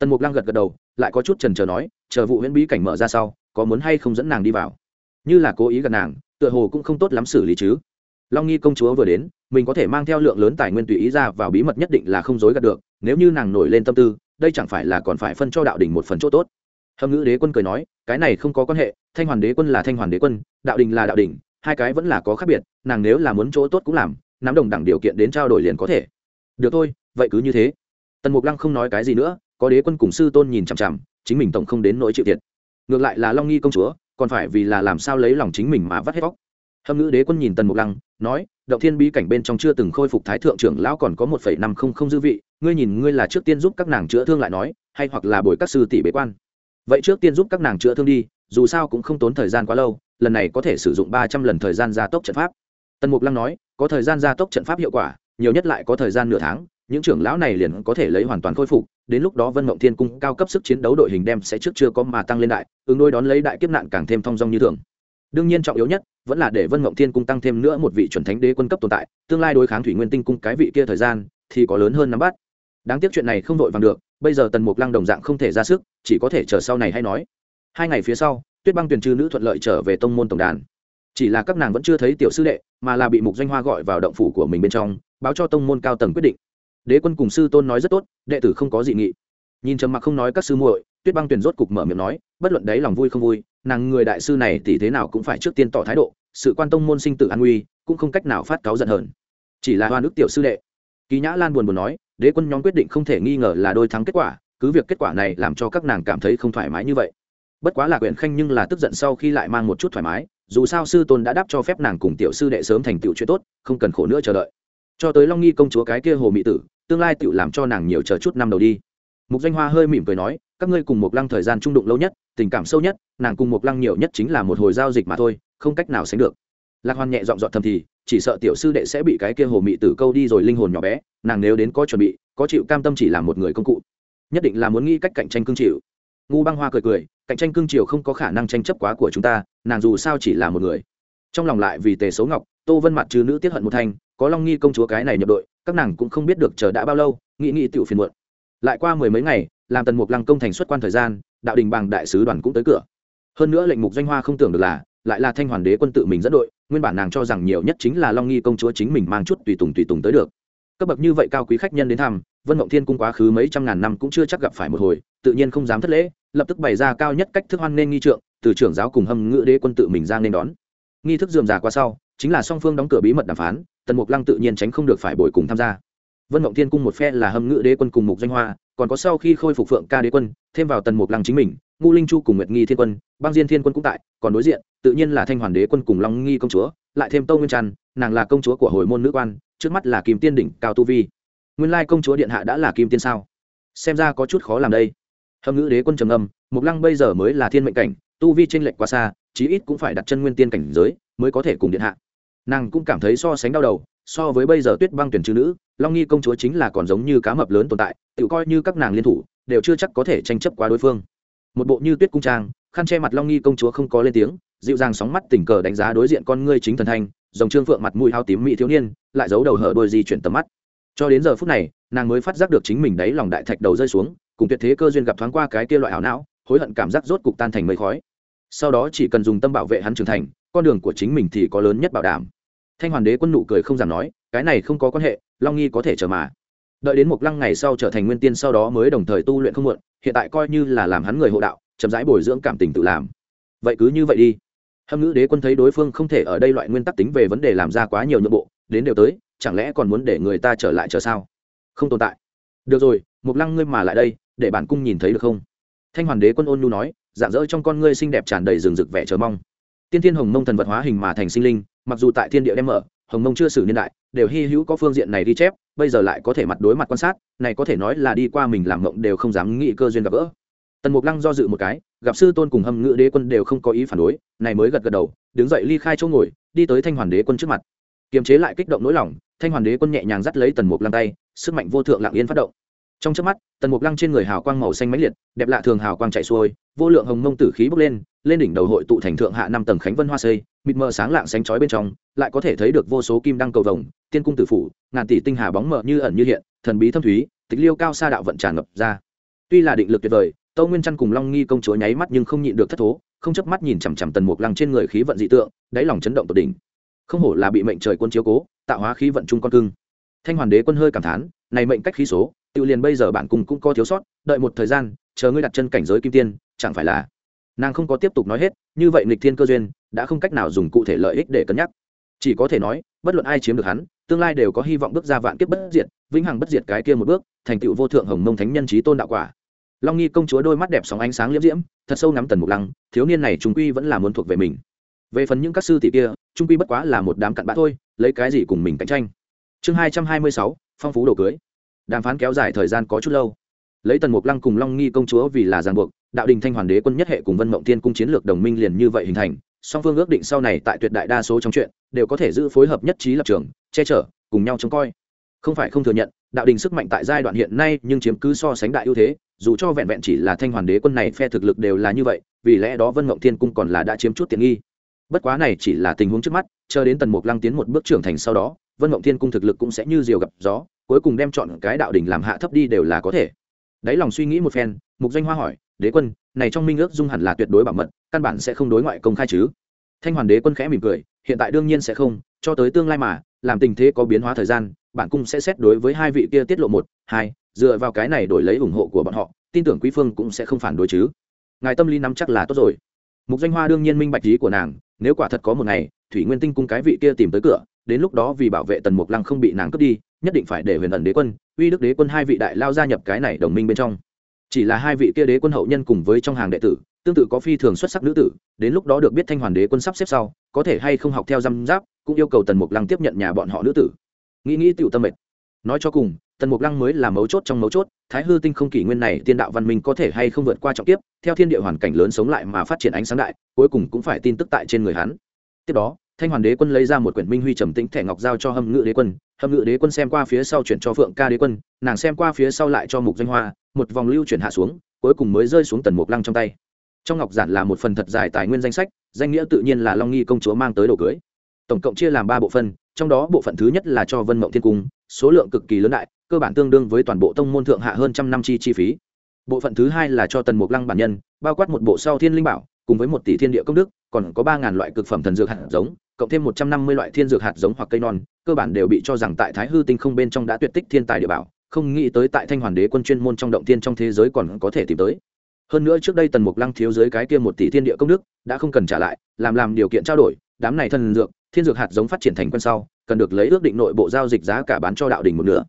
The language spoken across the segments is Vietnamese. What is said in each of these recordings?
tần mục lăng gật gật đầu, lại có chút trần trờ nói, chờ vụ huyễn bí cảnh mở ra sau, có muốn hay không dẫn nàng đi vào? Như là cố ý gần nàng, tựa hồ cũng không tốt lắm xử lý chứ. Long nghi công chúa vừa đến, mình có thể mang theo lượng lớn tài nguyên tùy ý ra vào bí mật nhất định là không dối gạt được, nếu như nàng nổi lên tâm tư, đây chẳng phải là còn phải phân cho đạo đình một phần chỗ tốt. Hâm ngữ đế quân cười nói, cái này không có quan hệ, thanh hoàn đế quân là thanh hoàn đế quân, đạo đình là đạo đình hai cái vẫn là có khác biệt, nàng nếu là muốn chỗ tốt cũng làm, nắm đồng đẳng điều kiện đến trao đổi liền có thể. Được thôi, vậy cứ như thế. Tần mục lăng không nói cái gì nữa có đế quân cùng sư tôn nhìn chằm chằm, chính mình tổng không đến nỗi chịu thiệt. Ngược lại là long nghi công chúa, còn phải vì là làm sao lấy lòng chính mình mà vắt hết vóc hâm ngữ đế quân nhìn tần mục lăng, nói, động thiên bí cảnh bên trong chưa từng khôi phục thái thượng trưởng lão còn có một phẩy năm không không dư vị, ngươi nhìn ngươi là trước tiên giúp các nàng chữa thương lại nói, hay hoặc là bồi các sư tỷ bế quan. Vậy trước tiên giúp các nàng chữa thương đi, dù sao cũng không tốn thời gian quá lâu, lần này có thể sử dụng ba trăm lần thời gian gia tốc trận pháp. Tần mục lăng nói, có thời gian gia tốc trận pháp hiệu quả, nhiều nhất lại có thời gian nửa tháng những trưởng lão này liền có thể lấy hoàn toàn khôi phục, đến lúc đó vân mộng thiên cung cao cấp sức chiến đấu đội hình đem sẽ trước chưa có mà tăng lên đại, ứng đôi đón lấy đại kiếp nạn càng thêm thong dong như thường. Đương nhiên trọng yếu nhất, vẫn là để vân mộng thiên cung tăng thêm nữa một vị chuẩn thánh đế quân cấp tồn tại, tương lai đối kháng thủy nguyên tinh cung cái vị kia thời gian thì có lớn hơn nắm bắt. Đáng tiếc chuyện này không vội vàng được, bây giờ tần mục lăng đồng dạng không thể ra sức, chỉ có thể chờ sau này hay nói. Hai ngày phía sau, tuyết băng tuyển trư nữ thuận lợi trở về tông môn tổng đàn. Chỉ là các nàng vẫn chưa thấy tiểu sư đệ, mà là bị mục doanh hoa gọi vào động phủ của mình bên trong, báo cho tông môn cao tầng quyết định đế quân cùng sư tôn nói rất tốt, đệ tử không có dị nghị. Nhìn trầm mặc không nói các sư muội, tuyết băng tuyển rốt cục mở miệng nói, bất luận đấy lòng vui không vui, nàng người đại sư này tỷ thế nào cũng phải trước tiên tỏ thái độ, sự quan tông môn sinh tử an nguy, cũng không cách nào phát cáo giận hờn. Chỉ là hoa nước tiểu sư đệ. Kỳ nhã lan buồn buồn nói, đế quân nhóm quyết định không thể nghi ngờ là đôi thắng kết quả, cứ việc kết quả này làm cho các nàng cảm thấy không thoải mái như vậy. Bất quá là quyển khanh nhưng là tức giận sau khi lại mang một chút thoải mái, dù sao sư tôn đã đáp cho phép nàng cùng tiểu sư đệ sớm thành tựu chuyện tốt, không cần khổ nữa chờ đợi cho tới long nghi công chúa cái kia hồ mỹ tử, tương lai tự làm cho nàng nhiều chờ chút năm đầu đi. Mục danh hoa hơi mỉm cười nói, các ngươi cùng một lăng thời gian trung đụng lâu nhất, tình cảm sâu nhất, nàng cùng một lăng nhiều nhất chính là một hồi giao dịch mà thôi, không cách nào sánh được. Lạc hoan nhẹ dọn dọn thầm thì, chỉ sợ tiểu sư đệ sẽ bị cái kia hồ mị tử câu đi rồi linh hồn nhỏ bé, nàng nếu đến có chuẩn bị, có chịu cam tâm chỉ là một người công cụ. Nhất định là muốn nghĩ cách cạnh tranh cương chịu ngu băng hoa cười cười, cạnh tranh cương triều không có khả năng tranh chấp quá của chúng ta, nàng dù sao chỉ là một người. Trong lòng lại vì tề xấu ngọc tô vân mặt trừ nữ tiết hận một Thành, có long nghi công chúa cái này nhập đội các nàng cũng không biết được chờ đã bao lâu nghĩ nghĩ tiểu phiền muộn. Lại qua mười mấy ngày làm tần mục lăng công thành xuất quan thời gian đạo đình bằng đại sứ đoàn cũng tới cửa. Hơn nữa lệnh mục doanh hoa không tưởng được là lại là thanh hoàn đế quân tự mình dẫn đội nguyên bản nàng cho rằng nhiều nhất chính là long nghi công chúa chính mình mang chút tùy tùng tùy tùng tới được. Cấp bậc như vậy cao quý khách nhân đến thăm vân mộng thiên cung quá khứ mấy trăm ngàn năm cũng chưa chắc gặp phải một hồi tự nhiên không dám thất lễ lập tức bày ra cao nhất cách thức hoan nên nghi trượng từ trưởng giáo cùng hâm ngự đế quân tự mình ra nên đón. Nghi thức dườm già qua sau chính là song phương đóng cửa bí mật đàm phán, tần mục lăng tự nhiên tránh không được phải bồi cùng tham gia. Vân mộng thiên cung một phe là hâm ngự đế quân cùng mục danh hoa, còn có sau khi khôi phục phượng ca đế quân, thêm vào tần mục lăng chính mình ngu linh chu cùng nguyệt nghi thiên quân, băng diên thiên quân cũng tại, còn đối diện, tự nhiên là thanh hoàn đế quân cùng long nghi công chúa, lại thêm tâu nguyên trăn, nàng là công chúa của hồi môn nữ quan, trước mắt là kim tiên đỉnh cao tu vi. Nguyên lai công chúa điện hạ đã là kim tiên sao? Xem ra có chút khó làm đây. Hâm ngữ đế quân trầm âm mục lăng bây giờ mới là thiên mệnh cảnh, tu vi tranh lệch quá xa, chí ít cũng phải đặt chân nguyên tiên cảnh giới, mới có thể cùng điện hạ nàng cũng cảm thấy so sánh đau đầu, so với bây giờ tuyết băng tuyển chữ nữ, long nghi công chúa chính là còn giống như cá mập lớn tồn tại, tự coi như các nàng liên thủ, đều chưa chắc có thể tranh chấp qua đối phương. Một bộ như tuyết cung trang, khăn che mặt long nghi công chúa không có lên tiếng, dịu dàng sóng mắt tình cờ đánh giá đối diện con ngươi chính thần thanh dòng trương phượng mặt mũi hao tím mỹ thiếu niên, lại giấu đầu hở đôi di chuyển tầm mắt. Cho đến giờ phút này, nàng mới phát giác được chính mình đáy lòng đại thạch đầu rơi xuống, cùng tuyệt thế cơ duyên gặp thoáng qua cái kia loại ảo não, hối hận cảm giác rốt cục tan thành mây khói. Sau đó chỉ cần dùng tâm bảo vệ hắn trưởng thành, con đường của chính mình thì có lớn nhất bảo đảm thanh hoàn đế quân nụ cười không giảm nói, cái này không có quan hệ, long nghi có thể chờ mà. Đợi đến một lăng ngày sau trở thành nguyên tiên sau đó mới đồng thời tu luyện không muộn, hiện tại coi như là làm hắn người hộ đạo, chậm rãi bồi dưỡng cảm tình tự làm. Vậy cứ như vậy đi. Hâm ngữ đế quân thấy đối phương không thể ở đây loại nguyên tắc tính về vấn đề làm ra quá nhiều nhượng bộ, đến đều tới, chẳng lẽ còn muốn để người ta trở lại chờ sao? Không tồn tại. Được rồi một lăng ngươi mà lại đây, để bản cung nhìn thấy được không? Thanh hoàn đế quân ôn nhu nói, dạng dỡ trong con ngươi xinh đẹp tràn đầy rừng rực vẻ chờ mong tiên thiên hồng mông thần vật hóa hình mà thành sinh linh, mặc dù tại thiên địa đem mở, hồng mông chưa xử niên đại, đều hy hữu có phương diện này ghi chép, bây giờ lại có thể mặt đối mặt quan sát, này có thể nói là đi qua mình làm mộng đều không dám nghĩ cơ duyên gặp gỡ. Tần mục lăng do dự một cái, gặp sư tôn cùng hâm ngự đế quân đều không có ý phản đối, này mới gật gật đầu, đứng dậy ly khai chỗ ngồi, đi tới thanh hoàn đế quân trước mặt. Kiềm chế lại kích động nỗi lòng, thanh hoàn đế quân nhẹ nhàng dắt lấy tần mục lăng tay, sức mạnh vô thượng lạng yên phát động trong chớp mắt, tần mục lăng trên người hào quang màu xanh mãnh liệt, đẹp lạ thường hào quang chạy xuôi, vô lượng hồng mông tử khí bốc lên lên đỉnh đầu hội tụ thành thượng hạ năm tầng khánh vân hoa xây, mịt mờ sáng lạng sánh chói bên trong, lại có thể thấy được vô số kim đăng cầu vồng, tiên cung tử phủ, ngàn tỷ tinh hà bóng mờ như ẩn như hiện, thần bí thâm thúy, tịch liêu cao xa đạo vận tràn ngập ra. Tuy là định lực tuyệt vời, tâu nguyên trăn cùng long nghi công chúa nháy mắt nhưng không nhịn được thất thố, không chớp mắt nhìn chằm chằm tần mục lăng trên người khí vận dị tượng, đáy lòng chấn động tột đỉnh. Không hổ là bị mệnh trời quân chiếu cố, tạo hóa khí vận chung con cưng. Thanh hoàn đế quân hơi cảm thán, này mệnh cách khí số tự liền bây giờ bản cung cũng có thiếu sót, đợi một thời gian, chờ ngươi đặt chân cảnh giới kim tiên, chẳng phải là nàng không có tiếp tục nói hết, như vậy nghịch thiên cơ duyên đã không cách nào dùng cụ thể lợi ích để cân nhắc. Chỉ có thể nói, bất luận ai chiếm được hắn, tương lai đều có hy vọng bước ra vạn kiếp bất diệt, vĩnh hằng bất diệt cái kia một bước, thành tựu vô thượng hồng mông thánh nhân trí tôn đạo quả. Long nghi công chúa đôi mắt đẹp sóng ánh sáng liễm diễm, thật sâu ngắm tần mục lăng, thiếu niên này trung quy vẫn là muốn thuộc về mình. Về phần những các sư tỷ kia, trung quy bất quá là một đám cặn bã thôi, lấy cái gì cùng mình cạnh tranh? Chương hai trăm hai mươi sáu, phong phú đồ cưới đàm phán kéo dài thời gian có chút lâu. Lấy tần mục lăng cùng long nghi công chúa vì là giàn buộc, đạo đình thanh hoàn đế quân nhất hệ cùng vân mộng tiên cung chiến lược đồng minh liền như vậy hình thành, song phương ước định sau này tại tuyệt đại đa số trong chuyện, đều có thể giữ phối hợp nhất trí lập trường, che chở, cùng nhau trông coi. Không phải không thừa nhận, đạo đình sức mạnh tại giai đoạn hiện nay nhưng chiếm cứ so sánh đại ưu thế, dù cho vẹn vẹn chỉ là thanh hoàn đế quân này phe thực lực đều là như vậy, vì lẽ đó vân mộng thiên cung còn là đã chiếm chút tiện nghi. Bất quá này chỉ là tình huống trước mắt, chờ đến tần mục lăng tiến một bước trưởng thành sau đó, vân mộng thiên cung thực lực cũng sẽ như diều gặp gió cuối cùng đem chọn cái đạo đỉnh làm hạ thấp đi đều là có thể. Đáy lòng suy nghĩ một phen, mục danh hoa hỏi, đế quân, này trong minh ước dung hẳn là tuyệt đối bảo mật, căn bản sẽ không đối ngoại công khai chứ? Thanh hoàn đế quân khẽ mỉm cười, hiện tại đương nhiên sẽ không, cho tới tương lai mà, làm tình thế có biến hóa thời gian, bản cung sẽ xét đối với hai vị kia tiết lộ một, hai, dựa vào cái này đổi lấy ủng hộ của bọn họ, tin tưởng quý phương cũng sẽ không phản đối chứ. Ngài tâm lý nắm chắc là tốt rồi. Mục danh hoa đương nhiên minh bạch ý của nàng, nếu quả thật có một ngày, thủy nguyên tinh cung cái vị kia tìm tới cửa đến lúc đó vì bảo vệ tần mục lăng không bị nàng cướp đi, nhất định phải để huyền ẩn đế quân, uy đức đế quân hai vị đại lao gia nhập cái này đồng minh bên trong. Chỉ là hai vị kia đế quân hậu nhân cùng với trong hàng đệ tử, tương tự có phi thường xuất sắc nữ tử, đến lúc đó được biết thanh hoàn đế quân sắp xếp sau, có thể hay không học theo răm giáp, cũng yêu cầu tần mục lăng tiếp nhận nhà bọn họ nữ tử. Nghĩ nghĩ tựu tâm mệt. Nói cho cùng, tần mục lăng mới là mấu chốt trong mấu chốt, thái hư tinh không kỷ nguyên này tiên đạo văn minh có thể hay không vượt qua trọng tiếp theo thiên địa hoàn cảnh lớn sống lại mà phát triển ánh sáng đại, cuối cùng cũng phải tin tức tại trên người hắn. Tiếp đó thanh hoàn đế quân lấy ra một quyển minh huy trầm tĩnh thẻ ngọc giao cho hâm ngự đế quân. Hâm ngự đế quân xem qua phía sau chuyển cho phượng ca đế quân, nàng xem qua phía sau lại cho mục danh hoa, một vòng lưu chuyển hạ xuống, cuối cùng mới rơi xuống tần mục lăng trong tay. Trong ngọc giản là một phần thật dài tài nguyên danh sách, danh nghĩa tự nhiên là long nghi công chúa mang tới đồ cưới. Tổng cộng chia làm ba bộ phận trong đó bộ phận thứ nhất là cho vân mộng thiên cung, số lượng cực kỳ lớn đại, cơ bản tương đương với toàn bộ tông môn thượng hạ hơn trăm năm chi chi phí. Bộ phận thứ hai là cho tần mục lăng bản nhân, bao quát một bộ sau thiên linh bảo, cùng với một tỷ thiên địa công đức, còn có ba ngàn loại cực phẩm thần dược hạt giống cộng thêm một trăm năm mươi loại thiên dược hạt giống hoặc cây non, cơ bản đều bị cho rằng tại thái hư tinh không bên trong đã tuyệt tích thiên tài địa bảo, không nghĩ tới tại thanh hoàn đế quân chuyên môn trong động thiên trong thế giới còn có thể tìm tới. Hơn nữa trước đây tần mục lăng thiếu dưới cái kia một tỷ thiên địa công đức, đã không cần trả lại, làm làm điều kiện trao đổi, đám này thần dược, thiên dược hạt giống phát triển thành quân sau, cần được lấy ước định nội bộ giao dịch giá cả bán cho đạo đình một nửa.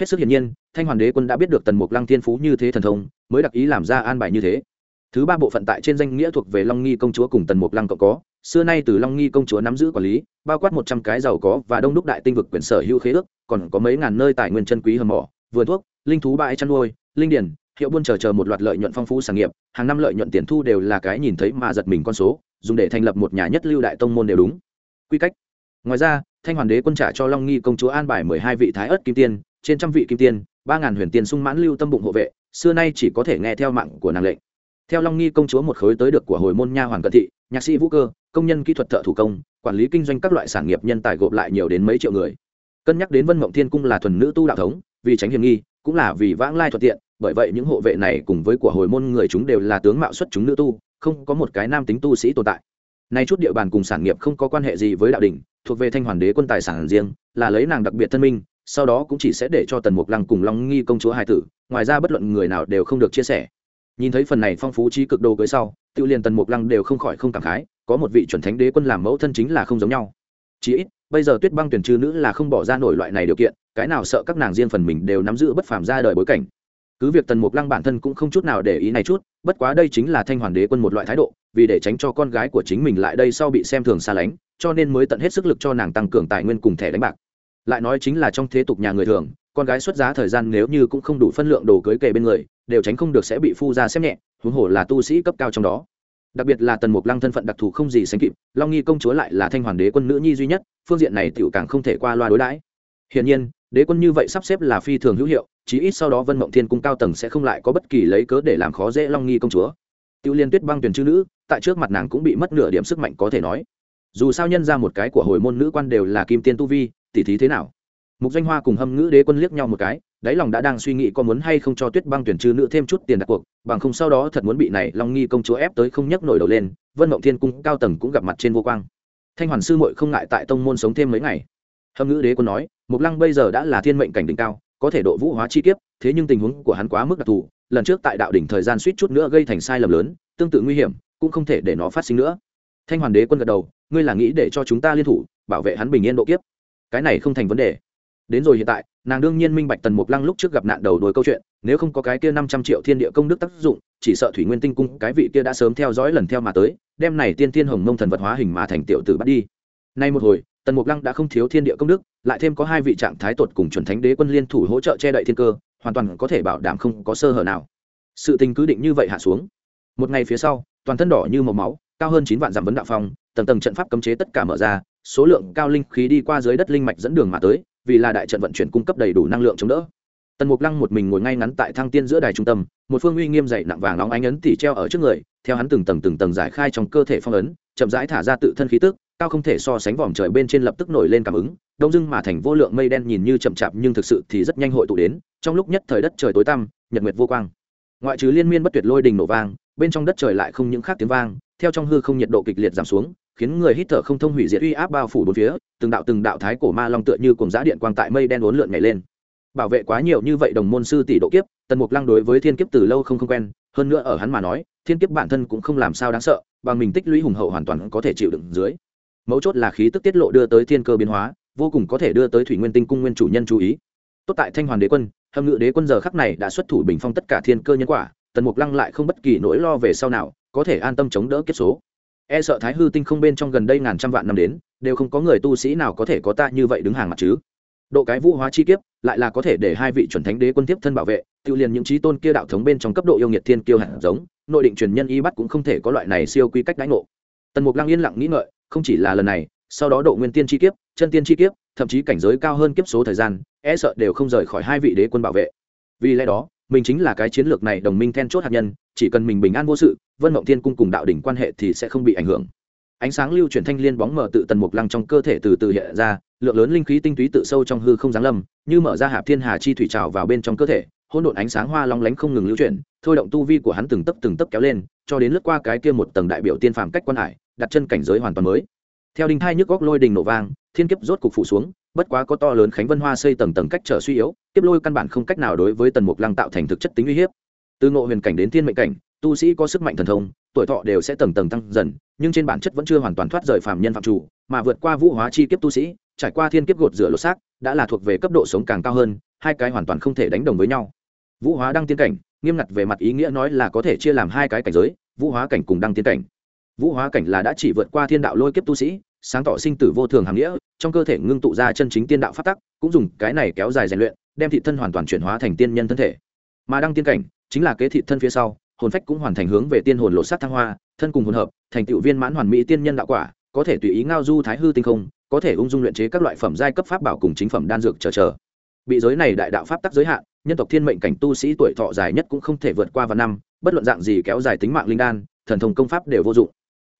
Hết sức hiển nhiên, thanh hoàn đế quân đã biết được tần mục lăng thiên phú như thế thần thông, mới đặc ý làm ra an bài như thế thứ ba bộ phận tại trên danh nghĩa thuộc về long nghi công chúa cùng tần mục lăng cộng có. Xưa nay từ long nghi công chúa nắm giữ quản lý, bao quát một trăm cái giàu có và đông đúc đại tinh vực quyền sở hữu khế ước, còn có mấy ngàn nơi tài nguyên chân quý hầm mỏ, vườn thuốc, linh thú bãi chăn nuôi, linh điển, hiệu buôn chờ chờ một loạt lợi nhuận phong phú sản nghiệp, hàng năm lợi nhuận tiền thu đều là cái nhìn thấy mà giật mình con số, dùng để thành lập một nhà nhất lưu đại tông môn đều đúng. Quy cách. Ngoài ra, thanh hoàn đế quân trả cho long nghi công chúa an bài mười hai vị thái ất kim tiên, trên trăm vị kim tiên, ba ngàn huyền tiền sung mãn lưu tâm bụng hộ vệ, xưa nay chỉ có thể nghe theo mạng của nàng lệnh theo long nghi công chúa một khối tới được của hồi môn nha hoàng cận thị, nhạc sĩ vũ cơ, công nhân kỹ thuật thợ thủ công, quản lý kinh doanh các loại sản nghiệp nhân tài gộp lại nhiều đến mấy triệu người. Cân nhắc đến vân mộng thiên cung là thuần nữ tu đạo thống, vì tránh hiểm nghi, cũng là vì vãng lai thuận tiện, bởi vậy những hộ vệ này cùng với của hồi môn người chúng đều là tướng mạo xuất chúng nữ tu, không có một cái nam tính tu sĩ tồn tại. Nay chút địa bàn cùng sản nghiệp không có quan hệ gì với đạo đình, thuộc về thanh hoàn đế quân tài sản riêng, là lấy nàng đặc biệt thân minh, sau đó cũng chỉ sẽ để cho tần mục lăng cùng long nghi công chúa hai tử, ngoài ra bất luận người nào đều không được chia sẻ nhìn thấy phần này phong phú trí cực đồ cưới sau tự liền tần mục lăng đều không khỏi không cảm khái, có một vị chuẩn thánh đế quân làm mẫu thân chính là không giống nhau. Chí ít, bây giờ tuyết băng tuyển trư nữ là không bỏ ra nổi loại này điều kiện, cái nào sợ các nàng riêng phần mình đều nắm giữ bất phàm ra đời bối cảnh. Cứ việc tần mục lăng bản thân cũng không chút nào để ý này chút, bất quá đây chính là thanh hoàn đế quân một loại thái độ, vì để tránh cho con gái của chính mình lại đây sau bị xem thường xa lánh, cho nên mới tận hết sức lực cho nàng tăng cường tài nguyên cùng thẻ đánh bạc. Lại nói chính là trong thế tục nhà người thường, con gái xuất giá thời gian nếu như cũng không đủ phân lượng đồ cưới kề bên người đều tránh không được sẽ bị phu ra xem nhẹ, huống hồ là tu sĩ cấp cao trong đó. Đặc biệt là tần mục lăng thân phận đặc thù không gì sánh kịp, long nghi công chúa lại là thanh hoàn đế quân nữ nhi duy nhất, phương diện này tựu càng không thể qua loa đối đãi. Hiển nhiên, đế quân như vậy sắp xếp là phi thường hữu hiệu, chí ít sau đó vân mộng thiên cung cao tầng sẽ không lại có bất kỳ lấy cớ để làm khó dễ long nghi công chúa. Tiêu liên tuyết băng tuyển chữ nữ, tại trước mặt nàng cũng bị mất nửa điểm sức mạnh có thể nói. Dù sao nhân ra một cái của hồi môn nữ quan đều là kim tiên tu vi tỉ thí thế nào? Mục danh hoa cùng hâm ngữ đế quân liếc nhau một cái đáy lòng đã đang suy nghĩ có muốn hay không cho tuyết băng tuyển chư nữ thêm chút tiền đặt cuộc, bằng không sau đó thật muốn bị này long nghi công chúa ép tới không nhấc nổi đầu lên, vân mộng thiên cung cao tầng cũng gặp mặt trên vô quang. Thanh hoàn sư muội không ngại tại tông môn sống thêm mấy ngày. Hâm ngữ đế quân nói, mục lăng bây giờ đã là thiên mệnh cảnh đỉnh cao, có thể độ vũ hóa chi kiếp, thế nhưng tình huống của hắn quá mức đặc thù, lần trước tại đạo đỉnh thời gian suýt chút nữa gây thành sai lầm lớn, tương tự nguy hiểm, cũng không thể để nó phát sinh nữa. Thanh hoàn đế quân gật đầu, ngươi là nghĩ để cho chúng ta liên thủ, bảo vệ hắn bình yên độ kiếp. Cái này không thành vấn đề đến rồi hiện tại, nàng đương nhiên minh bạch tần mục lăng lúc trước gặp nạn đầu đuôi câu chuyện, nếu không có cái kia năm trăm triệu thiên địa công đức tác dụng, chỉ sợ thủy nguyên tinh cung cái vị kia đã sớm theo dõi lần theo mà tới, đem này tiên thiên hồng mông thần vật hóa hình mà thành tiểu tử bắt đi. Nay một hồi, tần mục lăng đã không thiếu thiên địa công đức, lại thêm có hai vị trạng thái tột cùng chuẩn thánh đế quân liên thủ hỗ trợ che đậy thiên cơ, hoàn toàn có thể bảo đảm không có sơ hở nào. Sự tình cứ định như vậy hạ xuống. Một ngày phía sau, toàn thân đỏ như màu máu, cao hơn chín vạn dặm vấn đạo phong, tầng tầng trận pháp cấm chế tất cả mở ra, số lượng cao linh khí đi qua dưới đất linh mạch dẫn đường mà tới vì là đại trận vận chuyển cung cấp đầy đủ năng lượng chống đỡ. Tần mục lăng một mình ngồi ngay ngắn tại thang tiên giữa đài trung tâm, một phương uy nghiêm dày nặng vàng nóng ánh ấn tỉ treo ở trước người, theo hắn từng tầng từng tầng giải khai trong cơ thể phong ấn, chậm rãi thả ra tự thân khí tức, cao không thể so sánh vòm trời bên trên lập tức nổi lên cảm ứng, đông dưng mà thành vô lượng mây đen nhìn như chậm chạp nhưng thực sự thì rất nhanh hội tụ đến, trong lúc nhất thời đất trời tối tăm, nhật nguyệt vô quang. Ngoại trừ liên miên bất tuyệt lôi đình nổ vang, bên trong đất trời lại không những khác tiếng vang, theo trong hư không nhiệt độ kịch liệt giảm xuống khiến người hít thở không thông hủy diệt uy áp bao phủ bốn phía, từng đạo từng đạo thái cổ ma long tựa như cùng giá điện quang tại mây đen uốn lượn nhảy lên. Bảo vệ quá nhiều như vậy đồng môn sư tỷ độ kiếp, tần mục lăng đối với thiên kiếp từ lâu không không quen, hơn nữa ở hắn mà nói, thiên kiếp bản thân cũng không làm sao đáng sợ, bằng mình tích lũy hùng hậu hoàn toàn có thể chịu đựng dưới. Mấu chốt là khí tức tiết lộ đưa tới thiên cơ biến hóa, vô cùng có thể đưa tới thủy nguyên tinh cung nguyên chủ nhân chú ý. Tốt tại thanh hoàn đế quân, hâm ngự đế quân giờ khắc này đã xuất thủ bình phong tất cả thiên cơ nhân quả, tần mục lăng lại không bất kỳ nỗi lo về sau nào, có thể an tâm chống đỡ kiếp số e sợ thái hư tinh không bên trong gần đây ngàn trăm vạn năm đến, đều không có người tu sĩ nào có thể có ta như vậy đứng hàng mặt chứ. Độ cái vũ hóa chi kiếp, lại là có thể để hai vị chuẩn thánh đế quân tiếp thân bảo vệ, tự liền những trí tôn kia đạo thống bên trong cấp độ yêu nghiệt thiên kiêu hạt giống, nội định truyền nhân y bắt cũng không thể có loại này siêu quy cách đãi ngộ. Tần mục lăng yên lặng nghĩ ngợi, không chỉ là lần này, sau đó độ nguyên tiên chi kiếp, chân tiên chi kiếp, thậm chí cảnh giới cao hơn kiếp số thời gian e sợ đều không rời khỏi hai vị đế quân bảo vệ. Vì lẽ đó, mình chính là cái chiến lược này đồng minh then chốt hạt nhân, chỉ cần mình bình an vô sự vân mộng thiên cung cùng đạo đỉnh quan hệ thì sẽ không bị ảnh hưởng. Ánh sáng lưu chuyển thanh liên bóng mở tự tần mục lăng trong cơ thể từ từ hiện ra, lượng lớn linh khí tinh túy tự sâu trong hư không giáng lâm, như mở ra hạp thiên hà chi thủy trào vào bên trong cơ thể hôn độn ánh sáng hoa long lánh không ngừng lưu chuyển, thôi động tu vi của hắn từng tấc từng tấc kéo lên, cho đến lướt qua cái kia một tầng đại biểu tiên phàm cách quan hải, đặt chân cảnh giới hoàn toàn mới. Theo đinh hai nhức góc lôi đình nổ vang, thiên kiếp rốt cục phủ xuống, bất quá có to lớn khánh vân hoa xây tầng tầng cách trở suy yếu tiếp lôi căn bản không cách nào đối với tần mục lăng tạo thành thực chất tính uy hiếp. Từ ngộ huyền cảnh đến thiên mệnh cảnh tu sĩ có sức mạnh thần thông, tuổi thọ đều sẽ tầng tầng tăng dần, nhưng trên bản chất vẫn chưa hoàn toàn thoát rời phàm nhân phạm chủ, mà vượt qua vũ hóa chi kiếp tu sĩ, trải qua thiên kiếp gột rửa lột xác, đã là thuộc về cấp độ sống càng cao hơn, hai cái hoàn toàn không thể đánh đồng với nhau. Vũ hóa đăng tiên cảnh, nghiêm ngặt về mặt ý nghĩa nói là có thể chia làm hai cái cảnh giới, vũ hóa cảnh cùng đăng tiên cảnh. Vũ hóa cảnh là đã chỉ vượt qua thiên đạo lôi kiếp tu sĩ, sáng tỏ sinh tử vô thường hàm nghĩa, trong cơ thể ngưng tụ ra chân chính tiên đạo phát tắc, cũng dùng cái này kéo dài rèn luyện, đem thị thân hoàn toàn chuyển hóa thành tiên nhân thân thể. Mà đăng tiên cảnh chính là kế thị thân phía sau hồn phách cũng hoàn thành hướng về tiên hồn lộ sát thăng hoa, thân cùng hồn hợp, thành tựu viên mãn hoàn mỹ tiên nhân đạo quả, có thể tùy ý ngao du thái hư tinh không, có thể ung dung luyện chế các loại phẩm giai cấp pháp bảo cùng chính phẩm đan dược chờ chờ. Bị giới này đại đạo pháp tắc giới hạn, nhân tộc thiên mệnh cảnh tu sĩ tuổi thọ dài nhất cũng không thể vượt qua vài năm, bất luận dạng gì kéo dài tính mạng linh đan, thần thông công pháp đều vô dụng.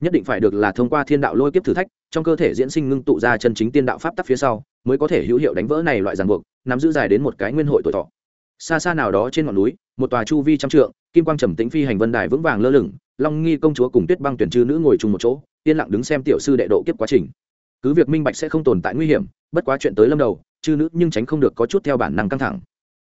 Nhất định phải được là thông qua thiên đạo lôi kiếp thử thách, trong cơ thể diễn sinh ngưng tụ ra chân chính tiên đạo pháp tắc phía sau, mới có thể hữu hiệu đánh vỡ này loại ràng buộc, nắm giữ dài đến một cái nguyên hội tuổi thọ. Xa xa nào đó trên ngọn núi một tòa chu vi trăm trượng, kim quang trầm tĩnh phi hành vân đài vững vàng lơ lửng, long nghi công chúa cùng tuyết băng tuyển chư nữ ngồi chung một chỗ, yên lặng đứng xem tiểu sư đệ độ kiếp quá trình. Cứ việc minh bạch sẽ không tồn tại nguy hiểm, bất quá chuyện tới lâm đầu, chư nữ nhưng tránh không được có chút theo bản năng căng thẳng.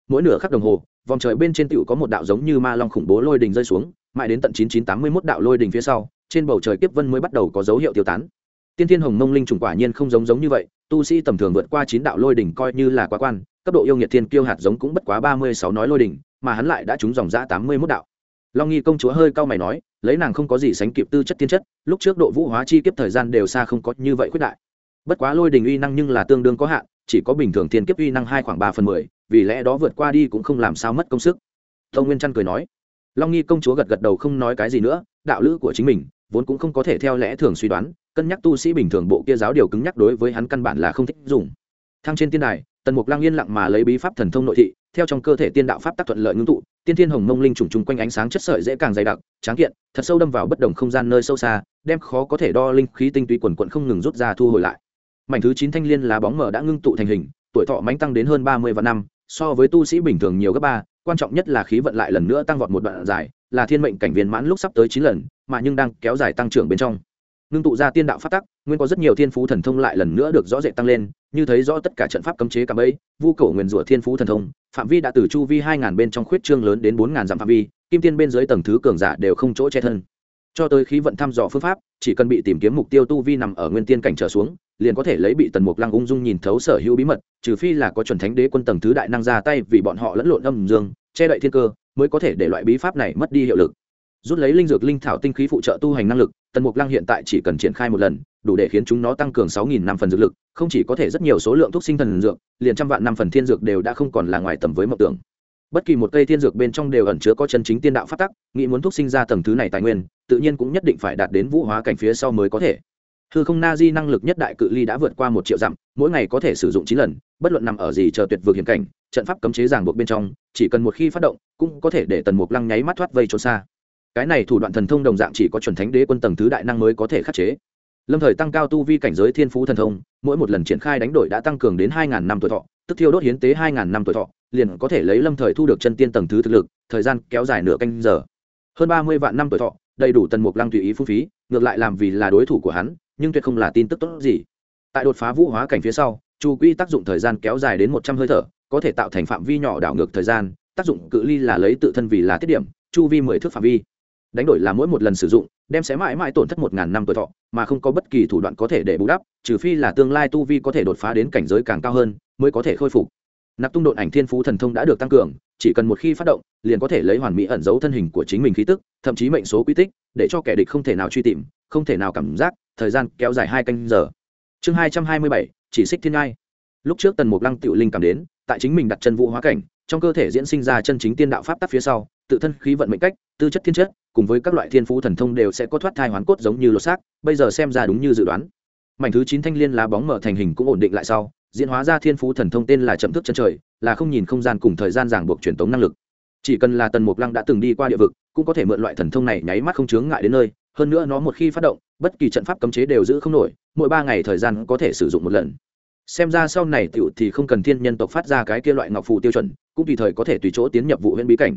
Mỗi nửa khắc đồng hồ, vòng trời bên trên tựu có một đạo giống như ma long khủng bố lôi đình rơi xuống, mãi đến tận chín chín tám mươi mốt đạo lôi đình phía sau, trên bầu trời kiếp vân mới bắt đầu có dấu hiệu tiêu tán. Tiên thiên hồng mông linh trùng quả nhiên không giống giống như vậy, tu sĩ tầm thường vượt qua chín đạo lôi đỉnh coi như là quá quan, cấp độ yêu nghiệt thiên kiêu hạt giống cũng bất quá ba mươi sáu nói lôi đỉnh mà hắn lại đã trúng dòng giã tám mươi mốt đạo. Long nghi công chúa hơi cau mày nói, lấy nàng không có gì sánh kịp tư chất tiên chất, lúc trước độ vũ hóa chi kiếp thời gian đều xa không có như vậy khuyết đại. Bất quá lôi đình uy năng nhưng là tương đương có hạn, chỉ có bình thường thiên kiếp uy năng hai khoảng ba phần mười, vì lẽ đó vượt qua đi cũng không làm sao mất công sức. Tông nguyên trăn cười nói. Long nghi công chúa gật gật đầu không nói cái gì nữa, đạo lữ của chính mình, vốn cũng không có thể theo lẽ thường suy đoán, cân nhắc tu sĩ bình thường bộ kia giáo điều cứng nhắc đối với hắn căn bản là không thích dùng. Thăng trên tiên đài, tần mục lang yên lặng mà lấy bí pháp thần thông nội thị theo trong cơ thể tiên đạo pháp tác thuận lợi ngưng tụ, tiên thiên hồng mông linh trùng trùng quanh ánh sáng chất sợi dễ càng dày đặc, tráng kiện, thật sâu đâm vào bất đồng không gian nơi sâu xa, đem khó có thể đo linh khí tinh túy quần quận không ngừng rút ra thu hồi lại. Mảnh thứ chín thanh liên lá bóng mở đã ngưng tụ thành hình, tuổi thọ mánh tăng đến hơn ba mươi vạn năm, so với tu sĩ bình thường nhiều gấp ba, quan trọng nhất là khí vận lại lần nữa tăng vọt một đoạn dài, là thiên mệnh cảnh viên mãn lúc sắp tới chín lần, mà nhưng đang kéo dài tăng trưởng bên trong ngưng tụ ra tiên đạo phát tắc, nguyên có rất nhiều thiên phú thần thông lại lần nữa được rõ rệt tăng lên, như thấy rõ tất cả trận pháp cấm chế cạm ấy vu cổ nguyền rủa thiên phú thần thông, phạm vi đã từ chu vi hai ngàn bên trong khuyết trương lớn đến bốn ngàn dặm phạm vi, kim tiên bên dưới tầng thứ cường giả đều không chỗ che thân. Cho tới khí vận thăm dò phương pháp, chỉ cần bị tìm kiếm mục tiêu tu vi nằm ở nguyên tiên cảnh trở xuống, liền có thể lấy bị tần mục lăng ung dung nhìn thấu sở hữu bí mật, trừ phi là có chuẩn thánh đế quân tầng thứ đại năng ra tay vì bọn họ lẫn lộn âm dương, che đậy thiên cơ, mới có thể để loại bí pháp này mất đi hiệu lực rút lấy linh dược linh thảo tinh khí phụ trợ tu hành năng lực, tần mục lăng hiện tại chỉ cần triển khai một lần, đủ để khiến chúng nó tăng cường sáu nghìn năm phần dược lực, không chỉ có thể rất nhiều số lượng thuốc sinh thần dược, liền trăm vạn năm phần thiên dược đều đã không còn là ngoài tầm với mộng tưởng. Bất kỳ một cây thiên dược bên trong đều ẩn chứa có chân chính tiên đạo phát tắc, nghĩ muốn thuốc sinh ra tầng thứ này tài nguyên, tự nhiên cũng nhất định phải đạt đến vũ hóa cảnh phía sau mới có thể. Hư không na di năng lực nhất đại cự ly đã vượt qua một triệu dặm, mỗi ngày có thể sử dụng chín lần, bất luận nằm ở gì chờ tuyệt vượt hiểm cảnh, trận pháp cấm chế ràng buộc bên trong, chỉ cần một khi phát động, cũng có thể để tần mục lăng nháy mắt thoát vây trốn xa cái này thủ đoạn thần thông đồng dạng chỉ có chuẩn thánh đế quân tầng thứ đại năng mới có thể khắc chế. Lâm thời tăng cao tu vi cảnh giới thiên phú thần thông, mỗi một lần triển khai đánh đổi đã tăng cường đến hai ngàn năm tuổi thọ, tức thiêu đốt hiến tế hai ngàn năm tuổi thọ, liền có thể lấy lâm thời thu được chân tiên tầng thứ thực lực, thời gian kéo dài nửa canh giờ. Hơn ba mươi vạn năm tuổi thọ, đầy đủ tần mục lăng tùy ý phung phí, ngược lại làm vì là đối thủ của hắn, nhưng tuyệt không là tin tức tốt gì. Tại đột phá vũ hóa cảnh phía sau, chu quỹ tác dụng thời gian kéo dài đến một trăm hơi thở, có thể tạo thành phạm vi nhỏ đảo ngược thời gian, tác dụng cự ly là lấy tự thân vì là tiết điểm, chu vi mười thước phạm vi đánh đổi là mỗi một lần sử dụng, đem sẽ mãi mãi tổn thất một ngàn năm tuổi thọ, mà không có bất kỳ thủ đoạn có thể để bù đắp, trừ phi là tương lai tu vi có thể đột phá đến cảnh giới càng cao hơn, mới có thể khôi phục. Nạp tung độn ảnh thiên phú thần thông đã được tăng cường, chỉ cần một khi phát động, liền có thể lấy hoàn mỹ ẩn giấu thân hình của chính mình khí tức, thậm chí mệnh số quy tích, để cho kẻ địch không thể nào truy tìm, không thể nào cảm giác, thời gian kéo dài hai canh giờ. Chương hai trăm hai mươi bảy, chỉ xích thiên ngai. Lúc trước tần mục lăng tự linh cảm đến, tại chính mình đặt chân vũ hóa cảnh, trong cơ thể diễn sinh ra chân chính tiên đạo pháp tắc phía sau tự thân khí vận mệnh cách, tư chất thiên chất, cùng với các loại thiên phú thần thông đều sẽ có thoát thai hoán cốt giống như lột xác, bây giờ xem ra đúng như dự đoán. Mảnh thứ chín thanh liên lá bóng mở thành hình cũng ổn định lại sau, diễn hóa ra thiên phú thần thông tên là chậm thức chân trời, là không nhìn không gian cùng thời gian ràng buộc truyền tống năng lực. Chỉ cần là tần mục lăng đã từng đi qua địa vực, cũng có thể mượn loại thần thông này nháy mắt không chướng ngại đến nơi, hơn nữa nó một khi phát động, bất kỳ trận pháp cấm chế đều giữ không nổi, mỗi ba ngày thời gian có thể sử dụng một lần. Xem ra sau này tựu thì không cần thiên nhân tộc phát ra cái kia loại ngọc phù tiêu chuẩn, cũng tùy thời có thể tùy chỗ tiến nhập vụ huyện bí cảnh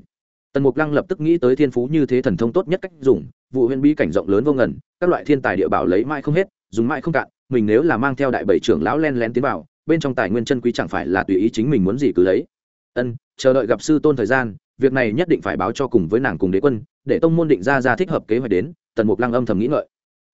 tần mục lăng lập tức nghĩ tới thiên phú như thế thần thông tốt nhất cách dùng, vụ huyện bí cảnh rộng lớn vô ngần, các loại thiên tài địa bảo lấy mãi không hết, dùng mãi không cạn, mình nếu là mang theo đại bảy trưởng lão len lén tiến vào, bên trong tài nguyên chân quý chẳng phải là tùy ý chính mình muốn gì cứ lấy. Ân, chờ đợi gặp sư tôn thời gian, việc này nhất định phải báo cho cùng với nàng cùng đế quân, để tông môn định ra ra thích hợp kế hoạch đến, tần mục lăng âm thầm nghĩ ngợi.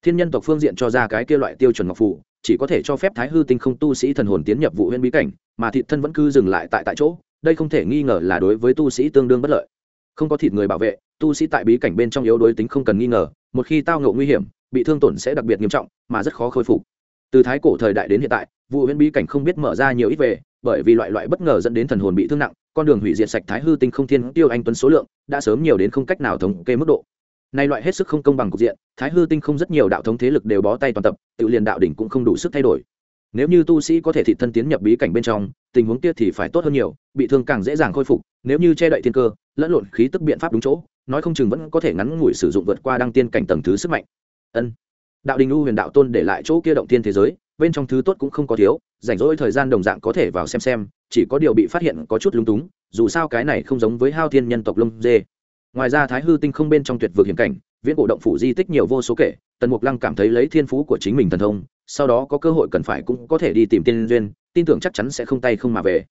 Thiên nhân tộc phương diện cho ra cái kia loại tiêu chuẩn ngọc phụ chỉ có thể cho phép thái hư tinh không tu sĩ thần hồn tiến nhập vụ huyên bí cảnh, mà thị thân vẫn cứ dừng lại tại tại chỗ, đây không thể nghi ngờ là đối với tu sĩ tương đương bất lợi không có thịt người bảo vệ, tu sĩ tại bí cảnh bên trong yếu đối tính không cần nghi ngờ, một khi tao ngộ nguy hiểm, bị thương tổn sẽ đặc biệt nghiêm trọng, mà rất khó khôi phục. Từ thái cổ thời đại đến hiện tại vụ huyễn bí cảnh không biết mở ra nhiều ít về, bởi vì loại loại bất ngờ dẫn đến thần hồn bị thương nặng, con đường hủy diệt sạch thái hư tinh không thiên tiêu anh tuấn số lượng, đã sớm nhiều đến không cách nào thống kê mức độ. Nay loại hết sức không công bằng cục diện, thái hư tinh không rất nhiều đạo thống thế lực đều bó tay toàn tập, tự liền đạo đỉnh cũng không đủ sức thay đổi. Nếu như tu sĩ có thể thị thân tiến nhập bí cảnh bên trong, tình huống kia thì phải tốt hơn nhiều, bị thương càng dễ dàng khôi phục, nếu như che đậy thiên cơ lẫn lộn khí tức biện pháp đúng chỗ, nói không chừng vẫn có thể ngắn ngủi sử dụng vượt qua đăng tiên cảnh tầng thứ sức mạnh. Ân. Đạo đình u huyền đạo tôn để lại chỗ kia động tiên thế giới, bên trong thứ tốt cũng không có thiếu, rảnh rỗi thời gian đồng dạng có thể vào xem xem, chỉ có điều bị phát hiện có chút lung túng, dù sao cái này không giống với hao thiên nhân tộc lông dê. Ngoài ra thái hư tinh không bên trong tuyệt vực hiểm cảnh, viễn cổ động phủ di tích nhiều vô số kể, tần mục lăng cảm thấy lấy thiên phú của chính mình thần thông, sau đó có cơ hội cần phải cũng có thể đi tìm tiên duyên, tin tưởng chắc chắn sẽ không tay không mà về.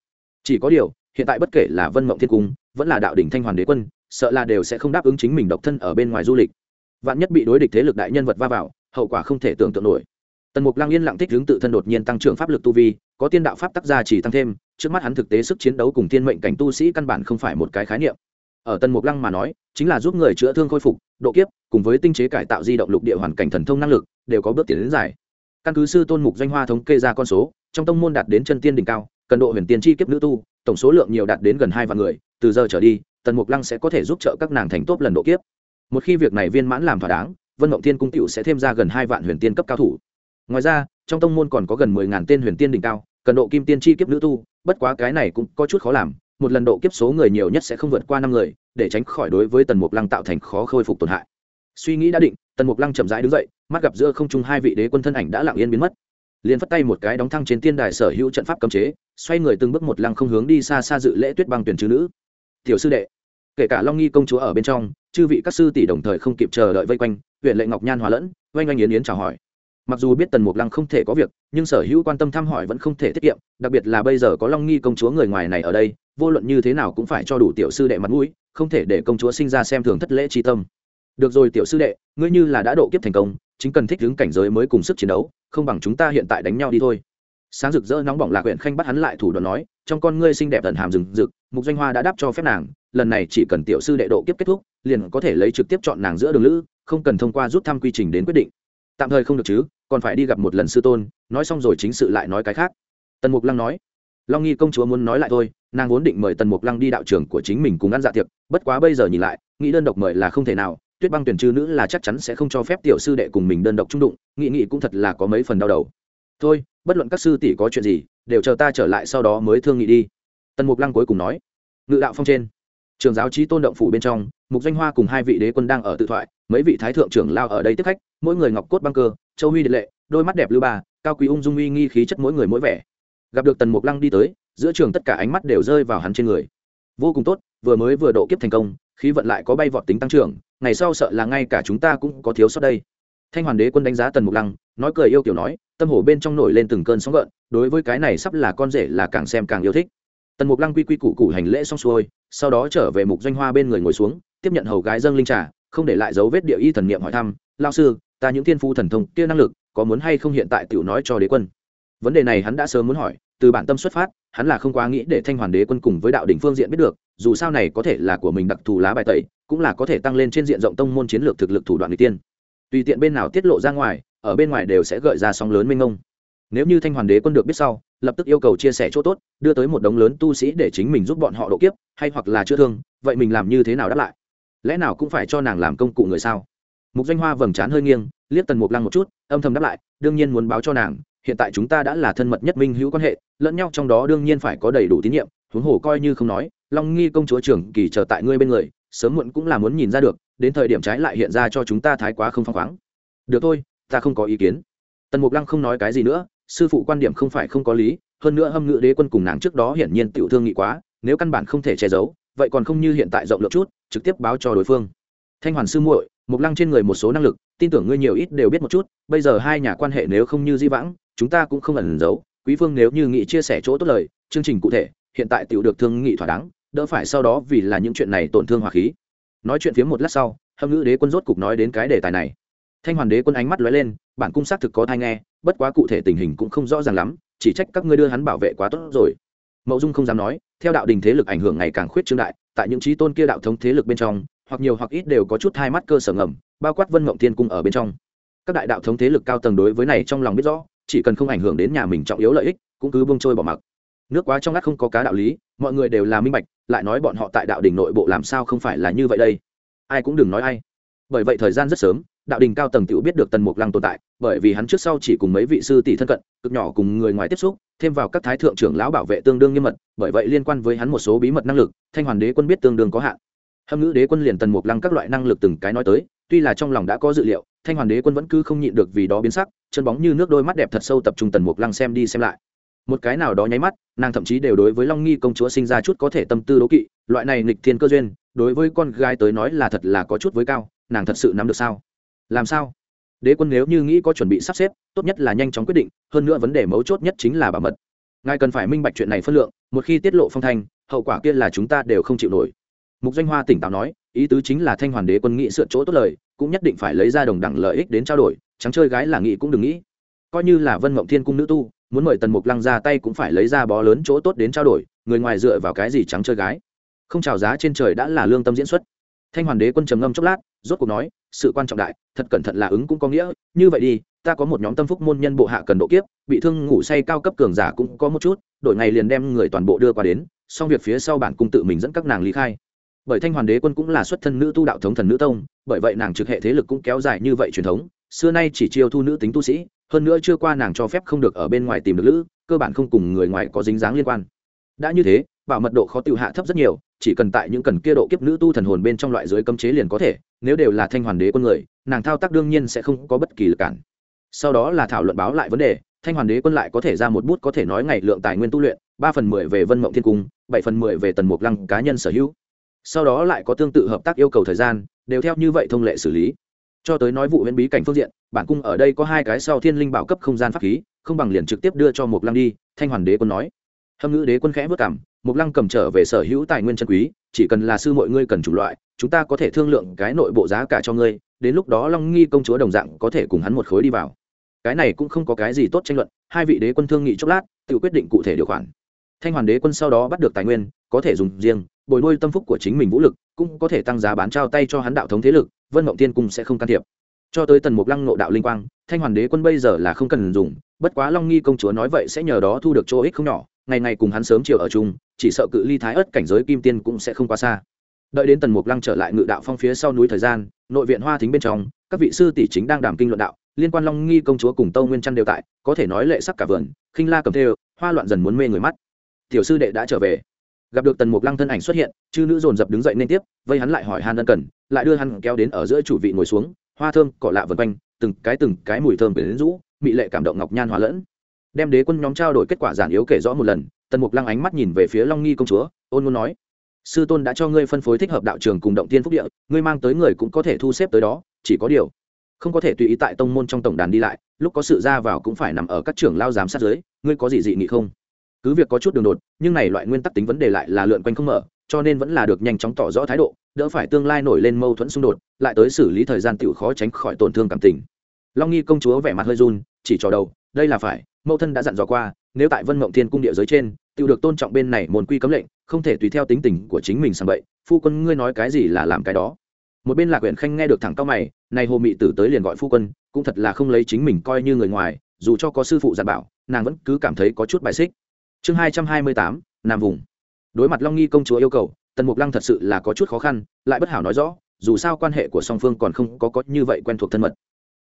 Chỉ có điều, hiện tại bất kể là vân mộng thiên cung vẫn là đạo đỉnh thanh hoàn đế quân, sợ là đều sẽ không đáp ứng chính mình độc thân ở bên ngoài du lịch. Vạn nhất bị đối địch thế lực đại nhân vật va vào, hậu quả không thể tưởng tượng nổi. Tần mục lăng yên lặng thích hướng tự thân đột nhiên tăng trưởng pháp lực tu vi, có tiên đạo pháp tác gia chỉ tăng thêm, trước mắt hắn thực tế sức chiến đấu cùng tiên mệnh cảnh tu sĩ căn bản không phải một cái khái niệm. Ở tần mục lăng mà nói, chính là giúp người chữa thương khôi phục, độ kiếp, cùng với tinh chế cải tạo di động lục địa hoàn cảnh thần thông năng lực, đều có bước tiến đến dài. Căn cứ sư tôn mục danh hoa thống kê ra con số, trong tông môn đạt đến chân tiên đỉnh cao, cần độ huyền tiên chi kiếp nữ tu tổng số lượng nhiều đạt đến gần hai vạn người, từ giờ trở đi, tần mục lăng sẽ có thể giúp trợ các nàng thành tốt lần độ kiếp. Một khi việc này viên mãn làm thỏa đáng, vân mộng thiên cung cựu sẽ thêm ra gần hai vạn huyền tiên cấp cao thủ. Ngoài ra, trong tông môn còn có gần mười ngàn tên huyền tiên đỉnh cao, cần độ kim tiên chi kiếp nữ tu, bất quá cái này cũng có chút khó làm, một lần độ kiếp số người nhiều nhất sẽ không vượt qua năm người, để tránh khỏi đối với tần mục lăng tạo thành khó khôi phục tổn hại. Suy nghĩ đã định, tần mục lăng chậm rãi đứng dậy, mắt gặp giữa không trung hai vị đế quân thân ảnh đã lặng yên biến mất liền phất tay một cái đóng thăng trên tiên đài sở hữu trận pháp cấm chế, xoay người từng bước một lăng không hướng đi xa xa dự lễ tuyết băng tuyển chữ nữ. Tiểu sư đệ, kể cả long nghi công chúa ở bên trong, chư vị các sư tỷ đồng thời không kịp chờ đợi vây quanh huyện lệ ngọc nhan hòa lẫn, oanh oanh yến yến chào hỏi. Mặc dù biết tần mục lăng không thể có việc, nhưng sở hữu quan tâm thăm hỏi vẫn không thể tiết kiệm, đặc biệt là bây giờ có long nghi công chúa người ngoài này ở đây, vô luận như thế nào cũng phải cho đủ tiểu sư đệ mặt mũi, không thể để công chúa sinh ra xem thường thất lễ tri tâm. Được rồi tiểu sư đệ, ngươi như là đã độ kiếp thành công, chính cần thích ứng cảnh giới mới cùng sức chiến đấu không bằng chúng ta hiện tại đánh nhau đi thôi. Sáng rực rỡ nóng bỏng lạc huyện khanh bắt hắn lại thủ đoạn nói, trong con ngươi xinh đẹp tận hàm rừng rực, mục doanh hoa đã đáp cho phép nàng, lần này chỉ cần tiểu sư đệ độ kiếp kết thúc, liền có thể lấy trực tiếp chọn nàng giữa đường lữ, không cần thông qua rút thăm quy trình đến quyết định. Tạm thời không được chứ, còn phải đi gặp một lần sư tôn, nói xong rồi chính sự lại nói cái khác. Tần mục lăng nói, long nghi công chúa muốn nói lại thôi, nàng vốn định mời tần mục lăng đi đạo trường của chính mình cùng ăn dạ tiệc, bất quá bây giờ nhìn lại, nghĩ đơn độc mời là không thể nào tuyết băng tuyển chư nữ là chắc chắn sẽ không cho phép tiểu sư đệ cùng mình đơn độc trung đụng, nghị nghị cũng thật là có mấy phần đau đầu. Thôi, bất luận các sư tỷ có chuyện gì, đều chờ ta trở lại sau đó mới thương nghị đi. Tần mục lăng cuối cùng nói. Ngự đạo phong trên, trường giáo trí tôn động phủ bên trong, mục danh hoa cùng hai vị đế quân đang ở tự thoại, mấy vị thái thượng trưởng lao ở đây tiếp khách, mỗi người ngọc cốt băng cơ, châu huy điện lệ, đôi mắt đẹp lưu ba, cao quý ung dung uy nghi khí chất mỗi người mỗi vẻ. Gặp được tần mục lăng đi tới, giữa trường tất cả ánh mắt đều rơi vào hắn trên người. Vô cùng tốt, vừa mới vừa độ kiếp thành công, khí vận lại có bay vọt tính tăng trưởng ngày sau sợ là ngay cả chúng ta cũng có thiếu sót đây. Thanh hoàn đế quân đánh giá tần mục lăng, nói cười yêu kiểu nói, tâm hồ bên trong nổi lên từng cơn sóng gợn, đối với cái này sắp là con rể là càng xem càng yêu thích. Tần mục lăng quy quy củ củ hành lễ xong xuôi, sau đó trở về mục doanh hoa bên người ngồi xuống, tiếp nhận hầu gái dâng linh trà, không để lại dấu vết địa y thần niệm hỏi thăm lao sư, ta những thiên phu thần thông kia năng lực, có muốn hay không hiện tại tiểu nói cho đế quân? Vấn đề này hắn đã sớm muốn hỏi từ bản tâm xuất phát, hắn là không quá nghĩ để thanh hoàn đế quân cùng với đạo đỉnh phương diện biết được, dù sao này có thể là của mình đặc thù lá bài tẩy, cũng là có thể tăng lên trên diện rộng tông môn chiến lược thực lực thủ đoạn người tiên. Tùy tiện bên nào tiết lộ ra ngoài, ở bên ngoài đều sẽ gợi ra sóng lớn minh ngông nếu như thanh hoàn đế quân được biết sau, lập tức yêu cầu chia sẻ chỗ tốt, đưa tới một đống lớn tu sĩ để chính mình giúp bọn họ độ kiếp, hay hoặc là chữa thương, vậy mình làm như thế nào đáp lại? Lẽ nào cũng phải cho nàng làm công cụ người sao? Mục danh hoa vầng trán hơi nghiêng, liếc tần mục lăng một chút, âm thầm đáp lại, đương nhiên muốn báo cho nàng hiện tại chúng ta đã là thân mật nhất minh hữu quan hệ, lẫn nhau trong đó đương nhiên phải có đầy đủ tín nhiệm, huống hồ coi như không nói, long nghi công chúa trưởng kỳ chờ tại ngươi bên người, sớm muộn cũng là muốn nhìn ra được, đến thời điểm trái lại hiện ra cho chúng ta thái quá không phăng khoáng. Được thôi, ta không có ý kiến. Tần mục lăng không nói cái gì nữa, sư phụ quan điểm không phải không có lý, hơn nữa hâm ngự đế quân cùng nàng trước đó hiển nhiên tiểu thương nghị quá, nếu căn bản không thể che giấu, vậy còn không như hiện tại rộng lượng chút, trực tiếp báo cho đối phương thanh hoàn sư muội mục lăng trên người một số năng lực, tin tưởng ngươi nhiều ít đều biết một chút, bây giờ hai nhà quan hệ nếu không như di vãng, chúng ta cũng không ẩn giấu. Quý phương nếu như nghị chia sẻ chỗ tốt lời, chương trình cụ thể, hiện tại tiểu được thương nghị thỏa đáng, đỡ phải sau đó vì là những chuyện này tổn thương hòa khí. Nói chuyện phía một lát sau, hâm ngữ đế quân rốt cục nói đến cái đề tài này. Thanh hoàn đế quân ánh mắt lóe lên, bản cung xác thực có thai nghe, bất quá cụ thể tình hình cũng không rõ ràng lắm, chỉ trách các ngươi đưa hắn bảo vệ quá tốt rồi. Mậu dung không dám nói, theo đạo đình thế lực ảnh hưởng ngày càng khuyết trương đại, tại những trí tôn kia đạo thống thế lực bên trong hoặc nhiều hoặc ít đều có chút hai mắt cơ sở ngầm, bao quát vân mộng thiên cung ở bên trong. Các đại đạo thống thế lực cao tầng đối với này trong lòng biết rõ, chỉ cần không ảnh hưởng đến nhà mình trọng yếu lợi ích, cũng cứ bông trôi bỏ mặc. Nước quá trong ngắt không có cá đạo lý, mọi người đều là minh bạch, lại nói bọn họ tại đạo đình nội bộ làm sao không phải là như vậy đây? Ai cũng đừng nói ai. Bởi vậy thời gian rất sớm, đạo đình cao tầng tự biết được tần mục lăng tồn tại, bởi vì hắn trước sau chỉ cùng mấy vị sư tỷ thân cận, cực nhỏ cùng người ngoài tiếp xúc, thêm vào các thái thượng trưởng lão bảo vệ tương đương nghiêm mật, bởi vậy liên quan với hắn một số bí mật năng lực, thanh hoàn đế quân biết tương đương có hạn hâm ngữ đế quân liền tần mục lăng các loại năng lực từng cái nói tới, tuy là trong lòng đã có dự liệu, thanh hoàn đế quân vẫn cứ không nhịn được vì đó biến sắc, chân bóng như nước đôi mắt đẹp thật sâu tập trung tần mục lăng xem đi xem lại. Một cái nào đó nháy mắt, nàng thậm chí đều đối với long nghi công chúa sinh ra chút có thể tâm tư đố kỵ, loại này nghịch thiên cơ duyên, đối với con gái tới nói là thật là có chút với cao, nàng thật sự nắm được sao? Làm sao? Đế quân nếu như nghĩ có chuẩn bị sắp xếp, tốt nhất là nhanh chóng quyết định, hơn nữa vấn đề mấu chốt nhất chính là bảo mật. Ngài cần phải minh bạch chuyện này phân lượng, một khi tiết lộ phong thanh, hậu quả kia là chúng ta đều không chịu nổi mục danh hoa tỉnh táo nói, ý tứ chính là thanh hoàn đế quân nghĩ sượt chỗ tốt lời, cũng nhất định phải lấy ra đồng đẳng lợi ích đến trao đổi, trắng chơi gái là nghị cũng đừng nghĩ. Coi như là vân mộng thiên cung nữ tu, muốn mời tần mục lăng ra tay cũng phải lấy ra bó lớn chỗ tốt đến trao đổi, người ngoài dựa vào cái gì trắng chơi gái? Không trào giá trên trời đã là lương tâm diễn xuất. Thanh hoàn đế quân trầm ngâm chốc lát, rốt cuộc nói, sự quan trọng đại, thật cẩn thận là ứng cũng có nghĩa, như vậy đi, ta có một nhóm tâm phúc môn nhân bộ hạ cần độ kiếp, bị thương ngủ say cao cấp cường giả cũng có một chút, đổi ngày liền đem người toàn bộ đưa qua đến, xong việc phía sau bản cung tự mình dẫn các nàng ly khai bởi thanh hoàn đế quân cũng là xuất thân nữ tu đạo thống thần nữ tông, bởi vậy nàng trực hệ thế lực cũng kéo dài như vậy truyền thống, xưa nay chỉ chiêu thu nữ tính tu sĩ, hơn nữa chưa qua nàng cho phép không được ở bên ngoài tìm được lữ, cơ bản không cùng người ngoài có dính dáng liên quan. Đã như thế, bảo mật độ khó tiêu hạ thấp rất nhiều, chỉ cần tại những cần kia độ kiếp nữ tu thần hồn bên trong loại dưới cấm chế liền có thể, nếu đều là thanh hoàn đế quân người, nàng thao tác đương nhiên sẽ không có bất kỳ lực cản. Sau đó là thảo luận báo lại vấn đề, thanh hoàn đế quân lại có thể ra một bút có thể nói ngày lượng tài nguyên tu luyện, ba phần mười về vân mộng thiên cung, bảy phần mười về tần mục lăng cá nhân sở hữu sau đó lại có tương tự hợp tác yêu cầu thời gian, đều theo như vậy thông lệ xử lý. Cho tới nói vụ huyễn bí cảnh phương diện, bản cung ở đây có hai cái sau thiên linh bảo cấp không gian pháp khí, không bằng liền trực tiếp đưa cho mục lăng đi, thanh hoàn đế quân nói. Hâm ngữ đế quân khẽ vất cảm mục lăng cầm trở về sở hữu tài nguyên chân quý, chỉ cần là sư mọi ngươi cần chủng loại, chúng ta có thể thương lượng cái nội bộ giá cả cho ngươi, đến lúc đó long nghi công chúa đồng dạng có thể cùng hắn một khối đi vào. Cái này cũng không có cái gì tốt tranh luận, hai vị đế quân thương nghị chốc lát, tự quyết định cụ thể điều khoản. Thanh hoàn đế quân sau đó bắt được tài nguyên, có thể dùng riêng bồi nuôi tâm phúc của chính mình vũ lực, cũng có thể tăng giá bán trao tay cho hắn đạo thống thế lực, vân mộng tiên cung sẽ không can thiệp. Cho tới tần mục lăng nộ đạo linh quang, thanh hoàn đế quân bây giờ là không cần dùng, bất quá long nghi công chúa nói vậy sẽ nhờ đó thu được chỗ ích không nhỏ, ngày ngày cùng hắn sớm chiều ở chung, chỉ sợ cự ly thái ớt cảnh giới kim tiên cũng sẽ không quá xa. Đợi đến tần mục lăng trở lại ngự đạo phong phía sau núi thời gian, nội viện hoa thính bên trong, các vị sư tỷ chính đang đàm kinh luận đạo, liên quan long nghi công chúa cùng tâu nguyên trăn đều tại, có thể nói lệ sắc cả vườn, khinh la cầm thê hoa loạn dần muốn mê người mắt. Tiểu sư đệ đã trở về gặp được tần mục lăng thân ảnh xuất hiện, chư nữ dồn dập đứng dậy nên tiếp, vây hắn lại hỏi han ân cần, lại đưa hắn kéo đến ở giữa chủ vị ngồi xuống, hoa thơm, cỏ lạ vần quanh, từng cái từng cái mùi thơm quyển rũ, mị lệ cảm động ngọc nhan hòa lẫn. Đem đế quân nhóm trao đổi kết quả giản yếu kể rõ một lần, tần mục lăng ánh mắt nhìn về phía long nghi công chúa, ôn ngôn nói, sư tôn đã cho ngươi phân phối thích hợp đạo trường cùng động tiên phúc địa, ngươi mang tới người cũng có thể thu xếp tới đó, chỉ có điều không có thể tùy ý tại tông môn trong tổng đàn đi lại, lúc có sự ra vào cũng phải nằm ở các trưởng lao giám sát giới ngươi có gì dị nghị không? Cứ việc có chút đường đột, nhưng này loại nguyên tắc tính vấn đề lại là lượn quanh không mở, cho nên vẫn là được nhanh chóng tỏ rõ thái độ, đỡ phải tương lai nổi lên mâu thuẫn xung đột, lại tới xử lý thời gian tựu khó tránh khỏi tổn thương cảm tình. Long nghi công chúa vẻ mặt hơi run, chỉ cho đầu, đây là phải, mẫu thân đã dặn dò qua, nếu tại vân mộng thiên cung địa giới trên tựu được tôn trọng bên này môn quy cấm lệnh, không thể tùy theo tính tình của chính mình sang bậy, phu quân ngươi nói cái gì là làm cái đó. Một bên lạc huyện khanh nghe được thẳng cao mày, này hồ mị tử tới liền gọi phu quân, cũng thật là không lấy chính mình coi như người ngoài, dù cho có sư phụ dặn bảo, nàng vẫn cứ cảm thấy có chút bài xích chương hai trăm hai mươi tám, nam vùng. Đối mặt long nghi công chúa yêu cầu, tần mục lăng thật sự là có chút khó khăn, lại bất hảo nói rõ, dù sao quan hệ của song phương còn không có có như vậy quen thuộc thân mật.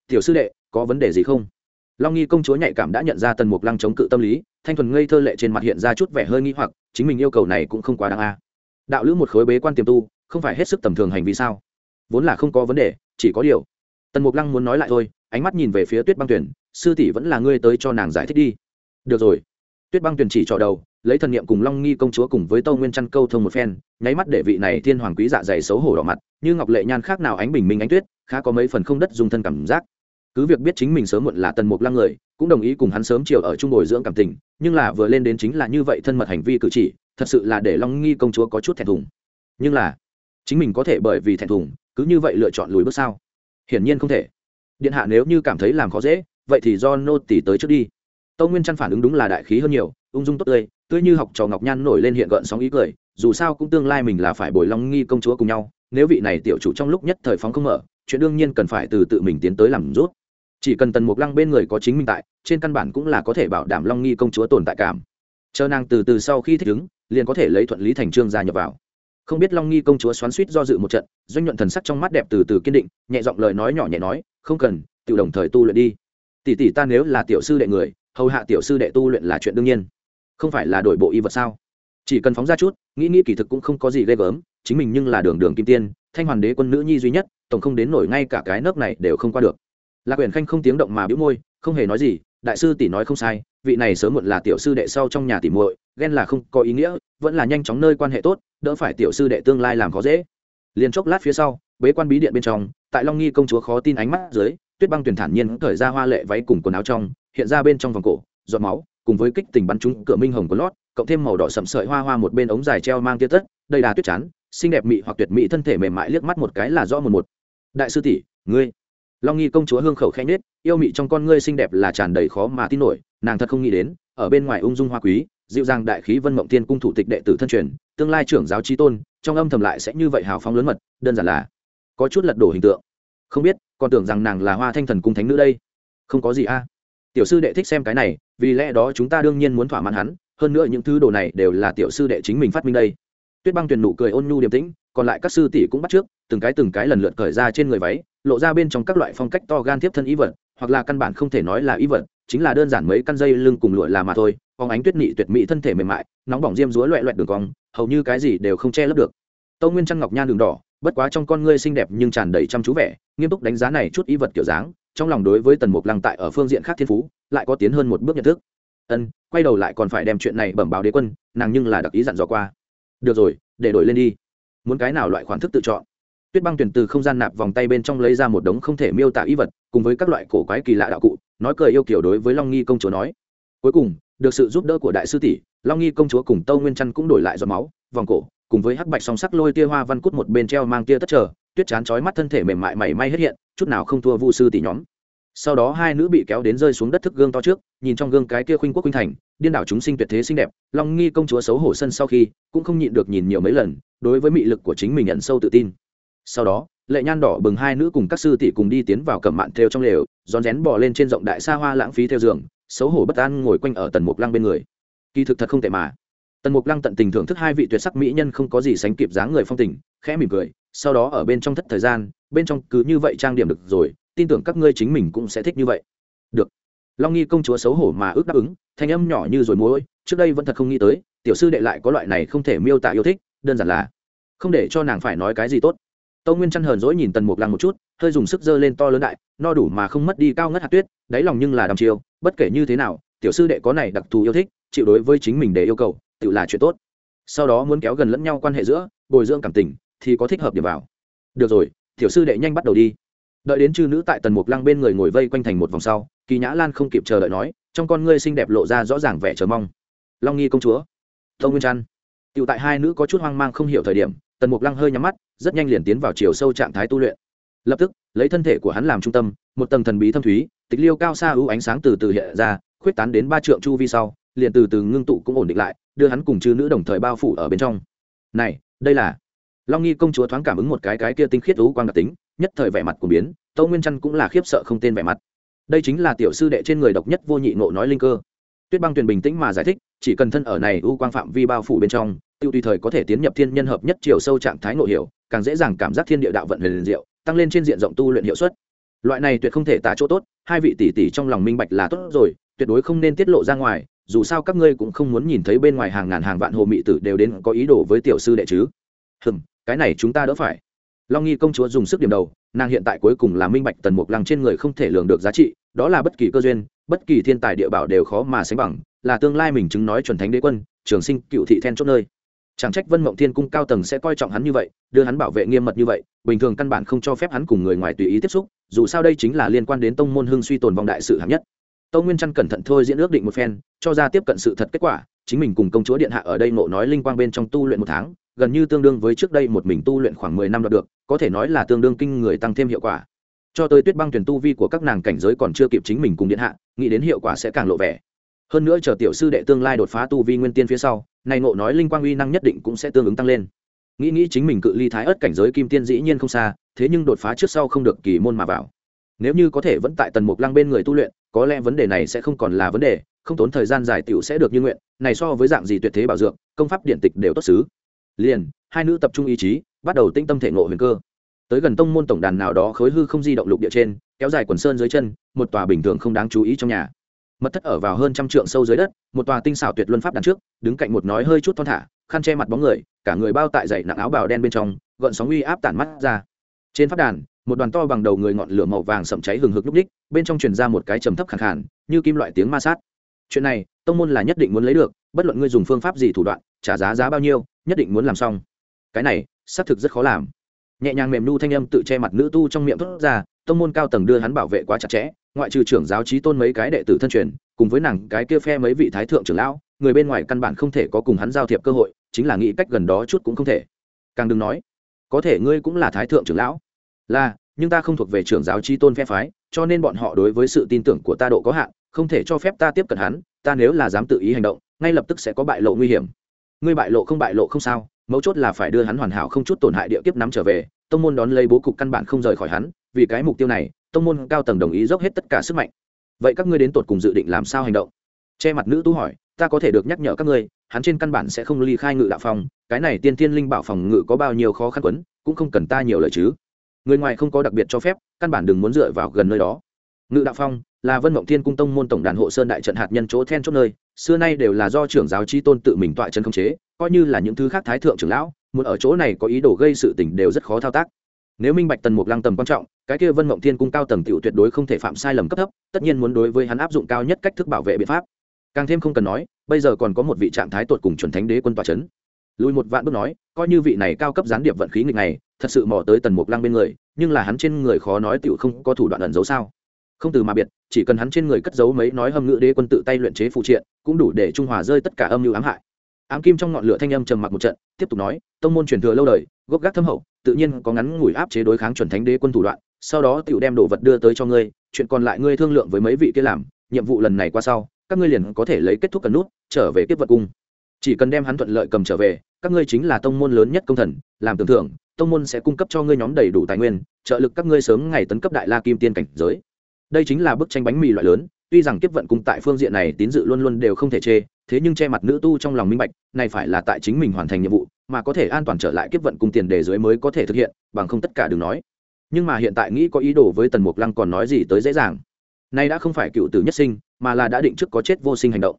Tiểu sư đệ, có vấn đề gì không? Long nghi công chúa nhạy cảm đã nhận ra tần mục lăng chống cự tâm lý, thanh thuần ngây thơ lệ trên mặt hiện ra chút vẻ hơi nghi hoặc, chính mình yêu cầu này cũng không quá đáng a. Đạo lữ một khối bế quan tiềm tu, không phải hết sức tầm thường hành vi sao? Vốn là không có vấn đề, chỉ có điều. Tần mục lăng muốn nói lại thôi, ánh mắt nhìn về phía tuyết băng tuyển, sư tỷ vẫn là ngươi tới cho nàng giải thích đi. Được rồi tuyết băng tuyển chỉ trọ đầu, lấy thần niệm cùng long nghi công chúa cùng với tâu nguyên chăn câu thông một phen, nháy mắt để vị này thiên hoàng quý dạ dày xấu hổ đỏ mặt, như ngọc lệ nhan khác nào ánh bình minh ánh tuyết, khá có mấy phần không đất dùng thân cảm giác. Cứ việc biết chính mình sớm muộn là tần mục lăng người, cũng đồng ý cùng hắn sớm chiều ở trung bồi dưỡng cảm tình, nhưng là vừa lên đến chính là như vậy thân mật hành vi cử chỉ, thật sự là để long nghi công chúa có chút thẹn thùng. Nhưng là, chính mình có thể bởi vì thẹn thùng, cứ như vậy lựa chọn lùi bước sao? Hiển nhiên không thể. Điện hạ nếu như cảm thấy làm khó dễ, vậy thì do nô tỷ tới trước đi tâu nguyên chăn phản ứng đúng là đại khí hơn nhiều, ung dung tốt tươi tươi như học trò ngọc nhan nổi lên hiện gợn sóng ý cười, dù sao cũng tương lai mình là phải bồi long nghi công chúa cùng nhau, nếu vị này tiểu chủ trong lúc nhất thời phóng không mở, chuyện đương nhiên cần phải từ tự mình tiến tới làm rút. Chỉ cần tần mục lăng bên người có chính mình tại, trên căn bản cũng là có thể bảo đảm long nghi công chúa tồn tại cảm. Chờ nàng từ từ sau khi thích ứng, liền có thể lấy thuận lý thành trương gia nhập vào. Không biết long nghi công chúa xoắn suýt do dự một trận, doanh nhuận thần sắc trong mắt đẹp từ từ kiên định, nhẹ giọng lời nói nhỏ nhẹ nói, không cần tự đồng thời tu luyện đi. Tỷ tỷ ta nếu là tiểu sư đệ người hầu hạ tiểu sư đệ tu luyện là chuyện đương nhiên. Không phải là đổi bộ y vật sao? Chỉ cần phóng ra chút, nghĩ nghĩ kỳ thực cũng không có gì ghê gớm, chính mình nhưng là đường đường kim tiên, thanh hoàn đế quân nữ nhi duy nhất, tổng không đến nổi ngay cả cái nấc này đều không qua được. Lạc quyển khanh không tiếng động mà bĩu môi, không hề nói gì, đại sư tỷ nói không sai, vị này sớm muộn là tiểu sư đệ sau trong nhà tỷ muội, ghen là không có ý nghĩa, vẫn là nhanh chóng nơi quan hệ tốt, đỡ phải tiểu sư đệ tương lai làm khó dễ. Liền chốc lát phía sau, bế quan bí điện bên trong, tại long nghi công chúa khó tin ánh mắt dưới, tuyết băng tuyển thản nhiên cởi ra hoa lệ váy cùng quần áo trong hiện ra bên trong vòng cổ giọt máu cùng với kích tình bắn trúng cửa minh hồng của lót cộng thêm màu đỏ sậm sợi hoa hoa một bên ống dài treo mang tia tất đây là tuyết chán xinh đẹp mị hoặc tuyệt mỹ thân thể mềm mại liếc mắt một cái là rõ một một. Đại sư tỷ ngươi. Long nghi công chúa hương khẩu khẽ nết, yêu mị trong con ngươi xinh đẹp là tràn đầy khó mà tin nổi nàng thật không nghĩ đến ở bên ngoài ung dung hoa quý dịu dàng đại khí vân mộng tiên cung thủ tịch đệ tử thân truyền tương lai trưởng giáo trí tôn trong âm thầm lại sẽ như vậy hào phóng lớn mật đơn giản là có chút lật đổ hình tượng. Không biết còn tưởng rằng nàng là hoa thanh thần cung thánh nữ đây. Không có gì a tiểu sư đệ thích xem cái này, vì lẽ đó chúng ta đương nhiên muốn thỏa mãn hắn, hơn nữa những thứ đồ này đều là tiểu sư đệ chính mình phát minh đây. Tuyết băng tuyền nụ cười ôn nhu điềm tĩnh, còn lại các sư tỷ cũng bắt trước, từng cái từng cái lần lượt cởi ra trên người váy, lộ ra bên trong các loại phong cách to gan tiếp thân ý vật, hoặc là căn bản không thể nói là ý vật, chính là đơn giản mấy căn dây lưng cùng lụa là mà thôi phóng ánh tuyết nị tuyệt mỹ thân thể mềm mại, nóng bỏng diêm rúa loẹ loẹt đường cong, hầu như cái gì đều không che lấp được. Tâu nguyên trăng ngọc nhan đường đỏ, bất quá trong con ngươi xinh đẹp nhưng tràn đầy chăm chú vẻ, nghiêm túc đánh giá này chút ý vật kiểu dáng trong lòng đối với tần mục lăng tại ở phương diện khác thiên phú, lại có tiến hơn một bước nhận thức. Ân, quay đầu lại còn phải đem chuyện này bẩm báo đế quân, nàng nhưng là đặc ý dặn dò qua. Được rồi, để đổi lên đi. Muốn cái nào loại khoản thức tự chọn? Tuyết băng tuyển từ không gian nạp vòng tay bên trong lấy ra một đống không thể miêu tả y vật, cùng với các loại cổ quái kỳ lạ đạo cụ, nói cười yêu kiểu đối với long nghi công chúa nói. Cuối cùng, được sự giúp đỡ của đại sư tỷ, long nghi công chúa cùng tâu nguyên trăn cũng đổi lại giọt máu, vòng cổ, cùng với hắc bạch song sắc lôi tia hoa văn cút một bên treo mang tia tất trở tuyết chán chói mắt thân thể mềm mại mảy may hết hiện, chút nào không thua vu sư tỷ nhóm. Sau đó hai nữ bị kéo đến rơi xuống đất thức gương to trước, nhìn trong gương cái kia khuynh quốc khuynh thành, điên đảo chúng sinh tuyệt thế xinh đẹp, long nghi công chúa xấu hổ sân sau khi, cũng không nhịn được nhìn nhiều mấy lần, đối với mị lực của chính mình nhận sâu tự tin. Sau đó, lệ nhan đỏ bừng hai nữ cùng các sư tỷ cùng đi tiến vào cẩm mạn theo trong lều, rón rén bỏ lên trên rộng đại xa hoa lãng phí theo giường, xấu hổ bất an ngồi quanh ở tần mục lăng bên người. Kỳ thực thật không tệ mà. Tần mục lăng tận tình thưởng thức hai vị tuyệt sắc mỹ nhân không có gì sánh kịp dáng người phong tình, khẽ mỉm cười sau đó ở bên trong thất thời gian, bên trong cứ như vậy trang điểm được rồi, tin tưởng các ngươi chính mình cũng sẽ thích như vậy. Được. Long nghi công chúa xấu hổ mà ước đáp ứng, thanh âm nhỏ như rồi mối trước đây vẫn thật không nghĩ tới, tiểu sư đệ lại có loại này không thể miêu tả yêu thích, đơn giản là không để cho nàng phải nói cái gì tốt. Tâu nguyên chăn hờn dỗi nhìn tần mục lăng một chút, hơi dùng sức dơ lên to lớn đại, no đủ mà không mất đi cao ngất hạt tuyết, đáy lòng nhưng là đăm chiêu, bất kể như thế nào, tiểu sư đệ có này đặc thù yêu thích, chịu đối với chính mình để yêu cầu, tự là chuyện tốt. Sau đó muốn kéo gần lẫn nhau quan hệ giữa, bồi dưỡng cảm tình thì có thích hợp điểm vào. Được rồi, tiểu sư đệ nhanh bắt đầu đi. Đợi đến chư nữ tại tần mục lăng bên người ngồi vây quanh thành một vòng sau, kỳ nhã lan không kịp chờ đợi nói, trong con ngươi xinh đẹp lộ ra rõ ràng vẻ chờ mong. Long nghi công chúa, tâu nguyên trăn. Tựu tại hai nữ có chút hoang mang không hiểu thời điểm, tần mục lăng hơi nhắm mắt, rất nhanh liền tiến vào chiều sâu trạng thái tu luyện. Lập tức, lấy thân thể của hắn làm trung tâm, một tầng thần bí thâm thúy, tịch liêu cao xa ưu ánh sáng từ từ hiện ra, khuyết tán đến ba trượng chu vi sau, liền từ từ ngưng tụ cũng ổn định lại, đưa hắn cùng chư nữ đồng thời bao phủ ở bên trong. Này, đây là long nghi công chúa thoáng cảm ứng một cái cái kia tinh khiết lũ quang đặc tính, nhất thời vẻ mặt của biến tâu nguyên trăn cũng là khiếp sợ không tên vẻ mặt. Đây chính là tiểu sư đệ trên người độc nhất vô nhị nộ nói linh cơ. Tuyết băng tuyền bình tĩnh mà giải thích, chỉ cần thân ở này ưu quang phạm vi bao phủ bên trong, tiêu tùy thời có thể tiến nhập thiên nhân hợp nhất chiều sâu trạng thái nội hiểu, càng dễ dàng cảm giác thiên địa đạo vận huyền diệu, tăng lên trên diện rộng tu luyện hiệu suất. Loại này tuyệt không thể tả chỗ tốt, hai vị tỷ tỷ trong lòng minh bạch là tốt rồi, tuyệt đối không nên tiết lộ ra ngoài, dù sao các ngươi cũng không muốn nhìn thấy bên ngoài hàng ngàn hàng vạn hồ mị tử đều đến có ý đồ với tiểu sư đệ chứ. Hừm cái này chúng ta đỡ phải. Long nghi công chúa dùng sức điểm đầu, nàng hiện tại cuối cùng là minh bạch tần mục lăng trên người không thể lường được giá trị, đó là bất kỳ cơ duyên, bất kỳ thiên tài địa bảo đều khó mà sánh bằng, là tương lai mình chứng nói chuẩn thánh đế quân, trường sinh cựu thị then chốt nơi. Chẳng trách vân mộng thiên cung cao tầng sẽ coi trọng hắn như vậy, đưa hắn bảo vệ nghiêm mật như vậy, bình thường căn bản không cho phép hắn cùng người ngoài tùy ý tiếp xúc, dù sao đây chính là liên quan đến tông môn hưng suy tồn vong đại sự hạng nhất. Tông nguyên trăn cẩn thận thôi diễn ước định một phen, cho ra tiếp cận sự thật kết quả, chính mình cùng công chúa điện hạ ở đây nộ nói linh quang bên trong tu luyện một tháng gần như tương đương với trước đây một mình tu luyện khoảng mười năm đạt được, có thể nói là tương đương kinh người tăng thêm hiệu quả. Cho tới tuyết băng tuyển tu vi của các nàng cảnh giới còn chưa kịp chính mình cùng điện hạ, nghĩ đến hiệu quả sẽ càng lộ vẻ. Hơn nữa chờ tiểu sư đệ tương lai đột phá tu vi nguyên tiên phía sau, này ngộ nói linh quang uy năng nhất định cũng sẽ tương ứng tăng lên. Nghĩ nghĩ chính mình cự ly thái ớt cảnh giới kim tiên dĩ nhiên không xa, thế nhưng đột phá trước sau không được kỳ môn mà vào. Nếu như có thể vẫn tại tần mục lăng bên người tu luyện, có lẽ vấn đề này sẽ không còn là vấn đề, không tốn thời gian dài tiểu sẽ được như nguyện, này so với dạng gì tuyệt thế bảo dưỡng công pháp điện tịch đều tốt xứ liền, hai nữ tập trung ý chí, bắt đầu tinh tâm thể ngộ huyền cơ. Tới gần tông môn tổng đàn nào đó khối hư không di động lục địa trên, kéo dài quần sơn dưới chân, một tòa bình thường không đáng chú ý trong nhà. Mật thất ở vào hơn trăm trượng sâu dưới đất, một tòa tinh xảo tuyệt luân pháp đàn trước, đứng cạnh một nói hơi chút thon thả, khăn che mặt bóng người, cả người bao tại dậy nặng áo bào đen bên trong gợn sóng uy áp tản mắt ra. Trên pháp đàn, một đoàn to bằng đầu người ngọn lửa màu vàng sậm cháy hừng hực lúc đích, bên trong truyền ra một cái trầm thấp khẳng khàn, như kim loại tiếng ma sát. Chuyện này tông môn là nhất định muốn lấy được, bất luận ngươi dùng phương pháp gì thủ đoạn, trả giá giá bao nhiêu, nhất định muốn làm xong. Cái này, xác thực rất khó làm. Nhẹ nhàng mềm nu thanh âm tự che mặt nữ tu trong miệng thốt ra, tông môn cao tầng đưa hắn bảo vệ quá chặt chẽ, ngoại trừ trưởng giáo trí tôn mấy cái đệ tử thân truyền, cùng với nàng cái kia phe mấy vị thái thượng trưởng lão, người bên ngoài căn bản không thể có cùng hắn giao thiệp cơ hội, chính là nghĩ cách gần đó chút cũng không thể. Càng đừng nói, có thể ngươi cũng là thái thượng trưởng lão. Là, nhưng ta không thuộc về trưởng giáo trí tôn phe phái, cho nên bọn họ đối với sự tin tưởng của ta độ có hạn, không thể cho phép ta tiếp cận hắn ta nếu là dám tự ý hành động, ngay lập tức sẽ có bại lộ nguy hiểm. Ngươi bại lộ không bại lộ không sao, mấu chốt là phải đưa hắn hoàn hảo không chút tổn hại địa kiếp nắm trở về, tông môn đón lấy bố cục căn bản không rời khỏi hắn, vì cái mục tiêu này, tông môn cao tầng đồng ý dốc hết tất cả sức mạnh. Vậy các ngươi đến tột cùng dự định làm sao hành động? Che mặt nữ tú hỏi, ta có thể được nhắc nhở các ngươi, hắn trên căn bản sẽ không ly khai ngự đạo phòng, cái này tiên tiên linh bảo phòng ngự có bao nhiêu khó khăn quấn, cũng không cần ta nhiều lời chứ. Người ngoài không có đặc biệt cho phép, căn bản đừng muốn dựa vào gần nơi đó. Ngự đạo phong là vân mộng thiên cung tông môn tổng đàn hộ sơn đại trận hạt nhân chỗ then chốt nơi, xưa nay đều là do trưởng giáo chi tôn tự mình tọa chân không chế, coi như là những thứ khác thái thượng trưởng lão, muốn ở chỗ này có ý đồ gây sự tình đều rất khó thao tác. Nếu minh bạch tần mục lăng tầm quan trọng, cái kia vân mộng thiên cung cao tầng tiểu tuyệt đối không thể phạm sai lầm cấp thấp, tất nhiên muốn đối với hắn áp dụng cao nhất cách thức bảo vệ biện pháp. Càng thêm không cần nói, bây giờ còn có một vị trạng thái tột cùng chuẩn thánh đế quân tòa c h ấ n lùi một vạn bước nói, coi như vị này cao cấp gián điệp vận khí nghịch này, thật sự mò tới tần mục lăng bên người, nhưng là hắn trên người khó nói tiểu không có thủ đoạn ẩn giấu sao không từ mà biệt, chỉ cần hắn trên người cất giấu mấy nói hâm ngữ đế quân tự tay luyện chế phụ triện, cũng đủ để trung hòa rơi tất cả âm mưu ám hại. Ám kim trong ngọn lửa thanh âm trầm mặc một trận, tiếp tục nói, tông môn truyền thừa lâu đời, gốc gác thâm hậu, tự nhiên có ngắn ngủi áp chế đối kháng chuẩn thánh đế quân thủ đoạn, sau đó tựu đem đồ vật đưa tới cho ngươi, chuyện còn lại ngươi thương lượng với mấy vị kia làm, nhiệm vụ lần này qua sau, các ngươi liền có thể lấy kết thúc cần nút, trở về tiếp vật cung. Chỉ cần đem hắn thuận lợi cầm trở về, các ngươi chính là tông môn lớn nhất công thần, làm tưởng thưởng, tông môn sẽ cung cấp cho ngươi nhóm đầy đủ tài nguyên, trợ lực các ngươi sớm ngày tấn cấp đại la kim tiên cảnh giới đây chính là bức tranh bánh mì loại lớn, tuy rằng kiếp vận cung tại phương diện này tín dự luôn luôn đều không thể chê, thế nhưng che mặt nữ tu trong lòng minh bạch, này phải là tại chính mình hoàn thành nhiệm vụ, mà có thể an toàn trở lại kiếp vận cung tiền đề dưới mới có thể thực hiện, bằng không tất cả đừng nói. Nhưng mà hiện tại nghĩ có ý đồ với tần mục lăng còn nói gì tới dễ dàng. Nay đã không phải cựu tử nhất sinh, mà là đã định trước có chết vô sinh hành động.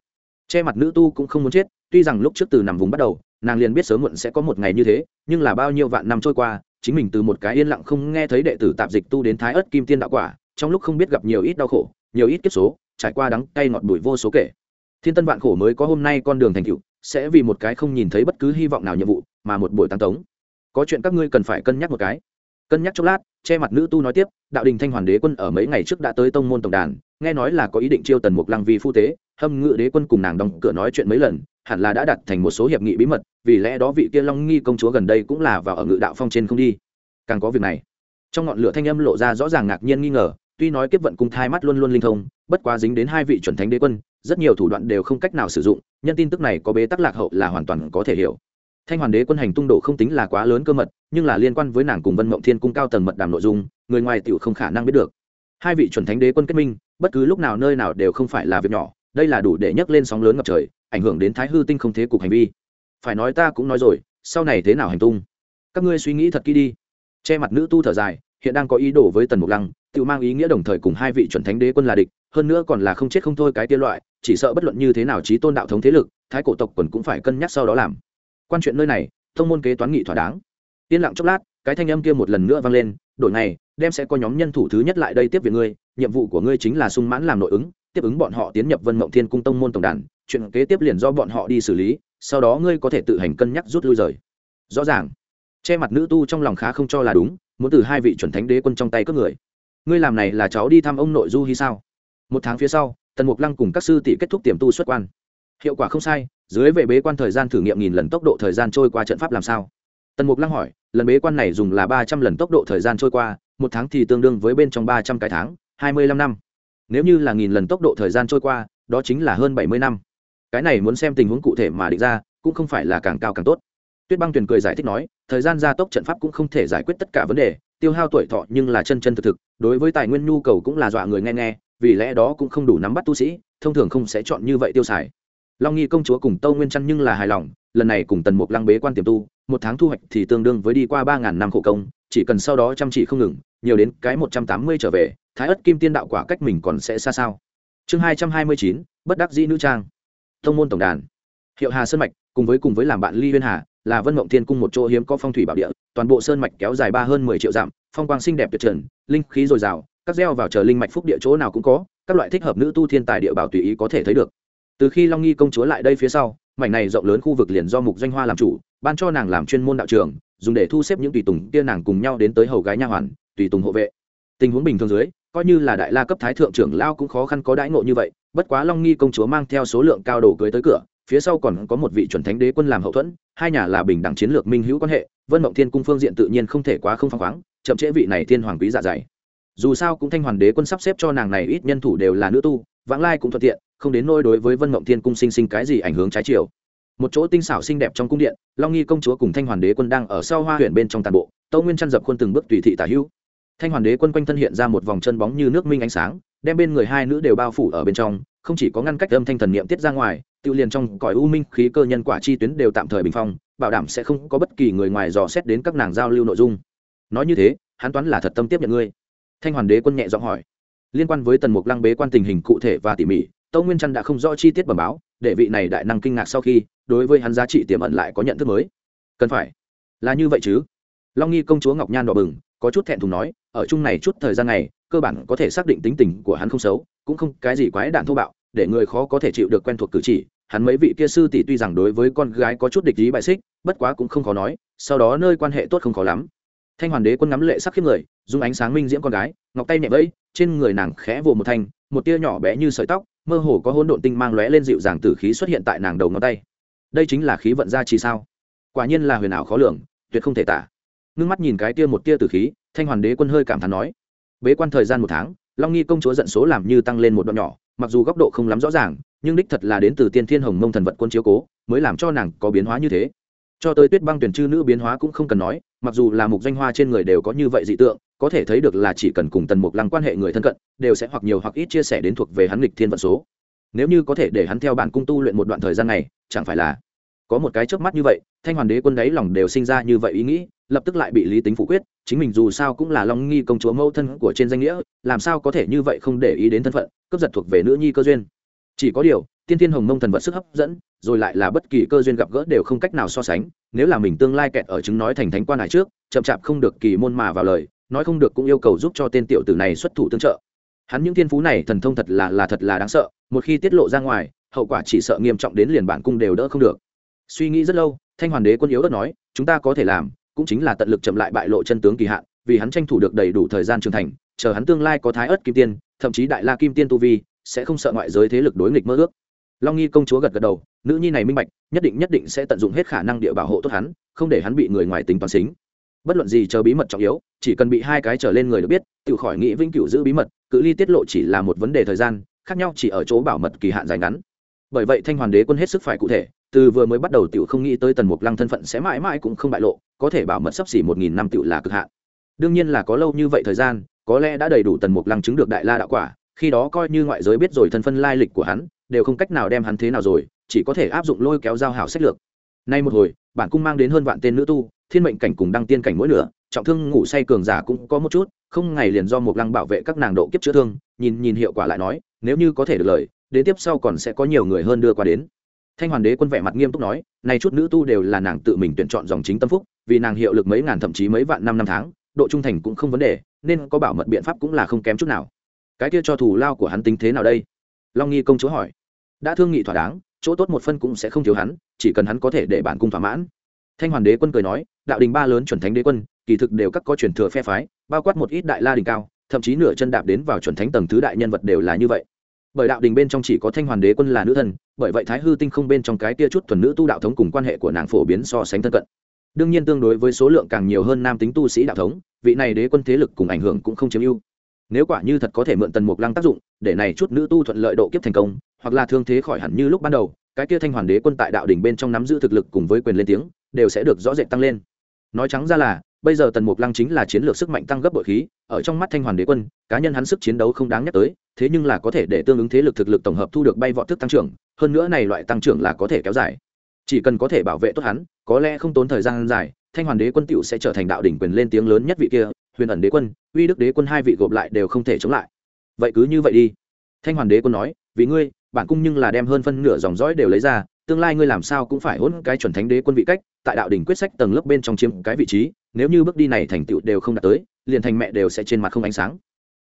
Che mặt nữ tu cũng không muốn chết, tuy rằng lúc trước từ nằm vùng bắt đầu, nàng liền biết sớm muộn sẽ có một ngày như thế, nhưng là bao nhiêu vạn năm trôi qua, chính mình từ một cái yên lặng không nghe thấy đệ tử tạp dịch tu đến thái ớt kim tiên đạo quả trong lúc không biết gặp nhiều ít đau khổ, nhiều ít kiếp số, trải qua đắng cay ngọt bụi vô số kể. Thiên tân vạn khổ mới có hôm nay con đường thành cựu sẽ vì một cái không nhìn thấy bất cứ hy vọng nào nhiệm vụ mà một buổi tăng tống. Có chuyện các ngươi cần phải cân nhắc một cái. Cân nhắc chốc lát, che mặt nữ tu nói tiếp, đạo đình thanh hoàn đế quân ở mấy ngày trước đã tới tông môn tổng đàn, nghe nói là có ý định chiêu tần mục lăng vì phu tế, hâm ngự đế quân cùng nàng đóng cửa nói chuyện mấy lần, hẳn là đã đặt thành một số hiệp nghị bí mật, vì lẽ đó vị kia long nghi công chúa gần đây cũng là vào ở ngự đạo phong trên không đi. Càng có việc này, trong ngọn lửa thanh âm lộ ra rõ ràng ngạc nhiên nghi ngờ tuy nói kiếp vận cung thai mắt luôn luôn linh thông, bất quá dính đến hai vị chuẩn thánh đế quân, rất nhiều thủ đoạn đều không cách nào sử dụng, nhân tin tức này có bế tắc lạc hậu là hoàn toàn có thể hiểu. Thanh hoàn đế quân hành tung độ không tính là quá lớn cơ mật, nhưng là liên quan với nàng cùng vân mộng thiên cung cao tầng mật đàm nội dung, người ngoài tiểu không khả năng biết được. Hai vị chuẩn thánh đế quân kết minh, bất cứ lúc nào nơi nào đều không phải là việc nhỏ, đây là đủ để nhấc lên sóng lớn ngập trời, ảnh hưởng đến thái hư tinh không thế cục hành vi. Phải nói ta cũng nói rồi, sau này thế nào hành tung? Các ngươi suy nghĩ thật kỹ đi. Che mặt nữ tu thở dài, hiện đang có ý đồ với tần mục lăng tự mang ý nghĩa đồng thời cùng hai vị chuẩn thánh đế quân là địch, hơn nữa còn là không chết không thôi cái tiên loại, chỉ sợ bất luận như thế nào trí tôn đạo thống thế lực, thái cổ tộc quần cũng phải cân nhắc sau đó làm. Quan chuyện nơi này, thông môn kế toán nghị thỏa đáng. Yên lặng chốc lát, cái thanh âm kia một lần nữa vang lên, đổi này đem sẽ có nhóm nhân thủ thứ nhất lại đây tiếp viện ngươi, nhiệm vụ của ngươi chính là sung mãn làm nội ứng, tiếp ứng bọn họ tiến nhập vân mộng thiên cung tông môn tổng đàn, chuyện kế tiếp liền do bọn họ đi xử lý, sau đó ngươi có thể tự hành cân nhắc rút lui rời. Rõ ràng, che mặt nữ tu trong lòng khá không cho là đúng, muốn từ hai vị chuẩn thánh đế quân trong tay cướp người ngươi làm này là cháu đi thăm ông nội du hy sao? Một tháng phía sau, tần mục lăng cùng các sư tỷ kết thúc tiềm tu xuất quan. Hiệu quả không sai, dưới vệ bế quan thời gian thử nghiệm nghìn lần tốc độ thời gian trôi qua trận pháp làm sao? Tần mục lăng hỏi, lần bế quan này dùng là ba trăm lần tốc độ thời gian trôi qua, một tháng thì tương đương với bên trong ba trăm cái tháng, hai mươi lăm năm. Nếu như là nghìn lần tốc độ thời gian trôi qua, đó chính là hơn bảy mươi năm. Cái này muốn xem tình huống cụ thể mà định ra, cũng không phải là càng cao càng tốt. Tuyết băng tuyền cười giải thích nói, thời gian gia tốc trận pháp cũng không thể giải quyết tất cả vấn đề tiêu hao tuổi thọ nhưng là chân chân thực thực, đối với tài nguyên nhu cầu cũng là dọa người nghe nghe, vì lẽ đó cũng không đủ nắm bắt tu sĩ, thông thường không sẽ chọn như vậy tiêu xài. Long nghi công chúa cùng tâu nguyên chăn nhưng là hài lòng, lần này cùng tần mục lăng bế quan tiềm tu, một tháng thu hoạch thì tương đương với đi qua ba ngàn năm khổ công, chỉ cần sau đó chăm chỉ không ngừng, nhiều đến cái một trăm tám mươi trở về, thái ất kim tiên đạo quả cách mình còn sẽ xa sao. Chương hai trăm hai mươi chín, bất đắc dĩ nữ trang. Thông môn tổng đàn. Hiệu hà sơn mạch, cùng với cùng với làm bạn ly huyên hà là vân mộng thiên cung một chỗ hiếm có phong thủy bảo địa, toàn bộ sơn mạch kéo dài ba hơn mười triệu dặm, phong quang xinh đẹp tuyệt trần, linh khí dồi dào, các gieo vào chờ linh mạch phúc địa chỗ nào cũng có, các loại thích hợp nữ tu thiên tài địa bảo tùy ý có thể thấy được. Từ khi long nghi công chúa lại đây phía sau, mảnh này rộng lớn khu vực liền do mục doanh hoa làm chủ, ban cho nàng làm chuyên môn đạo trường dùng để thu xếp những tùy tùng kia nàng cùng nhau đến tới hầu gái nha hoàn, tùy tùng hộ vệ. Tình huống bình thường dưới, coi như là đại la cấp thái thượng trưởng lao cũng khó khăn có đãi ngộ như vậy, bất quá long nghi công chúa mang theo số lượng cao đồ cưới tới cửa phía sau còn có một vị chuẩn thánh đế quân làm hậu thuẫn, hai nhà là bình đẳng chiến lược minh hữu quan hệ, vân mộng thiên cung phương diện tự nhiên không thể quá không phăng khoáng, chậm trễ vị này thiên hoàng quý dạ dày. Dù sao cũng thanh hoàn đế quân sắp xếp cho nàng này ít nhân thủ đều là nữ tu, vãng lai cũng thuận tiện, không đến nôi đối với vân mộng thiên cung sinh sinh cái gì ảnh hưởng trái chiều. Một chỗ tinh xảo xinh đẹp trong cung điện, long nghi công chúa cùng thanh hoàn đế quân đang ở sau hoa huyện bên trong tàn bộ, tâu nguyên chăn dập khuôn từng bước tùy thị tả hữu. Thanh hoàn đế quân quanh thân hiện ra một vòng chân bóng như nước minh ánh sáng, đem bên người hai nữ đều bao phủ ở bên trong, không chỉ có ngăn cách âm thanh thần niệm tiết ra ngoài tự liền trong cõi u minh khí cơ nhân quả chi tuyến đều tạm thời bình phong, bảo đảm sẽ không có bất kỳ người ngoài dò xét đến các nàng giao lưu nội dung. Nói như thế, hắn toán là thật tâm tiếp nhận ngươi. Thanh hoàn đế quân nhẹ giọng hỏi. Liên quan với tần mục lăng bế quan tình hình cụ thể và tỉ mỉ, tâu nguyên trăn đã không rõ chi tiết bẩm báo, để vị này đại năng kinh ngạc sau khi, đối với hắn giá trị tiềm ẩn lại có nhận thức mới. Cần phải. Là như vậy chứ? Long nghi công chúa ngọc nhan đỏ bừng, có chút thẹn thùng nói, ở chung này chút thời gian này, cơ bản có thể xác định tính tình của hắn không xấu, cũng không cái gì quái đạn thô bạo, để người khó có thể chịu được quen thuộc cử chỉ hắn mấy vị kia sư tỷ tuy rằng đối với con gái có chút địch ý bại xích, bất quá cũng không khó nói, sau đó nơi quan hệ tốt không khó lắm. Thanh hoàn đế quân ngắm lệ sắc khiếp người dùng ánh sáng minh diễm con gái, ngọc tay nhẹ vẫy, trên người nàng khẽ vồ một thanh, một tia nhỏ bé như sợi tóc, mơ hồ có hỗn độn tinh mang lóe lên dịu dàng tử khí xuất hiện tại nàng đầu ngón tay. Đây chính là khí vận gia trì sao? Quả nhiên là huyền ảo khó lường, tuyệt không thể tả. Ngưng mắt nhìn cái tia một tia tử khí, thanh hoàn đế quân hơi cảm thán nói, bế quan thời gian một tháng, long nghi công chúa giận số làm như tăng lên một đoạn nhỏ, mặc dù góc độ không lắm rõ ràng nhưng đích thật là đến từ tiên thiên hồng mông thần vật quân chiếu cố, mới làm cho nàng có biến hóa như thế. Cho tới tuyết băng tuyển chư nữ biến hóa cũng không cần nói, mặc dù là mục danh hoa trên người đều có như vậy dị tượng, có thể thấy được là chỉ cần cùng tần mục lăng quan hệ người thân cận, đều sẽ hoặc nhiều hoặc ít chia sẻ đến thuộc về hắn lịch thiên vận số. Nếu như có thể để hắn theo bản cung tu luyện một đoạn thời gian này, chẳng phải là có một cái trước mắt như vậy, thanh hoàn đế quân đáy lòng đều sinh ra như vậy ý nghĩ, lập tức lại bị lý tính phủ quyết, chính mình dù sao cũng là long nghi công chúa mẫu thân của trên danh nghĩa, làm sao có thể như vậy không để ý đến thân phận, cướp giật thuộc về nữ nhi cơ duyên chỉ có điều, tiên thiên hồng mông thần vật sức hấp dẫn, rồi lại là bất kỳ cơ duyên gặp gỡ đều không cách nào so sánh, nếu là mình tương lai kẹt ở chứng nói thành thánh quan hải trước, chậm chạp không được kỳ môn mà vào lời, nói không được cũng yêu cầu giúp cho tên tiểu tử này xuất thủ tương trợ. Hắn những thiên phú này thần thông thật là là thật là đáng sợ, một khi tiết lộ ra ngoài, hậu quả chỉ sợ nghiêm trọng đến liền bản cung đều đỡ không được. Suy nghĩ rất lâu, thanh hoàn đế quân yếu đất nói, chúng ta có thể làm, cũng chính là tận lực chậm lại bại lộ chân tướng kỳ hạn, vì hắn tranh thủ được đầy đủ thời gian trưởng thành, chờ hắn tương lai có thái ớt kim tiên, thậm chí đại la kim tiên tu vi sẽ không sợ ngoại giới thế lực đối nghịch mơ ước. Long nghi công chúa gật gật đầu, nữ nhi này minh bạch, nhất định nhất định sẽ tận dụng hết khả năng địa bảo hộ tốt hắn, không để hắn bị người ngoài tính toán xính. Bất luận gì chờ bí mật trọng yếu, chỉ cần bị hai cái trở lên người được biết tự khỏi nghĩ vĩnh cửu giữ bí mật, cự ly tiết lộ chỉ là một vấn đề thời gian, khác nhau chỉ ở chỗ bảo mật kỳ hạn dài ngắn. Bởi vậy thanh hoàn đế quân hết sức phải cụ thể, từ vừa mới bắt đầu tiểu không nghĩ tới tần mục lăng thân phận sẽ mãi mãi cũng không bại lộ, có thể bảo mật sắp xỉ một nghìn năm tiểu là cực hạn. Đương nhiên là có lâu như vậy thời gian, có lẽ đã đầy đủ tần mục lăng chứng được đại la đạo quả khi đó coi như ngoại giới biết rồi thân phân lai lịch của hắn, đều không cách nào đem hắn thế nào rồi, chỉ có thể áp dụng lôi kéo giao hảo sách lược. Nay một hồi, bản cung mang đến hơn vạn tên nữ tu, thiên mệnh cảnh cùng đăng tiên cảnh mỗi nửa, trọng thương ngủ say cường giả cũng có một chút, không ngày liền do một lăng bảo vệ các nàng độ kiếp chữa thương, nhìn nhìn hiệu quả lại nói, nếu như có thể được lời, đến tiếp sau còn sẽ có nhiều người hơn đưa qua đến. Thanh hoàn đế quân vẻ mặt nghiêm túc nói này chút nữ tu đều là nàng tự mình tuyển chọn dòng chính tâm phúc, vì nàng hiệu lực mấy ngàn thậm chí mấy vạn năm năm tháng, độ trung thành cũng không vấn đề, nên có bảo mật biện pháp cũng là không kém chút nào cái kia cho thủ lao của hắn tính thế nào đây? Long nghi công chúa hỏi. Đã thương nghị thỏa đáng chỗ tốt một phân cũng sẽ không thiếu hắn chỉ cần hắn có thể để bản cung thỏa mãn. Thanh hoàn đế quân cười nói đạo đình ba lớn chuẩn thánh đế quân kỳ thực đều các có truyền thừa phe phái bao quát một ít đại la đình cao thậm chí nửa chân đạp đến vào chuẩn thánh tầng thứ đại nhân vật đều là như vậy. Bởi đạo đình bên trong chỉ có thanh hoàn đế quân là nữ thần, bởi vậy thái hư tinh không bên trong cái tia chút thuần nữ tu đạo thống cùng quan hệ của nàng phổ biến so sánh thân cận. Đương nhiên tương đối với số lượng càng nhiều hơn nam tính tu sĩ đạo thống vị này đế quân thế lực cùng ảnh hưởng cũng không chiếm ưu nếu quả như thật có thể mượn tần mục lăng tác dụng, để này chút nữ tu thuận lợi độ kiếp thành công, hoặc là thương thế khỏi hẳn như lúc ban đầu, cái kia thanh hoàn đế quân tại đạo đỉnh bên trong nắm giữ thực lực cùng với quyền lên tiếng, đều sẽ được rõ rệt tăng lên. Nói trắng ra là, bây giờ tần mục lăng chính là chiến lược sức mạnh tăng gấp bội khí, ở trong mắt thanh hoàn đế quân, cá nhân hắn sức chiến đấu không đáng nhắc tới, thế nhưng là có thể để tương ứng thế lực thực lực tổng hợp thu được bay vọt thức tăng trưởng, hơn nữa này loại tăng trưởng là có thể kéo dài. Chỉ cần có thể bảo vệ tốt hắn, có lẽ không tốn thời gian dài, thanh hoàn đế quân tựu sẽ trở thành đạo đỉnh quyền lên tiếng lớn nhất vị kia huyền ẩn đế quân, uy đức đế quân hai vị gộp lại đều không thể chống lại. Vậy cứ như vậy đi. Thanh hoàn đế quân nói, vì ngươi, bản cung nhưng là đem hơn phân nửa dòng dõi đều lấy ra, tương lai ngươi làm sao cũng phải hôn cái chuẩn thánh đế quân vị cách, tại đạo đỉnh quyết sách tầng lớp bên trong chiếm cái vị trí, nếu như bước đi này thành tựu đều không đạt tới, liền thành mẹ đều sẽ trên mặt không ánh sáng.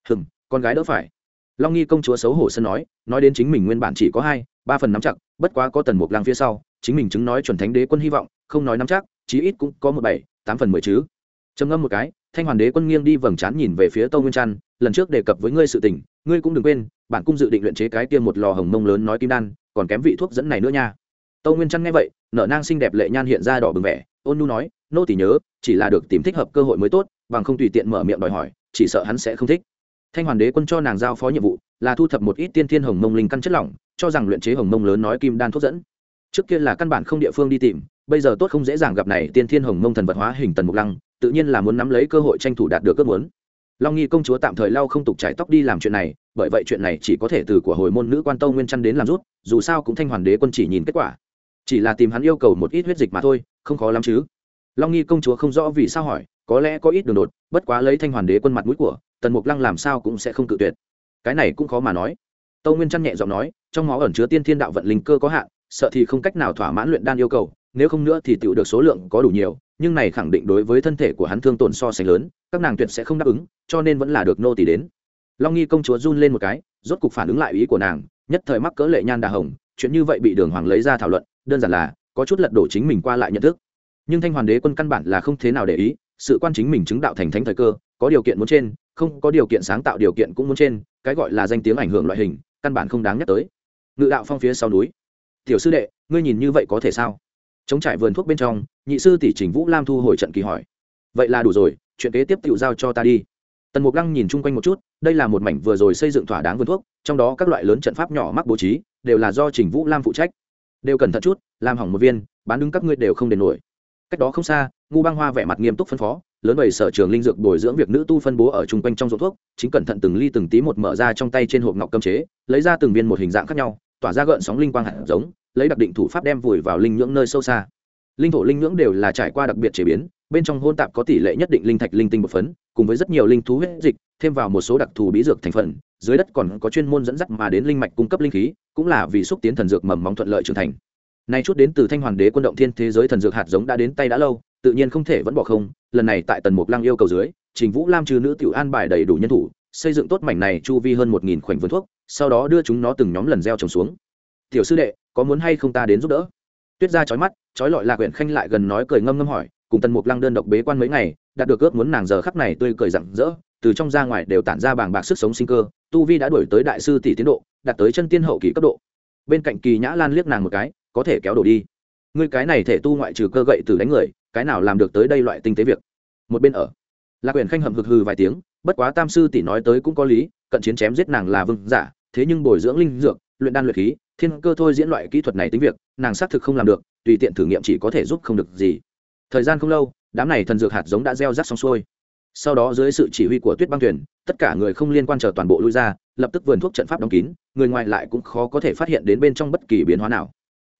Hừng con gái đỡ phải. Long nghi công chúa xấu hổ sân nói nói đến chính mình nguyên bản chỉ có hai, ba phần nắm chặt bất quá có tần mục lang phía sau, chính mình chứng nói chuẩn thánh đế quân hy vọng, không nói nắm chắc, chí ít cũng có một bảy, tám phần mười chứ. Trầm ngâm một cái thanh hoàn đế quân nghiêng đi vầng trán nhìn về phía tâu nguyên trăn, lần trước đề cập với ngươi sự tình, ngươi cũng đừng quên, bản cung dự định luyện chế cái kia một lò hồng mông lớn nói kim đan, còn kém vị thuốc dẫn này nữa nha. Tâu nguyên trăn nghe vậy, nở nang xinh đẹp lệ nhan hiện ra đỏ bừng vẻ, ôn nu nói, nô tỷ nhớ, chỉ là được tìm thích hợp cơ hội mới tốt, bằng không tùy tiện mở miệng đòi hỏi, chỉ sợ hắn sẽ không thích. Thanh hoàn đế quân cho nàng giao phó nhiệm vụ, là thu thập một ít tiên thiên hồng mông linh căn chất lỏng, cho rằng luyện chế hồng mông lớn nói kim đan thuốc dẫn. Trước kia là căn bản không địa phương đi tìm bây giờ tốt không dễ dàng gặp này, tiên thiên hồng mông thần vật hóa hình tần mục lăng, tự nhiên là muốn nắm lấy cơ hội tranh thủ đạt được ước muốn. Long nghi công chúa tạm thời lau không tục trải tóc đi làm chuyện này, bởi vậy chuyện này chỉ có thể từ của hồi môn nữ quan tâu nguyên chăn đến làm rút, dù sao cũng thanh hoàn đế quân chỉ nhìn kết quả. Chỉ là tìm hắn yêu cầu một ít huyết dịch mà thôi, không khó lắm chứ. Long nghi công chúa không rõ vì sao hỏi, có lẽ có ít đường đột, bất quá lấy thanh hoàn đế quân mặt mũi của, tần mục lăng làm sao cũng sẽ không cự tuyệt. Cái này cũng khó mà nói. Tâu nguyên chăn nhẹ giọng nói, trong máu ẩn chứa tiên thiên đạo vận linh cơ có hạn, sợ thì không cách nào thỏa mãn luyện đan yêu cầu nếu không nữa thì tựu được số lượng có đủ nhiều, nhưng này khẳng định đối với thân thể của hắn thương tổn so sánh lớn, các nàng tuyệt sẽ không đáp ứng, cho nên vẫn là được nô tỳ đến. Long nghi công chúa run lên một cái, rốt cục phản ứng lại ý của nàng, nhất thời mắc cỡ lệ nhan đà hồng, chuyện như vậy bị đường hoàng lấy ra thảo luận, đơn giản là, có chút lật đổ chính mình qua lại nhận thức. Nhưng thanh hoàn đế quân căn bản là không thế nào để ý, sự quan chính mình chứng đạo thành thánh thời cơ, có điều kiện muốn trên, không có điều kiện sáng tạo điều kiện cũng muốn trên, cái gọi là danh tiếng ảnh hưởng loại hình, căn bản không đáng nhắc tới. Ngự đạo phong phía sau núi. Tiểu sư đệ, ngươi nhìn như vậy có thể sao? Chống trải vườn thuốc bên trong, nhị sư tỷ trình vũ lam thu hồi trận kỳ hỏi. Vậy là đủ rồi, chuyện kế tiếp tự giao cho ta đi. Tần mục lăng nhìn chung quanh một chút, đây là một mảnh vừa rồi xây dựng thỏa đáng vườn thuốc, trong đó các loại lớn trận pháp nhỏ mắc bố trí, đều là do trình vũ lam phụ trách. Đều cẩn thận chút, làm hỏng một viên, bán đứng các ngươi đều không đền nổi. Cách đó không xa, ngu băng hoa vẻ mặt nghiêm túc phân phó, lớn bày sở trường linh dược bồi dưỡng việc nữ tu phân bố ở chung quanh trong ruộng thuốc, chính cẩn thận từng ly từng tí một mở ra trong tay trên hộp ngọc cơm chế, lấy ra từng viên một hình dạng khác nhau, tỏa ra gợn sóng linh quang hạt giống lấy đặc định thủ pháp đem vùi vào linh nhưỡng nơi sâu xa. Linh thổ linh nhưỡng đều là trải qua đặc biệt chế biến, bên trong hôn tạp có tỷ lệ nhất định linh thạch linh tinh một phấn, cùng với rất nhiều linh thú huyết dịch, thêm vào một số đặc thù bí dược thành phần, dưới đất còn có chuyên môn dẫn dắt mà đến linh mạch cung cấp linh khí, cũng là vì xúc tiến thần dược mầm móng thuận lợi trưởng thành. Nay chút đến từ thanh hoàng đế quân động thiên thế giới thần dược hạt giống đã đến tay đã lâu, tự nhiên không thể vẫn bỏ không, lần này tại tần mục lăng yêu cầu dưới, trình vũ lam trừ nữ tiểu an bài đầy đủ nhân thủ, xây dựng tốt mảnh này chu vi hơn một nghìn khoảnh vườn thuốc, sau đó đưa chúng nó từng nhóm lần gieo trồng xuống tiểu sư đệ, có muốn hay không ta đến giúp đỡ? Tuyết ra chói mắt, chói lọi lạc huyện khanh lại gần nói cười ngâm ngâm hỏi, cùng tần mục lăng đơn độc bế quan mấy ngày, đạt được ước muốn nàng giờ khắc này tươi cười rặng rỡ, từ trong ra ngoài đều tản ra bàng bạc sức sống sinh cơ, tu vi đã đổi tới đại sư tỷ tiến độ, đạt tới chân tiên hậu kỳ cấp độ. Bên cạnh kỳ nhã lan liếc nàng một cái, có thể kéo đổ đi. Ngươi cái này thể tu ngoại trừ cơ gậy từ đánh người, cái nào làm được tới đây loại tinh tế việc? Một bên ở, lạc quyển khanh hầm hực hừ vài tiếng, bất quá tam sư tỷ nói tới cũng có lý, cận chiến chém giết nàng là vương giả, thế nhưng bồi dưỡng linh dược luyện đan luyện khí, thiên cơ thôi diễn loại kỹ thuật này tính việc, nàng xác thực không làm được, tùy tiện thử nghiệm chỉ có thể giúp không được gì. Thời gian không lâu, đám này thần dược hạt giống đã gieo rắc xong xuôi. Sau đó dưới sự chỉ huy của tuyết băng thuyền, tất cả người không liên quan chờ toàn bộ lui ra, lập tức vườn thuốc trận pháp đóng kín, người ngoài lại cũng khó có thể phát hiện đến bên trong bất kỳ biến hóa nào.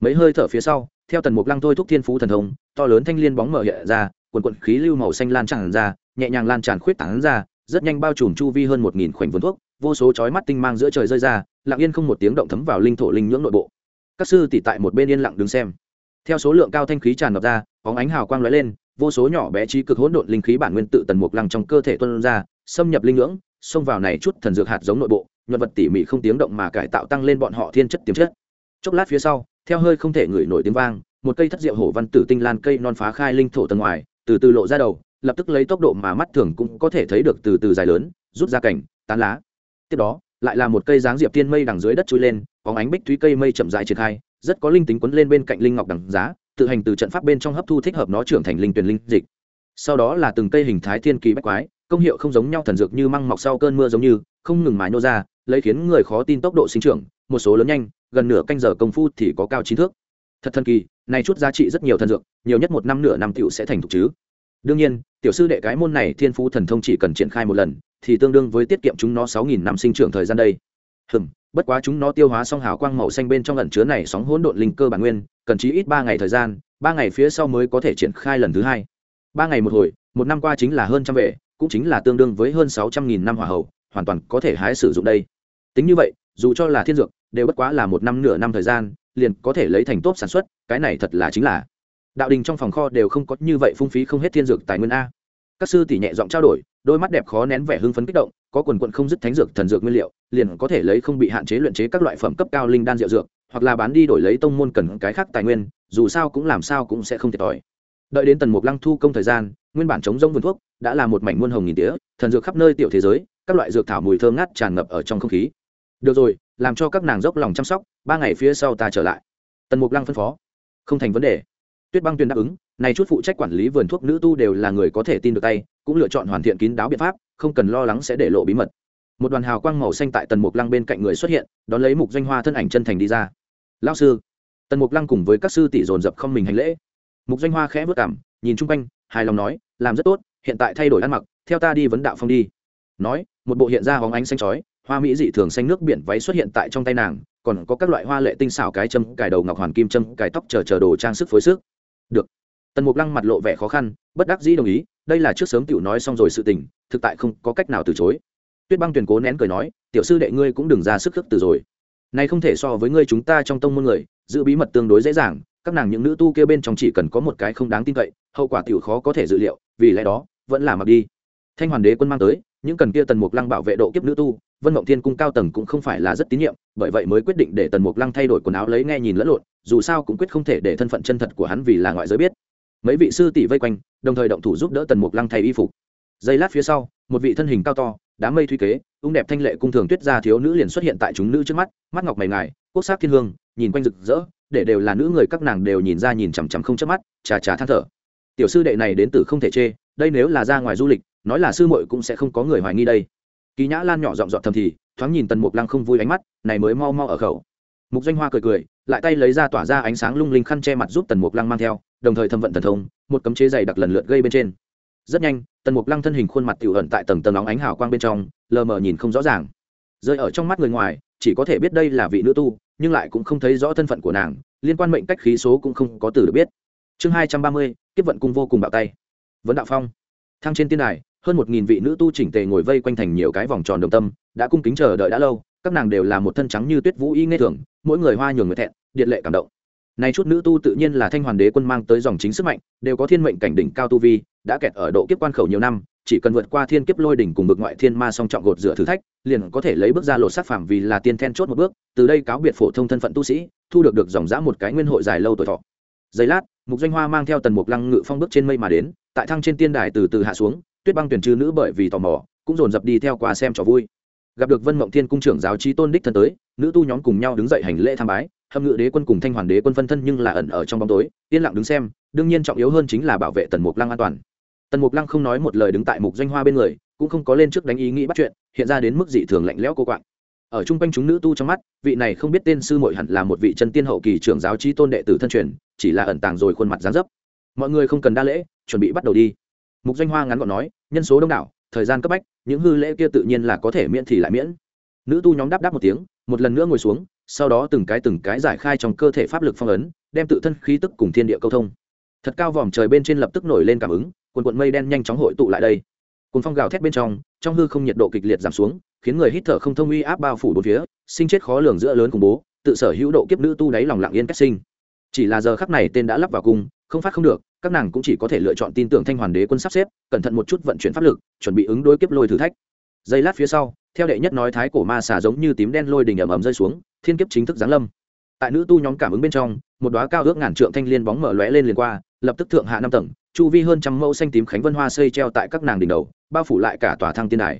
Mấy hơi thở phía sau, theo tần mục lăng thôi thúc thiên phú thần thông, to lớn thanh liên bóng mở hiện ra, quần quận khí lưu màu xanh lan tràn ra, nhẹ nhàng lan tràn khuyết tảng ra, rất nhanh bao trùm chu vi hơn một nghìn khoảnh vườn thuốc, vô số chói mắt tinh mang giữa trời rơi ra lặng yên không một tiếng động thấm vào linh thổ linh nhưỡng nội bộ. Các sư tỷ tại một bên yên lặng đứng xem. Theo số lượng cao thanh khí tràn ngập ra, bóng ánh hào quang lóe lên, vô số nhỏ bé trí cực hỗn độn linh khí bản nguyên tự tần mục lăng trong cơ thể tuân ra, xâm nhập linh nhưỡng, xông vào này chút thần dược hạt giống nội bộ, nhuận vật tỉ mỉ không tiếng động mà cải tạo tăng lên bọn họ thiên chất tiềm chất. Chốc lát phía sau, theo hơi không thể ngửi nổi tiếng vang, một cây thất diệu hổ văn tử tinh lan cây non phá khai linh thổ tầng ngoài, từ từ lộ ra đầu, lập tức lấy tốc độ mà mắt thường cũng có thể thấy được từ từ dài lớn, rút ra cảnh tán lá. Tiếp đó lại là một cây dáng diệp tiên mây đằng dưới đất chui lên, có ánh bích thúy cây mây chậm dài triển khai, rất có linh tính quấn lên bên cạnh linh ngọc đằng giá, tự hành từ trận pháp bên trong hấp thu thích hợp nó trưởng thành linh tuyển linh dịch. Sau đó là từng cây hình thái thiên kỳ bách quái, công hiệu không giống nhau thần dược như măng mọc sau cơn mưa giống như, không ngừng mái nô ra, lấy khiến người khó tin tốc độ sinh trưởng, một số lớn nhanh, gần nửa canh giờ công phu thì có cao chín thước. Thật thần kỳ, này chút giá trị rất nhiều thần dược, nhiều nhất một năm nửa năm tiểu sẽ thành thục chứ. Đương nhiên, tiểu sư đệ cái môn này thiên phú thần thông chỉ cần triển khai một lần thì tương đương với tiết kiệm chúng nó sáu nghìn năm sinh trưởng thời gian đây. Hừm, bất quá chúng nó tiêu hóa xong hào quang màu xanh bên trong lần chứa này sóng hỗn độn linh cơ bản nguyên, cần chí ít ba ngày thời gian, ba ngày phía sau mới có thể triển khai lần thứ hai. Ba ngày một hồi, một năm qua chính là hơn trăm vệ, cũng chính là tương đương với hơn sáu trăm nghìn năm hỏa hậu, hoàn toàn có thể hái sử dụng đây. Tính như vậy, dù cho là thiên dược, đều bất quá là một năm nửa năm thời gian, liền có thể lấy thành tốt sản xuất, cái này thật là chính là. Đạo đình trong phòng kho đều không có như vậy phung phí không hết thiên dược tài nguyên a. Các sư tỷ nhẹ giọng trao đổi đôi mắt đẹp khó nén vẻ hưng phấn kích động, có quần quận không dứt thánh dược thần dược nguyên liệu, liền có thể lấy không bị hạn chế luyện chế các loại phẩm cấp cao linh đan rượu dược, hoặc là bán đi đổi lấy tông môn cần cái khác tài nguyên, dù sao cũng làm sao cũng sẽ không thiệt thòi. Đợi đến tần mục lăng thu công thời gian, nguyên bản chống rông vườn thuốc đã là một mảnh muôn hồng nghìn tía, thần dược khắp nơi tiểu thế giới, các loại dược thảo mùi thơm ngát tràn ngập ở trong không khí. Được rồi, làm cho các nàng dốc lòng chăm sóc, ba ngày phía sau ta trở lại. Tần mục lăng phân phó. Không thành vấn đề. Tuyết băng tuyên đáp ứng, này chút phụ trách quản lý vườn thuốc nữ tu đều là người có thể tin được tay cũng lựa chọn hoàn thiện kín đáo biện pháp, không cần lo lắng sẽ để lộ bí mật. Một đoàn hào quang màu xanh tại tần mục lăng bên cạnh người xuất hiện, đón lấy mục danh hoa thân ảnh chân thành đi ra. Lao sư. Tần mục lăng cùng với các sư tỷ dồn dập không mình hành lễ. Mục danh hoa khẽ vất cảm, nhìn chung quanh, hài lòng nói, làm rất tốt, hiện tại thay đổi ăn mặc, theo ta đi vấn đạo phong đi. Nói, một bộ hiện ra hóng ánh xanh chói, hoa mỹ dị thường xanh nước biển váy xuất hiện tại trong tay nàng, còn có các loại hoa lệ tinh xảo cái châm cài đầu ngọc hoàn kim châm cài tóc chờ chờ đồ trang sức phối sức. Được tần mục lăng mặt lộ vẻ khó khăn, bất đắc dĩ đồng ý, đây là trước sớm tiểu nói xong rồi sự tình, thực tại không có cách nào từ chối. Tuyết băng tuyền cố nén cười nói, tiểu sư đệ ngươi cũng đừng ra sức khước từ rồi. Này không thể so với ngươi chúng ta trong tông môn người, giữ bí mật tương đối dễ dàng, các nàng những nữ tu kia bên trong chỉ cần có một cái không đáng tin cậy, hậu quả tiểu khó có thể dự liệu, vì lẽ đó, vẫn là mặc đi. Thanh hoàn đế quân mang tới, những cần kia tần mục lăng bảo vệ độ kiếp nữ tu, vân mộng thiên cung cao tầng cũng không phải là rất tín nhiệm, bởi vậy mới quyết định để tần mục lăng thay đổi quần áo lấy nghe nhìn lẫn lộn, dù sao cũng quyết không thể để thân phận chân thật của hắn vì là ngoại giới biết mấy vị sư tỷ vây quanh, đồng thời động thủ giúp đỡ tần mục lăng thay y phục. Giây lát phía sau, một vị thân hình cao to đám mây thuy kế, ung đẹp thanh lệ cung thường tuyết gia thiếu nữ liền xuất hiện tại chúng nữ trước mắt mắt ngọc mày ngài, quốc sắc thiên hương, nhìn quanh rực rỡ, để đều là nữ người các nàng đều nhìn ra nhìn chằm chằm không chớp mắt, chà chà than thở. Tiểu sư đệ này đến từ không thể chê, đây nếu là ra ngoài du lịch, nói là sư muội cũng sẽ không có người hoài nghi đây. Kỳ nhã lan nhỏ giọng giọng thầm thì, thoáng nhìn tần mục lăng không vui ánh mắt, này mới mau mau ở khẩu. Mục doanh hoa cười cười lại tay lấy ra tỏa ra ánh sáng lung linh khăn che mặt giúp tần mục lăng mang theo, đồng thời thâm vận thần thông, một cấm chế dày đặc lần lượt gây bên trên. Rất nhanh, tần mục lăng thân hình khuôn mặt tiểu ẩn tại tầng tầng nóng ánh hào quang bên trong, lờ mờ nhìn không rõ ràng. Rơi ở trong mắt người ngoài, chỉ có thể biết đây là vị nữ tu, nhưng lại cũng không thấy rõ thân phận của nàng, liên quan mệnh cách khí số cũng không có từ được biết. Chương hai trăm ba mươi, kiếp vận cung vô cùng bạo tay. Vấn đạo phong. Thang trên tiên đài, hơn một nghìn vị nữ tu chỉnh tề ngồi vây quanh thành nhiều cái vòng tròn đồng tâm, đã cung kính chờ đợi đã lâu, các nàng đều là một thân trắng như tuyết vũ y nghe thường, mỗi người hoa nhường người thẹn điện lệ cảm động. Nay chút nữ tu tự nhiên là thanh hoàn đế quân mang tới dòng chính sức mạnh, đều có thiên mệnh cảnh đỉnh cao tu vi, đã kẹt ở độ kiếp quan khẩu nhiều năm, chỉ cần vượt qua thiên kiếp lôi đỉnh cùng bực ngoại thiên ma song trọng gột rửa thử thách, liền có thể lấy bước ra lột sắc phàm vì là tiên then chốt một bước, từ đây cáo biệt phổ thông thân phận tu sĩ, thu được được dòng dã một cái nguyên hội dài lâu tuổi thọ. Giây lát, mục doanh hoa mang theo tần mục lăng ngự phong bước trên mây mà đến, tại thăng trên tiên đài từ từ hạ xuống, tuyết băng tuyển trừ nữ bởi vì tò mò, cũng dồn dập đi theo qua xem trò vui. Gặp được vân mộng thiên cung trưởng giáo trí tôn đích thân tới, nữ tu nhóm cùng nhau đứng dậy hành lễ tham bái hâm ngự đế quân cùng thanh hoàn đế quân phân thân nhưng là ẩn ở trong bóng tối, yên lặng đứng xem, đương nhiên trọng yếu hơn chính là bảo vệ tần mục lăng an toàn. Tần mục lăng không nói một lời đứng tại mục danh hoa bên người, cũng không có lên trước đánh ý nghĩ bắt chuyện, hiện ra đến mức dị thường lạnh lẽo cô quạng. Ở chung quanh chúng nữ tu trong mắt, vị này không biết tên sư mội hẳn là một vị chân tiên hậu kỳ trưởng giáo trí tôn đệ tử thân truyền, chỉ là ẩn tàng rồi khuôn mặt gián dấp. Mọi người không cần đa lễ, chuẩn bị bắt đầu đi. Mục danh hoa ngắn gọn nói, nhân số đông đảo, thời gian cấp bách, những hư lễ kia tự nhiên là có thể miễn thì lại miễn. Nữ tu nhóm đáp đáp một tiếng, một lần nữa ngồi xuống sau đó từng cái từng cái giải khai trong cơ thể pháp lực phong ấn, đem tự thân khí tức cùng thiên địa câu thông. Thật cao vòm trời bên trên lập tức nổi lên cảm ứng quần quận mây đen nhanh chóng hội tụ lại đây. Cùng phong gào thét bên trong trong hư không nhiệt độ kịch liệt giảm xuống, khiến người hít thở không thông uy áp bao phủ bốn phía, sinh chết khó lường giữa lớn cùng bố, tự sở hữu độ kiếp nữ tu đáy lòng lặng yên cách sinh. Chỉ là giờ khắc này tên đã lắp vào cung, không phát không được, các nàng cũng chỉ có thể lựa chọn tin tưởng thanh hoàn đế quân sắp xếp, cẩn thận một chút vận chuyển pháp lực, chuẩn bị ứng đối kiếp lôi thử thách. Giây lát phía sau theo đệ nhất nói thái cổ ma xà giống như tím đen lôi đình ầm ầm rơi xuống, thiên kiếp chính thức giáng lâm. Tại nữ tu nhóm cảm ứng bên trong, một đoá cao ước ngàn trượng thanh liên bóng mở lóe lên liền qua, lập tức thượng hạ năm tầng, chu vi hơn trăm mẫu xanh tím khánh vân hoa xây treo tại các nàng đỉnh đầu, bao phủ lại cả tòa thăng tiên đài.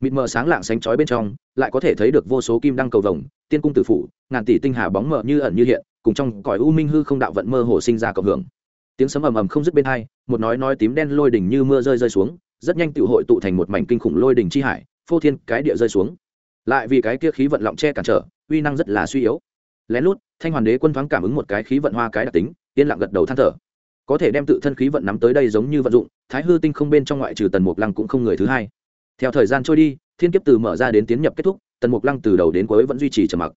Mịt mờ sáng lạng sánh chói bên trong, lại có thể thấy được vô số kim đăng cầu vồng, tiên cung tử phủ, ngàn tỷ tinh hà bóng mờ như ẩn như hiện, cùng trong cõi u minh hư không đạo vận mơ hồ sinh ra cộng hưởng. Tiếng sấm ầm ầm không dứt bên hai, một nói nói tím đen lôi đỉnh như mưa rơi rơi xuống, rất nhanh tự hội tụ thành một mảnh kinh khủng lôi đỉnh chi hải phô thiên cái địa rơi xuống. Lại vì cái kia khí vận lọng che cản trở, uy năng rất là suy yếu. Lén lút, thanh hoàn đế quân thoáng cảm ứng một cái khí vận hoa cái đặc tính, yên lặng gật đầu than thở. Có thể đem tự thân khí vận nắm tới đây giống như vận dụng, thái hư tinh không bên trong ngoại trừ tần mục lăng cũng không người thứ hai. Theo thời gian trôi đi, thiên kiếp từ mở ra đến tiến nhập kết thúc, tần mục lăng từ đầu đến cuối vẫn duy trì trầm mặc.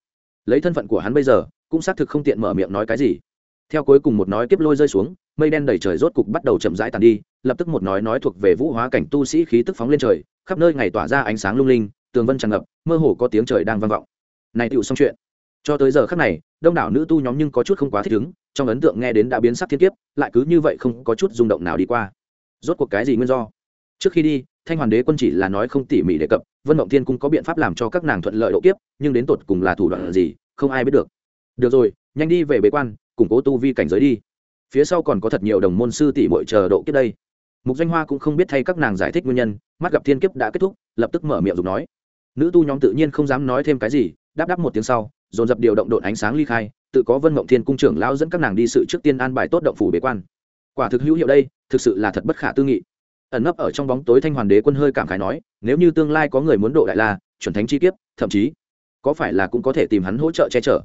Lấy thân phận của hắn bây giờ, cũng xác thực không tiện mở miệng nói cái gì. Theo cuối cùng một nói kiếp lôi rơi xuống mây đen đầy trời rốt cục bắt đầu chậm rãi tàn đi, lập tức một nói nói thuộc về vũ hóa cảnh tu sĩ khí tức phóng lên trời, khắp nơi ngày tỏa ra ánh sáng lung linh, tường vân tràn ngập, mơ hồ có tiếng trời đang vang vọng. Này tựu xong chuyện. Cho tới giờ khắc này, đông đảo nữ tu nhóm nhưng có chút không quá thích ứng, trong ấn tượng nghe đến đã biến sắc thiên kiếp, lại cứ như vậy không có chút rung động nào đi qua. Rốt cuộc cái gì nguyên do? Trước khi đi, thanh hoàn đế quân chỉ là nói không tỉ mỉ đề cập, vân mộng thiên cung có biện pháp làm cho các nàng thuận lợi độ kiếp, nhưng đến tột cùng là thủ đoạn gì, không ai biết được. Được rồi, nhanh đi về bế quan, củng cố tu vi cảnh giới đi phía sau còn có thật nhiều đồng môn sư tỷ muội chờ độ kiếp đây. Mục danh hoa cũng không biết thay các nàng giải thích nguyên nhân, mắt gặp thiên kiếp đã kết thúc, lập tức mở miệng dùng nói. Nữ tu nhóm tự nhiên không dám nói thêm cái gì, đáp đáp một tiếng sau, dồn dập điều động độn ánh sáng ly khai, tự có vân mộng thiên cung trưởng lão dẫn các nàng đi sự trước tiên an bài tốt động phủ bế quan. Quả thực hữu hiệu đây, thực sự là thật bất khả tư nghị. Ẩn nấp ở trong bóng tối thanh hoàn đế quân hơi cảm khái nói, nếu như tương lai có người muốn độ đại la, chuẩn thánh chi kiếp, thậm chí, có phải là cũng có thể tìm hắn hỗ trợ che chở.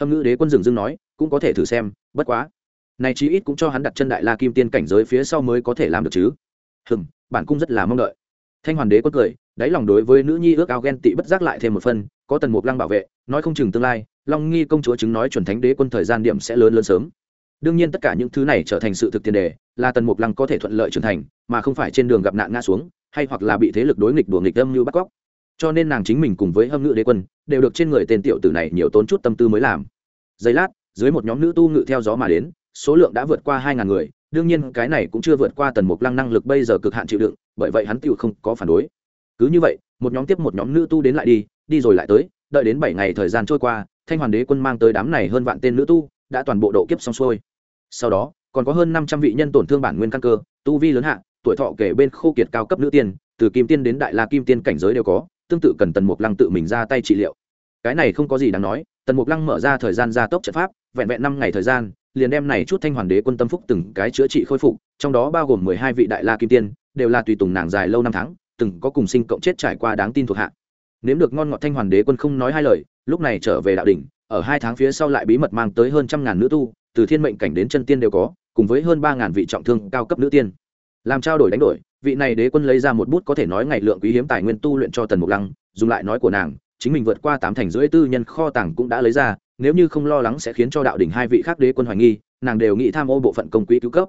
Hâm ngữ đế quân dừng dưng nói, cũng có thể thử xem, bất quá này chí ít cũng cho hắn đặt chân đại la kim tiên cảnh giới phía sau mới có thể làm được chứ. Hừm, bản cung rất là mong đợi. Thanh hoàn đế quân cười, đáy lòng đối với nữ nhi ước ao ghen tị bất giác lại thêm một phân có tần mục lăng bảo vệ, nói không chừng tương lai, long nghi công chúa chứng nói chuẩn thánh đế quân thời gian điểm sẽ lớn lớn sớm. Đương nhiên tất cả những thứ này trở thành sự thực tiền đề, là tần mục lăng có thể thuận lợi trưởng thành, mà không phải trên đường gặp nạn ngã xuống, hay hoặc là bị thế lực đối nghịch đùa nghịch âm như bắt cóc. Cho nên nàng chính mình cùng với hâm ngự đế quân, đều được trên người tên tiểu tử này nhiều tốn chút tâm tư mới làm. Giây lát, dưới một nhóm nữ tu ngự theo gió mà đến số lượng đã vượt qua hai ngàn người, đương nhiên cái này cũng chưa vượt qua tần mục lăng năng lực bây giờ cực hạn chịu đựng, bởi vậy hắn tựu không có phản đối. Cứ như vậy, một nhóm tiếp một nhóm nữ tu đến lại đi đi rồi lại tới, đợi đến bảy ngày thời gian trôi qua, thanh hoàn đế quân mang tới đám này hơn vạn tên nữ tu, đã toàn bộ độ kiếp xong xuôi. Sau đó, còn có hơn năm trăm vị nhân tổn thương bản nguyên căn cơ, tu vi lớn hạ, tuổi thọ kể bên khô kiệt cao cấp nữ tiên, từ kim tiên đến đại la kim tiên cảnh giới đều có, tương tự cần tần mục lăng tự mình ra tay trị liệu. Cái này không có gì đáng nói, tần mục lăng mở ra thời gian gia tốc trận pháp, vẹn vẹn năm ngày thời gian liền đem này chút thanh hoàn đế quân tâm phúc từng cái chữa trị khôi phục, trong đó bao gồm mười hai vị đại la kim tiên, đều là tùy tùng nàng dài lâu năm tháng, từng có cùng sinh cộng chết trải qua đáng tin thuộc hạ. Nếm được ngon ngọt thanh hoàn đế quân không nói hai lời, lúc này trở về đạo đỉnh, ở hai tháng phía sau lại bí mật mang tới hơn trăm ngàn nữ tu, từ thiên mệnh cảnh đến chân tiên đều có, cùng với hơn ba ngàn vị trọng thương cao cấp nữ tiên. Làm trao đổi đánh đổi, vị này đế quân lấy ra một bút có thể nói ngày lượng quý hiếm tài nguyên tu luyện cho tần mục lăng, dùng lại nói của nàng, chính mình vượt qua tám thành rưỡi tư nhân kho tàng cũng đã lấy ra nếu như không lo lắng sẽ khiến cho đạo đỉnh hai vị khác đế quân hoài nghi, nàng đều nghĩ tham ô bộ phận công quỹ cứu cấp.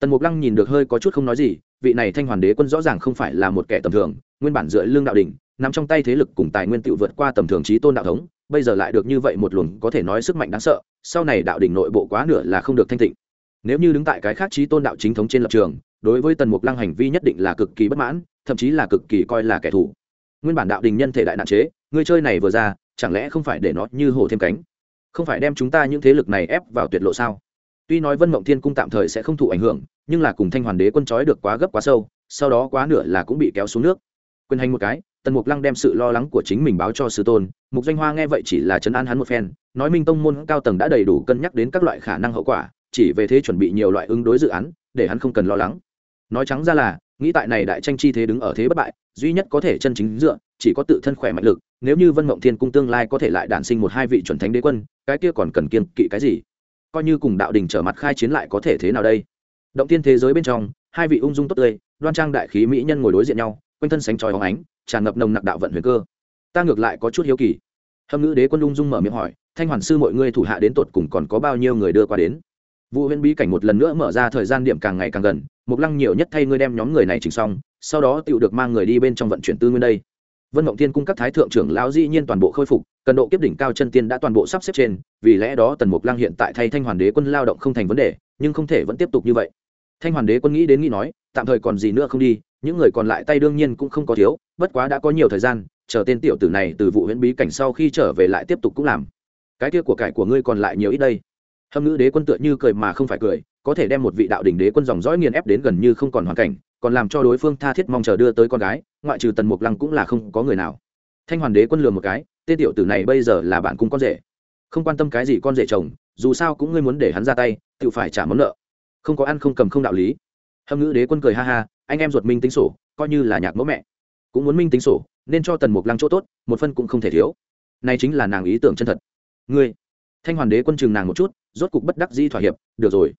Tần mục lăng nhìn được hơi có chút không nói gì, vị này thanh hoàn đế quân rõ ràng không phải là một kẻ tầm thường, nguyên bản dựa lương đạo đỉnh, nằm trong tay thế lực cùng tài nguyên tự vượt qua tầm thường trí tôn đạo thống, bây giờ lại được như vậy một luồng có thể nói sức mạnh đáng sợ, sau này đạo đỉnh nội bộ quá nửa là không được thanh tịnh. Nếu như đứng tại cái khác trí tôn đạo chính thống trên lập trường, đối với tần mục lăng hành vi nhất định là cực kỳ bất mãn, thậm chí là cực kỳ coi là kẻ thù. Nguyên bản đạo đình nhân thể đại nạn chế người chơi này vừa ra, chẳng lẽ không phải để nó như hổ thêm cánh? Không phải đem chúng ta những thế lực này ép vào tuyệt lộ sao? Tuy nói vân mộng thiên cung tạm thời sẽ không thụ ảnh hưởng, nhưng là cùng thanh hoàn đế quân trói được quá gấp quá sâu, sau đó quá nửa là cũng bị kéo xuống nước. Quyền hành một cái, tần mục lăng đem sự lo lắng của chính mình báo cho sư tôn, mục doanh hoa nghe vậy chỉ là chấn an hắn một phen, nói minh tông môn cao tầng đã đầy đủ cân nhắc đến các loại khả năng hậu quả, chỉ về thế chuẩn bị nhiều loại ứng đối dự án, để hắn không cần lo lắng. Nói trắng ra là nghĩ tại này đại tranh chi thế đứng ở thế bất bại, duy nhất có thể chân chính dựa, chỉ có tự thân khỏe mạnh lực, nếu như vân mộng thiên cung tương lai có thể lại đản sinh một hai vị chuẩn thánh đế quân, cái kia còn cần kiên kỵ cái gì? Coi như cùng đạo đình trở mặt khai chiến lại có thể thế nào đây? Động tiên thế giới bên trong, hai vị ung dung tốt tươi, đoan trang đại khí mỹ nhân ngồi đối diện nhau, quanh thân sánh tròi hóng ánh, tràn ngập nồng nặc đạo vận huyền cơ. Ta ngược lại có chút hiếu kỳ. Hâm ngữ đế quân ung dung mở miệng hỏi, thanh hoàn sư mọi người thủ hạ đến tột cùng còn có bao nhiêu người đưa qua đến? Vụ huyễn bí cảnh một lần nữa mở ra thời gian điểm càng ngày càng gần mục lăng nhiều nhất thay ngươi đem nhóm người này chỉnh xong, sau đó tựu được mang người đi bên trong vận chuyển tư nguyên đây. Vân mộng thiên cung các thái thượng trưởng lão dĩ nhiên toàn bộ khôi phục, cần độ kiếp đỉnh cao chân tiên đã toàn bộ sắp xếp trên, vì lẽ đó tần mục lăng hiện tại thay thanh hoàn đế quân lao động không thành vấn đề, nhưng không thể vẫn tiếp tục như vậy. Thanh hoàn đế quân nghĩ đến nghĩ nói, tạm thời còn gì nữa không đi, những người còn lại tay đương nhiên cũng không có thiếu, bất quá đã có nhiều thời gian, chờ tên tiểu tử này từ vụ huyễn bí cảnh sau khi trở về lại tiếp tục cũng làm. Cái kia của cải của ngươi còn lại nhiều ít đây. Hâm ngữ đế quân tựa như cười mà không phải cười có thể đem một vị đạo đỉnh đế quân dòng dõi nghiền ép đến gần như không còn hoàn cảnh, còn làm cho đối phương tha thiết mong chờ đưa tới con gái, ngoại trừ tần mục lăng cũng là không có người nào. Thanh hoàn đế quân lừa một cái, tên tiểu tử này bây giờ là bạn cùng con rể. Không quan tâm cái gì con rể chồng, dù sao cũng ngươi muốn để hắn ra tay, tự phải trả món nợ. Không có ăn không cầm không đạo lý. Hâm ngữ đế quân cười ha ha, anh em ruột minh tính sổ, coi như là nhạc mẫu mẹ. Cũng muốn minh tính sổ, nên cho tần mục lăng chỗ tốt, một phân cũng không thể thiếu. Này chính là nàng ý tưởng chân thật. Ngươi. Thanh hoàn đế quân chừng nàng một chút, rốt cục bất đắc dĩ thỏa hiệp, được rồi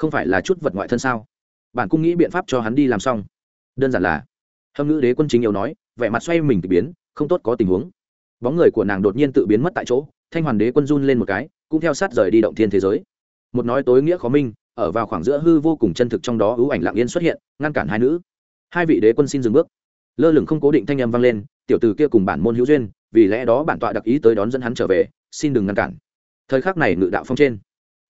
không phải là chút vật ngoại thân sao? Bản cung nghĩ biện pháp cho hắn đi làm xong. Đơn giản là, hâm ngữ đế quân chính yêu nói, vẻ mặt xoay mình k ị biến, không tốt có tình huống. Bóng người của nàng đột nhiên tự biến mất tại chỗ, thanh hoàn đế quân run lên một cái, cũng theo sát rời đi động thiên thế giới. Một nói tối nghĩa khó minh, ở vào khoảng giữa hư vô cùng chân thực trong đó ưu ảnh lặng yên xuất hiện, ngăn cản hai nữ. Hai vị đế quân xin dừng bước. Lơ lửng không cố định thanh âm vang lên, tiểu từ kia cùng bản môn hữu duyên, vì lẽ đó bản tọa đặc ý tới đón dẫn hắn trở về, xin đừng ngăn cản. Thời khắc này ngự đạo phong trên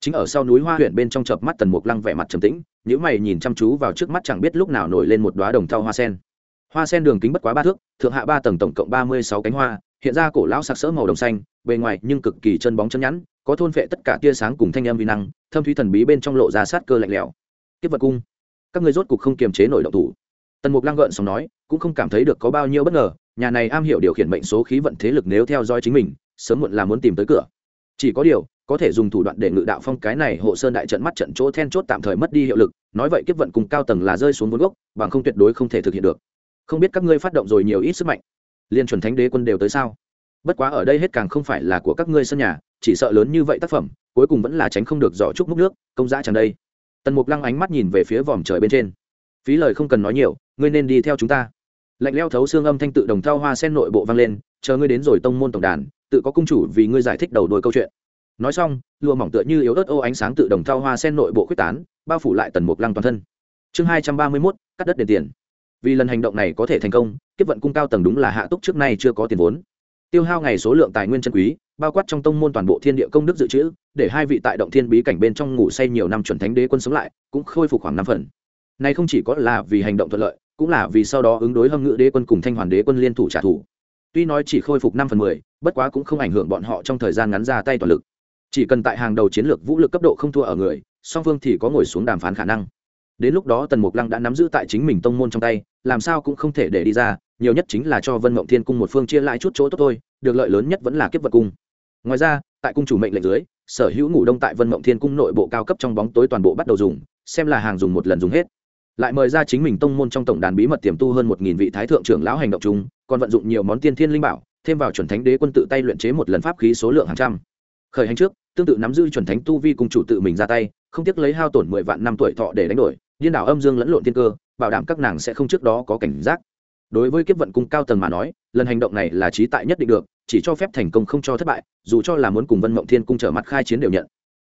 chính ở sau núi hoa huyện bên trong chợp mắt tần mục lăng vẻ mặt trầm tĩnh nhữ mày nhìn chăm chú vào trước mắt chẳng biết lúc nào nổi lên một đoá đồng thau hoa sen. Hoa sen đường kính bất quá ba thước, thượng hạ ba tầng tổng cộng ba mươi sáu cánh hoa, hiện ra cổ lão sặc sỡ màu đồng xanh, bề ngoài nhưng cực kỳ chân bóng chân nhẵn, có thôn phệ tất cả tia sáng cùng thanh âm vi năng, thâm thúy thần bí bên trong lộ ra sát cơ lạnh lẽo. Kiếp vật cung, các người rốt cục không kiềm chế nổi động thủ. Tần mục lăng gợn xong nói, cũng không cảm thấy được có bao nhiêu bất ngờ, nhà này am hiểu điều khiển mệnh số khí vận thế lực nếu theo dõi chính mình, sớm muộn là muốn tìm tới cửa. Chỉ có điều có thể dùng thủ đoạn để ngự đạo phong cái này hộ sơn đại trận mắt trận chỗ then chốt tạm thời mất đi hiệu lực, nói vậy kiếp vận cùng cao tầng là rơi xuống vốn gốc, bằng không tuyệt đối không thể thực hiện được. Không biết các ngươi phát động rồi nhiều ít sức mạnh, liên chuẩn thánh đế quân đều tới sao? Bất quá ở đây hết càng không phải là của các ngươi sân nhà, chỉ sợ lớn như vậy tác phẩm, cuối cùng vẫn là tránh không được giỏ trúc múc nước, công giá chẳng đây. Tần mục lăng ánh mắt nhìn về phía vòm trời bên trên. Phí lời không cần nói nhiều, ngươi nên đi theo chúng ta. Lạnh leo thấu xương âm thanh tự đồng thao hoa sen nội bộ vang lên, chờ ngươi đến rồi tông môn tổng đàn, tự có cung chủ vì ngươi giải thích đầu đôi câu chuyện nói xong, lụa mỏng tựa như yếu ớt ô ánh sáng tự đồng thao hoa sen nội bộ quyết tán, bao phủ lại tần mục lăng toàn thân. Chương hai trăm ba mươi mốt, cắt đất đền tiền. Vì lần hành động này có thể thành công, kiếp vận cung cao tầng đúng là hạ túc trước nay chưa có tiền vốn. Tiêu hao ngày số lượng tài nguyên chân quý, bao quát trong tông môn toàn bộ thiên địa công đức dự trữ, để hai vị tại động thiên bí cảnh bên trong ngủ say nhiều năm chuẩn thánh đế quân sống lại, cũng khôi phục khoảng năm phần. Này không chỉ có là vì hành động thuận lợi, cũng là vì sau đó ứng đối hâm ngự đế quân cùng thanh hoàn đế quân liên thủ trả thù. Tuy nói chỉ khôi phục năm phần mười, bất quá cũng không ảnh hưởng bọn họ trong thời gian ngắn ra tay toàn lực chỉ cần tại hàng đầu chiến lược vũ lực cấp độ không thua ở người, song phương thì có ngồi xuống đàm phán khả năng. Đến lúc đó tần mục lăng đã nắm giữ tại chính mình tông môn trong tay, làm sao cũng không thể để đi ra, nhiều nhất chính là cho vân mộng thiên cung một phương chia lại chút chỗ tốt thôi, được lợi lớn nhất vẫn là kiếp vật cung. Ngoài ra, tại cung chủ mệnh lệnh dưới, sở hữu ngủ đông tại vân mộng thiên cung nội bộ cao cấp trong bóng tối toàn bộ bắt đầu dùng, xem là hàng dùng một lần dùng hết. Lại mời ra chính mình tông môn trong tổng đàn bí mật tiềm tu hơn một nghìn vị thái thượng trưởng lão hành động chung, còn vận dụng nhiều món tiên thiên linh bảo, thêm vào chuẩn thánh đế quân tự tay luyện chế một lần pháp khí số lượng hàng trăm. Khởi hành trước tương tự nắm giữ chuẩn thánh tu vi cùng chủ tự mình ra tay, không tiếc lấy hao tổn mười vạn năm tuổi thọ để đánh đổi, điên đảo âm dương lẫn lộn thiên cơ, bảo đảm các nàng sẽ không trước đó có cảnh giác. Đối với kiếp vận cung cao tầng mà nói, lần hành động này là trí tại nhất định được, chỉ cho phép thành công không cho thất bại, dù cho là muốn cùng vân mộng thiên cung trở mặt khai chiến đều nhận.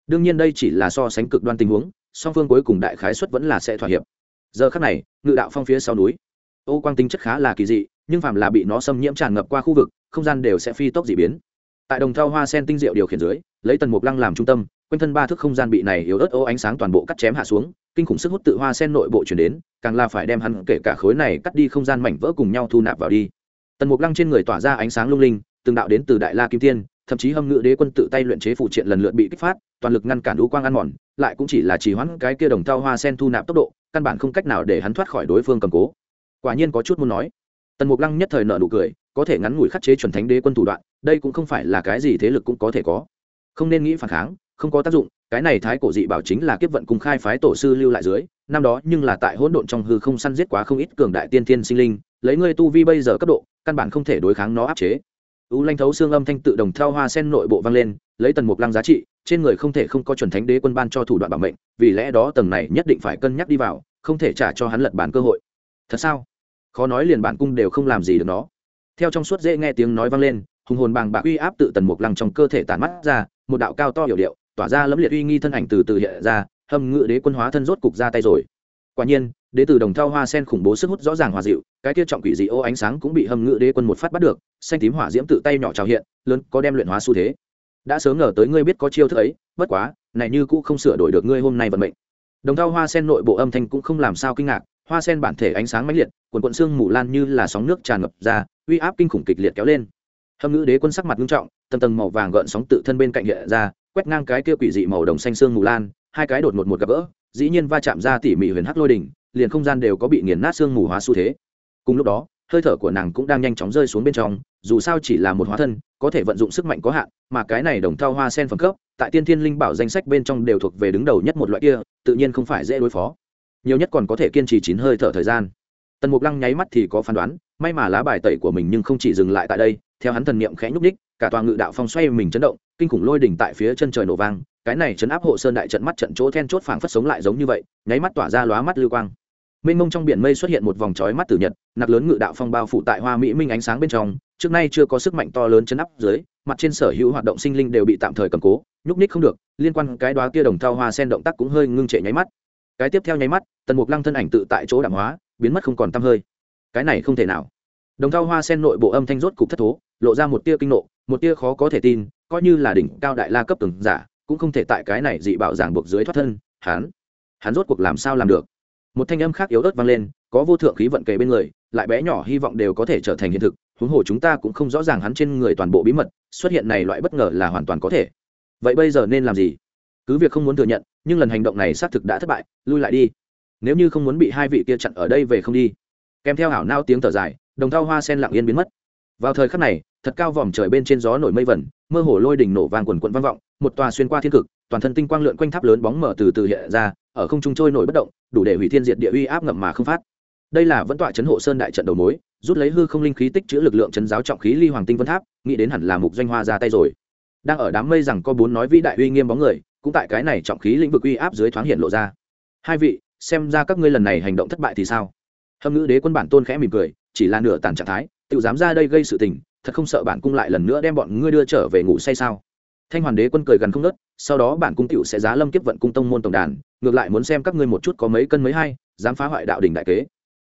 Đương nhiên đây chỉ là so sánh cực đoan tình huống, song phương cuối cùng đại khái xuất vẫn là sẽ thỏa hiệp. Giờ khắc này, ngự đạo phong phía sau núi, ô quang tính chất khá là kỳ dị, nhưng phàm là bị nó xâm nhiễm tràn ngập qua khu vực, không gian đều sẽ phi tốc dị biến tại đồng thau hoa sen tinh diệu điều khiển dưới, lấy tần mục lăng làm trung tâm, quanh thân ba thước không gian bị này yếu ớt ô ánh sáng toàn bộ cắt chém hạ xuống, kinh khủng sức hút tự hoa sen nội bộ chuyển đến, càng là phải đem hắn kể cả khối này cắt đi không gian mảnh vỡ cùng nhau thu nạp vào đi. Tần mục lăng trên người tỏa ra ánh sáng lung linh, từng đạo đến từ đại la kim tiên, thậm chí hâm ngự đế quân tự tay luyện chế phụ triện lần lượt bị kích phát, toàn lực ngăn cản đũ quang ăn mòn, lại cũng chỉ là chỉ hoãn cái kia đồng thau hoa sen thu nạp tốc độ, căn bản không cách nào để hắn thoát khỏi đối phương cầm cố. Quả nhiên có chút muốn nói. Tần mục lăng nhất thời nợ nụ cười có thể ngắn ngủi khắc chế chuẩn thánh đế quân thủ đoạn, đây cũng không phải là cái gì thế lực cũng có thể có. Không nên nghĩ phản kháng, không có tác dụng, cái này thái cổ dị bảo chính là kiếp vận cung khai phái tổ sư lưu lại dưới, năm đó nhưng là tại hỗn độn trong hư không săn giết quá không ít cường đại tiên thiên sinh linh, lấy ngươi tu vi bây giờ cấp độ, căn bản không thể đối kháng nó áp chế. U lanh thấu xương âm thanh tự đồng theo hoa sen nội bộ vang lên, lấy tần mục lăng giá trị, trên người không thể không có chuẩn thánh đế quân ban cho thủ đoạn bảo mệnh, vì lẽ đó tầng này nhất định phải cân nhắc đi vào, không thể trả cho hắn lật bản cơ hội. Thật sao? Khó nói liền bản cung đều không làm gì được nó theo trong suốt dễ nghe tiếng nói vang lên, hùng hồn bàng bạc uy áp tự tần mục lăng trong cơ thể tàn mắt ra, một đạo cao to hiểu điệu, tỏa ra lẫm liệt uy nghi thân ảnh từ từ hiện ra, hâm ngự đế quân hóa thân rốt cục ra tay rồi. Quả nhiên, đế từ đồng thao hoa sen khủng bố sức hút rõ ràng hòa dịu, cái kia trọng quỷ dị ô ánh sáng cũng bị hâm ngự đế quân một phát bắt được, xanh tím hỏa diễm tự tay nhỏ trào hiện, lớn có đem luyện hóa xu thế. Đã sớm ngờ tới ngươi biết có chiêu thức ấy, bất quá, này như cũ không sửa đổi được ngươi hôm nay vận mệnh. Đồng thao hoa sen nội bộ âm thanh cũng không làm sao kinh ngạc, hoa sen bản thể ánh sáng mãnh liệt quần quận xương mù lan như là sóng nước tràn ngập ra uy áp kinh khủng kịch liệt kéo lên. Hâm ngữ đế quân sắc mặt nghiêm trọng, tầng tầng màu vàng gợn sóng tự thân bên cạnh hiện ra, quét ngang cái kia quỷ dị màu đồng xanh xương mù lan, hai cái đột một một gặp vỡ dĩ nhiên va chạm ra tỉ mỉ huyền hắc lôi đỉnh, liền không gian đều có bị nghiền nát xương mù hóa xu thế. Cùng lúc đó, hơi thở của nàng cũng đang nhanh chóng rơi xuống bên trong, dù sao chỉ là một hóa thân, có thể vận dụng sức mạnh có hạn, mà cái này đồng thao hoa sen phẩm cấp, tại tiên thiên linh bảo danh sách bên trong đều thuộc về đứng đầu nhất một loại kia, tự nhiên không phải dễ đối phó. Nhiều nhất còn có thể kiên trì chín hơi thở thời gian tần mục lăng nháy mắt thì có phán đoán, may mà lá bài tẩy của mình nhưng không chỉ dừng lại tại đây, theo hắn thần niệm khẽ nhúc ních cả tòa ngự đạo phong xoay mình chấn động, kinh khủng lôi đỉnh tại phía chân trời nổ vang, cái này chấn áp hộ sơn đại trận mắt trận chỗ then chốt phảng phất sống lại giống như vậy, nháy mắt tỏa ra lóa mắt lưu quang. Mênh mông trong biển mây xuất hiện một vòng trói mắt tử nhật, nặc lớn ngự đạo phong bao phủ tại hoa mỹ minh ánh sáng bên trong, trước nay chưa có sức mạnh to lớn chấn áp dưới, mặt trên sở hữu hoạt động sinh linh đều bị tạm thời cầm cố, nhúc ních không được, liên quan cái đoá kia đồng thao hoa sen động tác cũng hơi ngưng trệ nháy mắt. Cái tiếp theo nháy mắt, tần mục lăng thân ảnh tự tại chỗ đạm hóa biến mất không còn tăm hơi. Cái này không thể nào. Đồng thao hoa sen nội bộ âm thanh rốt cục thất thố, lộ ra một tia kinh nộ, một tia khó có thể tin, coi như là đỉnh cao đại la cấp từng giả, cũng không thể tại cái này dị bảo giảng buộc dưới thoát thân, hắn hắn rốt cuộc làm sao làm được? Một thanh âm khác yếu ớt vang lên, có vô thượng khí vận kề bên người, lại bé nhỏ hy vọng đều có thể trở thành hiện thực, huống hồ chúng ta cũng không rõ ràng hắn trên người toàn bộ bí mật, xuất hiện này loại bất ngờ là hoàn toàn có thể. Vậy bây giờ nên làm gì? Cứ việc không muốn thừa nhận, nhưng lần hành động này xác thực đã thất bại, lui lại đi nếu như không muốn bị hai vị kia chặn ở đây về không đi. Kèm theo hảo nao tiếng thở dài, đồng thao hoa sen lặng yên biến mất. Vào thời khắc này, thật cao vòm trời bên trên gió nổi mây vẩn, mơ hồ lôi đỉnh nổ vàng quần quận vang vọng, một tòa xuyên qua thiên cực, toàn thân tinh quang lượn quanh tháp lớn bóng mở từ từ hiện ra, ở không trung trôi nổi bất động, đủ để hủy thiên diệt địa uy áp ngậm mà không phát. Đây là vẫn tọa chấn hộ sơn đại trận đầu mối, rút lấy hư không linh khí tích chữ lực lượng chấn giáo trọng khí ly hoàng tinh vân tháp, nghĩ đến hẳn là mục doanh hoa ra tay rồi. Đang ở đám mây rằng có bốn nói vĩ đại uy nghiêm bóng người, cũng tại cái này trọng khí lĩnh vực uy áp dưới thoáng hiện lộ ra. Hai vị xem ra các ngươi lần này hành động thất bại thì sao? Hâm ngữ đế quân bản tôn khẽ mỉm cười, chỉ là nửa tàn trạng thái tự dám ra đây gây sự tình, thật không sợ bản cung lại lần nữa đem bọn ngươi đưa trở về ngủ say sao? Thanh hoàn đế quân cười gần không nớt sau đó bản cung tựu sẽ giá lâm kiếp vận cung tông môn tổng đàn, ngược lại muốn xem các ngươi một chút có mấy cân mấy hai, dám phá hoại đạo đình đại kế.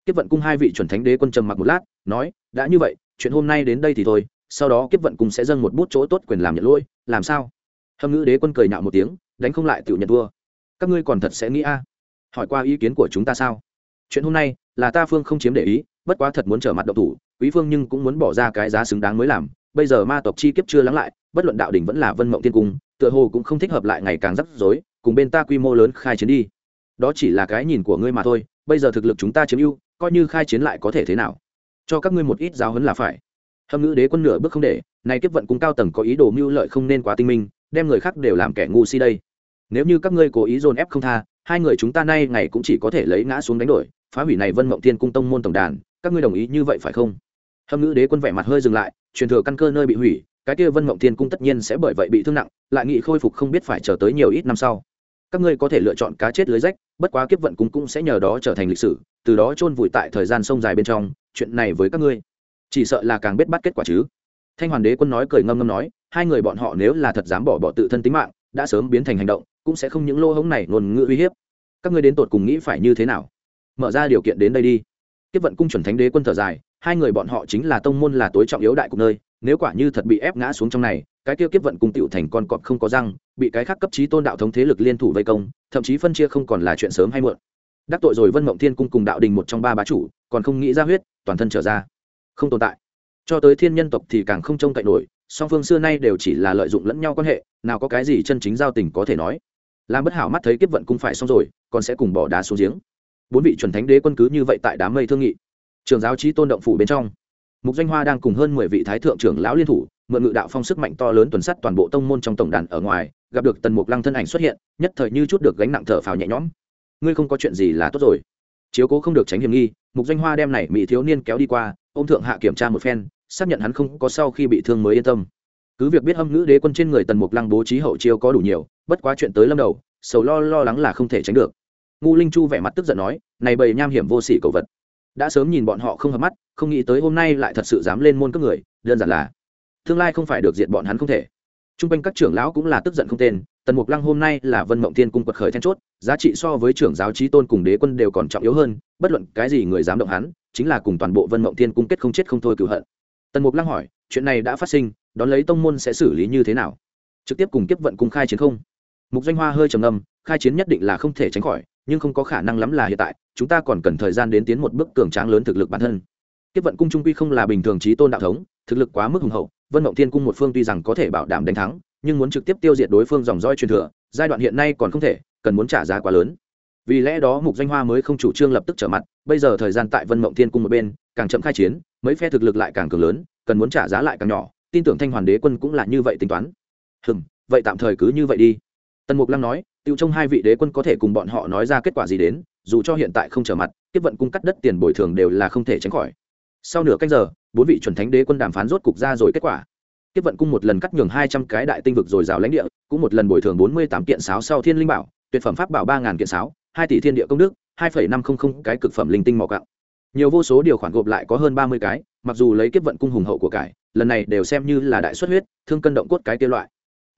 Kiếp vận cung hai vị chuẩn thánh đế quân trầm mặc một lát, nói, đã như vậy, chuyện hôm nay đến đây thì thôi, sau đó kiếp vận cung sẽ dâng một bút chỗ tốt quyền làm nhận lỗi, làm sao? Hâm ngữ đế quân cười nhạo một tiếng, đánh không lại tự nhận thua. Các ngươi còn thật sẽ nghĩ a? Hỏi qua ý kiến của chúng ta sao? Chuyện hôm nay là ta phương không chiếm để ý, bất quá thật muốn trở mặt độc thủ, quý phương nhưng cũng muốn bỏ ra cái giá xứng đáng mới làm. Bây giờ ma tộc chi kiếp chưa lắng lại, bất luận đạo đỉnh vẫn là vân mộng tiên cung, tựa hồ cũng không thích hợp lại ngày càng rắc rối, cùng bên ta quy mô lớn khai chiến đi. Đó chỉ là cái nhìn của ngươi mà thôi, bây giờ thực lực chúng ta chiếm ưu, coi như khai chiến lại có thể thế nào? Cho các ngươi một ít giáo hấn là phải. Hâm ngữ đế quân nửa bước không để, nay kiếp vận cung cao tầng có ý đồ mưu lợi không nên quá tinh minh, đem người khác đều làm kẻ ngu si đây. Nếu như các ngươi cố ý dồn ép không tha hai người chúng ta nay ngày cũng chỉ có thể lấy ngã xuống đánh đổi, phá hủy này vân mộng tiên cung tông môn tổng đàn, các ngươi đồng ý như vậy phải không? Hâm ngữ đế quân vẻ mặt hơi dừng lại, truyền thừa căn cơ nơi bị hủy, cái kia vân mộng tiên cung tất nhiên sẽ bởi vậy bị thương nặng, lại nghị khôi phục không biết phải chờ tới nhiều ít năm sau. Các ngươi có thể lựa chọn cá chết lưới rách, bất quá kiếp vận cung cũng sẽ nhờ đó trở thành lịch sử, từ đó chôn vùi tại thời gian sông dài bên trong, chuyện này với các ngươi. Chỉ sợ là càng biết bắt kết quả chứ. Thanh hoàn đế quân nói cười ngâm ngâm nói, hai người bọn họ nếu là thật dám bỏ bỏ tự thân tính mạng, đã sớm biến thành hành động cũng sẽ không những lô hống này ngôn ngữ uy hiếp. Các ngươi đến tột cùng nghĩ phải như thế nào? Mở ra điều kiện đến đây đi. Tiếp vận cung chuẩn thánh đế quân thở dài, hai người bọn họ chính là tông môn là tối trọng yếu đại cục nơi, nếu quả như thật bị ép ngã xuống trong này, cái kia kiếp vận cung tựu thành con cọp không có răng, bị cái khác cấp trí tôn đạo thống thế lực liên thủ vây công, thậm chí phân chia không còn là chuyện sớm hay muộn. Đắc tội rồi vân mộng thiên cung cùng đạo đình một trong ba bá chủ, còn không nghĩ ra huyết, toàn thân trở ra. Không tồn tại. Cho tới thiên nhân tộc thì càng không trông cậy nổi, song phương xưa nay đều chỉ là lợi dụng lẫn nhau quan hệ, nào có cái gì chân chính giao tình có thể nói làm bất hảo mắt thấy kiếp vận cũng phải xong rồi, còn sẽ cùng bỏ đá xuống giếng. Bốn vị chuẩn thánh đế quân cứ như vậy tại đám mây thương nghị. Trường giáo trí tôn động phủ bên trong. Mục danh hoa đang cùng hơn mười vị thái thượng trưởng lão liên thủ, mượn ngự đạo phong sức mạnh to lớn tuần sắt toàn bộ tông môn trong tổng đàn ở ngoài, gặp được tần mục lăng thân ảnh xuất hiện, nhất thời như chút được gánh nặng thở phào nhẹ nhõm. Ngươi không có chuyện gì là tốt rồi. Chiếu cố không được tránh hiểm nghi, mục danh hoa đem này mỹ thiếu niên kéo đi qua ô m thượng hạ kiểm tra một phen, xác nhận hắn không có sau khi bị thương mới yên tâm. Cứ việc biết âm ngữ đế quân trên người tần mục lăng bố trí hậu chiêu có đủ nhiều bất quá chuyện tới lâm đầu, sầu lo lo lắng là không thể tránh được. Ngu linh chu vẻ mặt tức giận nói, này bầy nham hiểm vô sỉ cầu vật. Đã sớm nhìn bọn họ không hợp mắt, không nghĩ tới hôm nay lại thật sự dám lên môn các người, đơn giản là tương lai không phải được diện bọn hắn không thể. T r u n g quanh các trưởng lão cũng là tức giận không tên, tần mục lăng hôm nay là vân mộng thiên cung quật khởi then chốt, giá trị so với trưởng giáo trí tôn cùng đế quân đều còn trọng yếu hơn, bất luận cái gì người dám động hắn, chính là cùng toàn bộ vân mộng thiên cung kết không chết không thôi cựu hận. Tần mục lăng hỏi, chuyện này đã phát sinh, đón lấy tông môn sẽ xử lý như thế nào? Trực tiếp cùng tiếp vận cung khai chiến không? Mục danh hoa hơi trầm ngâm, khai chiến nhất định là không thể tránh khỏi, nhưng không có khả năng lắm là hiện tại, chúng ta còn cần thời gian đến tiến một bước cường tráng lớn thực lực bản thân. Tiếp vận cung trung quy không là bình thường trí tôn đạo thống, thực lực quá mức hùng hậu, vân mộng thiên cung một phương tuy rằng có thể bảo đảm đánh thắng, nhưng muốn trực tiếp tiêu diệt đối phương dòng roi truyền thừa, giai đoạn hiện nay còn không thể, cần muốn trả giá quá lớn. Vì lẽ đó mục danh hoa mới không chủ trương lập tức trở mặt, bây giờ thời gian tại vân mộng thiên cung một bên, càng chậm khai chiến, mấy phe thực lực lại càng cường lớn, cần muốn trả giá lại càng nhỏ, tin tưởng thanh hoàn đế quân cũng là như vậy tính toán. Hừm, vậy tạm thời cứ như vậy đi tần mục lăng nói tiêu trong hai vị đế quân có thể cùng bọn họ nói ra kết quả gì đến, dù cho hiện tại không trở mặt, tiếp vận cung cắt đất tiền bồi thường đều là không thể tránh khỏi. Sau nửa canh giờ, bốn vị chuẩn thánh đế quân đàm phán rốt cục ra rồi kết quả. Tiếp vận cung một lần cắt nhường hai trăm cái đại tinh vực rồi rào lãnh địa, cũng một lần bồi thường bốn mươi tám kiện sáo sau thiên linh bảo, tuyệt phẩm pháp bảo ba ngàn kiện sáo, hai tỷ thiên địa công đức, hai phẩy năm không không cái cực phẩm linh tinh mỏ cạo nhiều vô số điều khoản gộp lại có hơn ba mươi cái, mặc dù lấy kiếp vận cung hùng hậu của cải, lần này đều xem như là đại xuất huyết, thương cân động cốt cái kia loại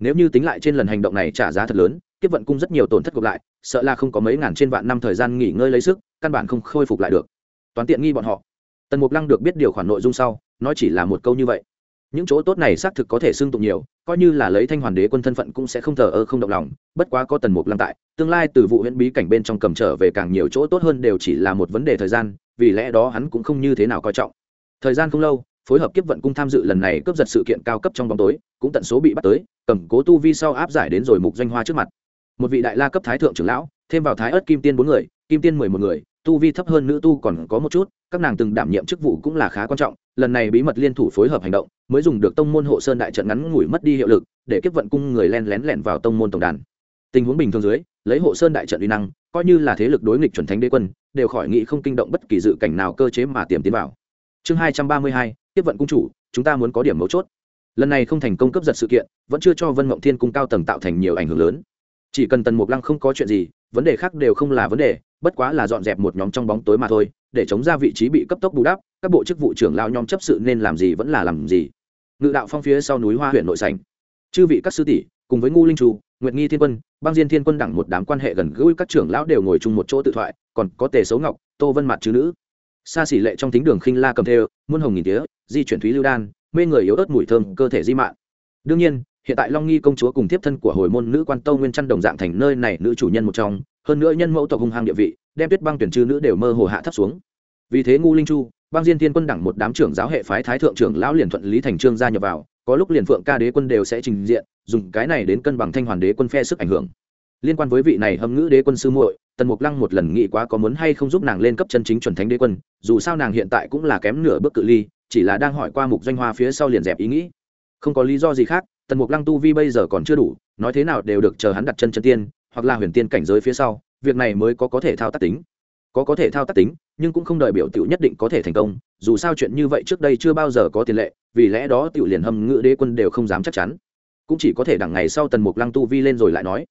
nếu như tính lại trên lần hành động này trả giá thật lớn, kiếp vận cung rất nhiều tổn thất gộp lại, sợ là không có mấy ngàn trên vạn năm thời gian nghỉ ngơi lấy sức, căn bản không khôi phục lại được. Toán tiện nghi bọn họ. Tần mục lăng được biết điều khoản nội dung sau, nói chỉ là một câu như vậy. Những chỗ tốt này xác thực có thể xưng tụng nhiều, coi như là lấy thanh hoàn đế quân thân phận cũng sẽ không thờ ơ không động lòng, bất quá có tần mục lăng tại, tương lai từ vụ Huyễn bí cảnh bên trong cầm trở về càng nhiều chỗ tốt hơn đều chỉ là một vấn đề thời gian, vì lẽ đó hắn cũng không như thế nào coi trọng. Thời gian không lâu phối hợp kiếp vận cung tham dự lần này cướp giật sự kiện cao cấp trong bóng tối, cũng tận số bị bắt tới, cầm cố tu vi sau áp giải đến rồi mục doanh hoa trước mặt. Một vị đại la cấp thái thượng trưởng lão, thêm vào thái ớt kim tiên bốn người, kim tiên mười một người, tu vi thấp hơn nữ tu còn có một chút, các nàng từng đảm nhiệm chức vụ cũng là khá quan trọng, lần này bí mật liên thủ phối hợp hành động, mới dùng được tông môn hộ sơn đại trận ngắn ngủi mất đi hiệu lực, để kiếp vận cung người len lén lẻn vào tông môn tổng đàn. Tình huống bình thường dưới, lấy hộ sơn đại trận uy năng, coi như là thế lực đối nghịch chuẩn thánh đế quân, đều khỏi nghĩ không kinh động bất kỳ dự cảnh nào cơ chế mà tiềm tiến vào chương hai trăm ba mươi hai, tiếp vận cung chủ, chúng ta muốn có điểm mấu chốt. Lần này không thành công cấp giật sự kiện, vẫn chưa cho vân mộng thiên cung cao tầng tạo thành nhiều ảnh hưởng lớn. Chỉ cần tần mục lăng không có chuyện gì, vấn đề khác đều không là vấn đề, bất quá là dọn dẹp một nhóm trong bóng tối mà thôi, để chống ra vị trí bị cấp tốc bù đắp, các bộ chức vụ trưởng lao nhóm chấp sự nên làm gì vẫn là làm gì. Ngự đạo phong phía sau núi hoa huyện nội sành chư vị các sư tỷ, cùng với ngu linh trù nguyệt nghi thiên quân, băng diên thiên quân đẳng một đám quan hệ gần gũi, các trưởng lão đều ngồi chung một chỗ tự thoại, còn có tề xấu ngọc, tô vân mặt chữ nữ xa xỉ lệ trong thính đường khinh la cầm theo muôn hồng nghìn tía, di chuyển thúy lưu đan, mê người yếu ớt mùi thơm, cơ thể di mạn. Đương nhiên, hiện tại long nghi công chúa cùng tiếp thân của hồi môn nữ quan tâu nguyên chăn đồng dạng thành nơi này nữ chủ nhân một trong, hơn nữa nhân mẫu tộc hung hăng địa vị, đem tuyết băng tuyển chư nữ đều mơ hồ hạ thấp xuống. Vì thế ngu linh chu, băng diên thiên quân đẳng một đám trưởng giáo hệ phái thái thượng trưởng lão liền thuận lý thành trương gia nhập vào, có lúc liền phượng ca đế quân đều sẽ trình diện, dùng cái này đến cân bằng thanh hoàn đế quân phe sức ảnh hưởng liên quan với vị này hâm ngữ đế quân sư muội, tần mục lăng một lần nghĩ quá có muốn hay không giúp nàng lên cấp chân chính chuẩn thánh đế quân, dù sao nàng hiện tại cũng là kém nửa bước cự ly, chỉ là đang hỏi qua mục doanh hoa phía sau liền dẹp ý nghĩ. Không có lý do gì khác, tần mục lăng tu vi bây giờ còn chưa đủ, nói thế nào đều được chờ hắn đặt chân chân tiên, hoặc là huyền tiên cảnh giới phía sau, việc này mới có có thể thao tác tính. Có có thể thao tác tính, nhưng cũng không đợi biểu tiểu nhất định có thể thành công, dù sao chuyện như vậy trước đây chưa bao giờ có tiền lệ, vì lẽ đó tiểu liền hâm ngự đế quân đều không dám chắc chắn. Cũng chỉ có thể đằng ngày sau tần mục lăng tu vi lên rồi lại nói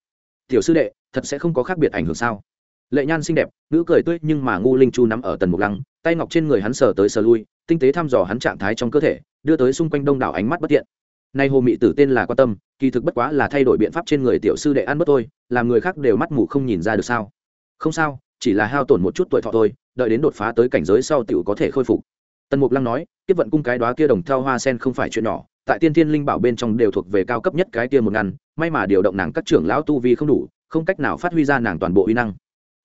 tiểu sư đệ, thật sẽ không có khác biệt ảnh hưởng sao? Lệ nhan xinh đẹp nữ cười tươi nhưng mà ngu linh chu nắm ở tần mục lăng, tay ngọc trên người hắn sờ tới sờ lui, tinh tế thăm dò hắn trạng thái trong cơ thể, đưa tới xung quanh đông đảo ánh mắt bất tiện nay hồ mị tử tên là quan tâm, kỳ thực bất quá là thay đổi biện pháp trên người tiểu sư đệ ăn bất tôi làm người khác đều mắt mù không nhìn ra được sao? Không sao, chỉ là hao tổn một chút tuổi thọ thôi, đợi đến đột phá tới cảnh giới sau tiểu có thể khôi phục. Tần mục lăng nói tiếp vận cung cái đó kia đồng theo hoa sen không phải chuyện nhỏ tại tiên thiên linh bảo bên trong đều thuộc về cao cấp nhất cái kia một ngăn, may mà điều động nàng các trưởng lão tu vi không đủ, không cách nào phát huy ra nàng toàn bộ uy năng.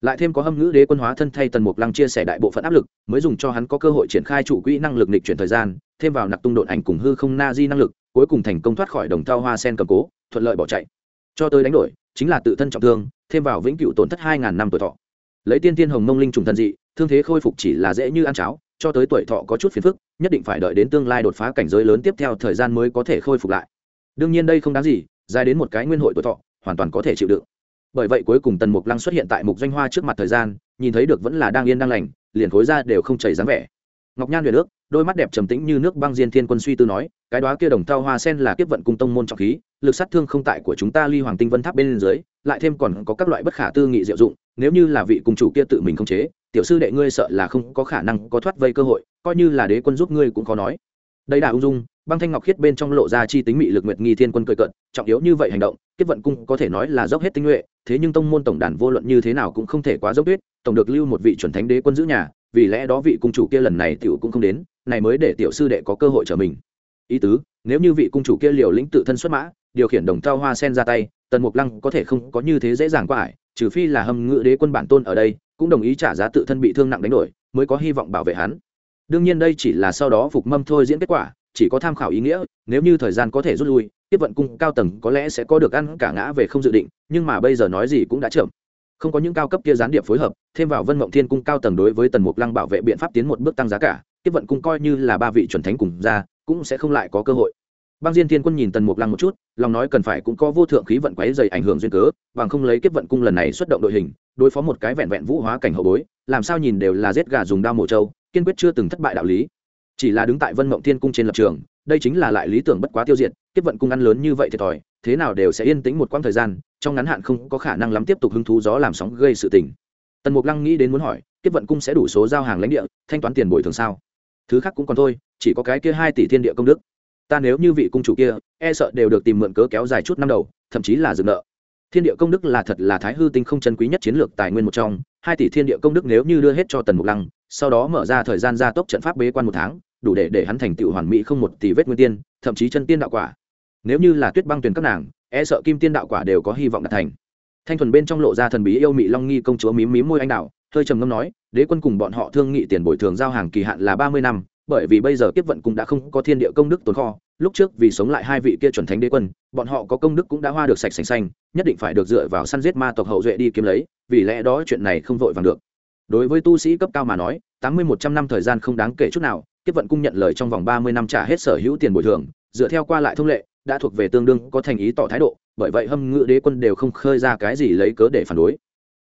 Lại thêm có hâm ngữ đế quân hóa thân thay tần mục lăng chia sẻ đại bộ phận áp lực, mới dùng cho hắn có cơ hội triển khai chủ quỹ năng lực nịch chuyển thời gian, thêm vào nặc tung độn ảnh cùng hư không na di năng lực, cuối cùng thành công thoát khỏi đồng thao hoa sen cầm cố, thuận lợi bỏ chạy. Cho tới đánh đổi, chính là tự thân trọng thương, thêm vào vĩnh cựu tổn thất hai ngàn năm tuổi thọ. Lấy tiên tiên hồng mông linh trùng thần dị, thương thế khôi phục chỉ là dễ như ăn cháo cho tới tuổi thọ có chút phiền phức, nhất định phải đợi đến tương lai đột phá cảnh giới lớn tiếp theo thời gian mới có thể khôi phục lại. Đương nhiên đây không đáng gì, dài đến một cái nguyên hội tuổi thọ, hoàn toàn có thể chịu đựng. Bởi vậy cuối cùng tần mục lăng xuất hiện tại mục doanh hoa trước mặt thời gian, nhìn thấy được vẫn là đang yên đang lành, liền khối ra đều không chảy dáng vẻ. Ngọc nhan huyền ước đôi mắt đẹp trầm tĩnh như nước băng diên thiên quân suy tư nói, cái đó kia đồng thao hoa sen là kiếp vận cung tông môn trọng khí, lực sát thương không tại của chúng ta ly hoàng tinh vân tháp bên dưới, lại thêm còn có các loại bất khả tư nghị diệu dụng, nếu như là vị cung chủ kia tự mình không chế tiểu sư đệ ngươi sợ là không có khả năng có thoát vây cơ hội, coi như là đế quân giúp ngươi cũng khó nói. Đây đà ung dung, băng thanh ngọc khiết bên trong lộ ra chi tính mị lực nguyệt nghi thiên quân cười cận trọng yếu như vậy hành động, kiếp vận cung có thể nói là dốc hết tinh nhuệ, thế nhưng tông môn tổng đàn vô luận như thế nào cũng không thể quá dốc tuyết tổng được lưu một vị chuẩn thánh đế quân giữ nhà, vì lẽ đó vị cung chủ kia lần này tiểu cũng không đến, này mới để tiểu sư đệ có cơ hội trở mình. Ý tứ, nếu như vị cung chủ kia liều lĩnh tự thân xuất mã, điều khiển đồng thao hoa sen ra tay, tần mục lăng có thể không có như thế dễ dàng qua ải, trừ phi là hâm ngự đế quân bản tôn ở đây cũng đồng ý trả giá tự thân bị thương nặng đánh đổi, mới có hy vọng bảo vệ hắn. Đương nhiên đây chỉ là sau đó phục mâm thôi diễn kết quả, chỉ có tham khảo ý nghĩa, nếu như thời gian có thể rút lui, tiếp vận cung cao tầng có lẽ sẽ có được ăn cả ngã về không dự định, nhưng mà bây giờ nói gì cũng đã chậm. Không có những cao cấp kia gián điệp phối hợp, thêm vào vân mộng thiên cung cao tầng đối với tần mục lăng bảo vệ biện pháp tiến một bước tăng giá cả, tiếp vận cung coi như là ba vị chuẩn thánh cùng ra, cũng sẽ không lại có cơ hội băng diên thiên quân nhìn tần mục lăng một chút, lòng nói cần phải cũng có vô thượng khí vận quấy dày ảnh hưởng duyên cớ, bằng không lấy kiếp vận cung lần này xuất động đội hình, đối phó một cái vẹn vẹn vũ hóa cảnh hậu bối, làm sao nhìn đều là giết gà dùng dao mổ trâu, kiên quyết chưa từng thất bại đạo lý. Chỉ là đứng tại vân mộng thiên cung trên lập trường, đây chính là lại lý tưởng bất quá tiêu diệt, kiếp vận cung ăn lớn như vậy thiệt thòi, thế nào đều sẽ yên tĩnh một quãng thời gian, trong ngắn hạn không có khả năng lắm tiếp tục hứng thú gió làm sóng gây sự tình. Tần mục lăng nghĩ đến muốn hỏi, kiếp vận cung sẽ đủ số giao hàng lãnh địa, thanh toán tiền bồi thường sao? Thứ khác cũng còn thôi, chỉ có cái kia hai tỷ thiên địa công đức ta nếu như vị cung chủ kia e sợ đều được tìm mượn cớ kéo dài chút năm đầu, thậm chí là dừng nợ. Thiên địa công đức là thật là thái hư tinh không chân quý nhất chiến lược tài nguyên một trong, hai tỷ thiên địa công đức nếu như đưa hết cho tần mục lăng, sau đó mở ra thời gian gia tốc trận pháp bế quan một tháng, đủ để để hắn thành tựu hoàn mỹ không một tỷ vết nguyên tiên, thậm chí chân tiên đạo quả. Nếu như là tuyết băng tuyển các nàng e sợ kim tiên đạo quả đều có hy vọng đạt thành. Thanh thuần bên trong lộ ra thần bí yêu mị long nghi công chúa mím mím môi anh đạo hơi trầm ngâm nói, đế quân cùng bọn họ thương nghị tiền bồi thường giao hàng kỳ hạn là ba mươi năm bởi vì bây giờ kiếp vận cũng đã không có thiên địa công đức tồn kho, lúc trước vì sống lại hai vị kia chuẩn thánh đế quân, bọn họ có công đức cũng đã hoa được sạch sành xanh, nhất định phải được dựa vào săn giết ma tộc hậu duệ đi kiếm lấy, vì lẽ đó chuyện này không vội vàng được. Đối với tu sĩ cấp cao mà nói, tám mươi một trăm năm thời gian không đáng kể chút nào, kiếp vận cung nhận lời trong vòng ba mươi năm trả hết sở hữu tiền bồi thường, dựa theo qua lại thông lệ, đã thuộc về tương đương có thành ý tỏ thái độ, bởi vậy hâm ngự đế quân đều không khơi ra cái gì lấy cớ để phản đối.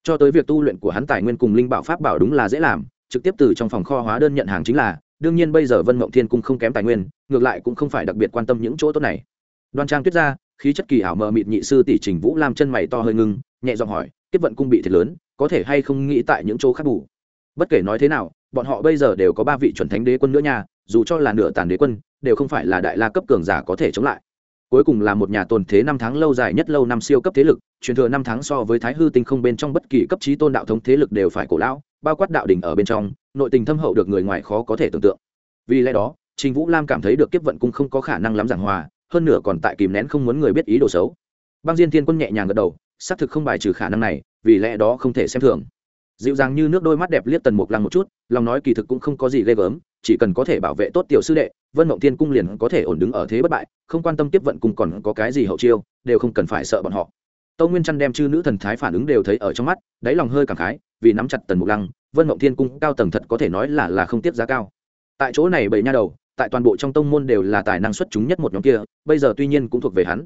Cho tới việc tu luyện của hắn tài nguyên cùng linh bảo pháp bảo đúng là dễ làm, trực tiếp từ trong phòng kho hóa đơn nhận hàng chính là đương nhiên bây giờ vân mộng thiên cung không kém tài nguyên, ngược lại cũng không phải đặc biệt quan tâm những chỗ tốt này. Đoan trang tuyết ra, khí chất kỳ ảo mờ mịt nhị sư tỷ trình vũ làm chân mày to hơi ngưng, nhẹ giọng hỏi tiếp vận cung bị thiệt lớn, có thể hay không nghĩ tại những chỗ khác bù? Bất kể nói thế nào, bọn họ bây giờ đều có ba vị chuẩn thánh đế quân nữa nha, dù cho là nửa tàn đế quân, đều không phải là đại la cấp cường giả có thể chống lại. Cuối cùng là một nhà tồn thế năm tháng lâu dài nhất lâu năm siêu cấp thế lực, truyền thừa năm tháng so với thái hư tinh không bên trong bất kỳ cấp trí tôn đạo thống thế lực đều phải cổ lão, bao quát đạo đỉnh ở bên trong nội tình thâm hậu được người ngoài khó có thể tưởng tượng. Vì lẽ đó, trình vũ lam cảm thấy được kiếp vận cung không có khả năng lắm giảng hòa, hơn nửa còn tại kìm nén không muốn người biết ý đồ xấu. Băng diên thiên quân nhẹ nhàng gật đầu, xác thực không bài trừ khả năng này, vì lẽ đó không thể xem thường. Dịu dàng như nước đôi mắt đẹp liếc tần mục lăng một chút, lòng nói kỳ thực cũng không có gì ghê gớm, chỉ cần có thể bảo vệ tốt tiểu sư đệ, vân mộng thiên cung liền có thể ổn đứng ở thế bất bại, không quan tâm tiếp vận cung còn có cái gì hậu chiêu, đều không cần phải sợ bọn họ. Tâu nguyên chăn đem chư nữ thần thái phản ứng đều thấy ở trong mắt, đáy lòng hơi cảm khái, vì nắm chặt tần mục lăng vân mộng thiên cung cao tầng thật có thể nói là là không tiếp giá cao. Tại chỗ này bảy nha đầu, tại toàn bộ trong tông môn đều là tài năng xuất chúng nhất một nhóm kia, bây giờ tuy nhiên cũng thuộc về hắn.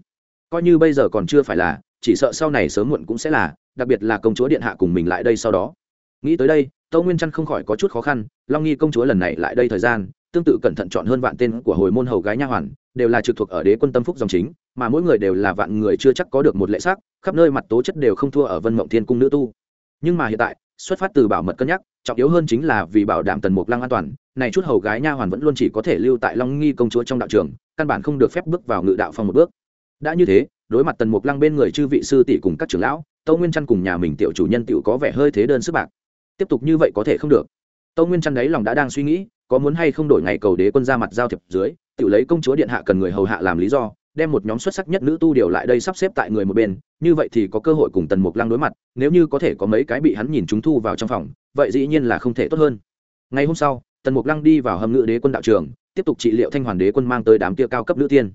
Coi như bây giờ còn chưa phải là, chỉ sợ sau này sớm muộn cũng sẽ là, đặc biệt là công chúa điện hạ cùng mình lại đây sau đó. Nghĩ tới đây tâu nguyên trăn không khỏi có chút khó khăn, long nghi công chúa lần này lại đây thời gian, tương tự cẩn thận chọn hơn vạn tên của hồi môn hầu gái nha hoàn, đều là trực thuộc ở đế quân tâm phúc dòng chính, mà mỗi người đều là vạn người chưa chắc có được một lệ xác khắp nơi mặt tố chất đều không thua ở vân mộng thiên cung nữ tu. Nhưng mà hiện tại xuất phát từ bảo mật cân nhắc, trọng yếu hơn chính là vì bảo đảm tần mục lăng an toàn, này chút hầu gái nha hoàn vẫn luôn chỉ có thể lưu tại long nghi công chúa trong đạo trường, căn bản không được phép bước vào ngự đạo phong một bước. Đã như thế, đối mặt tần mục lăng bên người chư vị sư tỷ cùng các trưởng lão, tâu nguyên trăn cùng nhà mình tiểu chủ nhân tiểu có vẻ hơi thế đơn sức bạc. Tiếp tục như vậy có thể không được. Tâu nguyên trăn đấy lòng đã đang suy nghĩ, có muốn hay không đổi ngày cầu đế quân ra mặt giao thiệp dưới tự lấy công chúa điện hạ cần người hầu hạ làm lý do đem một nhóm xuất sắc nhất nữ tu điều lại đây sắp xếp tại người một bên, như vậy thì có cơ hội cùng tần mục lăng đối mặt, nếu như có thể có mấy cái bị hắn nhìn chúng thu vào trong phòng, vậy dĩ nhiên là không thể tốt hơn. Ngày hôm sau, tần mục lăng đi vào hầm ngự đế quân đạo trường, tiếp tục trị liệu thanh hoàn đế quân mang tới đám kia cao cấp nữ tiên.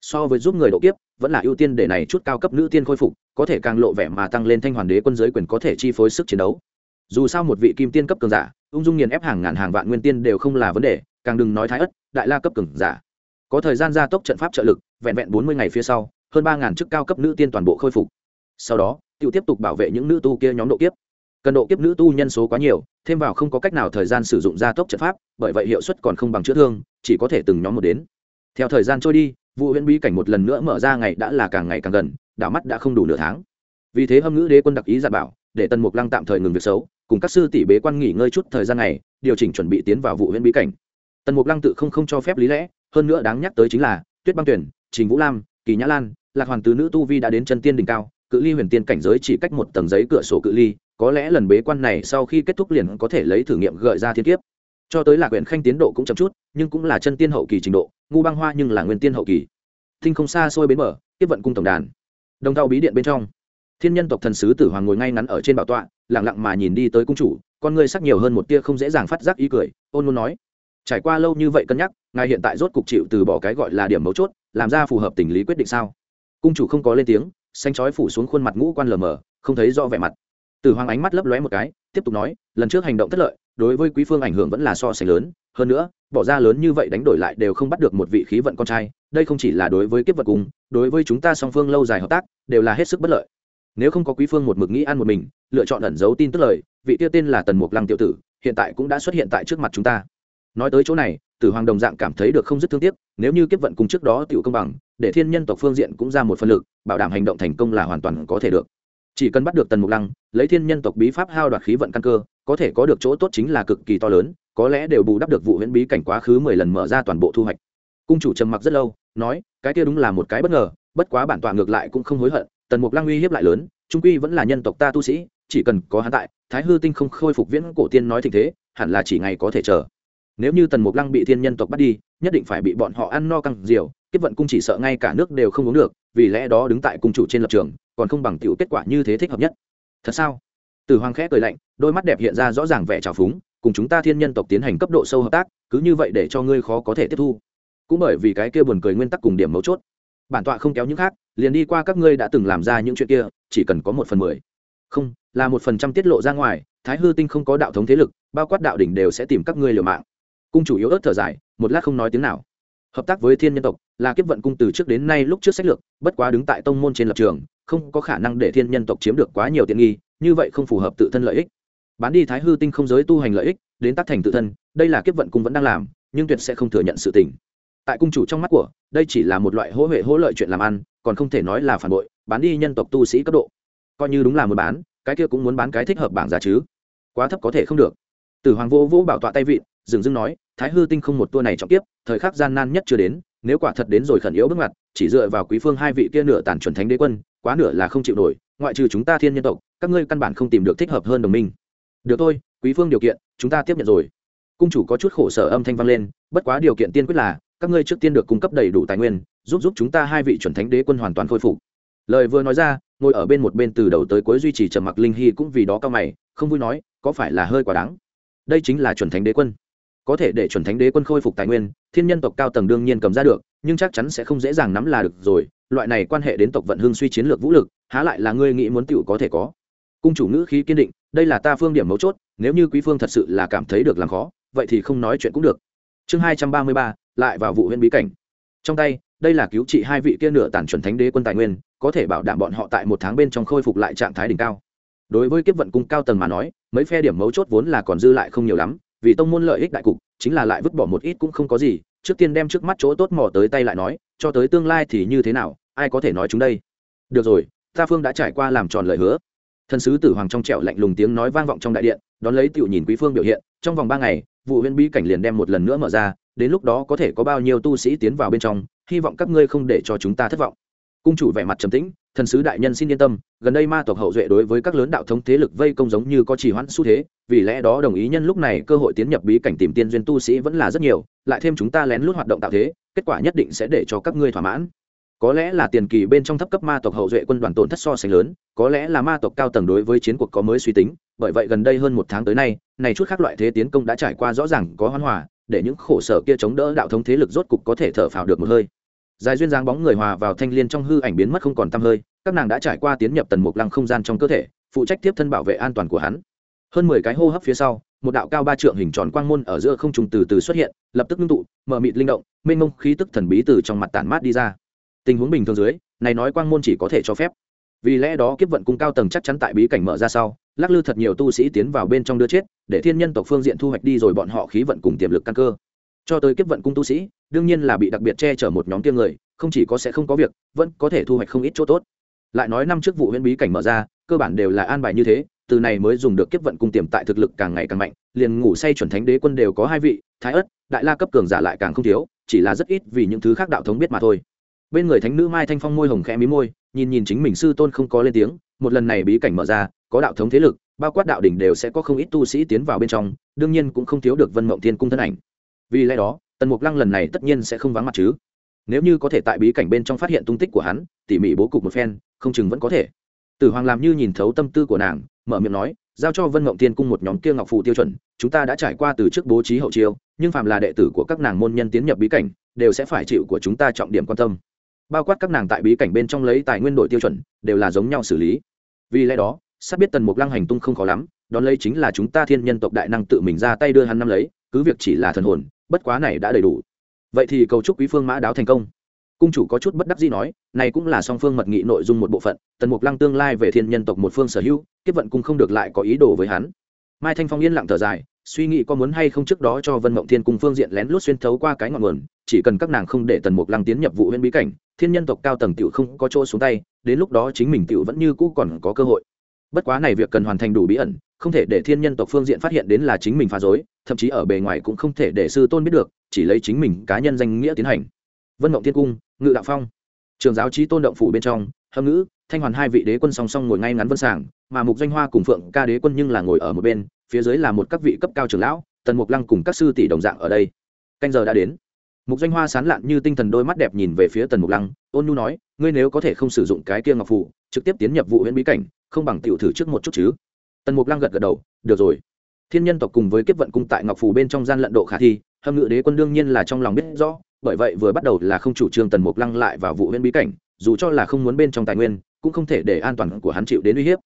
So với giúp người độ kiếp, vẫn là ưu tiên để này chút cao cấp nữ tiên khôi phục, có thể càng lộ vẻ mà tăng lên thanh hoàn đế quân giới quyền có thể chi phối sức chiến đấu. Dù sao một vị kim tiên cấp cường giả, ung dung nghiền ép hàng ngàn hàng vạn nguyên tiên đều không là vấn đề, càng đừng nói thái ất, đại la cấp cường giả. Có thời gian gia tốc trận pháp trợ lực vẹn vẹn bốn mươi ngày phía sau, hơn ba ngàn chức cao cấp nữ tiên toàn bộ khôi phục. Sau đó tự tiếp tục bảo vệ những nữ tu kia nhóm độ kiếp. Cần độ kiếp nữ tu nhân số quá nhiều, thêm vào không có cách nào thời gian sử dụng gia tốc trận pháp, bởi vậy hiệu suất còn không bằng chữa thương, chỉ có thể từng nhóm một đến. Theo thời gian trôi đi vụ huyện bí cảnh một lần nữa mở ra ngày đã là càng ngày càng gần, đảo mắt đã không đủ nửa tháng. Vì thế hâm ngữ đế quân đặc ý giả bảo, để tần mục lăng tạm thời ngừng việc xấu, cùng các sư tỷ bế quan nghỉ ngơi chút thời gian này, điều chỉnh chuẩn bị tiến vào vụ huyện bí cảnh. Tần mục lăng tự không không cho phép lý lẽ, hơn nữa đáng nhắc tới chính là, tuyết băng tuyển trình vũ lam, kỳ nhã lan, lạc hoàn tứ nữ tu vi đã đến chân tiên đỉnh cao, cự ly huyền tiên cảnh giới chỉ cách một tầng giấy cửa sổ cự ly, có lẽ lần bế quan này sau khi kết thúc liền có thể lấy thử nghiệm gợi ra thiên kiếp. Cho tới lạc huyện khanh tiến độ cũng chậm chút, nhưng cũng là chân tiên hậu kỳ trình độ, ngu băng hoa nhưng là nguyên tiên hậu kỳ. Thinh không xa xôi bến mở, tiếp vận cung tổng đàn. Đồng thau bí điện bên trong. Thiên nhân tộc thần sứ tử hoàng ngồi ngay ngắn ở trên bảo tọa lẳng lặng mà nhìn đi tới cung chủ, con ngươi sắc nhiều hơn một tia không dễ dàng phát giác ý cười, ôn muốn nói. Trải qua lâu như vậy cân nhắc, ngài hiện tại rốt cục chịu từ bỏ cái gọi là điểm mấu chốt làm ra phù hợp tình lý quyết định sao? Cung chủ không có lên tiếng, xanh chói phủ xuống khuôn mặt ngũ quan lờ mờ, không thấy rõ vẻ mặt. Từ hoàng ánh mắt lấp lóe một cái, tiếp tục nói, lần trước hành động thất lợi, đối với quý phương ảnh hưởng vẫn là so sánh lớn. Hơn nữa, bỏ ra lớn như vậy đánh đổi lại đều không bắt được một vị khí vận con trai. Đây không chỉ là đối với kiếp vật cùng, đối với chúng ta song phương lâu dài hợp tác, đều là hết sức bất lợi. Nếu không có quý phương một mực nghĩ ăn một mình, lựa chọn ẩn giấu tin tức lời, vị tiêu tên là tần mục lăng tiểu tử, hiện tại cũng đã xuất hiện tại trước mặt chúng ta. Nói tới chỗ này tử hoàng đồng dạng cảm thấy được không dứt thương tiếc, nếu như kiếp vận cùng trước đó tiểu công bằng, để thiên nhân tộc phương diện cũng ra một phân lực, bảo đảm hành động thành công là hoàn toàn có thể được. Chỉ cần bắt được tần mục lăng, lấy thiên nhân tộc bí pháp hao đoạt khí vận căn cơ, có thể có được chỗ tốt chính là cực kỳ to lớn, có lẽ đều bù đắp được vụ huyễn bí cảnh quá khứ mười lần mở ra toàn bộ thu hoạch. Cung chủ trầm mặc rất lâu, nói, cái kia đúng là một cái bất ngờ, bất quá bản tọa ngược lại cũng không hối hận, tần mục lăng uy hiếp lại lớn, trung quy vẫn là nhân tộc ta tu sĩ, chỉ cần có hắn tại, thái hư tinh không khôi phục viễn cổ tiên nói tình thế, hẳn là chỉ ngày có thể chờ nếu như tần mục lăng bị thiên nhân tộc bắt đi, nhất định phải bị bọn họ ăn no căng diều, kiếp vận cung chỉ sợ ngay cả nước đều không uống được, vì lẽ đó đứng tại cung chủ trên lập trường, còn không bằng tiểu kết quả như thế thích hợp nhất. Thật sao? Từ hoàng khẽ cười lạnh, đôi mắt đẹp hiện ra rõ ràng vẻ trào phúng, cùng chúng ta thiên nhân tộc tiến hành cấp độ sâu hợp tác, cứ như vậy để cho ngươi khó có thể tiếp thu. Cũng bởi vì cái kia buồn cười nguyên tắc cùng điểm mấu chốt. Bản tọa không kéo những khác, liền đi qua các ngươi đã từng làm ra những chuyện kia, chỉ cần có một phần mười. Không, là một phần trăm tiết lộ ra ngoài, thái hư tinh không có đạo thống thế lực, bao quát đạo đỉnh đều sẽ tìm các ngươi liều mạng cung chủ yếu ớt thở dài, một lát không nói tiếng nào. Hợp tác với thiên nhân tộc là kiếp vận cung từ trước đến nay lúc trước sách lược, bất quá đứng tại tông môn trên lập trường, không có khả năng để thiên nhân tộc chiếm được quá nhiều tiện nghi, như vậy không phù hợp tự thân lợi ích. Bán đi thái hư tinh không giới tu hành lợi ích, đến tác thành tự thân, đây là kiếp vận cung vẫn đang làm, nhưng tuyệt sẽ không thừa nhận sự tình. Tại cung chủ trong mắt của, đây chỉ là một loại hỗ huệ hỗ lợi chuyện làm ăn, còn không thể nói là phản bội, bán đi nhân tộc tu sĩ cấp độ. Coi như đúng là muốn bán, cái kia cũng muốn bán cái thích hợp bảng giá chứ. Quá thấp có thể không được. Từ hoàng vô vũ bảo tọa tay vịn dừng dưng nói, thái hư tinh không một tour này trọng tiếp thời khắc gian nan nhất chưa đến, nếu quả thật đến rồi khẩn yếu bước mặt chỉ dựa vào quý phương hai vị kia nửa tàn chuẩn thánh đế quân, quá nửa là không chịu nổi, ngoại trừ chúng ta thiên nhân tộc, các ngươi căn bản không tìm được thích hợp hơn đồng minh. Được thôi, quý phương điều kiện, chúng ta tiếp nhận rồi. Cung chủ có chút khổ sở âm thanh vang lên, bất quá điều kiện tiên quyết là, các ngươi trước tiên được cung cấp đầy đủ tài nguyên, giúp giúp chúng ta hai vị chuẩn thánh đế quân hoàn toàn khôi phục. Lời vừa nói ra, ngồi ở bên một bên từ đầu tới cuối duy trì trầm mặc linh hy cũng vì đó cao mày, không vui nói, có phải là hơi quá đáng? Đây chính là chuẩn thánh đế quân có thể để chuẩn thánh đế quân khôi phục tài nguyên, thiên nhân tộc cao tầng đương nhiên cầm ra được, nhưng chắc chắn sẽ không dễ dàng nắm là được rồi, loại này quan hệ đến tộc vận hưng suy chiến lược vũ lực, há lại là ngươi nghĩ muốn tựu có thể có. Cung chủ ngữ khí kiên định, đây là ta phương điểm mấu chốt, nếu như quý phương thật sự là cảm thấy được làm khó, vậy thì không nói chuyện cũng được. Chương hai trăm ba mươi ba, lại vào vụ huyện bí cảnh. Trong tay, đây là cứu trị hai vị kia nửa tản chuẩn thánh đế quân tài nguyên, có thể bảo đảm bọn họ tại một tháng bên trong khôi phục lại trạng thái đỉnh cao. Đối với kiếp vận cung cao tầng mà nói, mấy phe điểm mấu chốt vốn là còn dư lại không nhiều lắm vì tông môn lợi ích đại cục, chính là lại vứt bỏ một ít cũng không có gì, trước tiên đem trước mắt chỗ tốt mò tới tay lại nói, cho tới tương lai thì như thế nào, ai có thể nói chúng đây. Được rồi, ta phương đã trải qua làm tròn lời hứa. Thần sứ tử hoàng trong trẹo lạnh lùng tiếng nói vang vọng trong đại điện, đón lấy tiểu nhìn quý phương biểu hiện, trong vòng ba ngày, vụ huyễn bí cảnh liền đem một lần nữa mở ra, đến lúc đó có thể có bao nhiêu tu sĩ tiến vào bên trong, hy vọng các ngươi không để cho chúng ta thất vọng cung chủ vẻ mặt trầm tĩnh, thần sứ đại nhân xin yên tâm, gần đây ma tộc hậu duệ đối với các lớn đạo thống thế lực vây công giống như có trì hoãn xu thế, vì lẽ đó đồng ý nhân lúc này cơ hội tiến nhập bí cảnh tìm tiên duyên tu sĩ vẫn là rất nhiều, lại thêm chúng ta lén lút hoạt động tạo thế, kết quả nhất định sẽ để cho các ngươi thỏa mãn. Có lẽ là tiền kỳ bên trong thấp cấp ma tộc hậu duệ quân đoàn tổn thất so sánh lớn, có lẽ là ma tộc cao tầng đối với chiến cuộc có mới suy tính, bởi vậy gần đây hơn một tháng tới nay, này chút khác loại thế tiến công đã trải qua rõ ràng có hoan hòa, để những khổ sở kia chống đỡ đạo thống thế lực rốt cục có thể thở phào được một hơi dài duyên dáng bóng người hòa vào thanh liên trong hư ảnh biến mất không còn t hơi, các nàng đã trải qua tiến nhập tần mục lăng không gian trong cơ thể, phụ trách tiếp thân bảo vệ an toàn của hắn. Hơn mười cái hô hấp phía sau, một đạo cao ba trượng hình tròn quang môn ở giữa không trùng từ từ xuất hiện, lập tức ngưng tụ, mở mịt linh động, mênh mông khí tức thần bí từ trong mặt tản mát đi ra. Tình huống bình thường dưới, này nói quang môn chỉ có thể cho phép. Vì lẽ đó kiếp vận cung cao tầng chắc chắn tại bí cảnh mở ra sau, lắc lư thật nhiều tu sĩ tiến vào bên trong đưa chết, để thiên nhân tộc phương diện thu hoạch đi rồi bọn họ khí vận cùng tiềm lực căn cơ. Cho tới kiếp vận cung tu sĩ đương nhiên là bị đặc biệt che chở một nhóm tiêm người, không chỉ có sẽ không có việc, vẫn có thể thu hoạch không ít chỗ tốt. Lại nói năm trước vụ huyễn bí cảnh mở ra, cơ bản đều là an bài như thế, từ này mới dùng được kiếp vận cung tiềm tại thực lực càng ngày càng mạnh, liền ngủ say chuẩn thánh đế quân đều có hai vị, thái ất đại la cấp cường giả lại càng không thiếu, chỉ là rất ít vì những thứ khác đạo thống biết mà thôi. Bên người thánh nữ mai thanh phong môi hồng khẽ mí môi, nhìn nhìn chính mình sư tôn không có lên tiếng, một lần này bí cảnh mở ra, có đạo thống thế lực, bao quát đạo đỉnh đều sẽ có không ít tu sĩ tiến vào bên trong, đương nhiên cũng không thiếu được vân mộng thiên cung thân ảnh. Vì lẽ đó tần mục lăng lần này tất nhiên sẽ không vắng mặt chứ. Nếu như có thể tại bí cảnh bên trong phát hiện tung tích của hắn, tỉ mỉ bố cục một phen, không chừng vẫn có thể. Tử hoàng làm như nhìn thấu tâm tư của nàng, mở miệng nói, giao cho vân mộng tiên cung một nhóm kia ngọc phụ tiêu chuẩn, chúng ta đã trải qua từ trước bố trí hậu chiêu, nhưng phàm là đệ tử của các nàng môn nhân tiến nhập bí cảnh, đều sẽ phải chịu của chúng ta trọng điểm quan tâm. Bao quát các nàng tại bí cảnh bên trong lấy tài nguyên đổi tiêu chuẩn, đều là giống nhau xử lý. Vì lẽ đó, sắp biết tần mục lăng hành tung không khó lắm, đón lấy chính là chúng ta thiên nhân tộc đại năng tự mình ra tay đưa hắn năm lấy, cứ việc chỉ là thần hồn bất quá này đã đầy đủ. Vậy thì cầu chúc quý phương mã đáo thành công. Cung chủ có chút bất đắc gì nói, này cũng là song phương mật nghị nội dung một bộ phận, tần mục lăng tương lai về thiên nhân tộc một phương sở hữu, kiếp vận cung không được lại có ý đồ với hắn. Mai thanh phong yên lặng thở dài, suy nghĩ có muốn hay không trước đó cho vân mộng thiên cung phương diện lén lút xuyên thấu qua cái ngọn nguồn, chỉ cần các nàng không để tần mục lăng tiến nhập vụ huyễn bí cảnh, thiên nhân tộc cao tầng tiểu không có chỗ xuống tay, đến lúc đó chính mình tiểu vẫn như cũ còn có cơ hội. Bất quá này việc cần hoàn thành đủ bí ẩn không thể để thiên nhân tộc phương diện phát hiện đến là chính mình phá dối thậm chí ở bề ngoài cũng không thể để sư tôn biết được, chỉ lấy chính mình cá nhân danh nghĩa tiến hành. Vân mộng thiên cung, ngự đạo phong. Trường giáo trí tôn động phủ bên trong, hâm ngữ, thanh hoàn hai vị đế quân song song ngồi ngay ngắn vân sàng, mà mục danh hoa cùng phượng ca đế quân nhưng là ngồi ở một bên, phía dưới là một các vị cấp cao trưởng lão, tần mục lăng cùng các sư tỷ đồng dạng ở đây. Canh giờ đã đến. Mục danh hoa sán lạn như tinh thần đôi mắt đẹp nhìn về phía tần mục lăng, ôn nhu nói, ngươi nếu có thể không sử dụng cái kia ngọc phủ trực tiếp tiến nhập vụ huyện bí cảnh, không bằng tiểu thử trước một chút chứ tần mục lăng gật gật đầu, được rồi. Thiên nhân tộc cùng với kiếp vận cung tại ngọc phủ bên trong gian lận độ khả thi, hâm ngự đế quân đương nhiên là trong lòng biết rõ, bởi vậy vừa bắt đầu là không chủ trương tần mục lăng lại vào vụ huyện bí cảnh, dù cho là không muốn bên trong tài nguyên, cũng không thể để an toàn của hắn chịu đến uy hiếp.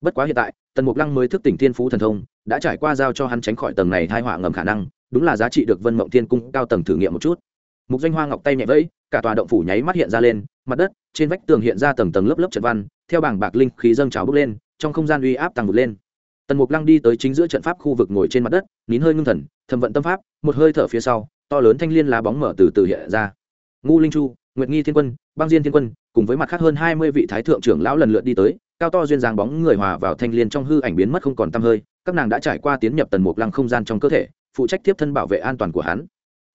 Bất quá hiện tại, tần mục lăng mới thức tỉnh thiên phú thần thông, đã trải qua giao cho hắn tránh khỏi tầng này thai họa ngầm khả năng, đúng là giá trị được vân mộng thiên cung cao tầng thử nghiệm một chút. Mục danh hoa ngọc tay nhẹ vẫy, cả tòa động phủ nháy mắt hiện ra lên, mặt đất, trên vách tường hiện ra tầng tầng lớp lớp trận văn, theo bảng bạc linh khí dâng trào bước lên, trong không gian uy áp tăng vượt lên tần mục lăng đi tới chính giữa trận pháp khu vực ngồi trên mặt đất, nín hơi ngưng thần, thầm vận tâm pháp, một hơi thở phía sau, to lớn thanh liên lá bóng mở từ từ hiện ra. Ngu linh chu, nguyệt nghi thiên quân, băng diên thiên quân, cùng với mặt khác hơn hai mươi vị thái thượng trưởng lão lần lượt đi tới, cao to duyên dáng bóng người hòa vào thanh liên trong hư ảnh biến mất không còn tăm hơi, các nàng đã trải qua tiến nhập tần mục lăng không gian trong cơ thể, phụ trách tiếp thân bảo vệ an toàn của hắn.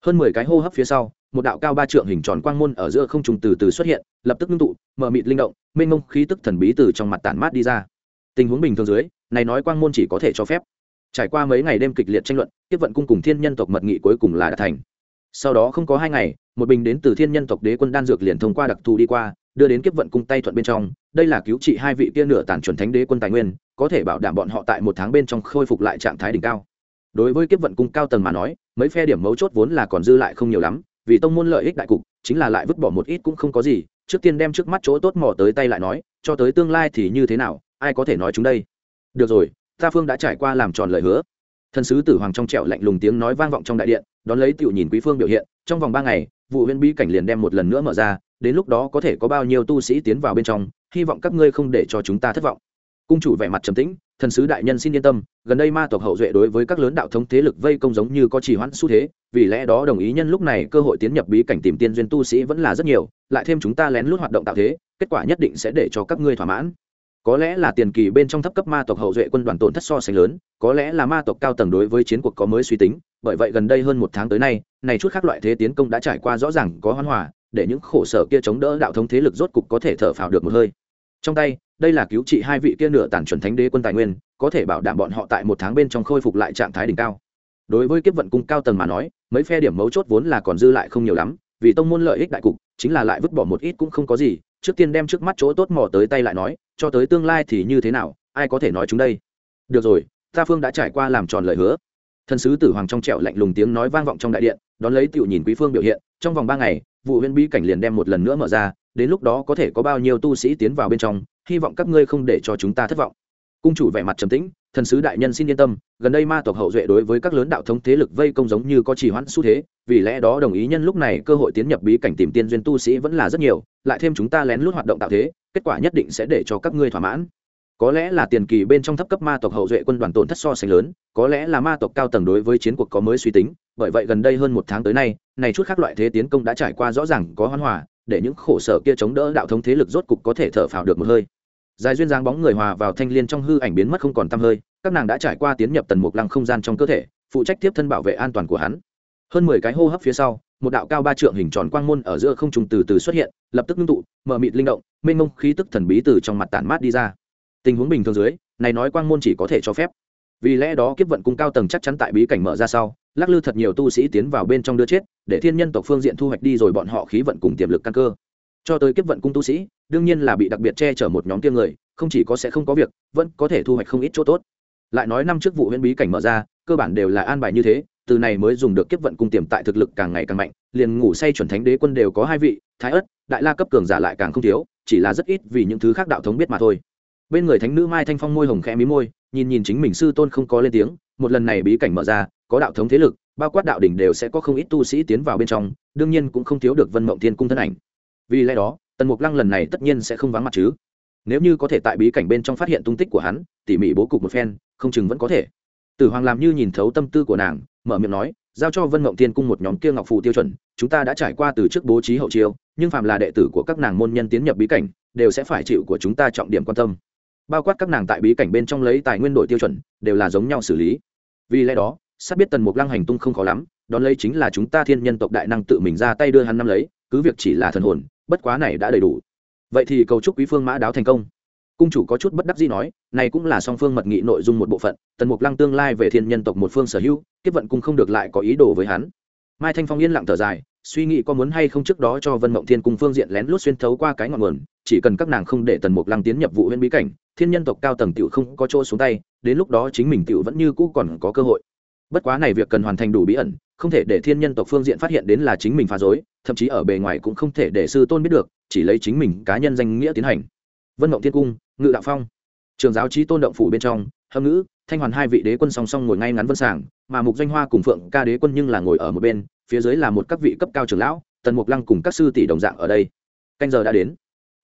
Hơn mười cái hô hấp phía sau, một đạo cao ba trượng hình tròn quang môn ở giữa không trùng từ từ xuất hiện, lập tức ngưng tụ, mở mịt linh động, mênh mông khí tức thần bí từ trong mặt tản mát đi ra. Tình huống bình thường dưới này nói quang môn chỉ có thể cho phép. Trải qua mấy ngày đêm kịch liệt tranh luận tiếp vận cung cùng thiên nhân tộc mật nghị cuối cùng là đã thành. Sau đó không có hai ngày, một bình đến từ thiên nhân tộc đế quân đan dược liền thông qua đặc thù đi qua, đưa đến kiếp vận cung tay thuận bên trong. Đây là cứu trị hai vị kia nửa tàn chuẩn thánh đế quân tài nguyên, có thể bảo đảm bọn họ tại một tháng bên trong khôi phục lại trạng thái đỉnh cao. Đối với kiếp vận cung cao tầng mà nói, mấy phe điểm mấu chốt vốn là còn dư lại không nhiều lắm, vì tông môn lợi ích đại cục, chính là lại vứt bỏ một ít cũng không có gì. Trước tiên đem trước mắt chỗ tốt mò tới tay lại nói, cho tới tương lai thì như thế nào, ai có thể nói chúng đây? Được rồi, ta phương đã trải qua làm tròn lời hứa. Thần sứ tử hoàng trong trẹo lạnh lùng tiếng nói vang vọng trong đại điện, đón lấy tiểu nhìn quý phương biểu hiện, trong vòng ba ngày, vụ huyễn bí cảnh liền đem một lần nữa mở ra, đến lúc đó có thể có bao nhiêu tu sĩ tiến vào bên trong, hy vọng các ngươi không để cho chúng ta thất vọng. Cung chủ vẻ mặt trầm tĩnh, thần sứ đại nhân xin yên tâm, gần đây ma tộc hậu duệ đối với các lớn đạo thống thế lực vây công giống như có chỉ hoãn xu thế, vì lẽ đó đồng ý nhân lúc này cơ hội tiến nhập bí cảnh tìm tiên duyên tu sĩ vẫn là rất nhiều, lại thêm chúng ta lén lút hoạt động tạo thế, kết quả nhất định sẽ để cho các ngươi thỏa mãn có lẽ là tiền kỳ bên trong thấp cấp ma tộc hậu duệ quân đoàn tổn thất so sánh lớn, có lẽ là ma tộc cao tầng đối với chiến cuộc có mới suy tính, bởi vậy gần đây hơn một tháng tới nay, này chút khác loại thế tiến công đã trải qua rõ ràng có hoan hòa, để những khổ sở kia chống đỡ đạo thống thế lực rốt cục có thể thở phào được một hơi. Trong tay, đây là cứu trị hai vị kia nửa tản chuẩn thánh đế quân tài nguyên, có thể bảo đảm bọn họ tại một tháng bên trong khôi phục lại trạng thái đỉnh cao. Đối với kiếp vận cung cao tầng mà nói, mấy phe điểm mấu chốt vốn là còn dư lại không nhiều lắm, vì tông môn lợi ích đại cục, chính là lại vứt bỏ một ít cũng không có gì trước tiên đem trước mắt chỗ tốt mò tới tay lại nói, cho tới tương lai thì như thế nào, ai có thể nói chúng đây? Được rồi, ta phương đã trải qua làm tròn lời hứa. Thần sứ tử hoàng trong trẹo lạnh lùng tiếng nói vang vọng trong đại điện, đón lấy tiểu nhìn quý phương biểu hiện, trong vòng ba ngày, vụ huyễn bí cảnh liền đem một lần nữa mở ra, đến lúc đó có thể có bao nhiêu tu sĩ tiến vào bên trong, hy vọng các ngươi không để cho chúng ta thất vọng. Cung chủ vẻ mặt trầm tĩnh thần sứ đại nhân xin yên tâm, gần đây ma tộc hậu duệ đối với các lớn đạo thống thế lực vây công giống như có chỉ hoãn xu thế, vì lẽ đó đồng ý nhân lúc này cơ hội tiến nhập bí cảnh tìm tiên duyên tu sĩ vẫn là rất nhiều, lại thêm chúng ta lén lút hoạt động tạo thế, kết quả nhất định sẽ để cho các ngươi thỏa mãn. Có lẽ là tiền kỳ bên trong thấp cấp ma tộc hậu duệ quân đoàn tổn thất so sánh lớn, có lẽ là ma tộc cao tầng đối với chiến cuộc có mới suy tính, bởi vậy gần đây hơn một tháng tới nay, này chút khác loại thế tiến công đã trải qua rõ ràng có hoan hòa, để những khổ sở kia chống đỡ đạo thống thế lực rốt cục có thể thở phào được một hơi dài duyên dáng bóng người hòa vào thanh liên trong hư ảnh biến mất không còn tăm hơi, các nàng đã trải qua tiến nhập tần mục lăng không gian trong cơ thể, phụ trách tiếp thân bảo vệ an toàn của hắn. Hơn mười cái hô hấp phía sau, một đạo cao ba trượng hình tròn quang môn ở giữa không trùng từ từ xuất hiện, lập tức ngưng tụ, mở mịt linh động, mênh mông khí tức thần bí từ trong mặt tản mát đi ra. Tình huống bình thường dưới, này nói quang môn chỉ có thể cho phép. Vì lẽ đó kiếp vận cung cao tầng chắc chắn tại bí cảnh mở ra sau, lắc lư thật nhiều tu sĩ tiến vào bên trong đưa chết, để thiên nhân tộc phương diện thu hoạch đi rồi bọn họ khí vận cùng tiềm lực căn cơ cho tới kiếp vận cung tu sĩ, đương nhiên là bị đặc biệt che chở một nhóm tiêm người, không chỉ có sẽ không có việc, vẫn có thể thu hoạch không ít chỗ tốt. Lại nói năm trước vụ huyễn bí cảnh mở ra, cơ bản đều là an bài như thế, từ này mới dùng được kiếp vận cung tiềm tại thực lực càng ngày càng mạnh, liền ngủ say chuẩn thánh đế quân đều có hai vị, thái ất, đại la cấp cường giả lại càng không thiếu, chỉ là rất ít vì những thứ khác đạo thống biết mà thôi. Bên người thánh nữ mai thanh phong môi hồng khẽ mí môi, nhìn nhìn chính mình sư tôn không có lên tiếng, một lần này bí cảnh mở ra, có đạo thống thế lực, bao quát đạo đỉnh đều sẽ có không ít tu sĩ tiến vào bên trong, đương nhiên cũng không thiếu được vân mộng thiên cung thân ảnh vì lẽ đó, tần mục lăng lần này tất nhiên sẽ không vắng mặt chứ. Nếu như có thể tại bí cảnh bên trong phát hiện tung tích của hắn, tỉ mỉ bố cục một phen, không chừng vẫn có thể. Tử hoàng làm như nhìn thấu tâm tư của nàng, mở miệng nói, giao cho vân mộng tiên cung một nhóm kia ngọc phù tiêu chuẩn, chúng ta đã trải qua từ trước bố trí hậu chiêu, nhưng phạm là đệ tử của các nàng môn nhân tiến nhập bí cảnh, đều sẽ phải chịu của chúng ta trọng điểm quan tâm. Bao quát các nàng tại bí cảnh bên trong lấy tài nguyên đổi tiêu chuẩn, đều là giống nhau xử lý. Vì lẽ đó, sắp biết tần mục lăng hành tung không khó lắm, đón lấy chính là chúng ta thiên nhân tộc đại năng tự mình ra tay đưa hắn năm lấy cứ việc chỉ là thần hồn, bất quá này đã đầy đủ. Vậy thì cầu chúc quý phương mã đáo thành công. Cung chủ có chút bất đắc gì nói, này cũng là song phương mật nghị nội dung một bộ phận, tần mục lăng tương lai về thiên nhân tộc một phương sở hữu, kiếp vận cung không được lại có ý đồ với hắn. Mai thanh phong yên lặng thở dài, suy nghĩ có muốn hay không trước đó cho vân mộng thiên cung phương diện lén lút xuyên thấu qua cái ngọn nguồn, chỉ cần các nàng không để tần mục lăng tiến nhập vụ huyễn bí cảnh, thiên nhân tộc cao tầng tiểu không có chỗ xuống tay, đến lúc đó chính mình tiểu vẫn như cũ còn có cơ hội bất quá này việc cần hoàn thành đủ bí ẩn, không thể để thiên nhân tộc phương diện phát hiện đến là chính mình phá dối thậm chí ở bề ngoài cũng không thể để sư tôn biết được, chỉ lấy chính mình cá nhân danh nghĩa tiến hành. Vân mộng thiên cung, ngự đạo phong. Trường giáo trí tôn động phủ bên trong, hâm ngữ, thanh hoàn hai vị đế quân song song ngồi ngay ngắn vân sàng, mà mục danh hoa cùng phượng ca đế quân nhưng là ngồi ở một bên, phía dưới là một các vị cấp cao trưởng lão, tần mục lăng cùng các sư tỷ đồng dạng ở đây. Canh giờ đã đến.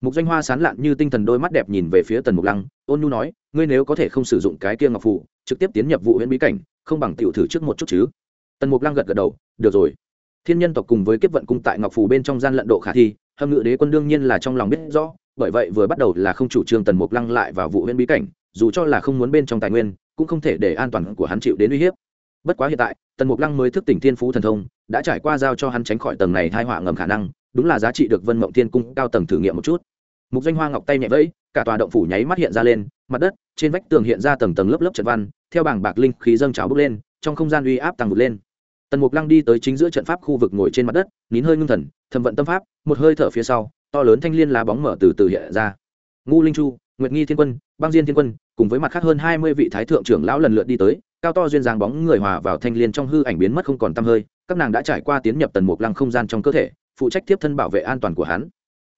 Mục danh hoa sán lạn như tinh thần đôi mắt đẹp nhìn về phía tần mục lăng, ôn nhu nói, ngươi nếu có thể không sử dụng cái kia ngọc phủ trực tiếp tiến nhập vụ huyện bí cảnh không bằng tiểu thử trước một chút chứ. Tần mục lăng gật gật đầu, được rồi. Thiên nhân tộc cùng với kiếp vận cung tại ngọc phủ bên trong gian lận độ khả thi, hâm ngự đế quân đương nhiên là trong lòng biết rõ, bởi vậy vừa bắt đầu là không chủ trương tần mục lăng lại vào vụ huyện bí cảnh, dù cho là không muốn bên trong tài nguyên, cũng không thể để an toàn của hắn chịu đến uy hiếp. Bất quá hiện tại, tần mục lăng mới thức tỉnh thiên phú thần thông, đã trải qua giao cho hắn tránh khỏi tầng này thai họa ngầm khả năng, đúng là giá trị được vân mộng thiên cung cao tầng thử nghiệm một chút. Mục danh hoa ngọc tay nhẹ vẫy, cả tòa động phủ nháy mắt hiện ra lên, mặt đất, trên vách tường hiện ra tầng tầng lớp lớp trận văn theo bảng bạc linh khí dâng trào bốc lên, trong không gian uy áp tăng vượt lên. Tần mục lăng đi tới chính giữa trận pháp khu vực ngồi trên mặt đất, nín hơi ngưng thần, thầm vận tâm pháp, một hơi thở phía sau, to lớn thanh liên lá bóng mở từ từ hiện ra. Ngu linh chu, nguyệt nghi thiên quân, băng diên thiên quân, cùng với mặt khác hơn hai mươi vị thái thượng trưởng lão lần lượt đi tới, cao to duyên dáng bóng người hòa vào thanh liên trong hư ảnh biến mất không còn tăm hơi, các nàng đã trải qua tiến nhập tần mục lăng không gian trong cơ thể, phụ trách tiếp thân bảo vệ an toàn của hắn.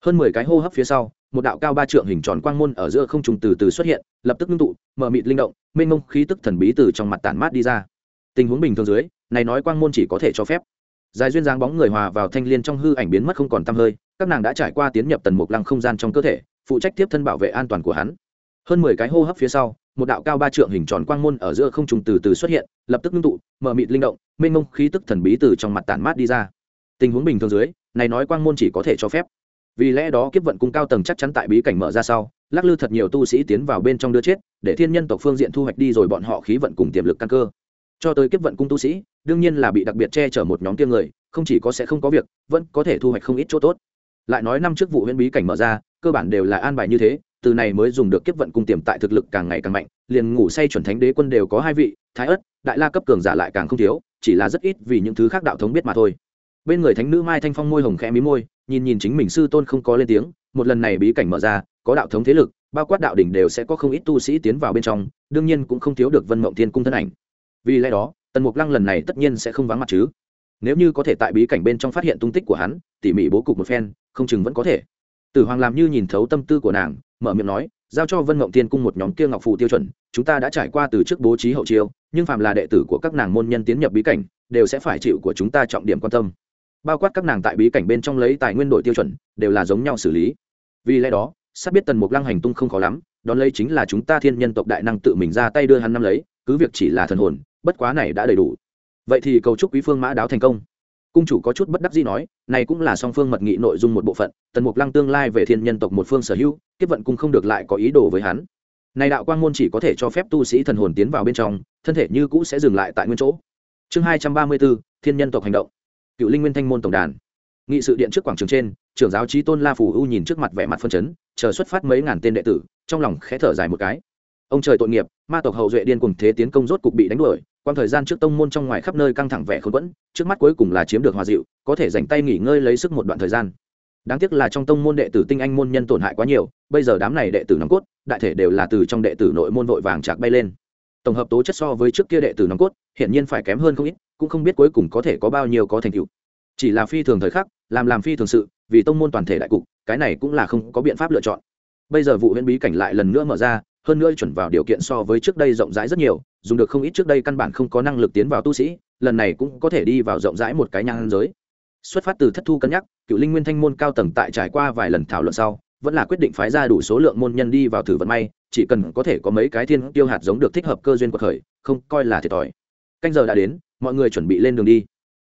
Hơn mười cái hô hấp phía sau một đạo cao ba trượng hình tròn quang môn ở giữa không trùng từ từ xuất hiện, lập tức ngưng tụ mở mịt linh động, mênh mông khí tức thần bí từ trong mặt tản mát đi ra. Tình huống bình thường dưới, này nói quang môn chỉ có thể cho phép. Dài duyên dáng bóng người hòa vào thanh liên trong hư ảnh biến mất không còn tăm hơi, các nàng đã trải qua tiến nhập tần mục lăng không gian trong cơ thể, phụ trách tiếp thân bảo vệ an toàn của hắn. Hơn mười cái hô hấp phía sau, một đạo cao ba trượng hình tròn quang môn ở giữa không trùng từ từ xuất hiện, lập tức ngưng tụ mở mịt linh động, mênh mông khí tức thần bí từ trong mặt tản mát đi ra. Tình huống bình thường dưới, này nói quang môn chỉ có thể cho phép vì lẽ đó kiếp vận cung cao tầng chắc chắn tại bí cảnh mở ra sau, lắc lư thật nhiều tu sĩ tiến vào bên trong đưa chết, để thiên nhân tộc phương diện thu hoạch đi rồi bọn họ khí vận cùng tiềm lực căn cơ. Cho tới kiếp vận cung tu sĩ, đương nhiên là bị đặc biệt che chở một nhóm tiêm người, không chỉ có sẽ không có việc, vẫn có thể thu hoạch không ít chỗ tốt. Lại nói năm trước vụ huyễn bí cảnh mở ra, cơ bản đều là an bài như thế, từ này mới dùng được kiếp vận cung tiềm tại thực lực càng ngày càng mạnh, liền ngủ say chuẩn thánh đế quân đều có hai vị, thái ất đại la cấp cường giả lại càng không thiếu, chỉ là rất ít vì những thứ khác đạo thống biết mà thôi. Bên người thánh nữ mai thanh phong môi hồng khẽ mí môi nhìn nhìn chính mình sư tôn không có lên tiếng, một lần này bí cảnh mở ra, có đạo thống thế lực, bao quát đạo đỉnh đều sẽ có không ít tu sĩ tiến vào bên trong, đương nhiên cũng không thiếu được vân mộng thiên cung thân ảnh. Vì lẽ đó, tần mục lăng lần này tất nhiên sẽ không vắng mặt chứ. Nếu như có thể tại bí cảnh bên trong phát hiện tung tích của hắn, tỉ mỉ bố cục một phen, không chừng vẫn có thể. Tử hoàng làm như nhìn thấu tâm tư của nàng, mở miệng nói, giao cho vân mộng tiên cung một nhóm kia ngọc phù tiêu chuẩn, chúng ta đã trải qua từ trước bố trí hậu chiêu, nhưng phạm là đệ tử của các nàng môn nhân tiến nhập bí cảnh, đều sẽ phải chịu của chúng ta trọng điểm quan tâm bao quát các nàng tại bí cảnh bên trong lấy tài nguyên đội tiêu chuẩn, đều là giống nhau xử lý. Vì lẽ đó, sắp biết tần mục lăng hành tung không khó lắm, đón lấy chính là chúng ta thiên nhân tộc đại năng tự mình ra tay đưa hắn năm lấy, cứ việc chỉ là thần hồn, bất quá này đã đầy đủ. Vậy thì cầu chúc quý phương mã đáo thành công. Cung chủ có chút bất đắc gì nói, này cũng là song phương mật nghị nội dung một bộ phận, tần mục lăng tương lai về thiên nhân tộc một phương sở hữu, kiếp vận cung không được lại có ý đồ với hắn. Này đạo quang môn chỉ có thể cho phép tu sĩ thần hồn tiến vào bên trong, thân thể như cũ sẽ dừng lại tại nguyên chỗ. Chương hai trăm ba mươi bốn, thiên nhân tộc hành động cựu linh nguyên thanh môn tổng đàn. Nghị sự điện trước quảng trường trên, trưởng giáo trí tôn la phù u nhìn trước mặt vẻ mặt phân chấn, chờ xuất phát mấy ngàn tên đệ tử, trong lòng khẽ thở dài một cái. Ông trời tội nghiệp, ma tộc hậu duệ điên cùng thế tiến công rốt cục bị đánh đuổi Quan thời gian trước tông môn trong ngoài khắp nơi căng thẳng vẻ khốn quẫn, trước mắt cuối cùng là chiếm được hòa dịu, có thể dành tay nghỉ ngơi lấy sức một đoạn thời gian. Đáng tiếc là trong tông môn đệ tử tinh anh môn nhân tổn hại quá nhiều, bây giờ đám này đệ tử nòng cốt, đại thể đều là từ trong đệ tử nội môn vội vàng chạc bay lên tổng hợp tố chất so với trước kia đệ tử nòng cốt hiện nhiên phải kém hơn không ít, cũng không biết cuối cùng có thể có bao nhiêu có thành tựu. Chỉ là phi thường thời khắc, làm làm phi thường sự, vì tông môn toàn thể đại cục, cái này cũng là không có biện pháp lựa chọn. Bây giờ vụ huyễn bí cảnh lại lần nữa mở ra, hơn nữa chuẩn vào điều kiện so với trước đây rộng rãi rất nhiều, dùng được không ít trước đây căn bản không có năng lực tiến vào tu sĩ, lần này cũng có thể đi vào rộng rãi một cái nhang giới. Xuất phát từ thất thu cân nhắc, cựu linh nguyên thanh môn cao tầng tại trải qua vài lần thảo luận sau vẫn là quyết định phái ra đủ số lượng môn nhân đi vào thử vận may, chỉ cần có thể có mấy cái thiên tiêu hạt giống được thích hợp cơ duyên cuộc khởi, không, coi là thiệt thòi. Canh giờ đã đến, mọi người chuẩn bị lên đường đi.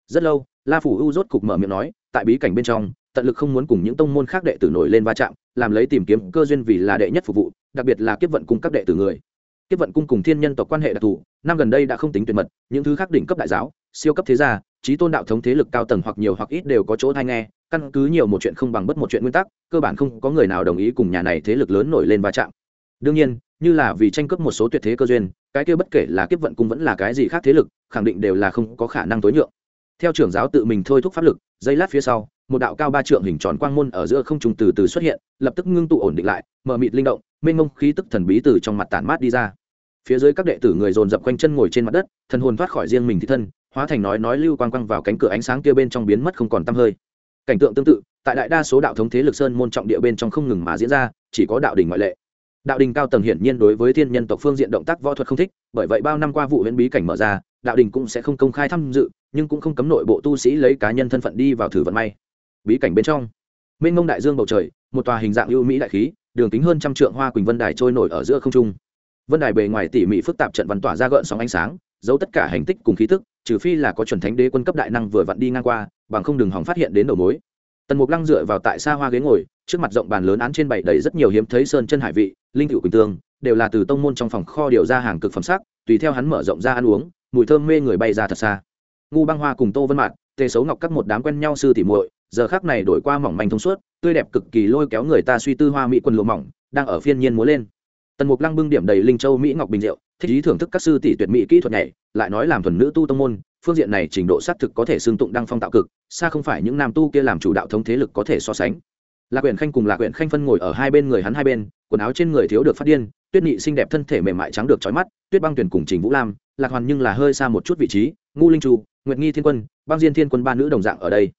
Rất lâu, la phủ u rốt cục mở miệng nói, tại bí cảnh bên trong, tận lực không muốn cùng những tông môn khác đệ tử nổi lên va chạm, làm lấy tìm kiếm cơ duyên vì là đệ nhất phục vụ, đặc biệt là kiếp vận cung các đệ tử người. Kiếp vận cung cùng thiên nhân tộc quan hệ đặc thù, năm gần đây đã không tính tuyệt mật, những thứ khác đỉnh cấp đại giáo, siêu cấp thế gia trí tôn đạo thống thế lực cao tầng hoặc nhiều hoặc ít đều có chỗ thai nghe căn cứ nhiều một chuyện không bằng bất một chuyện nguyên tắc, cơ bản không có người nào đồng ý cùng nhà này thế lực lớn nổi lên va chạm. Đương nhiên, như là vì tranh cướp một số tuyệt thế cơ duyên, cái kia bất kể là kiếp vận cung vẫn là cái gì khác thế lực, khẳng định đều là không có khả năng tối nhượng. Theo trưởng giáo tự mình thôi thúc pháp lực dây lát phía sau, một đạo cao ba trượng hình tròn quang môn ở giữa không trung từ từ xuất hiện, lập tức ngưng tụ ổn định lại, mở mịt linh động, mênh mông khí tức thần bí từ trong mặt tản mát đi ra. Phía dưới các đệ tử người dồn dập quanh chân ngồi trên mặt đất, thần hồn thoát khỏi riêng mình thì thân, hóa thành nói nói lưu quang quang vào cánh cửa ánh sáng kia bên trong biến mất không còn tăm hơi cảnh tượng tương tự, tại đại đa số đạo thống thế lực sơn môn trọng địa bên trong không ngừng mà diễn ra, chỉ có đạo đình ngoại lệ. Đạo đình cao tầng hiển nhiên đối với thiên nhân tộc phương diện động tác võ thuật không thích, bởi vậy bao năm qua vụ huyễn bí cảnh mở ra, đạo đình cũng sẽ không công khai tham dự, nhưng cũng không cấm nội bộ tu sĩ lấy cá nhân thân phận đi vào thử vận may. Bí cảnh bên trong mênh mông đại dương bầu trời, một tòa hình dạng ưu mỹ đại khí, đường kính hơn trăm trượng hoa quỳnh vân đài trôi nổi ở giữa không trung. Vân đài bề ngoài tỉ mỉ phức tạp trận văn tỏa ra gợn sóng ánh sáng giấu tất cả hành tích cùng khí tức trừ phi là có chuẩn thánh đế quân cấp đại năng vừa vặn đi ngang qua bằng không đừng hỏng phát hiện đến đầu mối. Tần mục lăng dựa vào tại xa hoa ghế ngồi trước mặt rộng bàn lớn án trên bảy đầy rất nhiều hiếm thấy sơn chân hải vị linh cựu quỳnh tương đều là từ tông môn trong phòng kho điều ra hàng cực phẩm sắc tùy theo hắn mở rộng ra ăn uống mùi thơm mê người bay ra thật xa. Ngu băng hoa cùng tô vân Mạt, tề xấu ngọc các một đám quen nhau sư tỉ muội giờ khác này đổi qua mỏng manh thông suốt tươi đẹp cực kỳ lôi kéo người ta suy tư hoa mỹ quần lụa mỏng đang ở phiên nhiên múa lên. Tần mục lăng bưng điểm đầy linh châu mỹ ngọc bình rượu thích ý thưởng thức các sư tỷ tuyệt mỹ kỹ thuật nhảy, lại nói làm thuần nữ tu tông môn, phương diện này trình độ xác thực có thể xương tụng đăng phong tạo cực, xa không phải những nam tu kia làm chủ đạo thống thế lực có thể so sánh. Lạc quyển khanh cùng lạc quyển khanh phân ngồi ở hai bên người hắn hai bên, quần áo trên người thiếu được phát điên, tuyết nhị xinh đẹp thân thể mềm mại trắng được trói mắt, tuyết băng tuyển cùng trình vũ lam, lạc hoàn nhưng là hơi xa một chút vị trí ngu linh trù nguyệt nghi thiên quân, băng diên thiên quân ba nữ đồng dạng ở đây.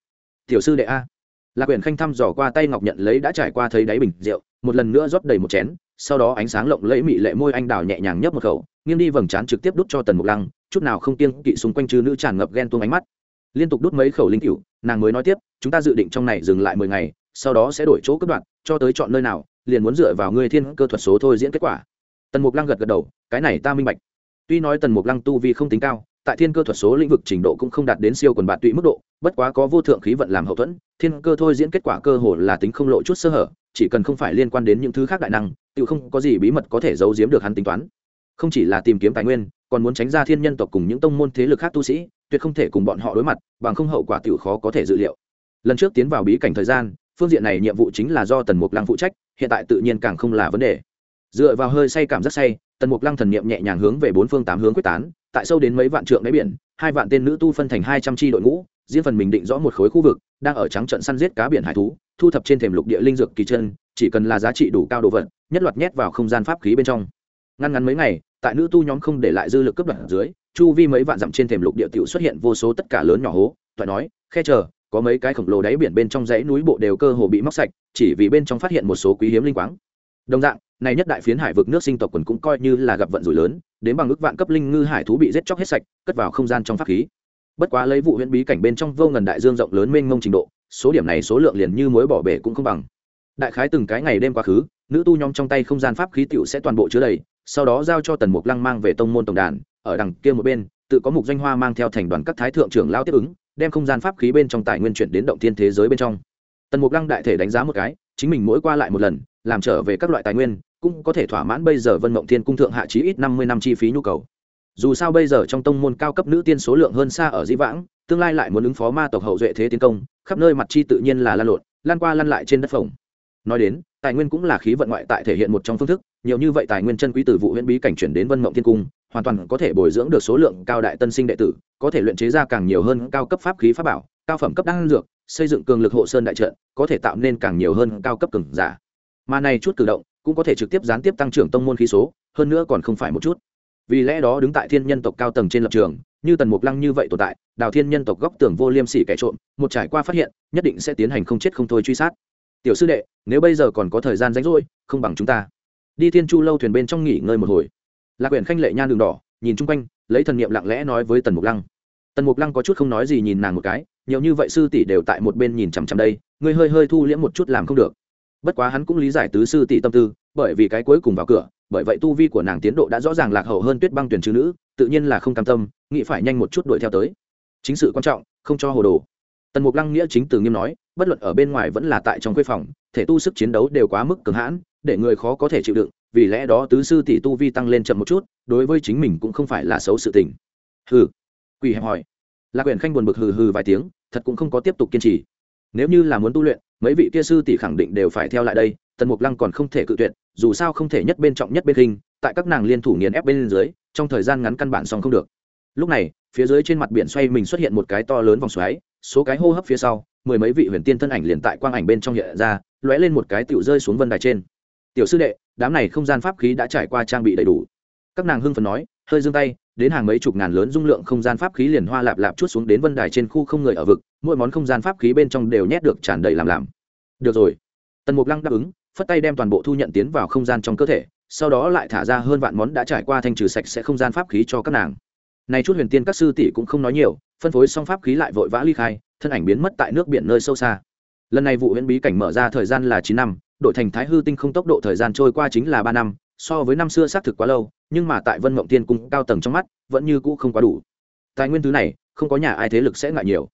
Tiểu sư đệ a. Lạc quyển khanh thăm dò qua tay ngọc nhận lấy đã trải qua thấy đáy bình rượu, một lần nữa rót đầy một chén, sau đó ánh sáng lộng lẫy mị lệ môi anh đào nhẹ nhàng nhấp một khẩu nghiêng đi vầng trán trực tiếp đút cho tần mục lăng, chút nào không kiêng kỵ xung quanh chư nữ tràn ngập ghen tuông ánh mắt. Liên tục đút mấy khẩu linh cựu nàng mới nói tiếp, chúng ta dự định trong này dừng lại mười ngày, sau đó sẽ đổi chỗ cấp đoạn, cho tới chọn nơi nào, liền muốn dựa vào ngươi thiên cơ thuật số thôi diễn kết quả. Tần mục lăng gật gật đầu, cái này ta minh bạch. Tuy nói tần mục lăng tu vi không tính cao, tại thiên cơ thuật số lĩnh vực trình độ cũng không đạt đến siêu quần bạn tụy mức độ, bất quá có vô thượng khí vận làm hậu thuẫn, thiên cơ thôi diễn kết quả cơ hồ là tính không lộ chút sơ hở, chỉ cần không phải liên quan đến những thứ khác đại năng tự không có gì bí mật có thể giấu giếm được hắn tính toán không chỉ là tìm kiếm tài nguyên, còn muốn tránh ra thiên nhân tộc cùng những tông môn thế lực khác tu sĩ, tuyệt không thể cùng bọn họ đối mặt, bằng không hậu quả tiểu khó có thể dự liệu. Lần trước tiến vào bí cảnh thời gian, phương diện này nhiệm vụ chính là do tần mục lăng phụ trách, hiện tại tự nhiên càng không là vấn đề. Dựa vào hơi say cảm rất say, tần mục lăng thần niệm nhẹ nhàng hướng về bốn phương tám hướng quyết tán, tại sâu đến mấy vạn trượng đáy biển, hai vạn tên nữ tu phân thành hai trăm tri đội ngũ, riêng phần mình định rõ một khối khu vực, đang ở trắng trận săn giết cá biển hải thú, thu thập trên thềm lục địa linh dược kỳ chân, chỉ cần là giá trị đủ cao đồ vật, nhất loạt nhét vào không gian pháp khí bên trong. Ngăn ngắn mấy ngày tại nữ tu nhóm không để lại dư lực cấp đoạn dưới, chu vi mấy vạn dặm trên thềm lục địa tiểu xuất hiện vô số tất cả lớn nhỏ hố thoại nói, khe chờ, có mấy cái khổng lồ đáy biển bên trong dãy núi bộ đều cơ hồ bị móc sạch, chỉ vì bên trong phát hiện một số quý hiếm linh quáng. Đồng dạng, này nhất đại phiến hải vực nước sinh tộc quần cũng coi như là gặp vận rủi lớn, đến bằng ước vạn cấp linh ngư hải thú bị giết chóc hết sạch, cất vào không gian trong pháp khí. Bất quá lấy vụ huyễn bí cảnh bên trong vô ngần đại dương rộng lớn mênh mông trình độ, số điểm này số lượng liền như mối bỏ bể cũng không bằng. Đại khái từng cái ngày đêm quá khứ, nữ tu nhóm trong tay không gian pháp khí tiểu sẽ toàn bộ chứa đầy sau đó giao cho tần mục lăng mang về tông môn tổng đàn, ở đằng kia một bên, tự có mục danh hoa mang theo thành đoàn các thái thượng trưởng lao tiếp ứng, đem không gian pháp khí bên trong tài nguyên chuyển đến động thiên thế giới bên trong. Tần mục lăng đại thể đánh giá một cái, chính mình mỗi qua lại một lần, làm trở về các loại tài nguyên, cũng có thể thỏa mãn bây giờ vân mộng thiên cung thượng hạ chí ít năm mươi năm chi phí nhu cầu. Dù sao bây giờ trong tông môn cao cấp nữ tiên số lượng hơn xa ở dĩ vãng, tương lai lại muốn ứng phó ma tộc hậu duệ thế tiến công, khắp nơi mặt chi tự nhiên là lan lộn, lan qua lăn lại trên đất phồng. Nói đến, tài nguyên cũng là khí vận ngoại tại thể hiện một trong phương thức nhiều như vậy tài nguyên chân quý từ vụ huyện bí cảnh chuyển đến vân mộng thiên cung, hoàn toàn có thể bồi dưỡng được số lượng cao đại tân sinh đệ tử, có thể luyện chế ra càng nhiều hơn cao cấp pháp khí pháp bảo, cao phẩm cấp đan dược, xây dựng cường lực hộ sơn đại trận, có thể tạo nên càng nhiều hơn cao cấp cường giả. Mà này chút cử động cũng có thể trực tiếp gián tiếp tăng trưởng tông môn khí số, hơn nữa còn không phải một chút. Vì lẽ đó đứng tại thiên nhân tộc cao tầng trên lập trường, như tần mục lăng như vậy tồn tại, đào thiên nhân tộc góc tường vô liêm sỉ kẻ trộm, một trải qua phát hiện, nhất định sẽ tiến hành không chết không thôi truy sát. Tiểu sư đệ, nếu bây giờ còn có thời gian rảnh rỗi, không bằng chúng ta đi thiên chu lâu thuyền bên trong nghỉ ngơi một hồi. Lạc quyển khanh lệ nhan đường đỏ, nhìn chung quanh, lấy thần niệm lặng lẽ nói với tần mục lăng. Tần mục lăng có chút không nói gì nhìn nàng một cái, nhiều như vậy sư tỷ đều tại một bên nhìn chằm chằm đây ngươi hơi hơi thu liễm một chút làm không được. Bất quá hắn cũng lý giải tứ sư tỷ tâm tư, bởi vì cái cuối cùng vào cửa, bởi vậy tu vi của nàng tiến độ đã rõ ràng lạc hậu hơn tuyết băng tuyển chữ nữ, tự nhiên là không cam tâm, nghĩ phải nhanh một chút đuổi theo tới. Chính sự quan trọng, không cho hồ đồ. Tần mục lăng nghĩa chính từ nghiêm nói, bất luận ở bên ngoài vẫn là tại trong khuê phòng, thể tu sức chiến đấu đều quá mức cường hãn để người khó có thể chịu đựng, vì lẽ đó tứ sư tỷ tu vi tăng lên chậm một chút, đối với chính mình cũng không phải là xấu sự tình. Hừ, quỷ hẹp hỏi. Lạc quyển khanh buồn bực hừ hừ vài tiếng, thật cũng không có tiếp tục kiên trì. Nếu như là muốn tu luyện, mấy vị kia sư tỷ khẳng định đều phải theo lại đây, tần mục lăng còn không thể cự tuyệt, dù sao không thể nhất bên trọng nhất bên hình tại các nàng liên thủ nghiền ép bên dưới, trong thời gian ngắn căn bản xong không được. Lúc này, phía dưới trên mặt biển xoay mình xuất hiện một cái to lớn vòng xoáy, số cái hô hấp phía sau, mười mấy vị huyền tiên thân ảnh liền tại quang ảnh bên trong hiện ra, lóe lên một cái tựu rơi xuống vân đài trên tiểu sư đệ, đám này không gian pháp khí đã trải qua trang bị đầy đủ. Các nàng hưng phần nói, hơi giương tay, đến hàng mấy chục ngàn lớn dung lượng không gian pháp khí liền hoa lạp lạp chút xuống đến vân đài trên khu không người ở vực, mỗi món không gian pháp khí bên trong đều nhét được tràn đầy làm làm. Được rồi. Tần mục lăng đáp ứng, phất tay đem toàn bộ thu nhận tiến vào không gian trong cơ thể, sau đó lại thả ra hơn vạn món đã trải qua thanh trừ sạch sẽ không gian pháp khí cho các nàng. Này chút huyền tiên các sư tỷ cũng không nói nhiều, phân phối xong pháp khí lại vội vã ly khai, thân ảnh biến mất tại nước biển nơi sâu xa. Lần này vụ huyễn bí cảnh mở ra thời gian là chín năm đổi thành thái hư tinh không tốc độ thời gian trôi qua chính là ba năm, so với năm xưa xác thực quá lâu, nhưng mà tại vân mộng tiên cung cao tầng trong mắt, vẫn như cũ không quá đủ. Tài nguyên thứ này, không có nhà ai thế lực sẽ ngại nhiều.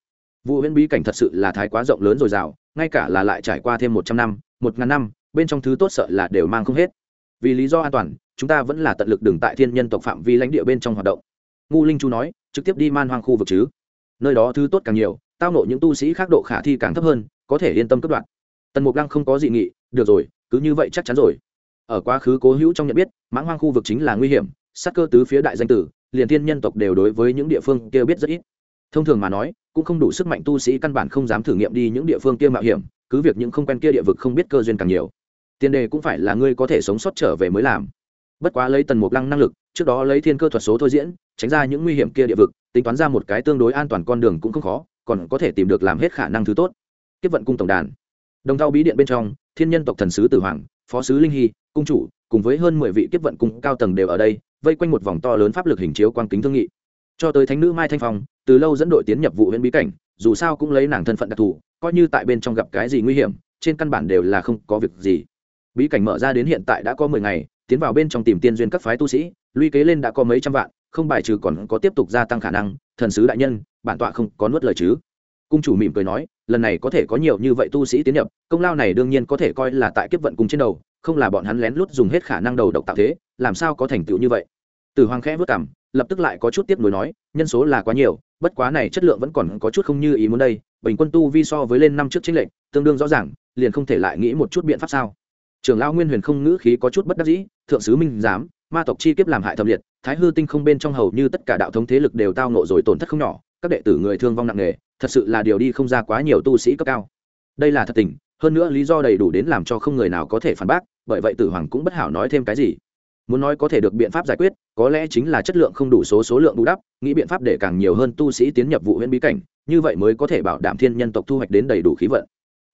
Vụ huyễn bí cảnh thật sự là thái quá rộng lớn rồi rào, ngay cả là lại trải qua thêm một trăm năm, một ngàn năm, bên trong thứ tốt sợ là đều mang không hết. Vì lý do an toàn, chúng ta vẫn là tận lực đừng tại thiên nhân tộc phạm vi lãnh địa bên trong hoạt động. Ngu linh chu nói, trực tiếp đi man hoang khu vực chứ. Nơi đó thứ tốt càng nhiều, tao nộ những tu sĩ khác độ khả thi càng thấp hơn, có thể yên tâm cấp đoạn tần mục lăng không có dị nghị được rồi, cứ như vậy chắc chắn rồi. Ở quá khứ cố hữu trong nhận biết, mãng hoang khu vực chính là nguy hiểm, sát cơ tứ phía đại danh tử, liền thiên nhân tộc đều đối với những địa phương kia biết rất ít. Thông thường mà nói, cũng không đủ sức mạnh tu sĩ căn bản không dám thử nghiệm đi những địa phương kia mạo hiểm, cứ việc những không quen kia địa vực không biết cơ duyên càng nhiều. Tiền đề cũng phải là ngươi có thể sống sót trở về mới làm. Bất quá lấy tần mục lăng năng lực, trước đó lấy thiên cơ thuật số thôi diễn, tránh ra những nguy hiểm kia địa vực, tính toán ra một cái tương đối an toàn con đường cũng không khó, còn có thể tìm được làm hết khả năng thứ tốt. Tiếp vận cung tổng đàn. Đồng thao bí điện bên trong thiên nhân tộc thần sứ tử hoàng, phó sứ linh hy, cung chủ, cùng với hơn mười vị tiếp vận cung cao tầng đều ở đây, vây quanh một vòng to lớn pháp lực hình chiếu quang kính thương nghị. Cho tới thánh nữ mai thanh phong, từ lâu dẫn đội tiến nhập vụ huyện bí cảnh, dù sao cũng lấy nàng thân phận đặc thù, coi như tại bên trong gặp cái gì nguy hiểm, trên căn bản đều là không có việc gì. Bí cảnh mở ra đến hiện tại đã có mười ngày, tiến vào bên trong tìm tiên duyên các phái tu sĩ luy kế lên đã có mấy trăm vạn, không bài trừ còn có tiếp tục gia tăng khả năng, thần sứ đại nhân, bản tọa không có nuốt lời chứ. Cung chủ mỉm cười nói lần này có thể có nhiều như vậy tu sĩ tiến nhập, công lao này đương nhiên có thể coi là tại kiếp vận cùng trên đầu, không là bọn hắn lén lút dùng hết khả năng đầu độc tạo thế, làm sao có thành tựu như vậy? Từ hoàng khẽ vất cảm, lập tức lại có chút tiếp nối nói, nhân số là quá nhiều, bất quá này chất lượng vẫn còn có chút không như ý muốn đây, bình quân tu vi so với lên năm trước chính lệnh tương đương rõ ràng, liền không thể lại nghĩ một chút biện pháp sao? Trưởng lão nguyên huyền không ngữ khí có chút bất đắc dĩ, thượng sứ minh giám, ma tộc chi kiếp làm hại thâm liệt, thái hư tinh không bên trong hầu như tất cả đạo thống thế lực đều tao nộ rồi tổn thất không nhỏ, các đệ tử người thương vong nặng nề thật sự là điều đi không ra quá nhiều tu sĩ cấp cao. Đây là thật tình, hơn nữa lý do đầy đủ đến làm cho không người nào có thể phản bác, bởi vậy tử hoàng cũng bất hảo nói thêm cái gì. Muốn nói có thể được biện pháp giải quyết, có lẽ chính là chất lượng không đủ số số lượng bù đắp, nghĩ biện pháp để càng nhiều hơn tu sĩ tiến nhập vụ huyễn bí cảnh, như vậy mới có thể bảo đảm thiên nhân tộc thu hoạch đến đầy đủ khí vận.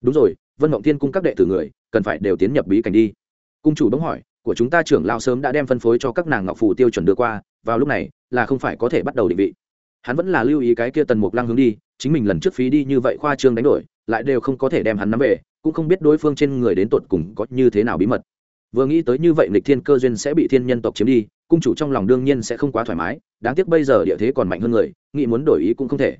Đúng rồi, vân mộng thiên cung các đệ tử người, cần phải đều tiến nhập bí cảnh đi. Cung chủ đống hỏi, của chúng ta trưởng lao sớm đã đem phân phối cho các nàng ngọc phù tiêu chuẩn đưa qua, vào lúc này là không phải có thể bắt đầu định vị hắn vẫn là lưu ý cái kia tần mục lăng hướng đi, chính mình lần trước phí đi như vậy khoa trương đánh đổi, lại đều không có thể đem hắn nắm về, cũng không biết đối phương trên người đến tột cùng có như thế nào bí mật. Vừa nghĩ tới như vậy lịch thiên cơ duyên sẽ bị thiên nhân tộc chiếm đi, cung chủ trong lòng đương nhiên sẽ không quá thoải mái, đáng tiếc bây giờ địa thế còn mạnh hơn người, nghĩ muốn đổi ý cũng không thể.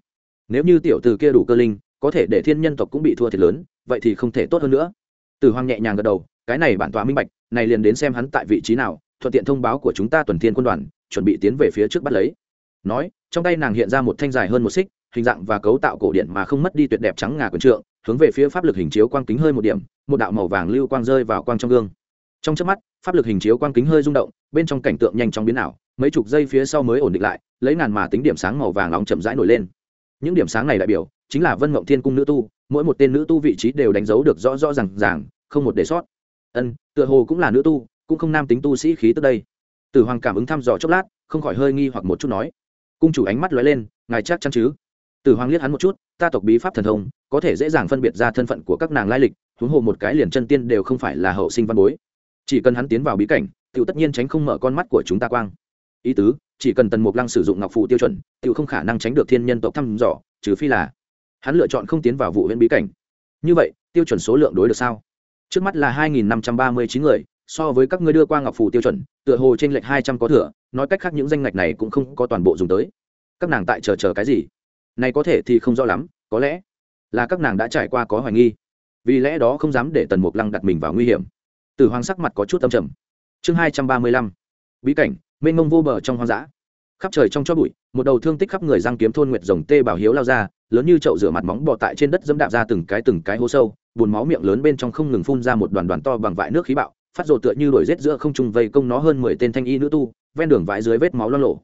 Nếu như tiểu từ kia đủ cơ linh, có thể để thiên nhân tộc cũng bị thua thiệt lớn, vậy thì không thể tốt hơn nữa. Từ hoàng nhẹ nhàng gật đầu, cái này bản tòa minh bạch, này liền đến xem hắn tại vị trí nào, thuận tiện thông báo của chúng ta tuần thiên quân đoàn, chuẩn bị tiến về phía trước bắt lấy. Nói trong tay nàng hiện ra một thanh dài hơn một xích, hình dạng và cấu tạo cổ điện mà không mất đi tuyệt đẹp trắng ngà quần trượng, hướng về phía pháp lực hình chiếu quang kính hơi một điểm, một đạo màu vàng lưu quang rơi vào quang trong gương. Trong trước mắt, pháp lực hình chiếu quang kính hơi rung động, bên trong cảnh tượng nhanh chóng biến ảo, mấy chục giây phía sau mới ổn định lại, lấy ngàn mà tính điểm sáng màu vàng nóng chậm rãi nổi lên. Những điểm sáng này đại biểu chính là vân mộng thiên cung nữ tu, mỗi một tên nữ tu vị trí đều đánh dấu được rõ rõ r à n g ràng, không một để sót. Ân, tựa hồ cũng là nữ tu, cũng không nam tính tu sĩ khí tức đây. Tử hoàng cảm ứng thăm dò chốc lát, không khỏi hơi nghi hoặc một chút nói cung chủ ánh mắt lóe lên, ngài chắc chắn chứ? Tử hoàng liếc hắn một chút, ta tộc bí pháp thần thông, có thể dễ dàng phân biệt ra thân phận của các nàng lai lịch, huống hồ một cái liền chân tiên đều không phải là hậu sinh văn bối. Chỉ cần hắn tiến vào bí cảnh tự tất nhiên tránh không mở con mắt của chúng ta quang. Ý tứ, chỉ cần tần mục lăng sử dụng ngọc phụ tiêu chuẩn tự không khả năng tránh được thiên nhân tộc thăm dò, trừ phi là hắn lựa chọn không tiến vào vụ huyện bí cảnh. Như vậy, tiêu chuẩn số lượng đối được sao? Trước mắt là hai nghìn năm trăm ba mươi chín người, so với các ngươi đưa qua ngọc phủ tiêu chuẩn, tựa hồ trên lệch hai trăm có thừa nói cách khác những danh ngạch này cũng không có toàn bộ dùng tới. Các nàng tại chờ chờ cái gì? Này có thể thì không rõ lắm, có lẽ là các nàng đã trải qua có hoài nghi. Vì lẽ đó không dám để tần mục lăng đặt mình vào nguy hiểm. Từ hoàng sắc mặt có chút tâm trầm. Chương hai trăm ba mươi lăm. Bí cảnh, mênh mông vô bờ trong hoang dã. Khắp trời trong cho bụi, một đầu thương tích khắp người giang kiếm thôn nguyệt rồng tê bảo hiếu lao ra, lớn như chậu rửa mặt móng bò tại trên đất dẫm đạp ra từng cái từng cái hố sâu bùn máu miệng lớn bên trong không ngừng phun ra một đoàn đoàn to bằng vại nước khí bạo phát rồ tựa như đổi rết giữa không trung vây công nó hơn mười tên thanh y nữ tu, ven đường vãi dưới vết máu lo lộ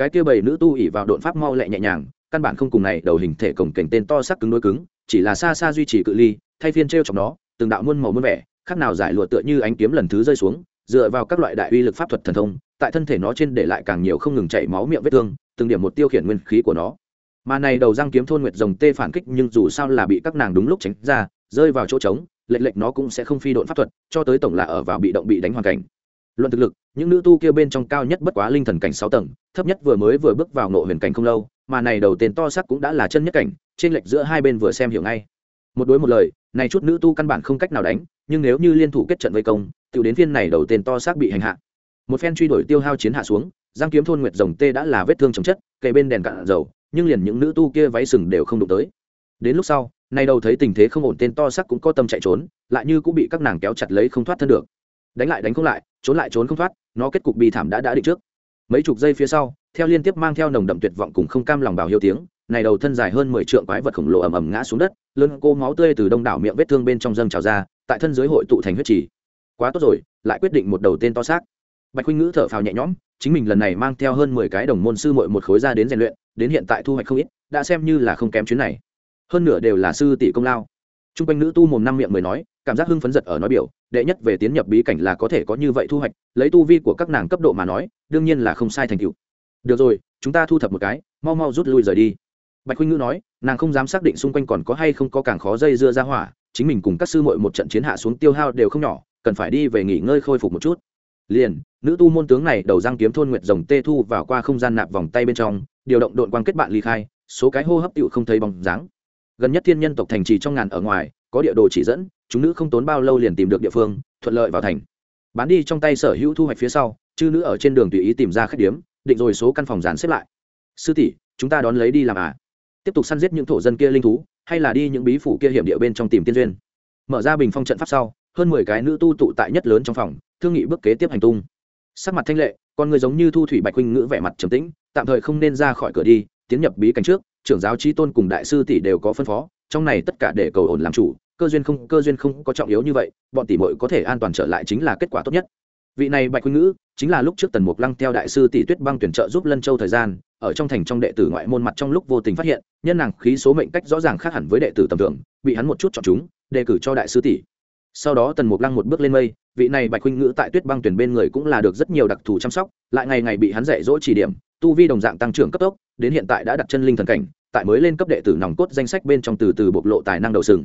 cái kia bảy nữ tu ỉ vào độn pháp mau lẹ nhẹ nhàng, căn bản không cùng này đầu hình thể cổng cảnh tên to sắc cứng đối cứng, chỉ là xa xa duy trì cự ly, thay phiên t r trong đó từng đạo muôn màu muôn vẻ, khác nào giải lụa tựa như ánh kiếm lần thứ rơi xuống, dựa vào các loại đại uy lực pháp thuật thần thông, tại thân thể nó trên để lại càng nhiều không ngừng chảy máu miệng vết thương, từng điểm một tiêu khiển nguyên khí của nó. Mà này đầu răng kiếm thôn nguyệt rồng tê phản kích nhưng dù sao là bị các nàng đúng lúc tránh ra, rơi vào chỗ trống lệnh lệnh nó cũng sẽ không phi độn pháp thuật, cho tới tổng là ở vào bị động bị đánh hoàn cảnh. Luận thực lực, những nữ tu kia bên trong cao nhất bất quá linh thần cảnh sáu tầng, thấp nhất vừa mới vừa bước vào nộ huyền cảnh không lâu, mà này đầu tên to sắc cũng đã là chân nhất cảnh, trên lệch giữa hai bên vừa xem hiểu ngay. Một đối một lời, này chút nữ tu căn bản không cách nào đánh, nhưng nếu như liên thủ kết trận vây công tự đến phiên này đầu tên to xác bị hành hạ. Một phen truy đuổi tiêu hao chiến hạ xuống, giang kiếm thôn nguyệt rồng tê đã là vết thương chồng chất, kề bên đèn cạn dầu, nhưng liền những nữ tu kia váy sừng đều không đụng tới. Đến lúc sau nay đầu thấy tình thế không ổn tên to sắc cũng có tâm chạy trốn, lại như cũng bị các nàng kéo chặt lấy không thoát thân được. Đánh lại đánh không lại, trốn lại trốn không thoát, nó kết cục bi thảm đã đã định trước. Mấy chục giây phía sau, theo liên tiếp mang theo nồng đậm tuyệt vọng cùng không cam lòng bảo hiếu tiếng, này đầu thân dài hơn mười trượng quái vật khổng lồ ầm ầm ngã xuống đất, lớn cô máu tươi từ đông đảo miệng vết thương bên trong dâng trào ra, tại thân dưới hội tụ thành huyết trì. Quá tốt rồi, lại quyết định một đầu tên to xác. Bạch huynh ngữ thở phào nhẹ nhõm, chính mình lần này mang theo hơn mười cái đồng môn sư muội một khối ra đến rèn luyện, đến hiện tại thu hoạch không ít, đã xem như là không kém chuyến này hơn nửa đều là sư tỷ công lao. T r u n g quanh nữ tu mồm năm miệng mới nói, cảm giác hưng phấn giật ở nói biểu, đệ nhất về tiến nhập bí cảnh là có thể có như vậy thu hoạch, lấy tu vi của các nàng cấp độ mà nói, đương nhiên là không sai thành tựu. Được rồi, chúng ta thu thập một cái, mau mau rút lui rời đi. Bạch huynh ngữ nói, nàng không dám xác định xung quanh còn có hay không có càng khó dây dưa ra hỏa, chính mình cùng các sư mội một trận chiến hạ xuống tiêu hao đều không nhỏ, cần phải đi về nghỉ ngơi khôi phục một chút. Liền, nữ tu môn tướng này đầu răng kiếm thôn nguyệt rồng tê thu vào qua không gian nạp vòng tay bên trong, điều động đội quan kết bạn ly khai, số cái hô hấp tựu không thấy bóng dáng gần nhất thiên nhân tộc thành trì trong ngàn ở ngoài, có địa đồ chỉ dẫn, chúng nữ không tốn bao lâu liền tìm được địa phương, thuận lợi vào thành. Bán đi trong tay sở hữu thu hoạch phía sau, chư nữ ở trên đường tùy ý tìm ra khách điếm, định rồi số căn phòng dàn xếp lại. Sư tỷ, chúng ta đón lấy đi làm à? Tiếp tục săn giết những thổ dân kia linh thú, hay là đi những bí phủ kia hiểm địa bên trong tìm tiên duyên? Mở ra bình phong trận pháp sau, hơn mười cái nữ tu tụ tại nhất lớn trong phòng, thương nghị bước kế tiếp hành tung. Sắc mặt thanh lệ, con người giống như thu thủy bạch huynh ngữ vẻ mặt trầm tĩnh, tạm thời không nên ra khỏi cửa đi, tiến nhập bí cảnh trước trưởng giáo trí tôn cùng đại sư tỷ đều có phân phó, trong này tất cả để cầu ổn làm chủ, cơ duyên không, cơ duyên không có trọng yếu như vậy, bọn tỷ mội có thể an toàn trở lại chính là kết quả tốt nhất. Vị này bạch huynh ngữ, chính là lúc trước tần mục lăng theo đại sư tỷ tuyết băng tuyển trợ giúp lân châu thời gian, ở trong thành trong đệ tử ngoại môn mặt trong lúc vô tình phát hiện, nhân nàng khí số mệnh cách rõ ràng khác hẳn với đệ tử tầm thường, bị hắn một chút chọn chúng, đề cử cho đại sư tỷ sau đó tần mục lăng một bước lên mây vị này bạch huynh ngữ tại tuyết băng tuyển bên người cũng là được rất nhiều đặc thù chăm sóc lại ngày ngày bị hắn dạy dỗ chỉ điểm tu vi đồng dạng tăng trưởng cấp tốc đến hiện tại đã đặt chân linh thần cảnh tại mới lên cấp đệ tử nòng cốt danh sách bên trong từ từ bộc lộ tài năng đầu sừng.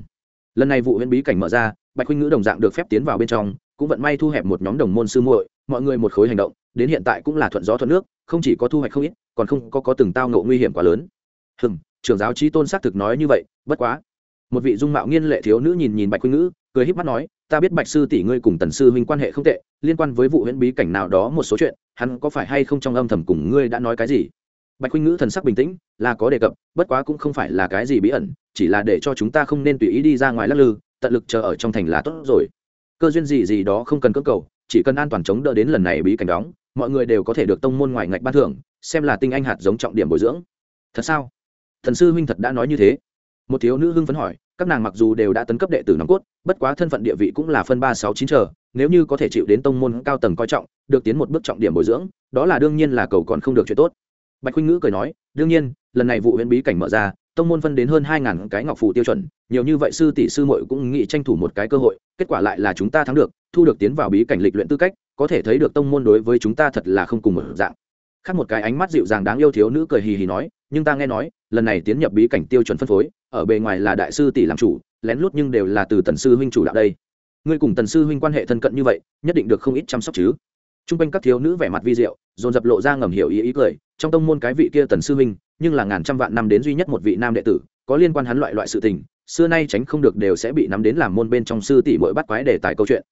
Lần này vụ huyễn bí cảnh mở ra bạch huynh ngữ đồng dạng được phép tiến vào bên trong cũng vận may thu hẹp một nhóm đồng môn sư muội mọi người một khối hành động đến hiện tại cũng là thuận gió thuận nước không chỉ có thu hoạch không ít còn không có, có từng tao ngộ nguy hiểm quá lớn. Hừm trưởng giáo trí tôn xác thực nói như vậy bất quá một vị dung mạo nghiên lệ thiếu nữ nhìn nhìn bạch huynh ngữ, cười híp mắt nói, ta biết bạch sư tỷ ngươi cùng tần sư huynh quan hệ không tệ, liên quan với vụ huyễn bí cảnh nào đó một số chuyện, hắn có phải hay không trong âm thầm cùng ngươi đã nói cái gì? Bạch huynh ngữ thần sắc bình tĩnh, là có đề cập, bất quá cũng không phải là cái gì bí ẩn, chỉ là để cho chúng ta không nên tùy ý đi ra ngoài lắc lư, tận lực chờ ở trong thành là tốt rồi. Cơ duyên gì gì đó không cần cưỡng cầu, chỉ cần an toàn chống đỡ đến lần này bí cảnh đóng, mọi người đều có thể được tông môn ngoài ngạch ban thưởng, xem là tinh anh hạt giống trọng điểm bồi dưỡng. Thật sao? Thần sư huynh thật đã nói như thế một thiếu nữ hưng phấn hỏi, các nàng mặc dù đều đã tấn cấp đệ tử nòng cốt, bất quá thân phận địa vị cũng là phân ba sáu chín chờ, nếu như có thể chịu đến tông môn cao tầng coi trọng, được tiến một bước trọng điểm bồi dưỡng, đó là đương nhiên là cầu còn không được chuyện tốt. Bạch huynh ngữ cười nói, đương nhiên, lần này vụ huyện bí cảnh mở ra, tông môn phân đến hơn hai ngàn cái ngọc phù tiêu chuẩn, nhiều như vậy sư tỷ sư muội cũng nghĩ tranh thủ một cái cơ hội, kết quả lại là chúng ta thắng được, thu được tiến vào bí cảnh lịch luyện tư cách, có thể thấy được tông môn đối với chúng ta thật là không cùng một dạng. Khác một cái ánh mắt dịu dàng đáng yêu thiếu nữ cười hì hì nói nhưng ta nghe nói, lần này tiến nhập bí cảnh tiêu chuẩn phân phối, ở bề ngoài là đại sư tỷ làm chủ, lén lút nhưng đều là từ tần sư huynh chủ đạo đây. Ngươi cùng tần sư huynh quan hệ thân cận như vậy, nhất định được không ít chăm sóc chứ. T r u n g quanh các thiếu nữ vẻ mặt vi diệu, dồn dập lộ ra ngầm hiểu ý ý cười, trong tông môn cái vị kia tần sư huynh, nhưng là ngàn trăm vạn năm đến duy nhất một vị nam đệ tử, có liên quan hắn loại loại sự tình, xưa nay tránh không được đều sẽ bị nắm đến làm môn bên trong sư tỷ mỗi bắt quái đề tài câu chuyện.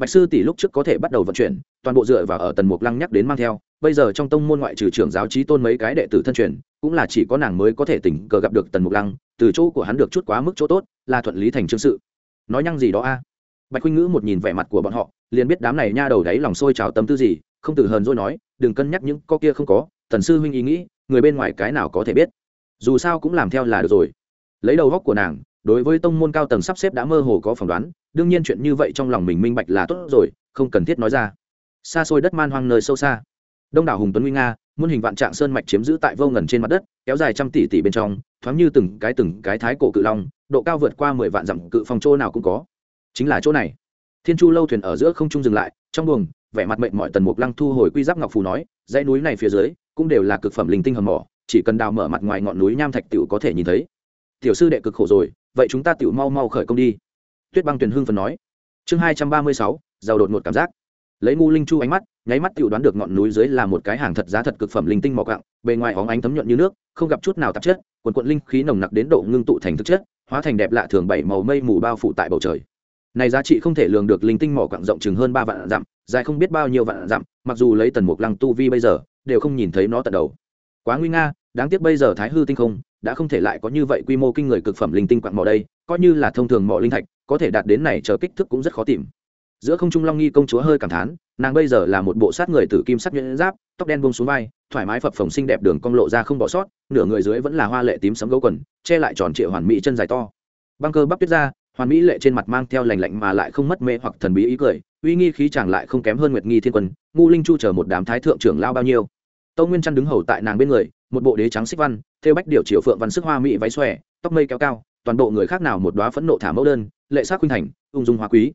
Bạch sư tỷ lúc trước có thể bắt đầu vận chuyển, toàn bộ dựa vào ở tần mục lăng nhắc đến mang theo bây giờ trong tông môn ngoại trừ trưởng giáo trí tôn mấy cái đệ tử thân truyền, cũng là chỉ có nàng mới có thể tình cờ gặp được tần mục lăng, từ chỗ của hắn được chút quá mức chỗ tốt, là thuận lý thành trương sự. Nói nhăng gì đó a? Bạch huynh ngữ một nhìn vẻ mặt của bọn họ, liền biết đám này nha đầu đáy lòng sôi trào tâm tư gì, không từ hờn dỗi nói, đừng cân nhắc những co kia không có, tần sư huynh ý nghĩ, người bên ngoài cái nào có thể biết. Dù sao cũng làm theo là được rồi. Lấy đầu góc của nàng, đối với tông môn cao tầng sắp xếp đã mơ hồ có phỏng đoán, đương nhiên chuyện như vậy trong lòng mình minh bạch là tốt rồi, không cần thiết nói ra. Xa xôi đất man hoang nơi sâu xa đông đảo hùng tuấn nguy nga, muôn hình vạn trạng sơn mạch chiếm giữ tại vô ngần trên mặt đất, kéo dài trăm tỷ tỷ bên trong, thoáng như từng cái từng cái thái cổ cự long, độ cao vượt qua mười vạn dặm cự phong chỗ nào cũng có. Chính là chỗ này. Thiên chu lâu thuyền ở giữa không trung dừng lại, trong buồng, vẻ mặt mệnh mọi tần mục lăng thu hồi quy giáp ngọc phù nói, dãy núi này phía dưới, cũng đều là cực phẩm linh tinh hầm mỏ, chỉ cần đào mở mặt ngoài ngọn núi nham thạch tiểu có thể nhìn thấy. Tiểu sư đệ cực khổ rồi, vậy chúng ta tiểu mau mau khởi công đi. Tuyết băng tuyền hưng phần nói. Chương hai trăm ba mươi sáu, giàu đột ngột cảm giác lấy ngu linh chu ánh mắt, nháy mắt tự đoán được ngọn núi dưới là một cái hàng thật giá thật cực phẩm linh tinh mỏ cặng bề ngoài óng ánh thấm nhuận như nước, không gặp chút nào tạp chất, quần quận linh khí nồng nặc đến độ ngưng tụ thành thực chất, hóa thành đẹp lạ thường bảy màu mây mù bao phủ tại bầu trời. Này giá trị không thể lường được linh tinh mỏ quặng rộng chừng hơn ba vạn dặm, dài không biết bao nhiêu vạn dặm, mặc dù lấy tần mục lăng tu vi bây giờ, đều không nhìn thấy nó tận đầu. Quá nguy nga, đáng tiếc bây giờ thái hư tinh không, đã không thể lại có như vậy quy mô kinh người cực phẩm linh tinh quặng mỏ đây, coi như là thông thường mỏ linh thạch, có thể đạt đến này chờ kích thước cũng rất khó tìm giữa không trung long nghi công chúa hơi cảm thán, nàng bây giờ là một bộ sát người tử kim sắc nhuyễn giáp, tóc đen bông xuống vai, thoải mái phập phồng xinh đẹp đường cong lộ ra không bỏ sót, nửa người dưới vẫn là hoa lệ tím sấm gấu quần, che lại tròn trịa hoàn mỹ chân dài to. Băng cơ bắp tuyết ra, hoàn mỹ lệ trên mặt mang theo lành lạnh mà lại không mất mê hoặc thần bí ý cười, uy nghi khí chẳng lại không kém hơn nguyệt nghi thiên quân, ngu linh chu chờ một đám thái thượng trưởng lao bao nhiêu. Tâu nguyên trăn đứng hầu tại nàng bên người, một bộ đế trắng xích văn theo bách điệu triệu phượng văn sức hoa mỹ váy xòe, tóc mây kéo cao, toàn bộ người khác nào một đoá phẫn nộ thả mẫu đơn, lệ sát khuynh thành, ung dung hoa quý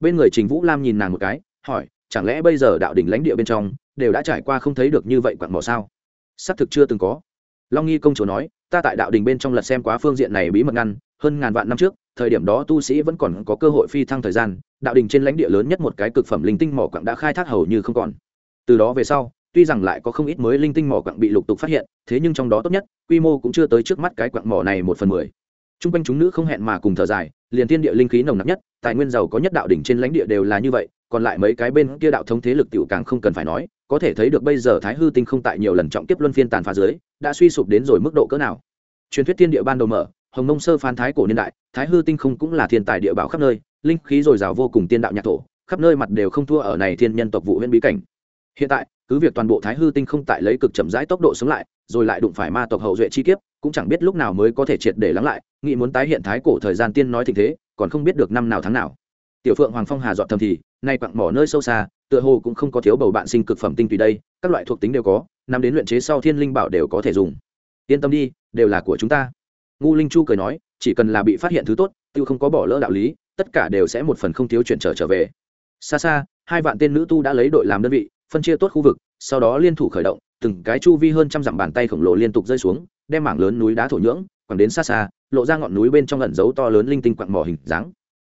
bên người trình vũ lam nhìn nàng một cái, hỏi, chẳng lẽ bây giờ đạo đỉnh lãnh địa bên trong đều đã trải qua không thấy được như vậy quặn mỏ sao? Xác thực chưa từng có. Long nghi công chúa nói, ta tại đạo đình bên trong lật xem quá phương diện này bí mật ngăn, hơn ngàn vạn năm trước, thời điểm đó tu sĩ vẫn còn có cơ hội phi thăng thời gian, đạo đình trên lãnh địa lớn nhất một cái cực phẩm linh tinh mỏ quặng đã khai thác hầu như không còn. Từ đó về sau, tuy rằng lại có không ít mới linh tinh mỏ quặng bị lục tục phát hiện, thế nhưng trong đó tốt nhất, quy mô cũng chưa tới trước mắt cái quặng mỏ này một phần mười. T r u n g quanh chúng nữ không hẹn mà cùng thở dài liền thiên địa linh khí nồng nặc nhất, tài nguyên giàu có nhất đạo đỉnh trên lãnh địa đều là như vậy, còn lại mấy cái bên kia đạo thống thế lực tiểu càng không cần phải nói, có thể thấy được bây giờ thái hư tinh không tại nhiều lần trọng tiếp luân phiên tàn phá dưới, đã suy sụp đến rồi mức độ cỡ nào. Truyền thuyết thiên địa ban đầu mở, hồng nông sơ phán thái cổ niên đại, thái hư tinh không cũng là thiên tài địa bảo khắp nơi, linh khí dồi dào vô cùng tiên đạo nhạc thổ, khắp nơi mặt đều không thua ở này thiên nhân tộc vụ huyễn bí cảnh. Hiện tại, cứ việc toàn bộ thái hư tinh không tại lấy cực chậm rãi tốc độ sống lại, rồi lại đụng phải ma tộc hậu duệ chi kiếp cũng chẳng biết lúc nào mới có thể triệt để lắng lại, nghĩ muốn tái hiện thái cổ thời gian tiên nói tình thế, còn không biết được năm nào tháng nào. Tiểu phượng hoàng phong hà dọn thầm thì, nay quặng mỏ nơi sâu xa, tựa hồ cũng không có thiếu bầu bạn sinh cực phẩm tinh tùy đây, các loại thuộc tính đều có nằm đến luyện chế sau thiên linh bảo đều có thể dùng. Yên tâm đi, đều là của chúng ta. Ngu linh chu cười nói, chỉ cần là bị phát hiện thứ tốt, tiêu không có bỏ lỡ đạo lý, tất cả đều sẽ một phần không thiếu chuyển trở trở về. Xa xa, hai vạn tên nữ tu đã lấy đội làm đơn vị, phân chia tốt khu vực, sau đó liên thủ khởi động, từng cái chu vi hơn trăm dặm bàn tay khổng lồ liên tục rơi xuống đem mảng lớn núi đá thổ nhưỡng quẳng đến xa xa, lộ ra ngọn núi bên trong lẩn dấu to lớn linh tinh quặng mỏ hình dáng.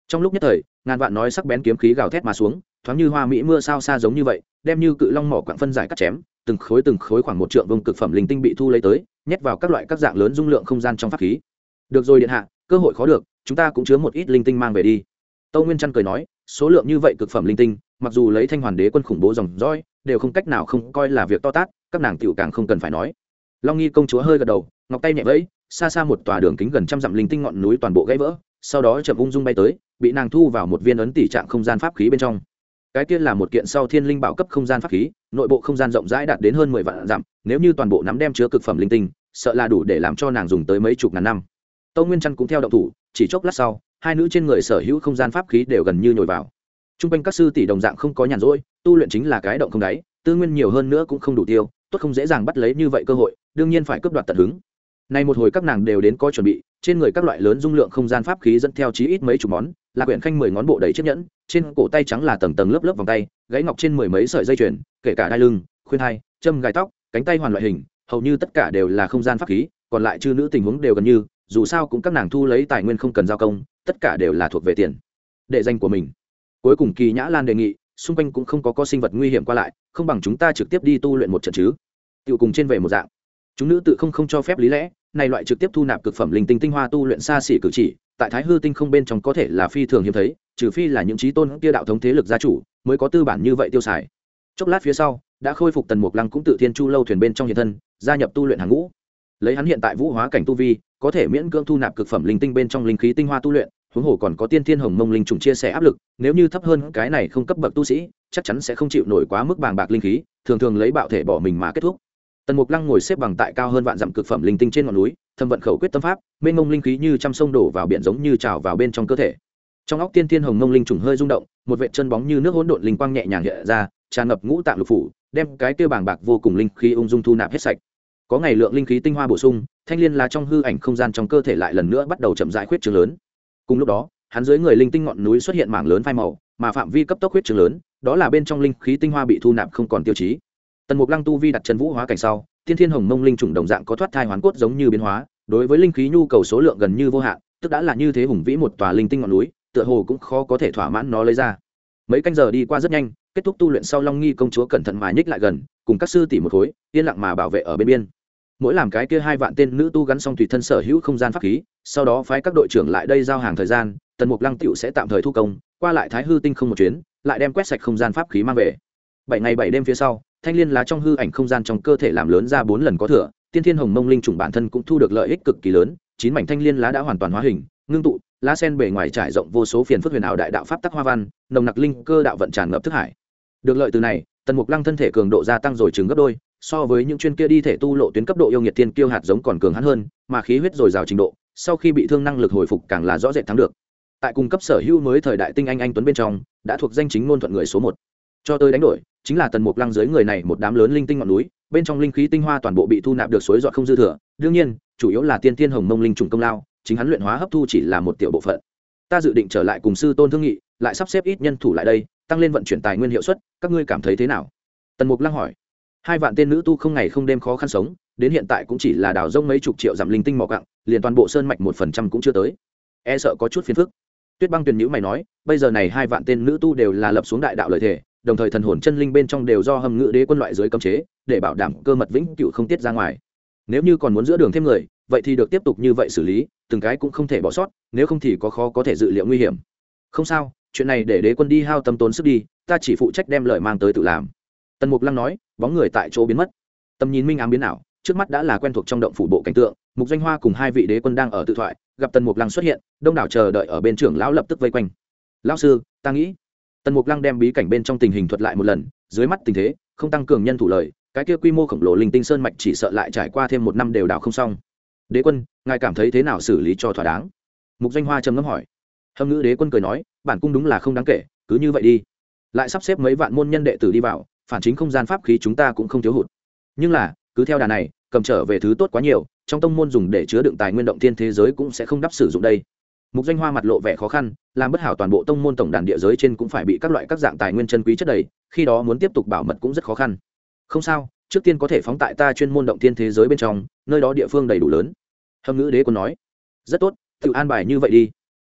Trong lúc nhất thời, ngàn vạn nói sắc bén kiếm khí gào thét mà xuống, thoáng như hoa mỹ mưa sao xa giống như vậy, đem như cự long mỏ quặng phân giải cắt chém, từng khối từng khối khoảng một trượng vùng cực phẩm linh tinh bị thu lấy tới, nhét vào các loại các dạng lớn dung lượng không gian trong pháp khí. Được rồi điện hạ, cơ hội khó được, chúng ta cũng chứa một ít linh tinh mang về đi. Tâu nguyên trăn cười nói, số lượng như vậy cực phẩm linh tinh, mặc dù lấy thanh hoàn đế quân khủng bố dòng dõi, đều không cách nào không coi là việc to tát, các nàng tiểu càng không cần phải nói long nghi công chúa hơi gật đầu, ngọc tay nhẹ vẫy, xa xa một tòa đường kính gần trăm dặm linh tinh ngọn núi toàn bộ gãy vỡ, sau đó chậm ung dung bay tới, bị nàng thu vào một viên ấn tỷ trạng không gian pháp khí bên trong. Cái kia là một kiện sau thiên linh bảo cấp không gian pháp khí, nội bộ không gian rộng rãi đạt đến hơn mười vạn dặm, nếu như toàn bộ nắm đem chứa cực phẩm linh tinh, sợ là đủ để làm cho nàng dùng tới mấy chục ngàn năm. Tâu nguyên trăn cũng theo động thủ, chỉ chốc lát sau, hai nữ trên người sở hữu không gian pháp khí đều gần như nhồi vào. T r u n g quanh các sư tỷ đồng dạng không có nhàn rỗi, tu luyện chính là cái động không đáy, tư nguyên nhiều hơn nữa cũng không đủ tiêu tốt không dễ dàng bắt lấy như vậy cơ hội, đương nhiên phải cướp đoạt tận hứng. Nay một hồi các nàng đều đến có chuẩn bị, trên người các loại lớn dung lượng không gian pháp khí dẫn theo chí ít mấy chục món, là quyển khanh mười ngón bộ đầy chiếc nhẫn, trên cổ tay trắng là tầng tầng lớp lớp vòng tay gãy ngọc trên mười mấy sợi dây chuyền, kể cả đai lưng, khuyên hai châm gai tóc, cánh tay hoàn loại hình, hầu như tất cả đều là không gian pháp khí, còn lại chư nữ tình huống đều gần như, dù sao cũng các nàng thu lấy tài nguyên không cần giao công, tất cả đều là thuộc về tiền đệ danh của mình. Cuối cùng kỳ nhã lan đề nghị, xung quanh cũng không có có sinh vật nguy hiểm qua lại không bằng chúng ta trực tiếp đi tu luyện một trận chứ. Tự cùng trên về một dạng. Chúng nữ tự không không cho phép lý lẽ, này loại trực tiếp thu nạp cực phẩm linh tinh tinh hoa tu luyện xa xỉ cử chỉ, tại thái hư tinh không bên trong có thể là phi thường hiếm thấy, trừ phi là những trí tôn kia đạo thống thế lực gia chủ mới có tư bản như vậy tiêu xài. Chốc lát phía sau, đã khôi phục tần mục lăng cũng tự thiên chu lâu thuyền bên trong hiện thân, gia nhập tu luyện hàng ngũ. Lấy hắn hiện tại vũ hóa cảnh tu vi, có thể miễn cưỡng thu nạp cực phẩm linh tinh bên trong linh khí tinh hoa tu luyện huống hồ còn có tiên thiên hồng mông linh trùng chia sẻ áp lực, nếu như thấp hơn cái này không cấp bậc tu sĩ, chắc chắn sẽ không chịu nổi quá mức bàng bạc linh khí, thường thường lấy bạo thể bỏ mình mà kết thúc. Tần mục lăng ngồi xếp bằng tại cao hơn vạn dặm cực phẩm linh tinh trên ngọn núi, thâm vận khẩu quyết tâm pháp, mênh mông linh khí như trăm sông đổ vào biển giống như trào vào bên trong cơ thể. Trong óc tiên thiên hồng mông linh trùng hơi rung động, một vệ chân bóng như nước hỗn độn linh quang nhẹ nhàng hiện ra, tràn ngập ngũ tạng lục phủ, đem cái tiêu bàng bạc vô cùng linh khí ung dung thu nạp hết sạch. Có ngày lượng linh khí tinh hoa bổ sung, thanh liên là trong hư ảnh không gian trong cơ thể lại lần nữa bắt đầu chậm rãi khuyết trường lớn cùng lúc đó, hắn dưới người linh tinh ngọn núi xuất hiện mảng lớn phai màu, mà phạm vi cấp tốc huyết trường lớn, đó là bên trong linh khí tinh hoa bị thu nạp không còn tiêu chí. Tần mục lăng tu vi đặt chân vũ hóa cảnh sau thiên thiên hồng mông linh trùng đồng dạng có thoát thai hoán cốt giống như biến hóa, đối với linh khí nhu cầu số lượng gần như vô hạn, tức đã là như thế hùng vĩ một tòa linh tinh ngọn núi, tựa hồ cũng khó có thể thỏa mãn nó lấy ra. Mấy canh giờ đi qua rất nhanh, kết thúc tu luyện sau long nghi công chúa cẩn thận mà nhích lại gần, cùng các sư tỷ một khối, yên lặng mà bảo vệ ở bên biên mỗi làm cái kia hai vạn tên nữ tu gắn xong tùy thân sở hữu không gian pháp khí, sau đó phái các đội trưởng lại đây giao hàng thời gian, tần mục lăng tựu sẽ tạm thời thu công, qua lại thái hư tinh không một chuyến, lại đem quét sạch không gian pháp khí mang về. Bảy ngày bảy đêm phía sau, thanh liên lá trong hư ảnh không gian trong cơ thể làm lớn ra bốn lần có thừa, tiên thiên hồng mông linh trùng bản thân cũng thu được lợi ích cực kỳ lớn, chín mảnh thanh liên lá đã hoàn toàn hóa hình, ngưng tụ, lá sen bề ngoài trải rộng vô số phiền phức huyền ảo đại đạo pháp tắc hoa văn, nồng nặc linh cơ đạo vận tràn ngập thức hải. Được lợi từ này, tần mục lăng thân thể cường độ gia tăng rồi chừng gấp đôi so với những chuyên kia đi thể tu lộ tuyến cấp độ yêu nghiệt tiên kiêu hạt giống còn cường hắn hơn, mà khí huyết dồi dào trình độ, sau khi bị thương năng lực hồi phục càng là rõ rệt thắng được. Tại cung cấp sở hữu mới thời đại tinh anh anh tuấn bên trong, đã thuộc danh chính ngôn thuận người số một. Cho tới đánh đổi, chính là tần mục lăng dưới người này một đám lớn linh tinh ngọn núi, bên trong linh khí tinh hoa toàn bộ bị thu nạp được suối dọn không dư thừa. Đương nhiên, chủ yếu là tiên tiên hồng mông linh trùng công lao, chính hắn luyện hóa hấp thu chỉ là một tiểu bộ phận. Ta dự định trở lại cùng sư tôn thương nghị, lại sắp xếp ít nhân thủ lại đây, tăng lên vận chuyển tài nguyên hiệu suất, các ngươi cảm thấy thế nào? Tần mục lăng hỏi hai vạn tên nữ tu không ngày không đêm khó khăn sống, đến hiện tại cũng chỉ là đào rông mấy chục triệu giảm linh tinh mỏ cặng liền toàn bộ sơn mạch một phần trăm cũng chưa tới. E sợ có chút phiền phức. Tuyết băng tuyền nhữ mày nói, bây giờ này hai vạn tên nữ tu đều là lập xuống đại đạo lợi thể, đồng thời thần hồn chân linh bên trong đều do hầm ngự đế quân loại dưới cấm chế, để bảo đảm cơ mật vĩnh cựu không tiết ra ngoài. Nếu như còn muốn giữa đường thêm người, vậy thì được tiếp tục như vậy xử lý, từng cái cũng không thể bỏ sót, nếu không thì có khó có thể dự liệu nguy hiểm. Không sao, chuyện này để đế quân đi hao tâm tốn sức đi, ta chỉ phụ trách đem lời mang tới tự làm tần mục lăng nói, bóng người tại chỗ biến mất. Tầm nhìn minh ám biến ảo, trước mắt đã là quen thuộc trong động phủ bộ cảnh tượng, mục danh hoa cùng hai vị đế quân đang ở tự thoại, gặp tần mục lăng xuất hiện, đông đảo chờ đợi ở bên trưởng lão lập tức vây quanh. Lão sư, ta nghĩ. Tần mục lăng đem bí cảnh bên trong tình hình thuật lại một lần, dưới mắt tình thế, không tăng cường nhân thủ lời, cái kia quy mô khổng lồ linh tinh sơn mạch chỉ sợ lại trải qua thêm một năm đều đảo không xong. Đế quân, ngài cảm thấy thế nào xử lý cho thỏa đáng? Mục danh hoa trầm ngâm hỏi. Hâm ngữ đế quân cười nói, bản cung đúng là không đáng kể, cứ như vậy đi. Lại sắp xếp mấy vạn môn nhân đệ tử đi vào phản chính không gian pháp khí chúng ta cũng không thiếu hụt. Nhưng là, cứ theo đà này, cầm trở về thứ tốt quá nhiều, trong tông môn dùng để chứa đựng tài nguyên động thiên thế giới cũng sẽ không đắp sử dụng đây. Mục danh hoa mặt lộ vẻ khó khăn, làm bất hảo toàn bộ tông môn tổng đàn địa giới trên cũng phải bị các loại các dạng tài nguyên chân quý chất đầy, khi đó muốn tiếp tục bảo mật cũng rất khó khăn. Không sao, trước tiên có thể phóng tại ta chuyên môn động thiên thế giới bên trong, nơi đó địa phương đầy đủ lớn. Hâm ngữ đế còn nói. Rất tốt, tự an bài như vậy đi.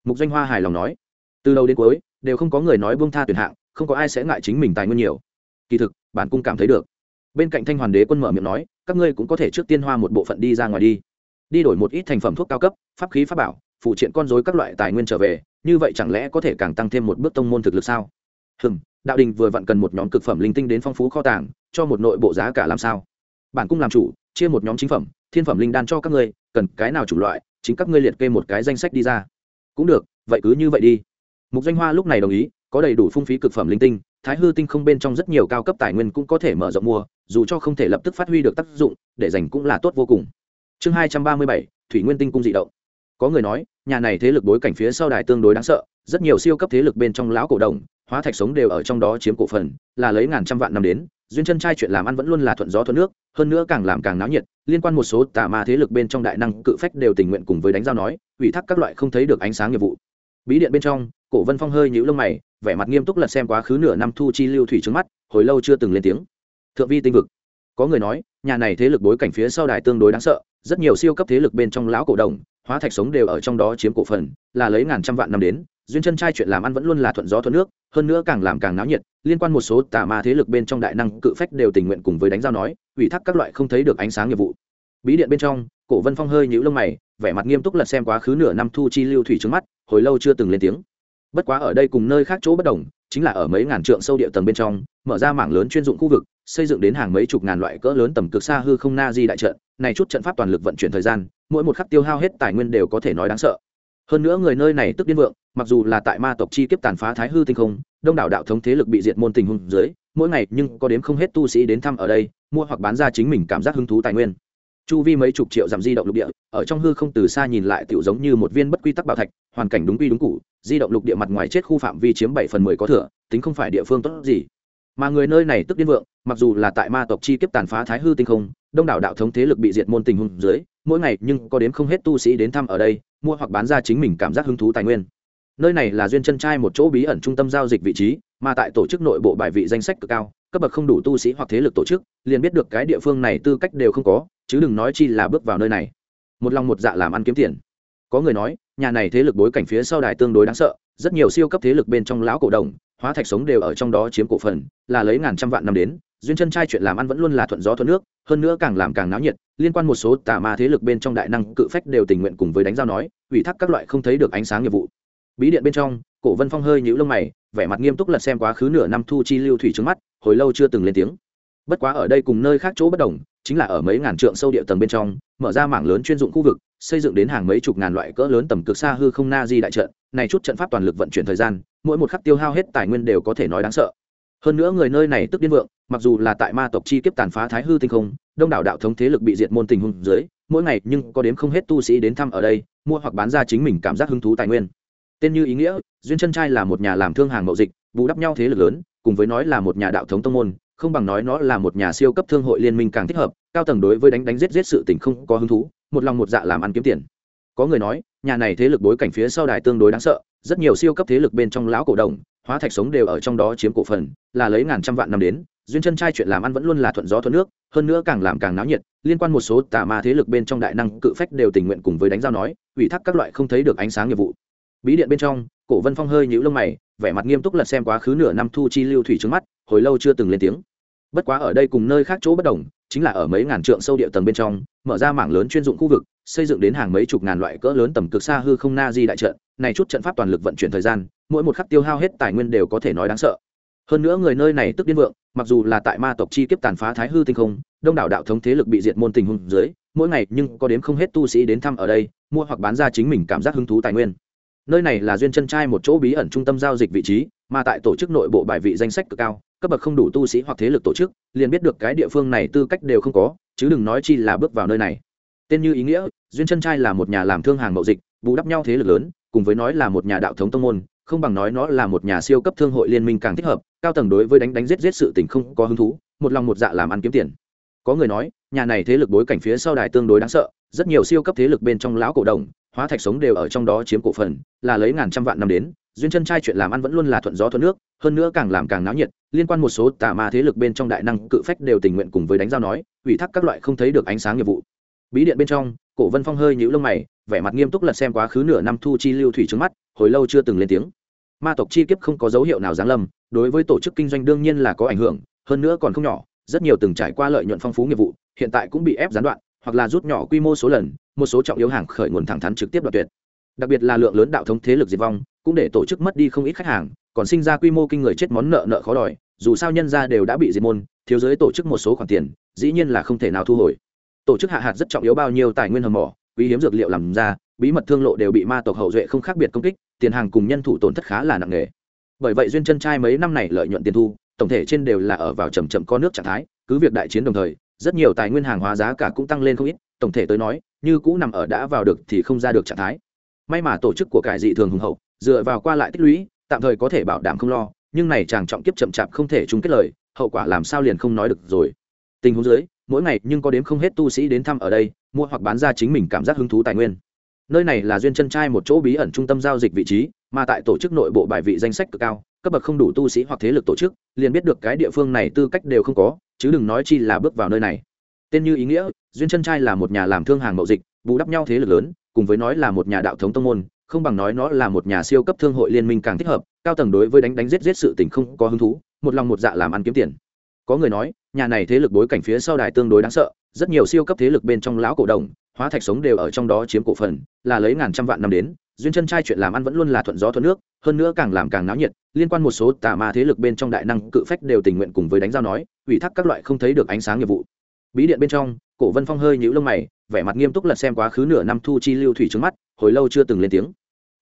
Mục danh hoa hài lòng nói. Từ đầu đến cuối, đều không có người nói buông tha tuyển hạng, không có ai sẽ ngại chính mình tài nguyên nhiều kỳ thực, bản cung cảm thấy được. Bên cạnh thanh hoàn đế quân mở miệng nói, các ngươi cũng có thể trước tiên hoa một bộ phận đi ra ngoài đi. Đi đổi một ít thành phẩm thuốc cao cấp, pháp khí pháp bảo, phụ triện con dối các loại tài nguyên trở về, như vậy chẳng lẽ có thể càng tăng thêm một bước tông môn thực lực sao? Hừm, đạo đình vừa vặn cần một nhóm cực phẩm linh tinh đến phong phú kho tàng, cho một nội bộ giá cả làm sao? Bản cung làm chủ, chia một nhóm chính phẩm, thiên phẩm linh đan cho các ngươi, cần cái nào chủng loại, chính các ngươi liệt kê một cái danh sách đi ra. Cũng được, vậy cứ như vậy đi. Mục danh hoa lúc này đồng ý, có đầy đủ phung phí cực phẩm linh tinh thái hư tinh không bên trong rất nhiều cao cấp tài nguyên cũng có thể mở rộng mua, dù cho không thể lập tức phát huy được tác dụng, để dành cũng là tốt vô cùng. Chương hai trăm ba mươi bảy, thủy nguyên tinh cung dị động. Có người nói, nhà này thế lực bối cảnh phía sau đài tương đối đáng sợ, rất nhiều siêu cấp thế lực bên trong lão cổ đồng, hóa thạch sống đều ở trong đó chiếm cổ phần, là lấy ngàn trăm vạn năm đến, duyên chân trai chuyện làm ăn vẫn luôn là thuận gió thuận nước, hơn nữa càng làm càng náo nhiệt, liên quan một số tà ma thế lực bên trong đại năng cự phách đều tình nguyện cùng với đánh giao nói, ủy thác các loại không thấy được ánh sáng nghiệp vụ. Bí điện bên trong cổ vân phong hơi nhũ lông mày, vẻ mặt nghiêm túc lật xem quá khứ nửa năm thu chi lưu thủy trước mắt, hồi lâu chưa từng lên tiếng. Thượng vi tinh vực. Có người nói, nhà này thế lực bối cảnh phía sau đài tương đối đáng sợ, rất nhiều siêu cấp thế lực bên trong lão cổ đồng, hóa thạch sống đều ở trong đó chiếm cổ phần, là lấy ngàn trăm vạn năm đến, duyên chân trai chuyện làm ăn vẫn luôn là thuận gió thuận nước, hơn nữa càng làm càng náo nhiệt, liên quan một số tà ma thế lực bên trong đại năng cự phách đều tình nguyện cùng với đánh giao nói, ủy thác các loại không thấy được ánh sáng nghiệp vụ. Bí điện bên trong, cổ vân phong hơi nhũ lông mày, vẻ mặt nghiêm túc lật xem quá khứ nửa năm thu chi lưu thủy trước mắt, hồi lâu chưa từng lên tiếng bất quá ở đây cùng nơi khác chỗ bất đồng, chính là ở mấy ngàn trượng sâu địa tầng bên trong, mở ra mảng lớn chuyên dụng khu vực, xây dựng đến hàng mấy chục ngàn loại cỡ lớn tầm cực xa hư không na di đại trận. Này chút trận pháp toàn lực vận chuyển thời gian, mỗi một khắc tiêu hao hết tài nguyên đều có thể nói đáng sợ. Hơn nữa người nơi này tức điên vượng, mặc dù là tại ma tộc chi kiếp tàn phá thái hư tinh không, đông đảo đạo thống thế lực bị diệt môn tình huống dưới, mỗi ngày nhưng có đếm không hết tu sĩ đến thăm ở đây, mua hoặc bán ra chính mình cảm giác hứng thú tài nguyên chu vi mấy chục triệu dặm di động lục địa, ở trong hư không từ xa nhìn lại tựu giống như một viên bất quy tắc bảo thạch, hoàn cảnh đúng quy đúng cụ di động lục địa mặt ngoài chết khu phạm vi chiếm bảy phần mười có thừa, tính không phải địa phương tốt gì. Mà người nơi này tức điên vượng, mặc dù là tại ma tộc chi kiếp tàn phá thái hư tinh không, đông đảo đạo thống thế lực bị diệt môn tình hùng dưới, mỗi ngày nhưng có đến không hết tu sĩ đến thăm ở đây, mua hoặc bán ra chính mình cảm giác hứng thú tài nguyên. Nơi này là duyên chân trai một chỗ bí ẩn trung tâm giao dịch vị trí, mà tại tổ chức nội bộ bài vị danh sách cực cao, cấp bậc không đủ tu sĩ hoặc thế lực tổ chức, liền biết được cái địa phương này tư cách đều không có chứ đừng nói chi là bước vào nơi này. Một lòng một dạ làm ăn kiếm tiền. Có người nói, nhà này thế lực bối cảnh phía sau đài tương đối đáng sợ, rất nhiều siêu cấp thế lực bên trong lão cổ đồng, hóa thạch sống đều ở trong đó chiếm cổ phần, là lấy ngàn trăm vạn năm đến, duyên chân trai chuyện làm ăn vẫn luôn là thuận gió thuận nước, hơn nữa càng làm càng náo nhiệt, liên quan một số tà ma thế lực bên trong đại năng cự phách đều tình nguyện cùng với đánh giao nói, ủy thác các loại không thấy được ánh sáng nghiệp vụ. Bí điện bên trong, cổ vân phong hơi nhũ lông mày, vẻ mặt nghiêm túc lật xem quá khứ nửa năm thu chi lưu thủy trước mắt, hồi lâu chưa từng lên tiếng. Bất quá ở đây cùng nơi khác chỗ bất đồng chính là ở mấy ngàn trượng sâu địa tầng bên trong, mở ra mảng lớn chuyên dụng khu vực, xây dựng đến hàng mấy chục ngàn loại cỡ lớn tầm cực xa hư không na di đại trận. Này chút trận pháp toàn lực vận chuyển thời gian, mỗi một khắc tiêu hao hết tài nguyên đều có thể nói đáng sợ. Hơn nữa người nơi này tức điên vượng, mặc dù là tại ma tộc chi kiếp tàn phá thái hư tinh không, đông đảo đạo thống thế lực bị diệt môn tình huống dưới, mỗi ngày nhưng có đếm không hết tu sĩ đến thăm ở đây, mua hoặc bán ra chính mình cảm giác hứng thú tài nguyên. Tên như ý nghĩa, duyên chân trai là một nhà làm thương hàng mậu dịch, bù đắp nhau thế lực lớn, cùng với nói là một nhà đạo thống tông môn không bằng nói nó là một nhà siêu cấp thương hội liên minh càng thích hợp, cao tầng đối với đánh đánh giết giết sự tình không có hứng thú, một lòng một dạ làm ăn kiếm tiền. Có người nói, nhà này thế lực bối cảnh phía sau đài tương đối đáng sợ, rất nhiều siêu cấp thế lực bên trong lão cổ đồng, hóa thạch sống đều ở trong đó chiếm cổ phần, là lấy ngàn trăm vạn năm đến, duyên chân trai chuyện làm ăn vẫn luôn là thuận gió thuận nước, hơn nữa càng làm càng náo nhiệt, liên quan một số tà ma thế lực bên trong đại năng cự phách đều tình nguyện cùng với đánh giao nói, ủy thác các loại không thấy được ánh sáng nghiệp vụ. Bí điện bên trong, cổ vân phong hơi nhũ lông mày, vẻ mặt nghiêm túc lật xem quá khứ nửa năm thu chi lưu thủy trước mắt hồi lâu chưa từng lên tiếng. Bất quá ở đây cùng nơi khác chỗ bất đồng, chính là ở mấy ngàn trượng sâu địa tầng bên trong, mở ra mảng lớn chuyên dụng khu vực, xây dựng đến hàng mấy chục ngàn loại cỡ lớn tầm cực xa hư không na di đại trận. Này chút trận pháp toàn lực vận chuyển thời gian, mỗi một khắc tiêu hao hết tài nguyên đều có thể nói đáng sợ. Hơn nữa người nơi này tức điên vượng, mặc dù là tại ma tộc chi kiếp tàn phá thái hư tinh không, đông đảo đạo thống thế lực bị diệt môn tình huống dưới, mỗi ngày nhưng có đến không hết tu sĩ đến thăm ở đây, mua hoặc bán ra chính mình cảm giác hứng thú tài nguyên. Nơi này là duyên chân trai một chỗ bí ẩn trung tâm giao dịch vị trí, mà tại tổ chức nội bộ bài vị danh sách cực cao cấp bậc không đủ tu sĩ hoặc thế lực tổ chức, liền biết được cái địa phương này tư cách đều không có, chứ đừng nói chi là bước vào nơi này. Tên như ý nghĩa, duyên chân trai là một nhà làm thương hàng mậu dịch, bù đắp nhau thế lực lớn, cùng với nói là một nhà đạo thống tông môn, không bằng nói nó là một nhà siêu cấp thương hội liên minh càng thích hợp, cao tầng đối với đánh đánh giết giết sự tình không có hứng thú, một lòng một dạ làm ăn kiếm tiền. Có người nói, nhà này thế lực bối cảnh phía sau đài tương đối đáng sợ, rất nhiều siêu cấp thế lực bên trong lão cổ đồng, hóa thạch sống đều ở trong đó chiếm cổ phần, là lấy ngàn trăm vạn năm đến, duyên chân trai chuyện làm ăn vẫn luôn là thuận gió thuận nước, hơn nữa càng làm càng náo nhiệt liên quan một số tà ma thế lực bên trong đại năng cự phách đều tình nguyện cùng với đánh giao nói, ủy thác các loại không thấy được ánh sáng nghiệp vụ. Bí điện bên trong, cổ vân phong hơi nhũ lông mày, vẻ mặt nghiêm túc lật xem quá khứ nửa năm thu chi lưu thủy trước mắt, hồi lâu chưa từng lên tiếng. Ma tộc chi kiếp không có dấu hiệu nào giáng lâm, đối với tổ chức kinh doanh đương nhiên là có ảnh hưởng, hơn nữa còn không nhỏ, rất nhiều từng trải qua lợi nhuận phong phú nghiệp vụ, hiện tại cũng bị ép gián đoạn, hoặc là rút nhỏ quy mô số lần, một số trọng yếu hàng khởi nguồn thẳng thắn trực tiếp đoạt tuyệt. Đặc biệt là lượng lớn đạo thống thế lực diệt vong, cũng để tổ chức mất đi không ít khách hàng còn sinh ra quy mô kinh người chết món nợ nợ khó đòi, dù sao nhân ra đều đã bị diệt môn, thiếu giới tổ chức một số khoản tiền, dĩ nhiên là không thể nào thu hồi. Tổ chức hạ hạt rất trọng yếu bao nhiêu tài nguyên hầm mỏ, quý hiếm dược liệu làm ra, bí mật thương lộ đều bị ma tộc hậu duệ không khác biệt công kích, tiền hàng cùng nhân thủ tổn thất khá là nặng nề. Bởi vậy duyên chân trai mấy năm này lợi nhuận tiền thu, tổng thể trên đều là ở vào chầm chậm có nước trạng thái, cứ việc đại chiến đồng thời, rất nhiều tài nguyên hàng hóa giá cả cũng tăng lên không ít, tổng thể tới nói, như cũ nằm ở đã vào được thì không ra được trạng thái. May mà tổ chức của cải dị thường hùng hậu, dựa vào qua lại tích lũy tạm thời có thể bảo đảm không lo, nhưng này chàng trọng kiếp chậm chạp không thể chung kết lời, hậu quả làm sao liền không nói được rồi. Tình huống dưới, mỗi ngày nhưng có đến không hết tu sĩ đến thăm ở đây, mua hoặc bán ra chính mình cảm giác hứng thú tài nguyên. Nơi này là duyên chân trai một chỗ bí ẩn trung tâm giao dịch vị trí, mà tại tổ chức nội bộ bài vị danh sách cực cao, cấp bậc không đủ tu sĩ hoặc thế lực tổ chức, liền biết được cái địa phương này tư cách đều không có, chứ đừng nói chi là bước vào nơi này. Tên như ý nghĩa, duyên chân trai là một nhà làm thương hàng mậu dịch, bù đắp nhau thế lực lớn, cùng với nói là một nhà đạo thống tông môn không bằng nói nó là một nhà siêu cấp thương hội liên minh càng thích hợp, cao tầng đối với đánh đánh giết giết sự tình không có hứng thú, một lòng một dạ làm ăn kiếm tiền. Có người nói, nhà này thế lực bối cảnh phía sau đài tương đối đáng sợ, rất nhiều siêu cấp thế lực bên trong lão cổ đồng, hóa thạch sống đều ở trong đó chiếm cổ phần, là lấy ngàn trăm vạn năm đến, duyên chân trai chuyện làm ăn vẫn luôn là thuận gió thuận nước, hơn nữa càng làm càng náo nhiệt, liên quan một số tà ma thế lực bên trong đại năng cự phách đều tình nguyện cùng với đánh giao nói, ủy thác các loại không thấy được ánh sáng nghiệp vụ. Bí điện bên trong, cổ vân phong hơi nhũ lông mày, vẻ mặt nghiêm túc lật xem quá khứ nửa năm thu chi lưu thủy trước mắt hồi lâu chưa từng lên tiếng.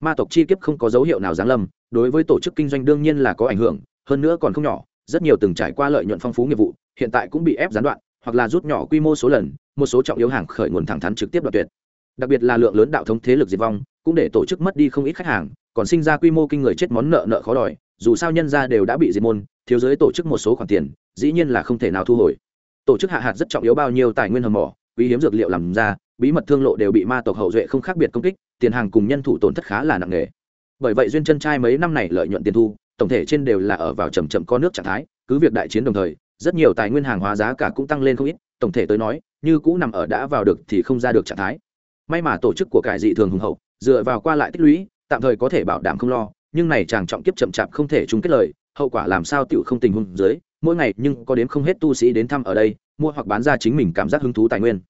Ma tộc chi kiếp không có dấu hiệu nào giáng lâm, đối với tổ chức kinh doanh đương nhiên là có ảnh hưởng, hơn nữa còn không nhỏ, rất nhiều từng trải qua lợi nhuận phong phú nghiệp vụ, hiện tại cũng bị ép gián đoạn, hoặc là rút nhỏ quy mô số lần, một số trọng yếu hàng khởi nguồn thẳng thắn trực tiếp đoạt tuyệt. Đặc biệt là lượng lớn đạo thống thế lực diệt vong, cũng để tổ chức mất đi không ít khách hàng, còn sinh ra quy mô kinh người chết món nợ nợ khó đòi, dù sao nhân ra đều đã bị diệt môn, thiếu giới tổ chức một số khoản tiền, dĩ nhiên là không thể nào thu hồi. Tổ chức hạ hạt rất trọng yếu bao nhiêu tài nguyên hầm mỏ, quý hiếm dược liệu làm ra bí mật thương lộ đều bị ma tộc hậu duệ không khác biệt công kích, tiền hàng cùng nhân thủ tổn thất khá là nặng nề. Bởi vậy duyên chân trai mấy năm này lợi nhuận tiền thu, tổng thể trên đều là ở vào chầm chậm có nước trạng thái, cứ việc đại chiến đồng thời, rất nhiều tài nguyên hàng hóa giá cả cũng tăng lên không ít, tổng thể tới nói, như cũ nằm ở đã vào được thì không ra được trạng thái. May mà tổ chức của cải dị thường hùng hậu, dựa vào qua lại tích lũy, tạm thời có thể bảo đảm không lo, nhưng này chàng trọng kiếp chậm chạp không thể chung kết lời, hậu quả làm sao tựu không tình huống dưới, mỗi ngày nhưng có đến không hết tu sĩ đến thăm ở đây, mua hoặc bán ra chính mình cảm giác hứng thú tài nguyên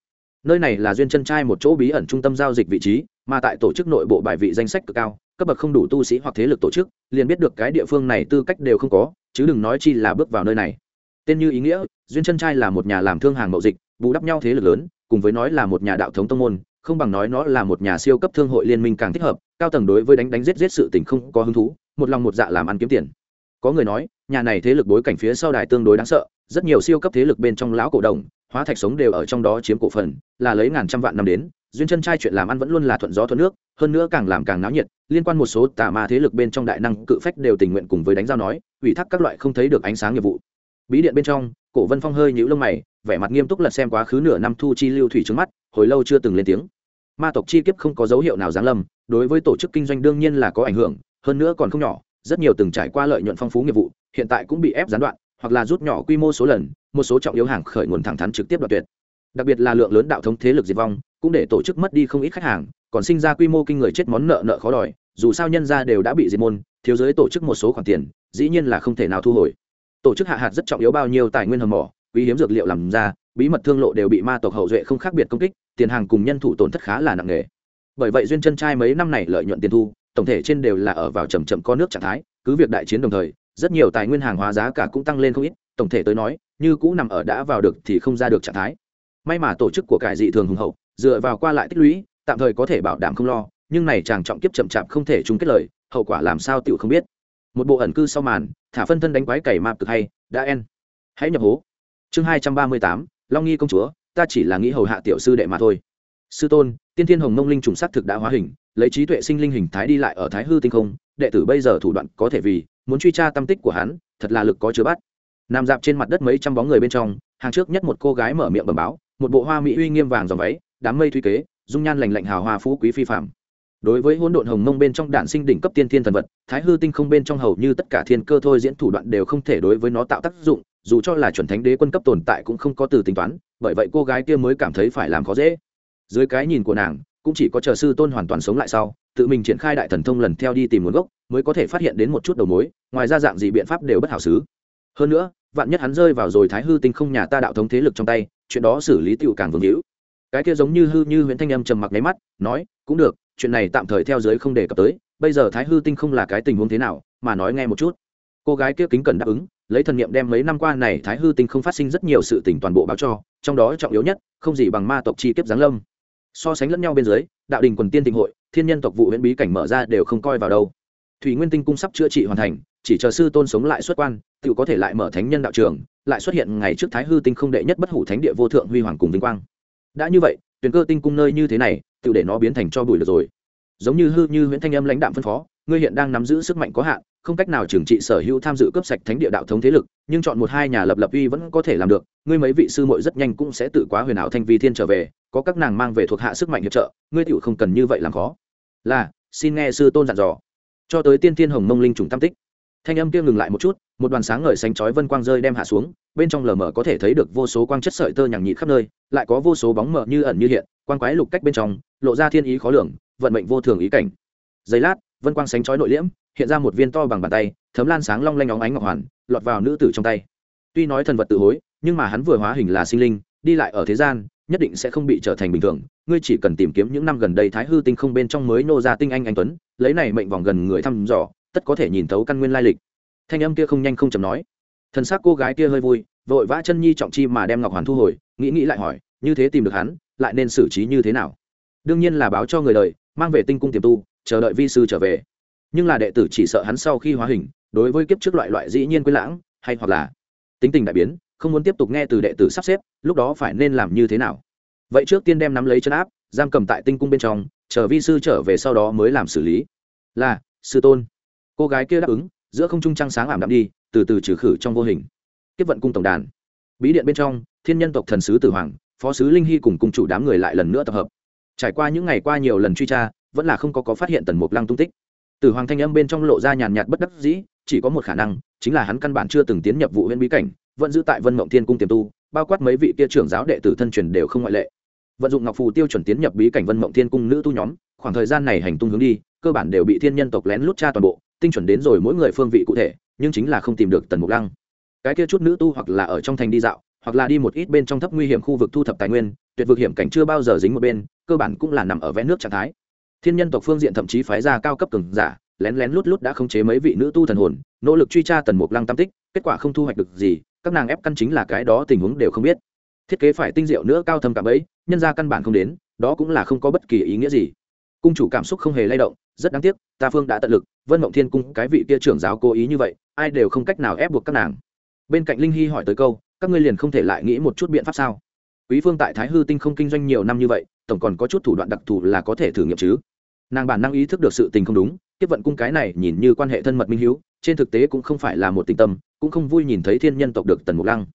nơi này là duyên chân trai một chỗ bí ẩn trung tâm giao dịch vị trí, mà tại tổ chức nội bộ bài vị danh sách cực cao, cấp bậc không đủ tu sĩ hoặc thế lực tổ chức, liền biết được cái địa phương này tư cách đều không có, chứ đừng nói chi là bước vào nơi này. Tên như ý nghĩa, duyên chân trai là một nhà làm thương hàng mậu dịch, bù đắp nhau thế lực lớn, cùng với nói là một nhà đạo thống tông môn, không bằng nói nó là một nhà siêu cấp thương hội liên minh càng thích hợp, cao tầng đối với đánh đánh giết giết sự tình không có hứng thú, một lòng một dạ làm ăn kiếm tiền. Có người nói, nhà này thế lực bối cảnh phía sau đài tương đối đáng sợ rất nhiều siêu cấp thế lực bên trong lão cổ đồng, hóa thạch sống đều ở trong đó chiếm cổ phần, là lấy ngàn trăm vạn năm đến, duyên chân trai chuyện làm ăn vẫn luôn là thuận gió thuận nước, hơn nữa càng làm càng náo nhiệt, liên quan một số tà ma thế lực bên trong đại năng cự phách đều tình nguyện cùng với đánh giao nói, ủy thác các loại không thấy được ánh sáng nghiệp vụ. Bí điện bên trong, cổ vân phong hơi nhũ lông mày, vẻ mặt nghiêm túc lật xem quá khứ nửa năm thu chi lưu thủy trước mắt, hồi lâu chưa từng lên tiếng. Ma tộc chi kiếp không có dấu hiệu nào giáng lâm, đối với tổ chức kinh doanh đương nhiên là có ảnh hưởng, hơn nữa còn không nhỏ, rất nhiều từng trải qua lợi nhuận phong phú nghiệp vụ, hiện tại cũng bị ép gián đoạn hoặc là rút nhỏ quy mô số lần, một số trọng yếu hàng khởi nguồn thẳng thắn trực tiếp đoạt tuyệt. Đặc biệt là lượng lớn đạo thống thế lực diệt vong, cũng để tổ chức mất đi không ít khách hàng, còn sinh ra quy mô kinh người chết món nợ nợ khó đòi, dù sao nhân ra đều đã bị diệt môn, thiếu giới tổ chức một số khoản tiền, dĩ nhiên là không thể nào thu hồi. Tổ chức hạ hạt rất trọng yếu bao nhiêu tài nguyên hầm mỏ, quý hiếm dược liệu làm ra, bí mật thương lộ đều bị ma tộc hậu duệ không khác biệt công kích, tiền hàng cùng nhân thủ tổn thất khá là nặng nề. Bởi vậy duyên chân trai mấy năm này lợi nhuận tiền thu, tổng thể trên đều là ở vào chầm chậm có nước trạng thái, cứ việc đại chiến đồng thời rất nhiều tài nguyên hàng hóa giá cả cũng tăng lên không ít, tổng thể tới nói, như cũ nằm ở đã vào được thì không ra được trạng thái. May mà tổ chức của cải dị thường hùng hậu, dựa vào qua lại tích lũy, tạm thời có thể bảo đảm không lo, nhưng này chàng trọng kiếp chậm chạp không thể chung kết lời, hậu quả làm sao tựu không biết. Một bộ ẩn cư sau màn, thả phân thân đánh quái cày mạp cực hay, đã en. Hãy nhập hố. Chương hai trăm ba mươi tám, long nghi công chúa, ta chỉ là nghĩ hầu hạ tiểu sư đệ mà thôi. Sư tôn, tiên thiên hồng mông linh trùng s á c thực đã hóa hình lấy trí tuệ sinh linh hình thái đi lại ở thái hư tinh không, đệ tử bây giờ thủ đoạn có thể vì muốn truy tra tâm tích của hắn, thật là lực có chứa bắt. Nằm dạp trên mặt đất mấy trăm bóng người bên trong, hàng trước nhất một cô gái mở miệng bầm báo, một bộ hoa mỹ uy nghiêm vàng dòng váy, đám mây thuy kế, dung nhan lành lạnh hào hoa phú quý phi phạm đối với hỗn độn hồng mông bên trong đạn sinh đỉnh cấp tiên thiên thần vật, thái hư tinh không bên trong hầu như tất cả thiên cơ thôi diễn thủ đoạn đều không thể đối với nó tạo tác dụng, dù cho là chuẩn thánh đế quân cấp tồn tại cũng không có từ tính toán, bởi vậy cô gái kia mới cảm thấy phải làm khó dễ. Dưới cái nhìn của nàng cũng chỉ có chờ sư tôn hoàn toàn sống lại sau, tự mình triển khai đại thần thông lần theo đi tìm nguồn gốc, mới có thể phát hiện đến một chút đầu mối, ngoài ra dạng gì biện pháp đều bất hảo xứ. Hơn nữa, vạn nhất hắn rơi vào rồi thái hư tinh không nhà ta đạo thống thế lực trong tay, chuyện đó xử lý tựu càng vương hữu. Cái kia giống như hư như huyện thanh âm trầm mặc nháy mắt, nói, cũng được, chuyện này tạm thời theo giới không đề cập tới, bây giờ thái hư tinh không là cái tình huống thế nào, mà nói nghe một chút. Cô gái kia kính cần đáp ứng, lấy thần niệm đem mấy năm qua này thái hư tinh không phát sinh rất nhiều sự tình toàn bộ báo cho, trong đó trọng yếu nhất, không gì bằng ma tộc chi kiếp giáng lâm so sánh lẫn nhau bên dưới, đạo đình quần tiên tình hội, thiên nhân tộc vụ huyện bí cảnh mở ra đều không coi vào đâu. Thủy nguyên tinh cung sắp chữa trị hoàn thành, chỉ chờ sư tôn sống lại xuất quan, tự có thể lại mở thánh nhân đạo trường, lại xuất hiện ngày trước thái hư tinh không đệ nhất bất hủ thánh địa vô thượng huy hoàng cùng vinh quang. Đã như vậy tuyển cơ tinh cung nơi như thế này, tự để nó biến thành cho bụi được rồi. Giống như hư như nguyễn thanh âm lãnh đạm phân phó ngươi hiện đang nắm giữ sức mạnh có hạn, không cách nào trừng trị sở hữu tham dự cấp sạch thánh địa đạo thống thế lực, nhưng chọn một hai nhà lập lập uy vẫn có thể làm được, ngươi mấy vị sư muội rất nhanh cũng sẽ tự quá huyền ảo thanh vi thiên trở về, có các nàng mang về thuộc hạ sức mạnh hiệp trợ, ngươi tiểu không cần như vậy làm khó. Là, xin nghe sư tôn dặn dò. Cho tới tiên thiên hồng mông linh trùng tam tích. Thanh âm kia ngừng lại một chút, một đoàn sáng ngời xanh chói vân quang rơi đem hạ xuống, bên trong lờ mờ có thể thấy được vô số quang chất sợi tơ nhằng nhịt khắp nơi, lại có vô số bóng mờ như ẩn như hiện, quang quái lục cách bên trong, lộ ra thiên ý khó lường, vận mệnh vô thường ý cảnh. Giây lát vân quang sánh chói nội liễm, hiện ra một viên to bằng bàn tay, thấm lan sáng long lanh óng ánh ngọc hoàn, lọt vào nữ tử trong tay. Tuy nói thần vật tự hối, nhưng mà hắn vừa hóa hình là sinh linh, đi lại ở thế gian, nhất định sẽ không bị trở thành bình thường. Ngươi chỉ cần tìm kiếm những năm gần đây thái hư tinh không bên trong mới nô ra tinh anh anh tuấn, lấy này mệnh vòng gần người thăm dò, tất có thể nhìn thấu căn nguyên lai lịch. Thanh âm kia không nhanh không chầm nói. Thân xác cô gái kia hơi vui, vội vã chân nhi trọng chi mà đem ngọc hoàn thu hồi, nghĩ nghĩ lại hỏi, như thế tìm được hắn, lại nên xử trí như thế nào? Đương nhiên là báo cho người đời, mang về tinh cung tiềm tu chờ đợi vi sư trở về. Nhưng là đệ tử chỉ sợ hắn sau khi hóa hình, đối với kiếp trước loại loại dĩ nhiên quên lãng, hay hoặc là tính tình đại biến, không muốn tiếp tục nghe từ đệ tử sắp xếp, lúc đó phải nên làm như thế nào? Vậy trước tiên đem nắm lấy chân áp, giam cầm tại tinh cung bên trong, chờ vi sư trở về sau đó mới làm xử lý. Là, sư tôn. Cô gái kia đáp ứng, giữa không trung trăng sáng ảm đạm đi, từ từ trừ khử trong vô hình. Tiếp vận cung tổng đàn. Bí điện bên trong, thiên nhân tộc thần sứ tử hoàng, phó sứ linh hy cùng cung chủ đám người lại lần nữa tập hợp. Trải qua những ngày qua nhiều lần truy tra vẫn là không có có phát hiện tần mục lăng tung tích. Từ hoàng thanh âm bên trong lộ ra nhàn nhạt bất đắc dĩ, chỉ có một khả năng, chính là hắn căn bản chưa từng tiến nhập vụ huyện bí cảnh, vẫn giữ tại vân mộng thiên cung tiềm tu, bao quát mấy vị kia trưởng giáo đệ tử thân truyền đều không ngoại lệ. Vận dụng ngọc phù tiêu chuẩn tiến nhập bí cảnh vân mộng thiên cung nữ tu nhóm, khoảng thời gian này hành tung hướng đi, cơ bản đều bị thiên nhân tộc lén lút tra toàn bộ, tinh chuẩn đến rồi mỗi người phương vị cụ thể, nhưng chính là không tìm được tần mục lăng. Cái kia chút nữ tu hoặc là ở trong thành đi dạo, hoặc là đi một ít bên trong thấp nguy hiểm khu vực thu thập tài nguyên, tuyệt vực hiểm cảnh chưa bao giờ dính một bên, cơ bản cũng là nằm ở vẽ nước trạng thái thiên nhân tộc phương diện thậm chí phái ra cao cấp cường giả, lén lén lút lút đã khống chế mấy vị nữ tu thần hồn, nỗ lực truy tra tần mục lăng tam tích, kết quả không thu hoạch được gì, các nàng ép căn chính là cái đó tình huống đều không biết. Thiết kế phải tinh diệu nữa cao thâm cảm ấy nhân ra căn bản không đến, đó cũng là không có bất kỳ ý nghĩa gì. Cung chủ cảm xúc không hề lay động, rất đáng tiếc, ta phương đã tận lực, vân mộng thiên cung, cái vị kia trưởng giáo cố ý như vậy, ai đều không cách nào ép buộc các nàng. Bên cạnh linh hy hỏi tới câu, các ngươi liền không thể lại nghĩ một chút biện pháp sao? Quý phương tại thái hư tinh không kinh doanh nhiều năm như vậy, tổng còn có chút thủ đoạn đặc thù là có thể thử nghiệm chứ? Nàng bản năng ý thức được sự tình không đúng, tiếp vận cung cái này nhìn như quan hệ thân mật minh hiếu, trên thực tế cũng không phải là một tình tâm, cũng không vui nhìn thấy thiên nhân tộc được tần mục lăng.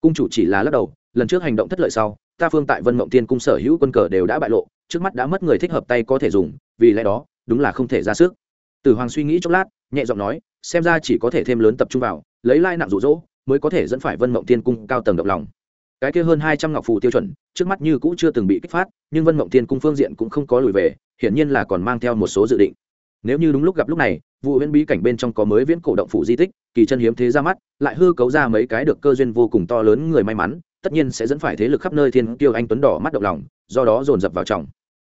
Cung chủ chỉ là lắc đầu, lần trước hành động thất lợi sau, ta phương tại vân mộng tiên cung sở hữu quân cờ đều đã bại lộ, trước mắt đã mất người thích hợp tay có thể dùng, vì lẽ đó, đúng là không thể ra sức. Tử hoàng suy nghĩ chốc lát, nhẹ giọng nói, xem ra chỉ có thể thêm lớn tập trung vào, lấy lai nặng rụ rỗ mới có thể dẫn phải vân mộng tiên cung cao tầng động lòng cái kia hơn hai trăm ngọc phù tiêu chuẩn, trước mắt như cũ chưa từng bị kích phát, nhưng vân mộng tiên cung phương diện cũng không có lùi về, hiển nhiên là còn mang theo một số dự định. Nếu như đúng lúc gặp lúc này vụ Viễn bí cảnh bên trong có mới viễn cổ động phủ di tích, kỳ chân hiếm thế ra mắt, lại hư cấu ra mấy cái được cơ duyên vô cùng to lớn người may mắn, tất nhiên sẽ dẫn phải thế lực khắp nơi thiên kiêu anh tuấn đỏ mắt động lòng, do đó dồn dập vào trọng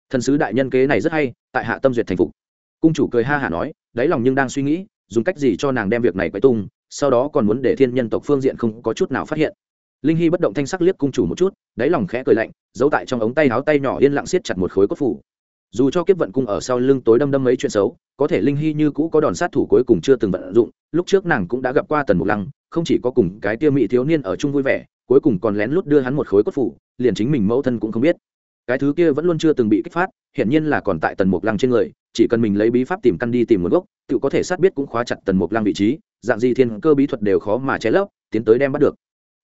thần sứ đại nhân kế này rất hay, tại hạ tâm duyệt thành phục. Cung chủ cười ha hả nói, đáy lòng nhưng đang suy nghĩ, dùng cách gì cho nàng đem việc này quay tung, sau đó còn muốn để thiên nhân tộc phương diện không có chút nào phát hiện linh hy bất động thanh sắc liếc cung chủ một chút, đáy lòng khẽ cười lạnh, giấu tại trong ống tay áo tay nhỏ yên lặng siết chặt một khối cốt phủ. Dù cho kiếp vận cung ở sau lưng tối đâm đâm mấy chuyện xấu, có thể linh hy như cũ có đòn sát thủ cuối cùng chưa từng vận dụng, lúc trước nàng cũng đã gặp qua tần mục lăng, không chỉ có cùng cái tiêu mỹ thiếu niên ở chung vui vẻ, cuối cùng còn lén lút đưa hắn một khối cốt phủ, liền chính mình mẫu thân cũng không biết. Cái thứ kia vẫn luôn chưa từng bị kích phát, hiển nhiên là còn tại tần mục lăng trên người, chỉ cần mình lấy bí pháp tìm căn đi tìm nguồn gốc, tự có thể sát biết cũng khóa chặt tần mục lăng vị trí, dạng gì thiên cơ bí thuật đều khó mà che lấp, tiến tới đem bắt được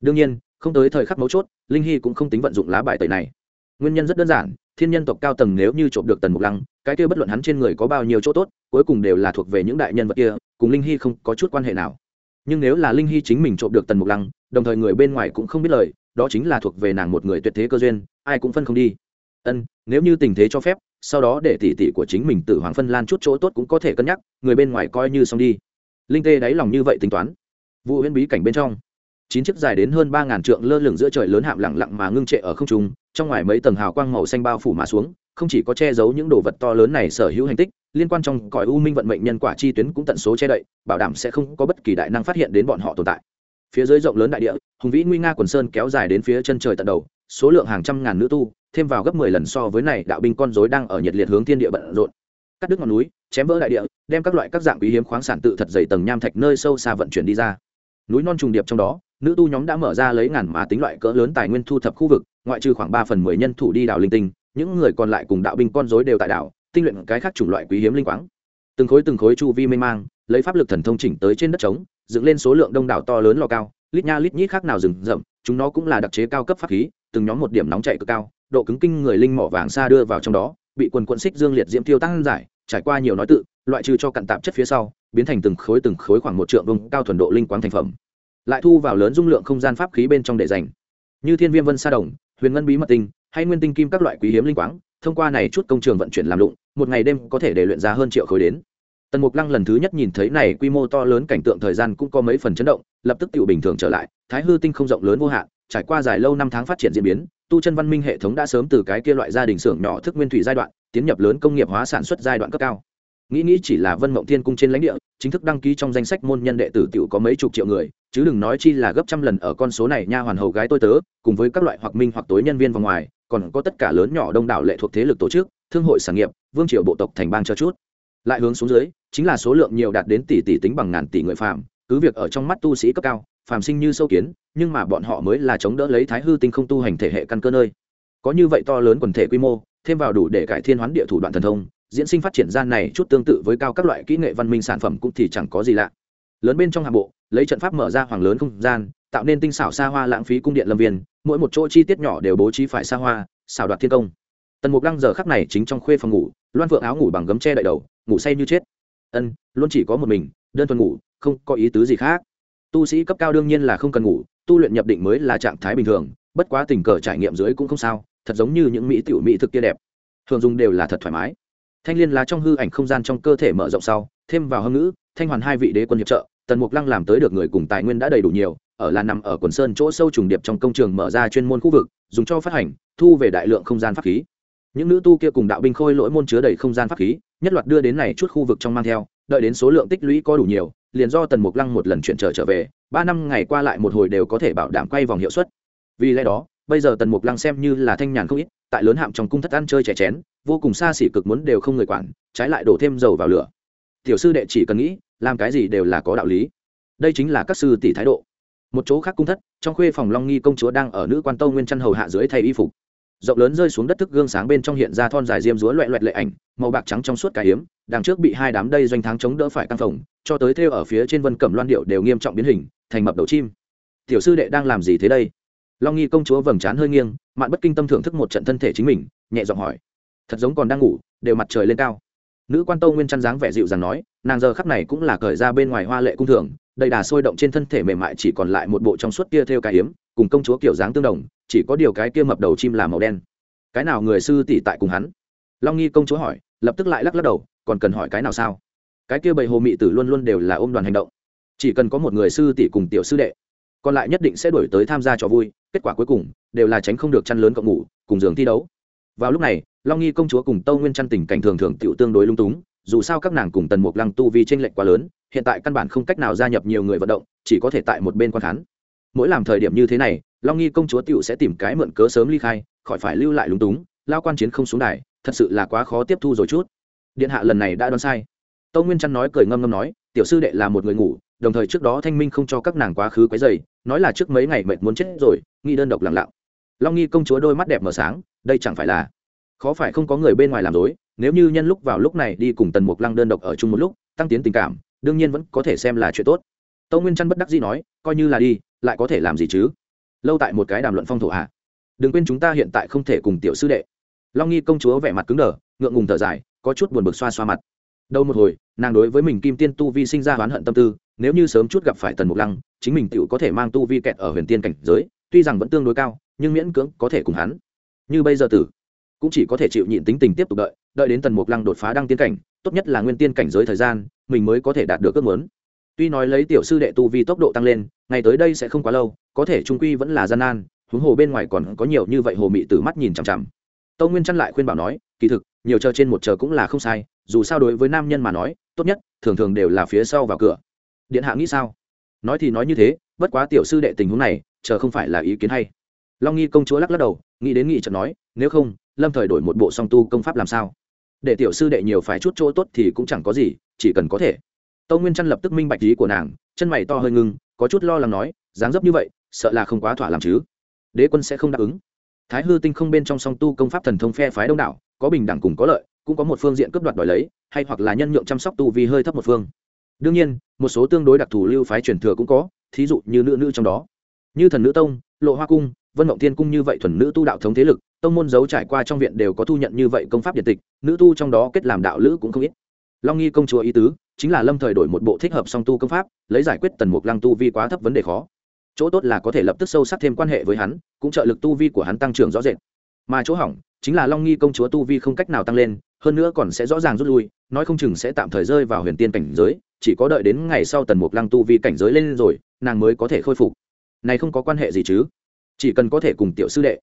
đương nhiên, không tới thời khắc mấu chốt, linh hy cũng không tính vận dụng lá bài tẩy này. Nguyên nhân rất đơn giản, thiên nhân tộc cao tầng nếu như trộm được tần mục lăng, cái kia bất luận hắn trên người có bao nhiêu chỗ tốt, cuối cùng đều là thuộc về những đại nhân vật kia, cùng linh hy không có chút quan hệ nào. Nhưng nếu là linh hy chính mình trộm được tần mục lăng, đồng thời người bên ngoài cũng không biết lời, đó chính là thuộc về nàng một người tuyệt thế cơ duyên, ai cũng phân không đi. Ân, nếu như tình thế cho phép, sau đó để tỷ tỷ của chính mình tự hoàng phân lan chút chỗ tốt cũng có thể cân nhắc, người bên ngoài coi như xong đi. Linh tê đáy lòng như vậy tính toán. Vụ huyễn bí cảnh bên trong chín chiếc dài đến hơn ba ngàn trượng lơ lửng giữa trời lớn hạm lẳng lặng mà ngưng trệ ở không trung, trong ngoài mấy tầng hào quang màu xanh bao phủ mà xuống, không chỉ có che giấu những đồ vật to lớn này sở hữu hành tích, liên quan trong cõi u minh vận mệnh nhân quả chi tuyến cũng tận số che đậy, bảo đảm sẽ không có bất kỳ đại năng phát hiện đến bọn họ tồn tại. Phía dưới rộng lớn đại địa, hùng vĩ nguy nga quần sơn kéo dài đến phía chân trời tận đầu, số lượng hàng trăm ngàn nữ tu, thêm vào gấp mười lần so với này đạo binh con rối đang ở nhiệt liệt hướng thiên địa bận rộn. Cắt đứt ngọn núi, chém vỡ đại địa, đem các loại các dạng quý hiếm khoáng sản tự thật dày tầng nham thạch nơi sâu xa vận chuyển đi ra núi non trùng điệp trong đó, nữ tu nhóm đã mở ra lấy ngàn mà tính loại cỡ lớn tài nguyên thu thập khu vực, ngoại trừ khoảng ba phần mười nhân thủ đi đảo linh tinh, những người còn lại cùng đạo binh con rối đều tại đảo, tinh luyện cái khác chủng loại quý hiếm linh quáng. Từng khối từng khối chu vi mênh mang, lấy pháp lực thần thông chỉnh tới trên đất trống, dựng lên số lượng đông đảo to lớn lò cao, lít nha lít nhít khác nào rừng rậm, chúng nó cũng là đặc chế cao cấp pháp khí, từng nhóm một điểm nóng chạy cực cao, độ cứng kinh người linh mỏ vàng xa đưa vào trong đó, bị quần quận xích dương liệt diễm tiêu tăng giải, trải qua nhiều nói tự loại trừ cho cặn tạp chất phía sau, biến thành từng khối từng khối khoảng một trượng vông cao thuần độ linh quang thành phẩm. Lại thu vào lớn dung lượng không gian pháp khí bên trong để dành. Như thiên viêm vân sa đồng, huyền ngân bí mật tinh, hay nguyên tinh kim các loại quý hiếm linh quáng thông qua này chút công trường vận chuyển làm lụng, một ngày đêm có thể để luyện ra hơn triệu khối đến. Tần mục lăng lần thứ nhất nhìn thấy này quy mô to lớn cảnh tượng thời gian cũng có mấy phần chấn động, lập tức tự bình thường trở lại, thái hư tinh không rộng lớn vô hạn, trải qua dài lâu năm tháng phát triển diễn biến, tu chân văn minh hệ thống đã sớm từ cái kia loại gia đình xưởng nhỏ thức nguyên thủy giai đoạn, tiến nhập lớn công nghiệp hóa sản xuất giai đoạn cấp cao nghĩ nghĩ chỉ là vân mộng thiên cung trên lãnh địa, chính thức đăng ký trong danh sách môn nhân đệ tử tiểu có mấy chục triệu người, chứ đừng nói chi là gấp trăm lần ở con số này nha hoàn hầu gái tôi tớ, cùng với các loại hoặc minh hoặc tối nhân viên vòng ngoài, còn có tất cả lớn nhỏ đông đảo lệ thuộc thế lực tổ chức, thương hội sản nghiệp, vương triều bộ tộc thành bang cho chút. Lại hướng xuống dưới, chính là số lượng nhiều đạt đến tỷ tỷ tính bằng ngàn tỷ người phạm cứ việc ở trong mắt tu sĩ cấp cao, phàm sinh như sâu kiến, nhưng mà bọn họ mới là chống đỡ lấy thái hư tinh không tu hành thể hệ căn cơ nơi. Có như vậy to lớn quần thể quy mô, thêm vào đủ để cải thiên hoán địa thủ đoạn thần thông diễn sinh phát triển gian này chút tương tự với cao các loại kỹ nghệ văn minh sản phẩm cũng thì chẳng có gì lạ. Lớn bên trong hạng bộ, lấy trận pháp mở ra hoàng lớn không gian, tạo nên tinh xảo xa hoa lãng phí cung điện lâm viên, mỗi một chỗ chi tiết nhỏ đều bố trí phải xa hoa, xảo đoạt thiên công. Tần mục lăng giờ khắc này chính trong khuê phòng ngủ, loan phượng áo ngủ bằng gấm che đậy đầu, ngủ say như chết. Ân, luôn chỉ có một mình, đơn thuần ngủ, không có ý tứ gì khác. Tu sĩ cấp cao đương nhiên là không cần ngủ, tu luyện nhập định mới là trạng thái bình thường, bất quá tình cờ trải nghiệm dưới cũng không sao, thật giống như những mỹ tiểu mỹ thực kia đẹp. Thường dùng đều là thật thoải mái thanh liên lá trong hư ảnh không gian trong cơ thể mở rộng sau, thêm vào hâm ngữ, thanh hoàn hai vị đế quân hiệp trợ, tần mục lăng làm tới được người cùng tài nguyên đã đầy đủ nhiều, ở là nằm ở quần sơn chỗ sâu trùng điệp trong công trường mở ra chuyên môn khu vực, dùng cho phát hành, thu về đại lượng không gian pháp khí. Những nữ tu kia cùng đạo binh khôi lỗi môn chứa đầy không gian pháp khí, nhất loạt đưa đến này chút khu vực trong mang theo, đợi đến số lượng tích lũy có đủ nhiều, liền do tần mục lăng một lần chuyển trở trở về, ba năm ngày qua lại một hồi đều có thể bảo đảm quay vòng hiệu suất. Vì lẽ đó, bây giờ tần mục lăng xem như là thanh nhàn không ít, tại lớn hạm trong cung thất ăn chơi trẻ chén vô cùng xa xỉ cực muốn đều không người quản trái lại đổ thêm dầu vào lửa. Tiểu sư đệ chỉ cần nghĩ làm cái gì đều là có đạo lý. Đây chính là các sư tỷ thái độ. Một chỗ khác cung thất trong khuê phòng long nghi công chúa đang ở nữ quan tâu nguyên chăn hầu hạ dưới thay y phục. Rộng lớn rơi xuống đất thức gương sáng bên trong hiện ra thon dài diêm rúa loẹ loẹt lệ ảnh màu bạc trắng trong suốt cả hiếm đằng trước bị hai đám đây doanh thắng chống đỡ phải căng phòng, cho tới thêu ở phía trên vân cẩm loan điệu đều nghiêm trọng biến hình thành mập đầu chim. Tiểu sư đệ đang làm gì thế đây? Long nghi công chúa vầng trán hơi nghiêng mạn bất kinh tâm thưởng thức một trận thân thể chính mình nhẹ giọng hỏi thật giống còn đang ngủ, đều mặt trời lên cao. Nữ quan tâu nguyên chăn dáng vẻ dịu dàng nói, nàng giờ khắp này cũng là cởi ra bên ngoài hoa lệ cung thường, đầy đà sôi động trên thân thể mềm mại chỉ còn lại một bộ trong suốt kia theo cái hiếm cùng công chúa kiểu dáng tương đồng, chỉ có điều cái kia mập đầu chim là màu đen. Cái nào người sư tỷ tại cùng hắn? Long nghi công chúa hỏi, lập tức lại lắc lắc đầu, còn cần hỏi cái nào sao? Cái kia bầy hồ mị tử luôn luôn đều là ôm đoàn hành động. Chỉ cần có một người sư tỷ cùng tiểu sư đệ, còn lại nhất định sẽ đổi tới tham gia trò vui, kết quả cuối cùng, đều là tránh không được chăn lớn cộng ngủ, cùng giường thi đấu vào lúc này, long nghi công chúa cùng tâu nguyên chăn tình cảnh thường thường tựu tương đối lung túng, dù sao các nàng cùng tần mục lăng tu vi t r ê n lệch quá lớn, hiện tại căn bản không cách nào gia nhập nhiều người vận động, chỉ có thể tại một bên quan khán. Mỗi làm thời điểm như thế này, long nghi công chúa tựu sẽ tìm cái mượn cớ sớm ly khai, khỏi phải lưu lại lung túng, lao quan chiến không xuống đài, thật sự là quá khó tiếp thu rồi chút. Điện hạ lần này đã đoán sai. Tâu nguyên chăn nói cười ngâm ngâm nói, tiểu sư đệ là một người ngủ, đồng thời trước đó thanh minh không cho các nàng quá khứ quấy dày nói là trước mấy ngày mệt muốn chết rồi nghi đơn độc lặng lặng long nghi công chúa đôi mắt đẹp mở sáng, đây chẳng phải là, khó phải không có người bên ngoài làm dối, nếu như nhân lúc vào lúc này đi cùng tần mục lăng đơn độc ở chung một lúc, tăng tiến tình cảm, đương nhiên vẫn có thể xem là chuyện tốt. Tâu nguyên chăn bất đắc dĩ nói, coi như là đi, lại có thể làm gì chứ? Lâu tại một cái đàm luận phong thổ hạ. À. đừng quên chúng ta hiện tại không thể cùng tiểu sư đệ. Long nghi công chúa vẻ mặt cứng đờ, ngượng ngùng thở dài, có chút buồn bực xoa xoa mặt. Đâu một hồi, nàng đối với mình kim tiên tu vi sinh ra oán hận tâm tư, nếu như sớm chút gặp phải tần mục lăng, chính mình tựu có thể mang tu vi kẹt ở huyền tiên cảnh giới, tuy rằng vẫn tương đối cao nhưng miễn cưỡng có thể cùng hắn. Như bây giờ tử, cũng chỉ có thể chịu nhịn tính tình tiếp tục đợi đợi đến tần mục lăng đột phá đăng tiên cảnh, tốt nhất là nguyên tiên cảnh giới thời gian, mình mới có thể đạt được ước muốn. Tuy nói lấy tiểu sư đệ tu vi tốc độ tăng lên, ngày tới đây sẽ không quá lâu, có thể trung quy vẫn là gian nan, huống hồ bên ngoài còn có nhiều như vậy hồ mị từ mắt nhìn chằm chằm. Tâu nguyên chăn lại khuyên bảo nói, kỳ thực, nhiều chờ trên một chờ cũng là không sai, dù sao đối với nam nhân mà nói, tốt nhất, thường thường đều là phía sau vào cửa. Điện hạ nghĩ sao? Nói thì nói như thế, bất quá tiểu sư đệ tình huống này, chờ không phải là ý kiến hay long nghi công chúa lắc lắc đầu, nghĩ đến nghị trận nói, nếu không, lâm thời đổi một bộ song tu công pháp làm sao? Để tiểu sư đệ nhiều phải chút chỗ tốt thì cũng chẳng có gì, chỉ cần có thể. Tâu nguyên chăn lập tức minh bạch ý của nàng, chân mày to hơi ngưng, có chút lo lắng nói, dáng dấp như vậy, sợ là không quá thỏa làm chứ? Đế quân sẽ không đáp ứng. Thái hư tinh không bên trong song tu công pháp thần thông phe phái đông đảo, có bình đẳng cùng có lợi, cũng có một phương diện cướp đoạt đòi lấy, hay hoặc là nhân nhượng chăm sóc tu vì hơi thấp một phương. Đương nhiên, một số tương đối đặc thù lưu phái truyền thừa cũng có, thí dụ như nữ nữ trong đó. Như thần nữ tông, lộ hoa cung vân mộng thiên cung như vậy thuần nữ tu đạo thống thế lực, tông môn giấu trải qua trong viện đều có thu nhận như vậy công pháp điện tịch, nữ tu trong đó kết làm đạo lữ cũng không ít. Long nghi công chúa ý tứ, chính là lâm thời đổi một bộ thích hợp song tu công pháp, lấy giải quyết tần mục lăng tu vi quá thấp vấn đề khó. Chỗ tốt là có thể lập tức sâu sắc thêm quan hệ với hắn, cũng trợ lực tu vi của hắn tăng trưởng rõ rệt. Mà chỗ hỏng, chính là long nghi công chúa tu vi không cách nào tăng lên, hơn nữa còn sẽ rõ ràng rút lui, nói không chừng sẽ tạm thời rơi vào huyền tiên cảnh giới, chỉ có đợi đến ngày sau tần mục lăng tu vi cảnh giới lên rồi, nàng mới có thể khôi phục. Này không có quan hệ gì chứ? Chỉ cần có thể cùng tiểu sư đệ.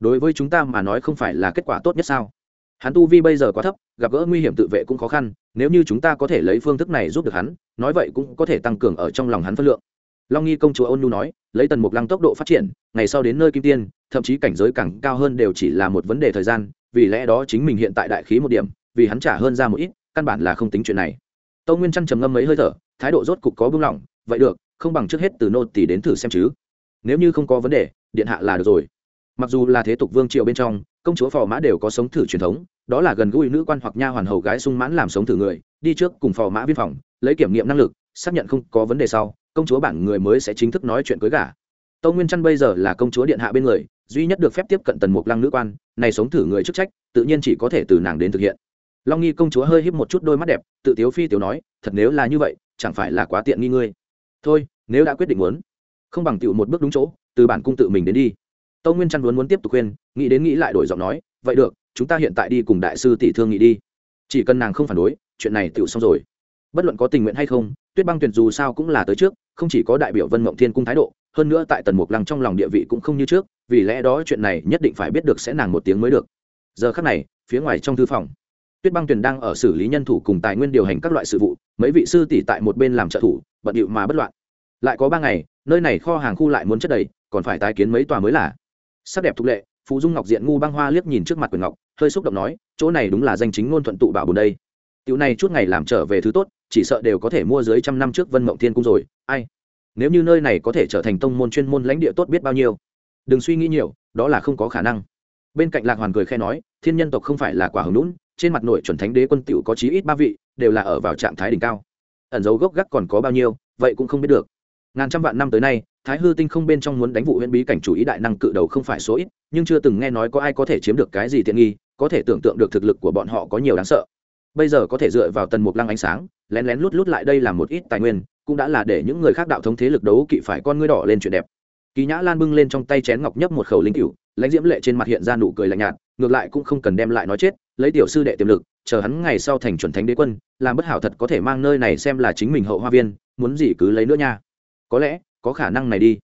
Đối với chúng ta mà nói không phải là kết quả tốt nhất sao? Hắn tu vi bây giờ quá thấp, gặp gỡ nguy hiểm tự vệ cũng khó khăn, nếu như chúng ta có thể lấy phương thức này giúp được hắn, nói vậy cũng có thể tăng cường ở trong lòng hắn phân lượng. Long nghi công chúa ôn nhu nói, lấy tần mục lăng tốc độ phát triển, ngày sau đến nơi kim tiên, thậm chí cảnh giới càng cao hơn đều chỉ là một vấn đề thời gian, vì lẽ đó chính mình hiện tại đại khí một điểm, vì hắn trả hơn ra một ít, căn bản là không tính chuyện này. Tâu nguyên trăn trầm ngâm mấy hơi thở, thái độ rốt cục có buông lỏng, vậy được, không bằng trước hết từ nô tỷ đến thử xem chứ. Nếu như không có vấn đề điện hạ là được rồi. Mặc dù là thế tục vương triều bên trong, công chúa phò mã đều có sống thử truyền thống, đó là gần gũi nữ quan hoặc nha hoàn hầu gái sung mãn làm sống thử người, đi trước cùng phò mã viên phòng, lấy kiểm nghiệm năng lực, xác nhận không có vấn đề sau, công chúa bản người mới sẽ chính thức nói chuyện cưới gả. Tâu nguyên trăn bây giờ là công chúa điện hạ bên người, duy nhất được phép tiếp cận tần mục lăng nữ quan, này sống thử người chức trách, tự nhiên chỉ có thể từ nàng đến thực hiện. Long nghi công chúa hơi híp một chút đôi mắt đẹp, tự tiếu phi tiểu nói, thật nếu là như vậy, chẳng phải là quá tiện nghi ngươi. Thôi, nếu đã quyết định muốn không bằng tựu một bước đúng chỗ, từ bản cung tự mình đến đi. Tâu nguyên chăn muốn muốn tiếp tục khuyên, nghĩ đến nghĩ lại đổi giọng nói, vậy được, chúng ta hiện tại đi cùng đại sư tỷ thương nghị đi. Chỉ cần nàng không phản đối, chuyện này tựu xong rồi. Bất luận có tình nguyện hay không, tuyết băng tuyển dù sao cũng là tới trước, không chỉ có đại biểu vân mộng thiên cung thái độ, hơn nữa tại tần mục lăng trong lòng địa vị cũng không như trước, vì lẽ đó chuyện này nhất định phải biết được sẽ nàng một tiếng mới được. Giờ khắc này, phía ngoài trong thư phòng, tuyết băng tuyển đang ở xử lý nhân thủ cùng tài nguyên điều hành các loại sự vụ, mấy vị sư tỷ tại một bên làm trợ thủ, bận điệu mà bất loạn. Lại có ba ngày nơi này kho hàng khu lại muốn chất đầy, còn phải tái kiến mấy tòa mới là. Sắc đẹp thục lệ, phú dung ngọc diện ngu băng hoa liếc nhìn trước mặt quyền ngọc, hơi xúc động nói, chỗ này đúng là danh chính ngôn thuận tụ bảo bồn đây. Tiểu này chút ngày làm trở về thứ tốt, chỉ sợ đều có thể mua dưới trăm năm trước vân mộng thiên cung rồi, ai? Nếu như nơi này có thể trở thành tông môn chuyên môn lãnh địa tốt biết bao nhiêu? Đừng suy nghĩ nhiều, đó là không có khả năng. Bên cạnh lạc hoàn cười khe nói, thiên nhân tộc không phải là quả hồng lũn trên mặt nội chuẩn thánh đế quân tiểu có chí ít ba vị, đều là ở vào trạng thái đỉnh cao. Ẩn dấu gốc gác còn có bao nhiêu, vậy cũng không biết được ngàn trăm vạn năm tới nay, thái hư tinh không bên trong muốn đánh vụ huyễn bí cảnh chủ ý đại năng cự đầu không phải số ít, nhưng chưa từng nghe nói có ai có thể chiếm được cái gì tiện nghi, có thể tưởng tượng được thực lực của bọn họ có nhiều đáng sợ. Bây giờ có thể dựa vào tần mục lăng ánh sáng, lén lén lút lút lại đây làm một ít tài nguyên, cũng đã là để những người khác đạo thống thế lực đấu kỵ phải con ngươi đỏ lên chuyện đẹp. Kỳ nhã lan bưng lên trong tay chén ngọc nhấp một khẩu linh cựu lãnh diễm lệ trên mặt hiện ra nụ cười lạnh nhạt, ngược lại cũng không cần đem lại nói chết, lấy tiểu sư đệ tiềm lực, chờ hắn ngày sau thành chuẩn thánh đế quân, làm bất hảo thật có thể mang nơi này xem là chính mình hậu hoa viên, muốn gì cứ lấy nữa nha có lẽ có khả năng này đi.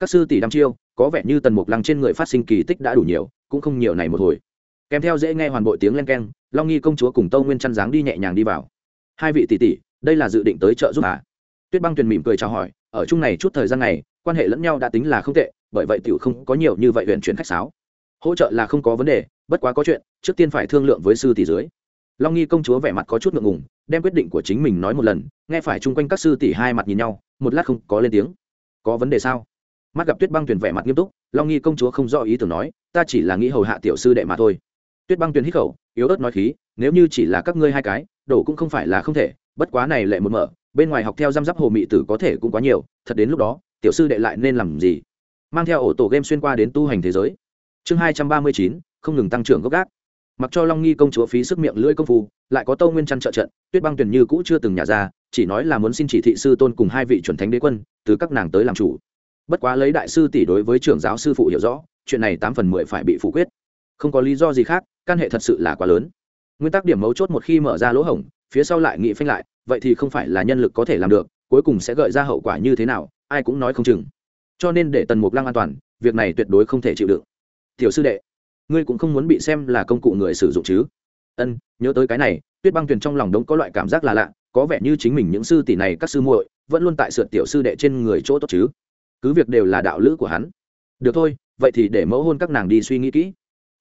Các sư tỷ đăm chiêu, có vẻ như tần mục lăng trên người phát sinh kỳ tích đã đủ nhiều, cũng không nhiều này một hồi. Kèm theo dễ nghe hoàn bộ tiếng len keng, long nghi công chúa cùng tâu nguyên chăn dáng đi nhẹ nhàng đi vào. Hai vị tỷ tỷ, đây là dự định tới chợ giúp à tuyết băng tuyền mỉm cười chào hỏi, ở chung này chút thời gian này, quan hệ lẫn nhau đã tính là không tệ, bởi vậy tiểu không có nhiều như vậy huyện chuyển khách sáo. Hỗ trợ là không có vấn đề, bất quá có chuyện, trước tiên phải thương lượng với sư tỷ dưới. Long nghi công chúa vẻ mặt có chút ngượng ngùng, đem quyết định của chính mình nói một lần, nghe phải chung quanh các sư tỷ hai mặt nhìn nhau một lát không có lên tiếng. Có vấn đề sao? Mắt gặp tuyết băng tuyền vẻ mặt nghiêm túc, long nghi công chúa không rõ ý tưởng nói, ta chỉ là nghĩ hầu hạ tiểu sư đệ mà thôi. Tuyết băng tuyền hít khẩu, yếu ớt nói khí, nếu như chỉ là các ngươi hai cái đổ cũng không phải là không thể, bất quá này lệ một mở, bên ngoài học theo giam giáp hồ mị tử có thể cũng quá nhiều, thật đến lúc đó, tiểu sư đệ lại nên làm gì? Mang theo ổ tổ game xuyên qua đến tu hành thế giới. Chương hai trăm ba mươi chín, không ngừng tăng trưởng gốc gác. Mặc cho long nghi công chúa phí sức miệng lưỡi công phu, lại có tâu nguyên chăn trợ trận, tuyết băng tuyển như cũ chưa từng nhả ra chỉ nói là muốn xin chỉ thị sư tôn cùng hai vị chuẩn thánh đế quân, từ các nàng tới làm chủ. Bất quá lấy đại sư tỷ đối với trưởng giáo sư phụ hiểu rõ, chuyện này tám phần mười phải bị phủ quyết. Không có lý do gì khác, căn hệ thật sự là quá lớn. Nguyên tắc điểm mấu chốt một khi mở ra lỗ hổng, phía sau lại nghị phanh lại, vậy thì không phải là nhân lực có thể làm được, cuối cùng sẽ gợi ra hậu quả như thế nào, ai cũng nói không chừng. Cho nên để tần mục lăng an toàn, việc này tuyệt đối không thể chịu đựng. Tiểu sư đệ, ngươi cũng không muốn bị xem là công cụ người sử dụng chứ? Ân, nhớ tới cái này, tuyết băng tuyền trong lòng đống có loại cảm giác là lạ có vẻ như chính mình những sư tỷ này các sư muội vẫn luôn tại sượt tiểu sư đệ trên người chỗ tốt chứ. Cứ việc đều là đạo lữ của hắn. Được thôi, vậy thì để mẫu hôn các nàng đi suy nghĩ kỹ.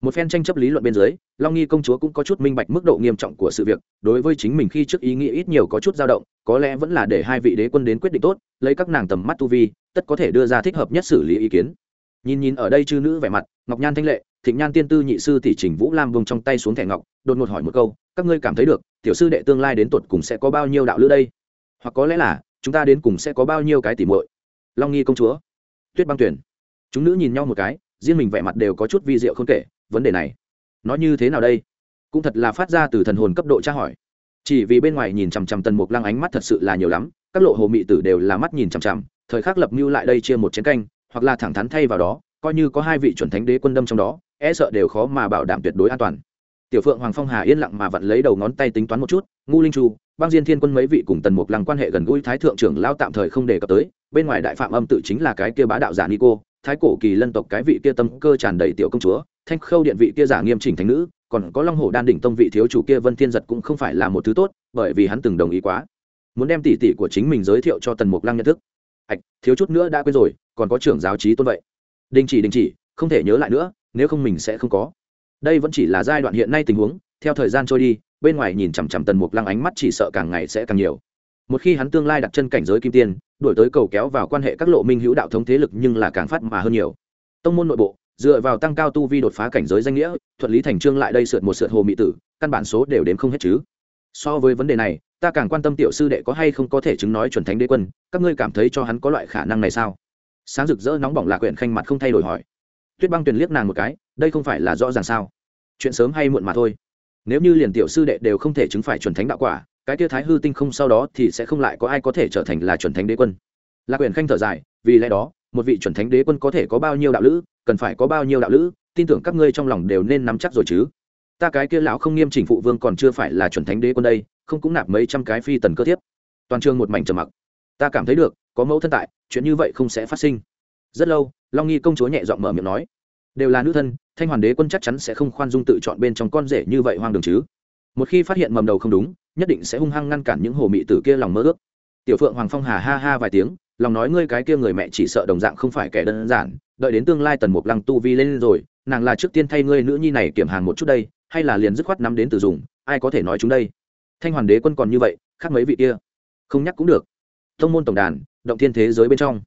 Một phen tranh chấp lý luận bên dưới, long nghi công chúa cũng có chút minh bạch mức độ nghiêm trọng của sự việc, đối với chính mình khi trước ý nghĩ ít nhiều có chút dao động, có lẽ vẫn là để hai vị đế quân đến quyết định tốt, lấy các nàng tầm mắt tu vi, tất có thể đưa ra thích hợp nhất xử lý ý kiến. Nhìn nhìn ở đây chư nữ vẻ mặt, ngọc nhan thanh lệ, thịnh nhan tiên tư nhị sư tỷ trình vũ lam vùng trong tay xuống thẻ ngọc, đột ngột hỏi một câu, các ngươi cảm thấy được tiểu sư đệ tương lai đến tuột cùng sẽ có bao nhiêu đạo lữ đây? Hoặc có lẽ là, chúng ta đến cùng sẽ có bao nhiêu cái tỉ muội? Long nghi công chúa, tuyết băng tuyển chúng nữ nhìn nhau một cái, riêng mình vẻ mặt đều có chút vi diệu không kể, vấn đề này, nó như thế nào đây? Cũng thật là phát ra từ thần hồn cấp độ tra hỏi. Chỉ vì bên ngoài nhìn chằm chằm tần mục lăng ánh mắt thật sự là nhiều lắm, các lộ hồ mị tử đều là mắt nhìn chằm chằm, thời khắc lập mưu lại đây chia một chén canh, hoặc là thẳng thắn thay vào đó, coi như có hai vị chuẩn thánh đế quân đâm trong đó e sợ đều khó mà bảo đảm tuyệt đối an toàn tiểu phượng hoàng phong hà yên lặng mà vặn lấy đầu ngón tay tính toán một chút, ngu linh chu băng diên thiên quân mấy vị cùng tần mục lăng quan hệ gần gũi thái thượng trưởng lao tạm thời không đề cập tới, bên ngoài đại phạm âm tự chính là cái kia bá đạo giả nico thái cổ kỳ lân tộc cái vị kia tâm cơ tràn đầy tiểu công chúa, thanh khâu điện vị kia giả nghiêm chỉnh thánh nữ, còn có long hồ đan đỉnh tông vị thiếu chủ kia vân thiên giật cũng không phải là một thứ tốt, bởi vì hắn từng đồng ý quá. Muốn đem tỷ tỷ của chính mình giới thiệu cho tần mục lăng nhận thức. Ạch, thiếu chút nữa đã quên rồi, còn có trưởng giáo trí tôn vậy. Đình chỉ đình chỉ, không thể nhớ lại nữa, nếu không mình sẽ không có đây vẫn chỉ là giai đoạn hiện nay tình huống, theo thời gian trôi đi, bên ngoài nhìn chằm chằm tần mục lăng ánh mắt chỉ sợ càng ngày sẽ càng nhiều. Một khi hắn tương lai đặt chân cảnh giới kim tiên đổi tới cầu kéo vào quan hệ các lộ minh hữu đạo thống thế lực nhưng là càng phát mà hơn nhiều. Tông môn nội bộ, dựa vào tăng cao tu vi đột phá cảnh giới danh nghĩa, thuận lý thành trương lại đây sượt một sượt hồ mỹ tử, căn bản số đều đếm không hết chứ. So với vấn đề này, ta càng quan tâm tiểu sư đệ có hay không có thể chứng nói chuẩn thánh đế quân, các ngươi cảm thấy cho hắn có loại khả năng này sao? Sáng rực rỡ nóng bỏng lạc quyển khanh mặt không thay đổi hỏi tuyết băng tuyền liếc nàng một cái, đây không phải là rõ ràng sao? Chuyện sớm hay muộn mà thôi. Nếu như liền tiểu sư đệ đều không thể chứng phải chuẩn thánh đạo quả, cái kia thái hư tinh không sau đó thì sẽ không lại có ai có thể trở thành là chuẩn thánh đế quân. Lạc Quyền khanh thở dài, vì lẽ đó, một vị chuẩn thánh đế quân có thể có bao nhiêu đạo lữ, cần phải có bao nhiêu đạo lữ, tin tưởng các ngươi trong lòng đều nên nắm chắc rồi chứ. Ta cái kia lão không nghiêm chỉnh phụ vương còn chưa phải là chuẩn thánh đế quân đây, không cũng nạp mấy trăm cái phi tần cơ thiếp. Toàn trường một mảnh trầm mặc. Ta cảm thấy được, có mẫu thân tại, chuyện như vậy không sẽ phát sinh. Rất lâu, long nghi công chúa nhẹ giọng mở miệng nói đều là nữ thân, thanh hoàn đế quân chắc chắn sẽ không khoan dung tự chọn bên trong con rể như vậy hoang đường chứ. Một khi phát hiện mầm đầu không đúng, nhất định sẽ hung hăng ngăn cản những hồ mị tử kia lòng mơ ước. Tiểu phượng hoàng phong hà ha ha vài tiếng, lòng nói ngươi cái kia người mẹ chỉ sợ đồng dạng không phải kẻ đơn giản, đợi đến tương lai tần mục lăng tu vi lên rồi, nàng là trước tiên thay ngươi nữ nhi này kiểm hàng một chút đây, hay là liền dứt khoát nắm đến từ dùng, ai có thể nói chúng đây? Thanh hoàn đế quân còn như vậy, khác mấy vị kia? Không nhắc cũng được. Thông môn tổng đàn, động thiên thế giới bên trong.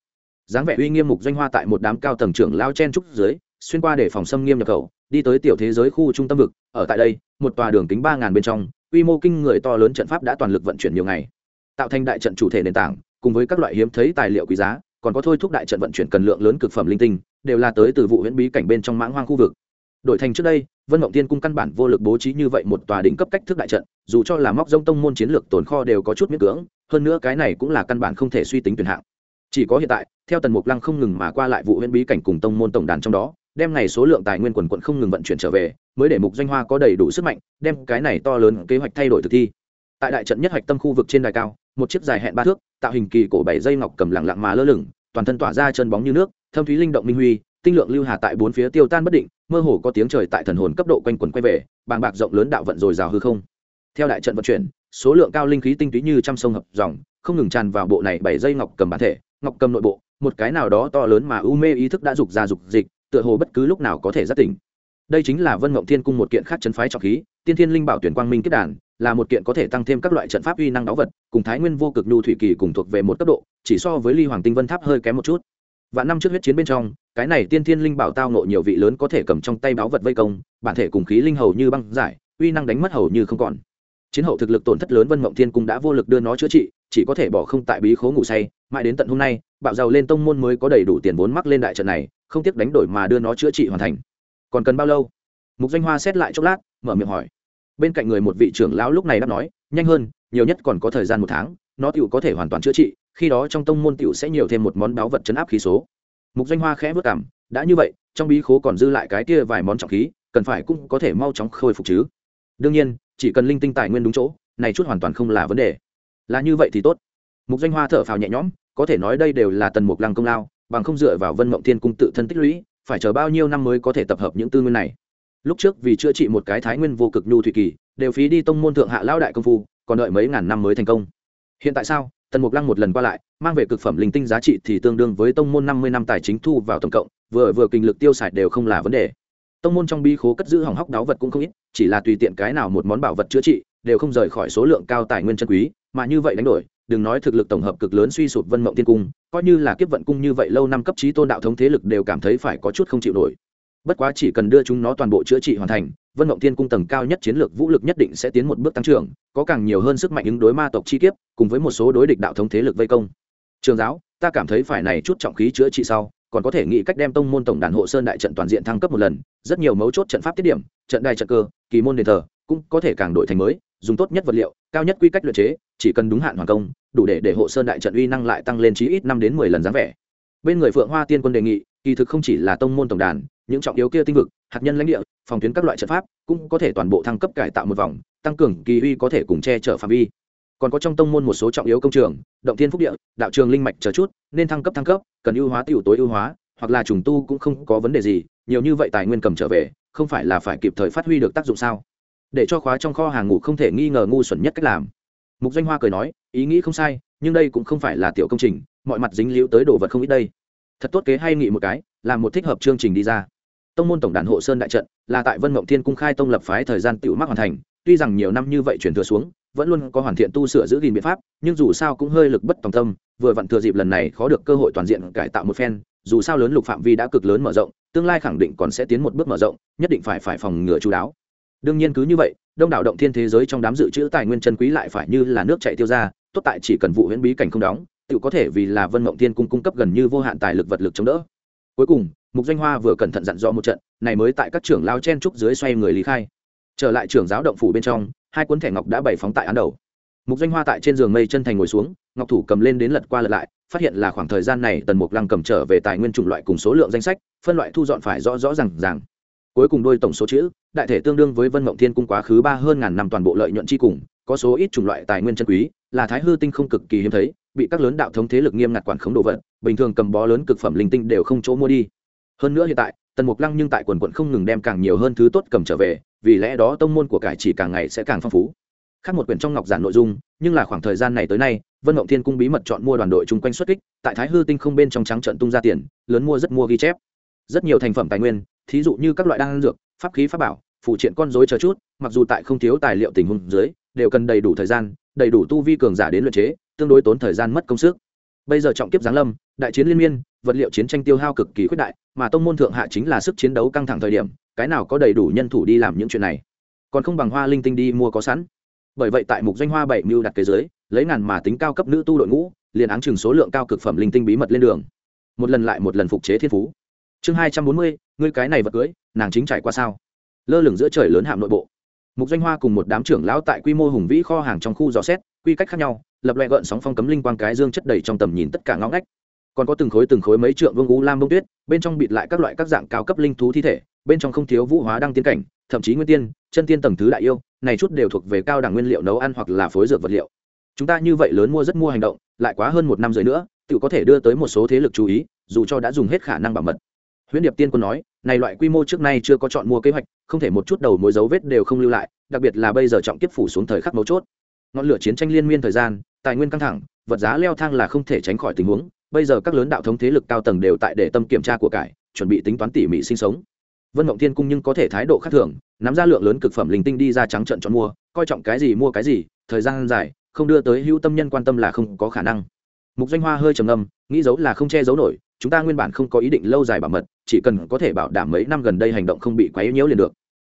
Dáng vẻ uy nghiêm mục doanh hoa tại một đám cao tầng trưởng lao chen trúc dưới xuyên qua để phòng xâm nghiêm nhập khẩu, đi tới tiểu thế giới khu trung tâm vực. Ở tại đây, một tòa đường kính ba ngàn bên trong, quy mô kinh người to lớn trận pháp đã toàn lực vận chuyển nhiều ngày. Tạo thành đại trận chủ thể nền tảng, cùng với các loại hiếm thấy tài liệu quý giá, còn có thôi thúc đại trận vận chuyển cần lượng lớn cực phẩm linh tinh, đều là tới từ vụ huyễn bí cảnh bên trong mãng hoang khu vực. Đổi thành trước đây, vân mộng tiên cung căn bản vô lực bố trí như vậy một tòa đỉnh cấp cách thức đại trận, dù cho là móc rông tông môn chiến lược tồn kho đều có chút miễn cưỡng, hơn nữa cái này cũng là căn bản không thể suy tính tuyển hạng. Chỉ có hiện tại, theo tần mục lăng không ngừng mà qua lại vụ huyễn bí cảnh cùng tông môn tổng đàn trong đó đem ngày số lượng tài nguyên quần quận không ngừng vận chuyển trở về, mới để mục doanh hoa có đầy đủ sức mạnh, đem cái này to lớn kế hoạch thay đổi thực thi. Tại đại trận nhất hoạch tâm khu vực trên đài cao, một chiếc dài hẹn ba thước, tạo hình kỳ cổ bảy dây ngọc cầm lặng lặng mà lơ lửng, toàn thân tỏa ra chân bóng như nước, thâm thúy linh động minh huy, tinh lượng lưu hà tại bốn phía tiêu tan bất định, mơ hồ có tiếng trời tại thần hồn cấp độ quanh quần quay về, bàng bạc rộng lớn đạo vận dồi dào hư không. Theo đại trận vận chuyển, số lượng cao linh khí tinh túy như trăm sông hợp dòng, không ngừng tràn vào bộ này bảy dây ngọc cầm bản thể, ngọc cầm nội bộ, một cái nào đó to lớn mà u mê ý thức đã dục ra dục dịch tựa hồ bất cứ lúc nào có thể giác tỉnh. Đây chính là vân mộng thiên cung một kiện khác chấn phái trọng khí, tiên thiên linh bảo tuyển quang minh kết đàn, là một kiện có thể tăng thêm các loại trận pháp uy năng đáo vật, cùng thái nguyên vô cực nhu thủy kỳ cùng thuộc về một cấp độ, chỉ so với ly hoàng tinh vân tháp hơi kém một chút. Và năm trước huyết chiến bên trong, cái này tiên thiên linh bảo tao nộ nhiều vị lớn có thể cầm trong tay báo vật vây công, bản thể cùng khí linh hầu như băng giải, uy năng đánh mất hầu như không còn. Chiến hậu thực lực tổn thất lớn vân mộng thiên cung đã vô lực đưa nó chữa trị, chỉ có thể bỏ không tại bí khố ngủ say, mãi đến tận hôm nay, bạo giàu lên tông môn mới có đầy đủ tiền vốn mắc lên đại trận này không tiếc đánh đổi mà đưa nó chữa trị hoàn thành. Còn cần bao lâu? Mục danh hoa xét lại chốc lát, mở miệng hỏi. Bên cạnh người một vị trưởng lão lúc này đáp nói, nhanh hơn, nhiều nhất còn có thời gian một tháng, nó tựu có thể hoàn toàn chữa trị, khi đó trong tông môn tựu sẽ nhiều thêm một món báo vật chấn áp khí số. Mục danh hoa khẽ vất cảm, đã như vậy, trong bí khố còn dư lại cái kia vài món trọng khí, cần phải cũng có thể mau chóng khôi phục chứ. Đương nhiên, chỉ cần linh tinh tài nguyên đúng chỗ, này chút hoàn toàn không là vấn đề. Là như vậy thì tốt. Mục danh hoa thở phào nhẹ nhõm, có thể nói đây đều là tần mục lăng công lao bằng không dựa vào vân mộng thiên cung tự thân tích lũy, phải chờ bao nhiêu năm mới có thể tập hợp những tư nguyên này. Lúc trước vì chữa trị một cái thái nguyên vô cực nhu thủy kỳ, đều phí đi tông môn thượng hạ lao đại công phu, còn đợi mấy ngàn năm mới thành công. Hiện tại sao? Tần mục lăng một lần qua lại, mang về cực phẩm linh tinh giá trị thì tương đương với tông môn năm mươi năm tài chính thu vào tổng cộng, vừa vừa kinh lực tiêu xài đều không là vấn đề. Tông môn trong bi khố cất giữ hỏng hóc đáo vật cũng không ít, chỉ là tùy tiện cái nào một món bảo vật chữa trị, đều không rời khỏi số lượng cao tài nguyên chân quý, mà như vậy đánh đổi đừng nói thực lực tổng hợp cực lớn suy sụp vân mộng tiên cung, coi như là kiếp vận cung như vậy lâu năm cấp trí tôn đạo thống thế lực đều cảm thấy phải có chút không chịu nổi. Bất quá chỉ cần đưa chúng nó toàn bộ chữa trị hoàn thành, vân mộng tiên cung tầng cao nhất chiến lược vũ lực nhất định sẽ tiến một bước tăng trưởng, có càng nhiều hơn sức mạnh ứng đối ma tộc chi kiếp, cùng với một số đối địch đạo thống thế lực vây công. Trường giáo, ta cảm thấy phải này chút trọng khí chữa trị sau, còn có thể nghĩ cách đem tông môn tổng đàn hộ sơn đại trận toàn diện thăng cấp một lần, rất nhiều mấu chốt trận pháp tiết điểm, trận đài trận cơ, kỳ môn đền thờ, cũng có thể càng đổi thành mới, dùng tốt nhất vật liệu, cao nhất quy cách luyện chế chỉ cần đúng hạn hoàn công, đủ để để hộ sơn đại trận uy năng lại tăng lên chí ít năm đến mười lần dáng vẻ. Bên người phượng hoa tiên quân đề nghị, kỳ thực không chỉ là tông môn tổng đàn, những trọng yếu kia tinh vực, hạt nhân lãnh địa, phòng tuyến các loại trận pháp, cũng có thể toàn bộ thăng cấp cải tạo một vòng, tăng cường kỳ uy có thể cùng che chở phạm vi. Còn có trong tông môn một số trọng yếu công trường, động thiên phúc địa, đạo trường linh mạch chờ chút, nên thăng cấp thăng cấp, cần ưu hóa tiểu tối ưu hóa, hoặc là trùng tu cũng không có vấn đề gì, nhiều như vậy tài nguyên cầm trở về, không phải là phải kịp thời phát huy được tác dụng sao? Để cho khóa trong kho hàng ngủ không thể nghi ngờ ngu xuẩn nhất cách làm mục doanh hoa cười nói, ý nghĩ không sai, nhưng đây cũng không phải là tiểu công trình, mọi mặt dính liễu tới đồ vật không ít đây. Thật tốt kế hay nghị một cái, làm một thích hợp chương trình đi ra. Tông môn tổng đàn hộ sơn đại trận, là tại vân mộng thiên cung khai tông lập phái thời gian tiểu mắc hoàn thành, tuy rằng nhiều năm như vậy chuyển thừa xuống, vẫn luôn có hoàn thiện tu sửa giữ gìn biện pháp, nhưng dù sao cũng hơi lực bất tòng tâm, vừa vặn thừa dịp lần này khó được cơ hội toàn diện cải tạo một phen, dù sao lớn lục phạm vi đã cực lớn mở rộng, tương lai khẳng định còn sẽ tiến một bước mở rộng, nhất định phải phải phòng ngừa chú đáo. Đương nhiên cứ như vậy đông đảo động thiên thế giới trong đám dự trữ tài nguyên chân quý lại phải như là nước chạy tiêu ra, tốt tại chỉ cần vụ huyễn bí cảnh không đóng tự có thể vì là vân mộng thiên cung cung cấp gần như vô hạn tài lực vật lực chống đỡ. Cuối cùng, mục doanh hoa vừa cẩn thận dặn dò một trận, này mới tại các trưởng lao chen trúc dưới xoay người lý khai. Trở lại trưởng giáo động phủ bên trong, hai cuốn thẻ ngọc đã bày phóng tại án đầu. Mục doanh hoa tại trên giường mây chân thành ngồi xuống, ngọc thủ cầm lên đến lật qua lật lại, phát hiện là khoảng thời gian này tần mục lăng cầm trở về tài nguyên chủng loại cùng số lượng danh sách, phân loại thu dọn phải rõ rõ r à n g ràng cuối cùng đôi tổng số chữ, đại thể tương đương với vân mộng thiên cung quá khứ ba hơn ngàn năm toàn bộ lợi nhuận c cùng, có số ít chủng loại tài nguyên chân quý, là thái hư tinh không cực kỳ hiếm thấy, bị các lớn đạo thống thế lực nghiêm ngặt quản khống đồ vật, bình thường cầm bó lớn cực phẩm linh tinh đều không chỗ mua đi. Hơn nữa hiện tại, tần mục lăng nhưng tại quần quận không ngừng đem càng nhiều hơn thứ tốt cầm trở về, vì lẽ đó tông môn của cải chỉ càng ngày sẽ càng phong phú. Khác một quyển trong ngọc giản nội dung, nhưng là khoảng thời gian này tới nay, vân mộng thiên cung bí mật chọn mua đoàn đội chung quanh xuất kích, tại thái hư tinh không bên trong trắng trận tung ra tiền, lớn mua rất mua ghi chép. Rất nhiều thành phẩm tài nguyên thí dụ như các loại đan dược pháp khí pháp bảo phụ triện con dối chờ chút mặc dù tại không thiếu tài liệu tình huống dưới đều cần đầy đủ thời gian đầy đủ tu vi cường giả đến luyện chế tương đối tốn thời gian mất công sức. Bây giờ trọng kiếp giáng lâm đại chiến liên miên vật liệu chiến tranh tiêu hao cực kỳ khuyết đại mà tông môn thượng hạ chính là sức chiến đấu căng thẳng thời điểm cái nào có đầy đủ nhân thủ đi làm những chuyện này? Còn không bằng hoa linh tinh đi mua có sẵn. Bởi vậy tại mục doanh hoa bảy mưu đặt kế dưới, lấy ngàn mà tính cao cấp nữ tu đội ngũ liền áng chừng số lượng cao cực phẩm linh tinh bí mật lên đường. Một lần lại một lần phục chế thiên phú chương hai trăm bốn mươi, ngươi cái này vật cưới, nàng chính trải qua sao? Lơ lửng giữa trời lớn hạm nội bộ. Mục doanh hoa cùng một đám trưởng lão tại quy mô hùng vĩ kho hàng trong khu dò xét, quy cách khác nhau, lập loại gợn sóng phong cấm linh quang cái dương chất đầy trong tầm nhìn tất cả ngõ ngách. Còn có từng khối từng khối mấy trượng vương u lam bông tuyết, bên trong bịt lại các loại các dạng cao cấp linh thú thi thể, bên trong không thiếu vũ hóa đăng tiến cảnh, thậm chí nguyên tiên, chân tiên tầng thứ đại yêu, này chút đều thuộc về cao đẳng nguyên liệu nấu ăn hoặc là phối dược vật liệu. Chúng ta như vậy lớn mua rất mua hành động, lại quá hơn một năm rưỡi nữa tự có thể đưa tới một số thế lực chú ý, dù cho đã dùng hết khả năng bảo mật huyễn điệp tiên quân nói, này loại quy mô trước nay chưa có chọn mua kế hoạch, không thể một chút đầu mối dấu vết đều không lưu lại, đặc biệt là bây giờ trọng tiếp phủ xuống thời khắc mấu chốt. Ngọn lửa chiến tranh liên miên thời gian, tài nguyên căng thẳng, vật giá leo thang là không thể tránh khỏi tình huống. Bây giờ các lớn đạo thống thế lực cao tầng đều tại để tâm kiểm tra của cải, chuẩn bị tính toán tỉ mỉ sinh sống. Vân mộng thiên cung nhưng có thể thái độ khác thường, nắm ra lượng lớn cực phẩm linh tinh đi ra trắng trận chọn mua, coi trọng cái gì mua cái gì, thời gian dài, không đưa tới hữu tâm nhân quan tâm là không có khả năng. Mục doanh hoa hơi trầm ngâm, nghĩ giấu là không che giấu nổi chúng ta nguyên bản không có ý định lâu dài bảo mật, chỉ cần có thể bảo đảm mấy năm gần đây hành động không bị quấy nhiễu liền được.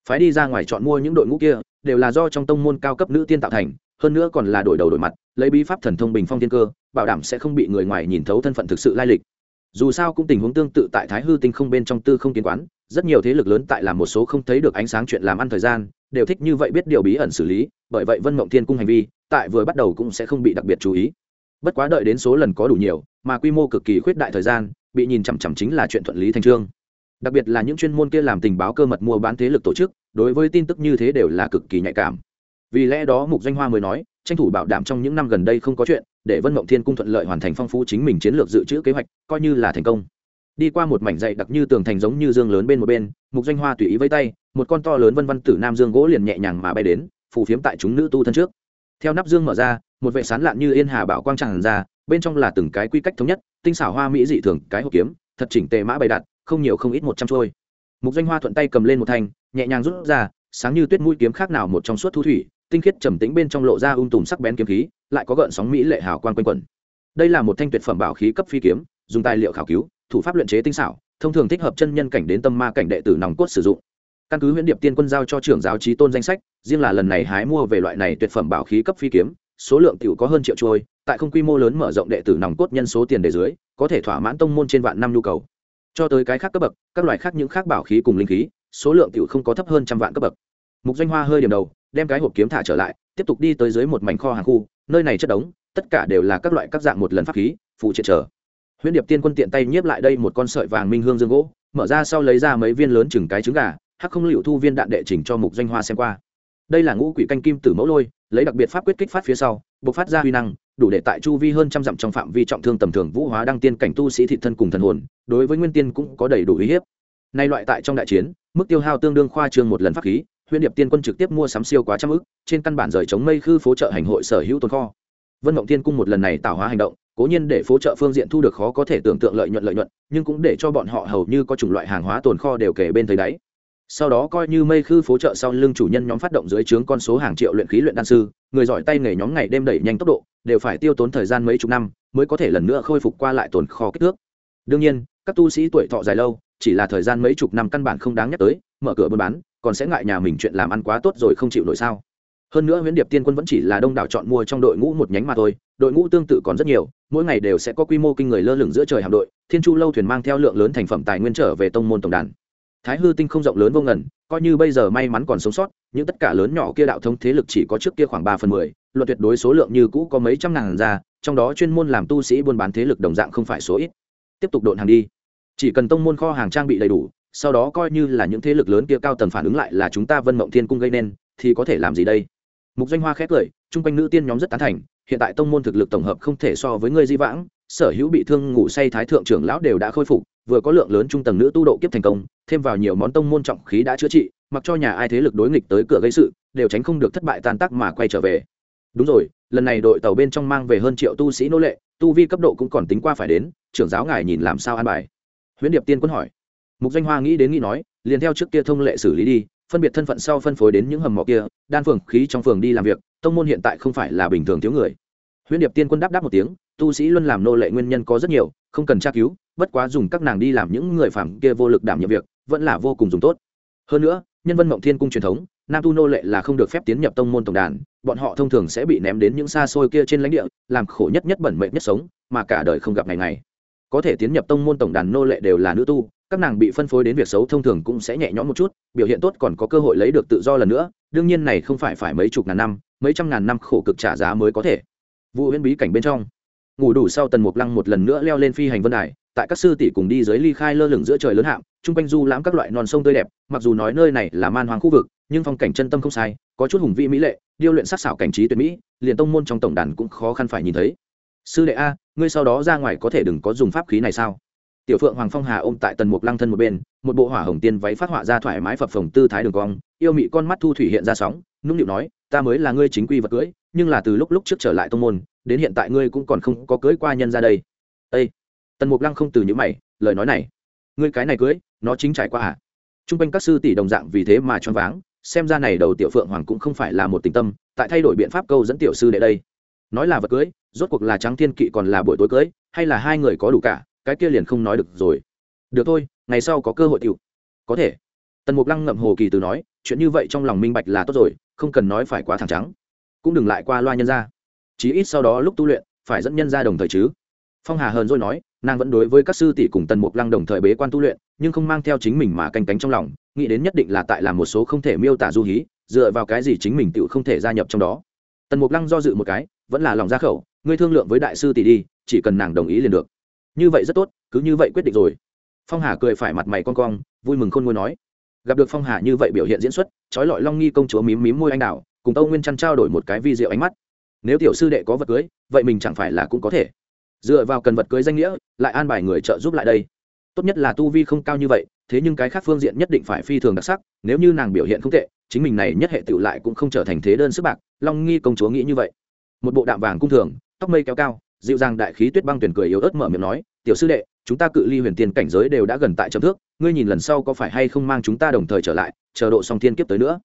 Phái đi ra ngoài chọn mua những đội ngũ kia, đều là do trong tông môn cao cấp nữ tiên tạo thành, hơn nữa còn là đổi đầu đổi mặt, lấy bí pháp thần thông bình phong thiên cơ, bảo đảm sẽ không bị người ngoài nhìn thấu thân phận thực sự lai lịch. Dù sao cũng tình huống tương tự tại thái hư tinh không bên trong tư không kiến quán, rất nhiều thế lực lớn tại làm một số không thấy được ánh sáng chuyện làm ăn thời gian, đều thích như vậy biết điều bí ẩn xử lý, bởi vậy vân mộng thiên cung hành vi, tại vừa bắt đầu cũng sẽ không bị đặc biệt chú ý. Bất quá đợi đến số lần có đủ nhiều mà quy mô cực kỳ khuyết đại thời gian, bị nhìn chằm chằm chính là chuyện thuận lý thành trương. Đặc biệt là những chuyên môn kia làm tình báo cơ mật mua bán thế lực tổ chức, đối với tin tức như thế đều là cực kỳ nhạy cảm. Vì lẽ đó mục doanh hoa mới nói, tranh thủ bảo đảm trong những năm gần đây không có chuyện, để vân mộng thiên cung thuận lợi hoàn thành phong phú chính mình chiến lược dự trữ kế hoạch, coi như là thành công. Đi qua một mảnh dậy đặc như tường thành giống như dương lớn bên một bên, mục doanh hoa tùy ý vây tay, một con to lớn vân văn tử nam dương gỗ liền nhẹ nhàng mà bay đến, phù phiếm tại chúng nữ tu thân trước. Theo nắp dương mở ra, một vệ sán lạn như yên hà bảo quang tràn ra bên trong là từng cái quy cách thống nhất, tinh xảo hoa mỹ dị thường, cái hộp kiếm, thật chỉnh tề mã bày đặt, không nhiều không ít một trăm trôi. Mục doanh hoa thuận tay cầm lên một thanh, nhẹ nhàng rút ra, sáng như tuyết mũi kiếm khác nào một trong suốt thu thủy, tinh khiết trầm tĩnh bên trong lộ ra ung tùm sắc bén kiếm khí, lại có gợn sóng mỹ lệ hào quang quanh quẩn. Đây là một thanh tuyệt phẩm bảo khí cấp phi kiếm, dùng tài liệu khảo cứu, thủ pháp luyện chế tinh xảo, thông thường thích hợp chân nhân cảnh đến tâm ma cảnh đệ tử nòng cốt sử dụng. Căn cứ huyễn điệp tiên quân giao cho trưởng giáo trí tôn danh sách, riêng là lần này hái mua về loại này tuyệt phẩm bảo khí cấp phi kiếm, số lượng tiểu có hơn triệu trôi tại không quy mô lớn mở rộng đệ tử nòng cốt nhân số tiền đề dưới, có thể thỏa mãn tông môn trên vạn năm nhu cầu. Cho tới cái khác cấp bậc, các loại khác những khác bảo khí cùng linh khí, số lượng tiểu không có thấp hơn trăm vạn cấp bậc. Mục doanh hoa hơi điểm đầu, đem cái hộp kiếm thả trở lại, tiếp tục đi tới dưới một mảnh kho hàng khu, nơi này chất đống, tất cả đều là các loại các dạng một lần pháp khí, phụ triệt trở. Huyễn điệp tiên quân tiện tay nhiếp lại đây một con sợi vàng minh hương dương gỗ, mở ra sau lấy ra mấy viên lớn chừng cái trứng gà, hắc không liệu thu viên đạn đệ chỉnh cho mục doanh hoa xem qua. Đây là ngũ quỷ canh kim tử mẫu lôi, lấy đặc biệt pháp quyết kích phát phía sau buộc phát ra huy năng đủ để tại chu vi hơn trăm dặm trong phạm vi trọng thương tầm thường vũ hóa đăng tiên cảnh tu sĩ thị thân cùng thần hồn, đối với nguyên tiên cũng có đầy đủ uy hiếp. Nay loại tại trong đại chiến, mức tiêu hao tương đương khoa trương một lần pháp khí huyện điệp tiên quân trực tiếp mua sắm siêu quá trăm ức, trên căn bản rời chống mây khư phố trợ hành hội sở hữu tồn kho. Vân mộng tiên cung một lần này tạo hóa hành động, cố nhiên để phố trợ phương diện thu được khó có thể tưởng tượng lợi nhuận lợi nhuận, nhưng cũng để cho bọn họ hầu như có chủng loại hàng hóa tồn kho đều kể bên thấy đáy sau đó coi như mây khư phố trợ sau lưng chủ nhân nhóm phát động dưới trướng con số hàng triệu luyện khí luyện đan sư, người giỏi tay nghề nhóm ngày đêm đẩy nhanh tốc độ, đều phải tiêu tốn thời gian mấy chục năm mới có thể lần nữa khôi phục qua lại tồn kho kích thước. Đương nhiên, các tu sĩ tuổi thọ dài lâu, chỉ là thời gian mấy chục năm căn bản không đáng nhắc tới, mở cửa buôn bán, còn sẽ ngại nhà mình chuyện làm ăn quá tốt rồi không chịu nổi sao. Hơn nữa huyễn điệp tiên quân vẫn chỉ là đông đảo chọn mua trong đội ngũ một nhánh mà thôi, đội ngũ tương tự còn rất nhiều, mỗi ngày đều sẽ có quy mô kinh người lơ lửng giữa trời hạm đội, thiên chu lâu thuyền mang theo lượng lớn thành phẩm tài nguyên trở về tông môn tổng đàn thái hư tinh không rộng lớn vô ngần, coi như bây giờ may mắn còn sống sót nhưng tất cả lớn nhỏ kia đạo thống thế lực chỉ có trước kia khoảng ba phần mười luật tuyệt đối số lượng như cũ có mấy trăm ngàn ra, trong đó chuyên môn làm tu sĩ buôn bán thế lực đồng dạng không phải số ít. Tiếp tục độn hàng đi. Chỉ cần tông môn kho hàng trang bị đầy đủ, sau đó coi như là những thế lực lớn kia cao tầng phản ứng lại là chúng ta vân mộng thiên cung gây nên, thì có thể làm gì đây? Mục danh hoa khét cười, chung quanh nữ tiên nhóm rất tán thành, hiện tại tông môn thực lực tổng hợp không thể so với người di vãng, sở hữu bị thương ngủ say thái thượng trưởng lão đều đã khôi phục vừa có lượng lớn trung tầng nữ tu độ kiếp thành công, thêm vào nhiều món tông môn trọng khí đã chữa trị, mặc cho nhà ai thế lực đối nghịch tới cửa gây sự, đều tránh không được thất bại tan tác mà quay trở về. Đúng rồi, lần này đội tàu bên trong mang về hơn triệu tu sĩ nô lệ, tu vi cấp độ cũng còn tính qua phải đến, trưởng giáo ngài nhìn làm sao an bài? Huyễn điệp tiên quân hỏi. Mục danh hoa nghĩ đến nghĩ nói, liền theo trước kia thông lệ xử lý đi, phân biệt thân phận sau phân phối đến những hầm mỏ kia, đan phường khí trong phường đi làm việc, tông môn hiện tại không phải là bình thường thiếu người. Huyễn điệp tiên quân đáp đáp một tiếng, tu sĩ luôn làm nô lệ nguyên nhân có rất nhiều, không cần tra cứu bất quá dùng các nàng đi làm những người phạm kia vô lực đảm nhiệm việc, vẫn là vô cùng dùng tốt. Hơn nữa, nhân vân mộng thiên cung truyền thống, nam tu nô lệ là không được phép tiến nhập tông môn tổng đàn, bọn họ thông thường sẽ bị ném đến những xa xôi kia trên lãnh địa, làm khổ nhất nhất bẩn mệnh nhất sống, mà cả đời không gặp ngày ngày. Có thể tiến nhập tông môn tổng đàn nô lệ đều là nữ tu, các nàng bị phân phối đến việc xấu thông thường cũng sẽ nhẹ nhõm một chút, biểu hiện tốt còn có cơ hội lấy được tự do lần nữa, đương nhiên này không phải phải mấy chục ngàn năm, mấy trăm ngàn năm khổ cực trả giá mới có thể. Vụ huyễn bí cảnh bên trong, ngủ đủ sau tần mục lăng một lần nữa leo lên phi hành vân đài tại các sư tỷ cùng đi dưới ly khai lơ lửng giữa trời lớn hạng chung quanh du lãm các loại non sông tươi đẹp, mặc dù nói nơi này là man hoàng khu vực, nhưng phong cảnh chân tâm không sai, có chút hùng vĩ mỹ lệ, điêu luyện sắc xảo cảnh trí tuyệt mỹ, liền tông môn trong tổng đàn cũng khó khăn phải nhìn thấy. Sư đệ a, ngươi sau đó ra ngoài có thể đừng có dùng pháp khí này sao? Tiểu phượng hoàng phong hà ôm tại tần mục lăng thân một bên, một bộ hỏa hồng tiên váy phát họa ra thoải mái phập phồng tư thái đường cong, yêu mị con mắt thu thủy hiện ra sóng, nũng nịu nói, ta mới là ngươi chính quy vật cưới, nhưng là từ lúc lúc trước trở lại tông môn, đến hiện tại ngươi cũng còn không có cưới qua nhân ra đây. Ây tần mục lăng không từ những mày, lời nói này, ngươi cái này cưới, nó chính trải qua à? T r u n g quanh các sư tỷ đồng dạng vì thế mà choáng váng, xem ra này đầu tiểu phượng hoàng cũng không phải là một tình tâm, tại thay đổi biện pháp câu dẫn tiểu sư đệ đây. Nói là vật cưới, rốt cuộc là trắng thiên kỵ còn là buổi tối cưới, hay là hai người có đủ cả, cái kia liền không nói được rồi. Được thôi, ngày sau có cơ hội tiểu. Có thể. Tần mục lăng ngậm hồ kỳ từ nói, chuyện như vậy trong lòng minh bạch là tốt rồi, không cần nói phải quá thẳng trắng cũng đừng lại qua loa nhân ra chí ít sau đó lúc tu luyện, phải dẫn nhân ra đồng thời chứ. Phong hà hờn rồi nói nàng vẫn đối với các sư tỷ cùng tần mục lăng đồng thời bế quan tu luyện, nhưng không mang theo chính mình mà canh cánh trong lòng, nghĩ đến nhất định là tại làm một số không thể miêu tả du hí, dựa vào cái gì chính mình tự không thể gia nhập trong đó. Tần mục lăng do dự một cái, vẫn là lòng ra khẩu, ngươi thương lượng với đại sư tỷ đi, chỉ cần nàng đồng ý liền được. Như vậy rất tốt, cứ như vậy quyết định rồi. Phong hà cười phải mặt mày con cong vui mừng khôn ngôi nói. Gặp được phong hà như vậy biểu hiện diễn xuất, trói lọi long nghi công chúa mím mím môi anh đào, cùng tâu nguyên chăn trao đổi một cái vi diệu ánh mắt. Nếu tiểu sư đệ có vật cưới, vậy mình chẳng phải là cũng có thể dựa vào cần vật cưới danh nghĩa, lại an bài người trợ giúp lại đây. Tốt nhất là tu vi không cao như vậy, thế nhưng cái khác phương diện nhất định phải phi thường đặc sắc, nếu như nàng biểu hiện không tệ, chính mình này nhất hệ tựu lại cũng không trở thành thế đơn sức bạc, long nghi công chúa nghĩ như vậy. Một bộ đạm vàng cung thường, tóc mây kéo cao, dịu dàng đại khí tuyết băng tuyển cười yếu ớt mở miệng nói, tiểu sư đệ, chúng ta cự ly huyền tiền cảnh giới đều đã gần tại chấm thước, ngươi nhìn lần sau có phải hay không mang chúng ta đồng thời trở lại, chờ độ song thiên kiếp tới nữa.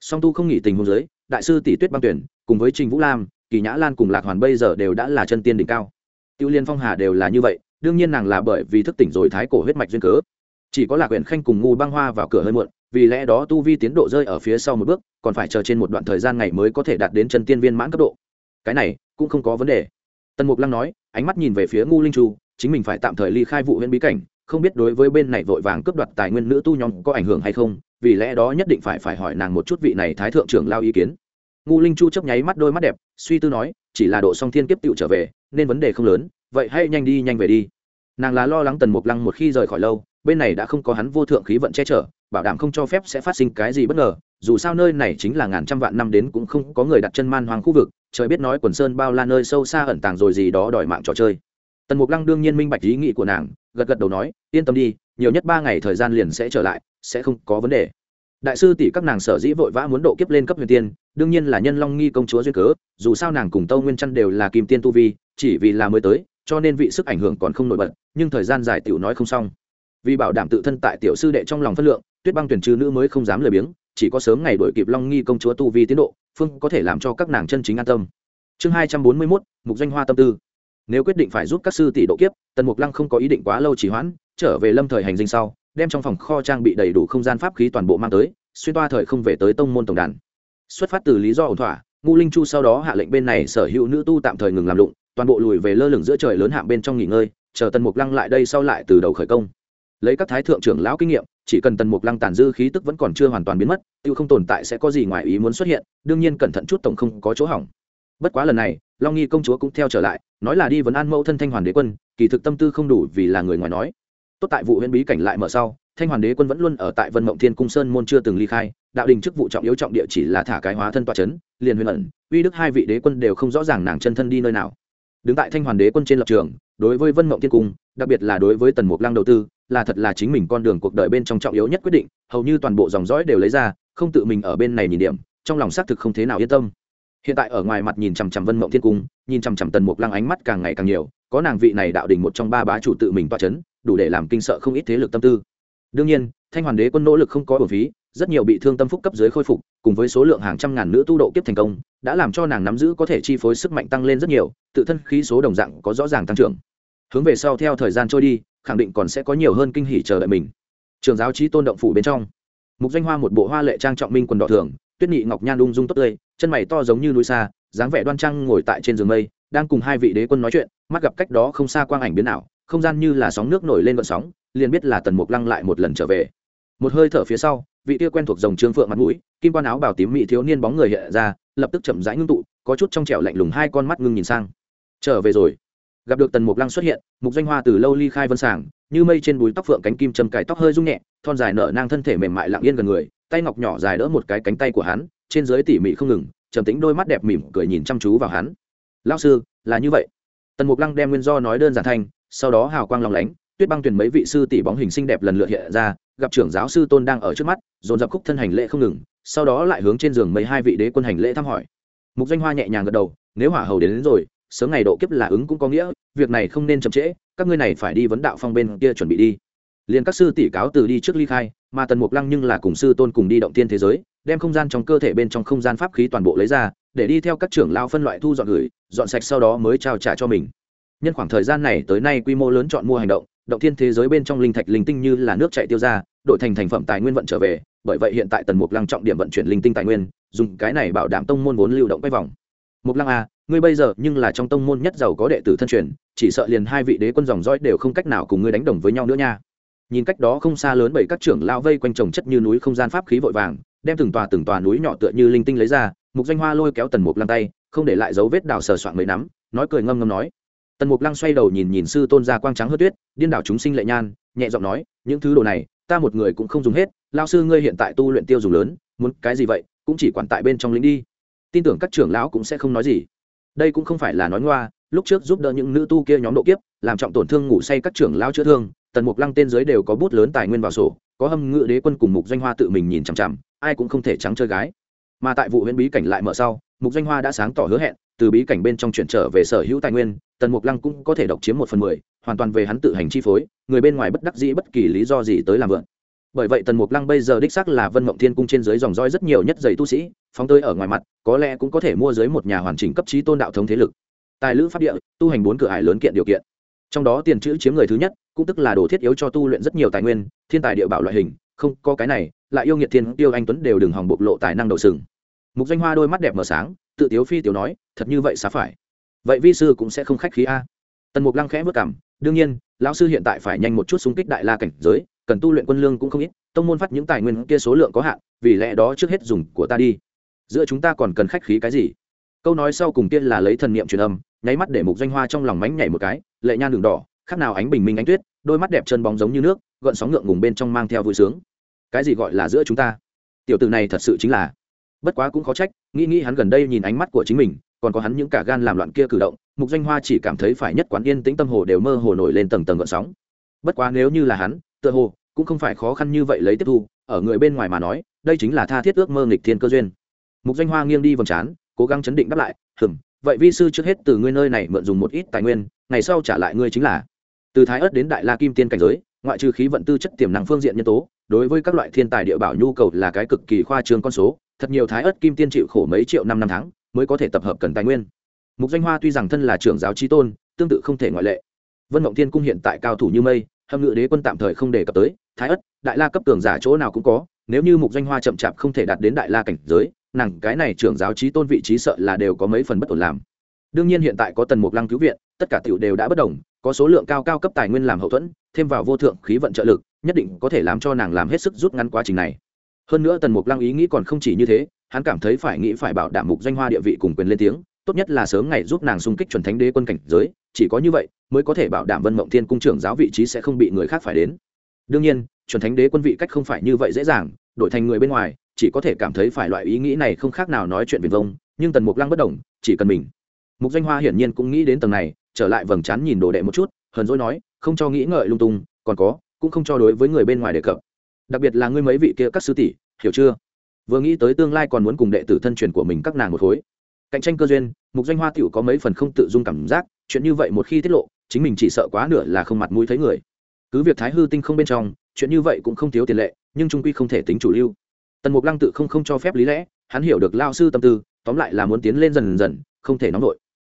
Song tu không nghỉ tình hôn giới đại sư tỷ tuyết băng tuyển, cùng với trình vũ lam, kỳ nhã lan cùng lạc hoàn bây giờ đều đã là chân tiên đỉnh cao tiêu liên phong hà đều là như vậy, đương nhiên nàng là bởi vì thức tỉnh rồi thái cổ huyết mạch duyên cớ. Chỉ có lạc huyện khanh cùng ngu băng hoa vào cửa hơi muộn, vì lẽ đó tu vi tiến độ rơi ở phía sau một bước, còn phải chờ trên một đoạn thời gian ngày mới có thể đạt đến chân tiên viên mãn cấp độ. Cái này cũng không có vấn đề. Tần mục lăng nói, ánh mắt nhìn về phía ngu linh chu, chính mình phải tạm thời ly khai vụ huyện bí cảnh, không biết đối với bên này vội vàng cướp đoạt tài nguyên nữ tu nhóm có ảnh hưởng hay không, vì lẽ đó nhất định phải phải hỏi nàng một chút vị này thái thượng trưởng lao ý kiến. Ngu linh chu chấp nháy mắt đôi mắt đẹp, suy tư nói chỉ là độ song thiên kiếp tựu trở về, nên vấn đề không lớn, vậy hãy nhanh đi, nhanh về đi. Nàng là lo lắng tần mục lăng một khi rời khỏi lâu, bên này đã không có hắn vô thượng khí vận che chở, bảo đảm không cho phép sẽ phát sinh cái gì bất ngờ, dù sao nơi này chính là ngàn trăm vạn năm đến cũng không có người đặt chân man hoang khu vực, trời biết nói quần sơn bao la nơi sâu xa ẩn tàng rồi gì đó đòi mạng trò chơi. Tần mục lăng đương nhiên minh bạch ý nghĩ của nàng, gật gật đầu nói, yên tâm đi, nhiều nhất ba ngày thời gian liền sẽ trở lại, sẽ không có vấn đề đại sư tỷ các nàng sở dĩ vội vã muốn độ kiếp lên cấp huyền tiên, đương nhiên là nhân long nghi công chúa duyên cớ, dù sao nàng cùng tâu nguyên chăn đều là kim tiên tu vi, chỉ vì là mới tới, cho nên vị sức ảnh hưởng còn không nổi bật, nhưng thời gian dài tiểu nói không xong. Vì bảo đảm tự thân tại tiểu sư đệ trong lòng phân lượng, tuyết băng tuyển trừ nữ mới không dám lười biếng, chỉ có sớm ngày đổi kịp long nghi công chúa tu vi tiến độ, phương có thể làm cho các nàng chân chính an tâm. Chương hai trăm bốn mươi mốt, mục danh hoa tâm tư. Nếu quyết định phải giúp các sư tỷ độ kiếp, tần mục lăng không có ý định quá lâu chỉ hoãn, trở về lâm thời hành dinh sau đem trong phòng kho trang bị đầy đủ không gian pháp khí toàn bộ mang tới, xuyên toa thời không về tới tông môn tổng đàn. Xuất phát từ lý do ổn thỏa ngu linh chu sau đó hạ lệnh bên này sở hữu nữ tu tạm thời ngừng làm lụng, toàn bộ lùi về lơ lửng giữa trời lớn hạng bên trong nghỉ ngơi, chờ tần mục lăng lại đây sau lại từ đầu khởi công. Lấy các thái thượng trưởng lão kinh nghiệm, chỉ cần tần mục lăng tàn dư khí tức vẫn còn chưa hoàn toàn biến mất, tiêu không tồn tại sẽ có gì ngoài ý muốn xuất hiện, đương nhiên cẩn thận chút tổng không có chỗ hỏng. Bất quá lần này, long nghi công chúa cũng theo trở lại, nói là đi vấn an mẫu thân thanh hoàn đế quân, kỳ thực tâm tư không đủ vì là người ngoài nói tốt tại vụ huyễn bí cảnh lại mở sau, thanh hoàn đế quân vẫn luôn ở tại vân mộng thiên cung sơn môn chưa từng ly khai, đạo đình chức vụ trọng yếu trọng địa chỉ là thả cái hóa thân toa c h ấ n liền huyền ẩn, uy đức hai vị đế quân đều không rõ ràng nàng chân thân đi nơi nào. Đứng tại thanh hoàn đế quân trên lập trường, đối với vân mộng thiên cung, đặc biệt là đối với tần mục lăng đầu tư, là thật là chính mình con đường cuộc đời bên trong trọng yếu nhất quyết định, hầu như toàn bộ dòng dõi đều lấy ra, không tự mình ở bên này nhìn điểm, trong lòng xác thực không thế nào yên tâm. Hiện tại ở ngoài mặt nhìn chằm chằm vân mộng thiên cung, nhìn chằm chằm tần mục lăng ánh mắt càng ngày càng nhiều, có nàng vị này đạo đình một trong ba bá chủ tự mình toa c h ấ n đủ để làm kinh sợ không ít thế lực tâm tư. Đương nhiên, thanh hoàn đế quân nỗ lực không có bổn phí, rất nhiều bị thương tâm phúc cấp dưới khôi phục, cùng với số lượng hàng trăm ngàn nữ tu độ kiếp thành công, đã làm cho nàng nắm giữ có thể chi phối sức mạnh tăng lên rất nhiều, tự thân khí số đồng dạng có rõ ràng tăng trưởng. Hướng về sau theo thời gian trôi đi, khẳng định còn sẽ có nhiều hơn kinh hỉ chờ đợi mình. Trường giáo trí tôn động phủ bên trong. Mục danh hoa một bộ hoa lệ trang trọng minh quần đỏ thường, tuyết nhị ngọc nhan ung dung tốt tươi, chân mày to giống như núi xa, dáng vẻ đoan trang ngồi tại trên giường mây, đang cùng hai vị đế quân nói chuyện, mắt gặp cách đó không xa quang ảnh biến ảo không gian như là sóng nước nổi lên vận sóng, liền biết là tần mục lăng lại một lần trở về. Một hơi thở phía sau, vị tia quen thuộc dòng trương phượng mặt mũi, kim quan áo bảo tím mỹ thiếu niên bóng người hiện ra, lập tức chậm rãi ngưng tụ, có chút trong trẻo lạnh lùng hai con mắt ngưng nhìn sang. Trở về rồi. Gặp được tần mục lăng xuất hiện, mục danh hoa từ lâu ly khai vân sàng, như mây trên búi tóc phượng cánh kim châm cài tóc hơi rung nhẹ, thon dài nở nang thân thể mềm mại lặng yên gần người, tay ngọc nhỏ dài đỡ một cái cánh tay của hắn, trên dưới tỉ mỉ không ngừng, trầm tính đôi mắt đẹp mỉm cười nhìn chăm chú vào hắn. Lao sư, là như vậy. Tần mục lăng đem nguyên do nói đơn giản thanh sau đó hào quang lòng lánh tuyết băng tuyển mấy vị sư tỷ bóng hình xinh đẹp lần lượt hiện ra gặp trưởng giáo sư tôn đang ở trước mắt dồn dập khúc thân hành lễ không ngừng sau đó lại hướng trên giường mấy hai vị đế quân hành lễ thăm hỏi. Mục danh hoa nhẹ nhàng gật đầu nếu hỏa hầu đến, đến rồi sớm ngày độ kiếp là ứng cũng có nghĩa việc này không nên chậm trễ các ngươi này phải đi vấn đạo phong bên kia chuẩn bị đi. Liền các sư tỷ cáo từ đi trước ly khai mà tần mục lăng nhưng là cùng sư tôn cùng đi động tiên thế giới đem không gian trong cơ thể bên trong không gian pháp khí toàn bộ lấy ra để đi theo các trưởng lao phân loại thu dọn gửi dọn sạch sau đó mới trao trả cho mình nhân khoảng thời gian này tới nay quy mô lớn chọn mua hành động động thiên thế giới bên trong linh thạch linh tinh như là nước chạy tiêu ra, đổi thành thành phẩm tài nguyên vận trở về, bởi vậy hiện tại tần mục lăng trọng điểm vận chuyển linh tinh tài nguyên, dùng cái này bảo đảm tông môn vốn lưu động quay vòng. Mục lăng a ngươi bây giờ nhưng là trong tông môn nhất giàu có đệ tử thân truyền, chỉ sợ liền hai vị đế quân dòng dõi đều không cách nào cùng ngươi đánh đồng với nhau nữa nha. Nhìn cách đó không xa lớn bảy các trưởng lao vây quanh trồng chất như núi không gian pháp khí vội vàng, đem từng tòa từng tòa núi nhỏ tựa như linh tinh lấy ra, mục danh hoa lôi kéo tần mục lăng tay, không để lại dấu vết đào sờ soạn mấy nắm, nói cười ngâm ngâm nói tần mục lăng xoay đầu nhìn nhìn sư tôn gia quang trắng hớt tuyết, điên đảo chúng sinh lệ nhan, nhẹ giọng nói, những thứ đồ này, ta một người cũng không dùng hết lao sư ngươi hiện tại tu luyện tiêu dùng lớn, muốn cái gì vậy, cũng chỉ quản tại bên trong lính đi. Tin tưởng các trưởng lão cũng sẽ không nói gì. Đây cũng không phải là nói ngoa, lúc trước giúp đỡ những nữ tu kia nhóm độ kiếp, làm trọng tổn thương ngủ say các trưởng lão chữa thương, tần mục lăng tên giới đều có bút lớn tài nguyên vào sổ, có hâm ngự đế quân cùng mục doanh hoa tự mình nhìn chằm chằm, ai cũng không thể trắng chơi gái. Mà tại vụ huyễn bí cảnh lại mở sau, mục doanh hoa đã sáng tỏ hứa hẹn từ bí cảnh bên trong chuyển trở về sở hữu tài nguyên, tần mục lăng cũng có thể độc chiếm một phần mười, hoàn toàn về hắn tự hành chi phối, người bên ngoài bất đắc dĩ bất kỳ lý do gì tới làm vượn bởi vậy tần mục lăng bây giờ đích xác là vân mộng thiên cung trên dưới dòng roi rất nhiều nhất giày tu sĩ, phóng tới ở ngoài mặt, có lẽ cũng có thể mua dưới một nhà hoàn chỉnh cấp trí tôn đạo thống thế lực. Tài lữ pháp địa, tu hành bốn cửa hải lớn kiện điều kiện. Trong đó tiền chữ chiếm người thứ nhất, cũng tức là đồ thiết yếu cho tu luyện rất nhiều tài nguyên, thiên tài địa bảo loại hình, không, có cái này, lại yêu nghiệt thiên tiêu anh tuấn đều đừng hòng bộc lộ tài năng đầu sừng mục danh hoa đôi mắt đẹp mở sáng, tự tiếu phi tiểu nói, thật như vậy xá phải. Vậy vi sư cũng sẽ không khách khí a. Tần mục lăng khẽ vất cảm đương nhiên, lão sư hiện tại phải nhanh một chút xung kích đại la cảnh giới, cần tu luyện quân lương cũng không ít, tông môn phát những tài nguyên kia số lượng có hạn, vì lẽ đó trước hết dùng của ta đi. Giữa chúng ta còn cần khách khí cái gì? Câu nói sau cùng tiên là lấy thần niệm truyền âm, nháy mắt để mục danh hoa trong lòng mánh nhảy một cái, lệ nhan đường đỏ khác nào ánh bình minh ánh tuyết, đôi mắt đẹp chân bóng giống như nước, gợn sóng ngượng ngùng bên trong mang theo vui sướng. Cái gì gọi là giữa chúng ta? Tiểu tử này thật sự chính là bất quá cũng khó trách, nghĩ nghĩ hắn gần đây nhìn ánh mắt của chính mình, còn có hắn những cả gan làm loạn kia cử động, mục danh hoa chỉ cảm thấy phải nhất quán yên tĩnh tâm hồ đều mơ hồ nổi lên tầng tầng gợn sóng. Bất quá nếu như là hắn, tựa hồ cũng không phải khó khăn như vậy lấy tiếp thu, ở người bên ngoài mà nói, đây chính là tha thiết ước mơ nghịch thiên cơ duyên. Mục danh hoa nghiêng đi vòng trán, cố gắng chấn định đáp lại, hừm, vậy vi sư trước hết từ ngươi nơi này mượn dùng một ít tài nguyên, ngày sau trả lại ngươi chính là. Từ thái ớt đến đại la kim tiên cảnh giới, ngoại trừ khí vận tư chất tiềm năng phương diện nhân tố, đối với các loại thiên tài địa bảo nhu cầu là cái cực kỳ khoa trương con số thật nhiều thái ớt kim tiên chịu khổ mấy triệu năm năm tháng mới có thể tập hợp cần tài nguyên. Mục danh hoa tuy rằng thân là trưởng giáo trí tôn, tương tự không thể ngoại lệ. Vân mộng thiên cung hiện tại cao thủ như mây, hâm ngự đế quân tạm thời không đề cập tới, thái ất đại la cấp tường giả chỗ nào cũng có, nếu như mục danh hoa chậm chạp không thể đạt đến đại la cảnh giới, nàng cái này trưởng giáo trí tôn vị trí sợ là đều có mấy phần bất ổn làm. Đương nhiên hiện tại có tần mục lăng cứu viện, tất cả tiểu đều đã bất đồng, có số lượng cao cao cấp tài nguyên làm hậu thuẫn, thêm vào vô thượng khí vận trợ lực, nhất định có thể làm cho nàng làm hết sức rút ngắn quá trình này hơn nữa tần mục lăng ý nghĩ còn không chỉ như thế, hắn cảm thấy phải nghĩ phải bảo đảm mục danh hoa địa vị cùng quyền lên tiếng, tốt nhất là sớm ngày giúp nàng xung kích chuẩn thánh đế quân cảnh giới, chỉ có như vậy mới có thể bảo đảm vân mộng thiên cung trưởng giáo vị trí sẽ không bị người khác phải đến. Đương nhiên, chuẩn thánh đế quân vị cách không phải như vậy dễ dàng, đổi thành người bên ngoài, chỉ có thể cảm thấy phải loại ý nghĩ này không khác nào nói chuyện viền vông, nhưng tần mục lăng bất đồng, chỉ cần mình. Mục danh hoa hiển nhiên cũng nghĩ đến tầng này, trở lại vầng trán nhìn đồ đệ một chút, hờn dỗi nói, không cho nghĩ ngợi lung tung, còn có, cũng không cho đối với người bên ngoài đề cập đặc biệt là ngươi mấy vị kia các sư tỷ, hiểu chưa? Vừa nghĩ tới tương lai còn muốn cùng đệ tử thân truyền của mình các nàng một khối. Cạnh tranh cơ duyên, mục danh hoa tiểu có mấy phần không tự dung cảm giác, chuyện như vậy một khi tiết lộ, chính mình chỉ sợ quá nửa là không mặt mũi thấy người. Cứ việc thái hư tinh không bên trong, chuyện như vậy cũng không thiếu tiền lệ, nhưng trung quy không thể tính chủ lưu. Tần mục lăng tự không không cho phép lý lẽ, hắn hiểu được lao sư tâm tư, tóm lại là muốn tiến lên dần dần, không thể nóng nổi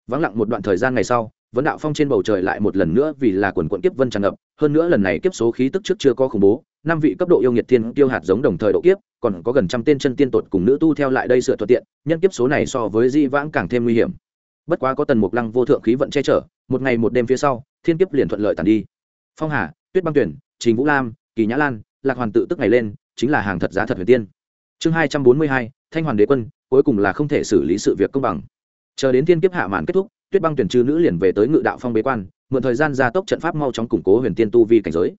vắng lặng một đoạn thời gian ngày sau vấn đạo phong trên bầu trời lại một lần nữa vì là quần quận kiếp vân tràn ngập, hơn nữa lần này kiếp số khí tức trước chưa có khủng bố năm vị cấp độ yêu nghiệt thiên tiêu hạt giống đồng thời độ kiếp, còn có gần trăm tên chân tiên tột cùng nữ tu theo lại đây sửa thuận tiện, nhân kiếp số này so với di vãng càng thêm nguy hiểm. Bất quá có tần mục lăng vô thượng khí vận che chở, một ngày một đêm phía sau, thiên kiếp liền thuận lợi tàn đi. Phong hà, tuyết băng tuyển, trình vũ lam, kỳ nhã lan, lạc hoàn tự tức ngày lên, chính là hàng thật giá thật huyền tiên. Chương hai trăm bốn mươi hai, thanh hoàn đế quân, cuối cùng là không thể xử lý sự việc công bằng. Chờ đến thiên kiếp hạ màn kết thúc, tuyết băng tuyển chư nữ liền về tới ngự đạo phong bế quan, mượn thời gian gia tốc trận pháp mau chóng củng cố huyền tiên tu vi cảnh giới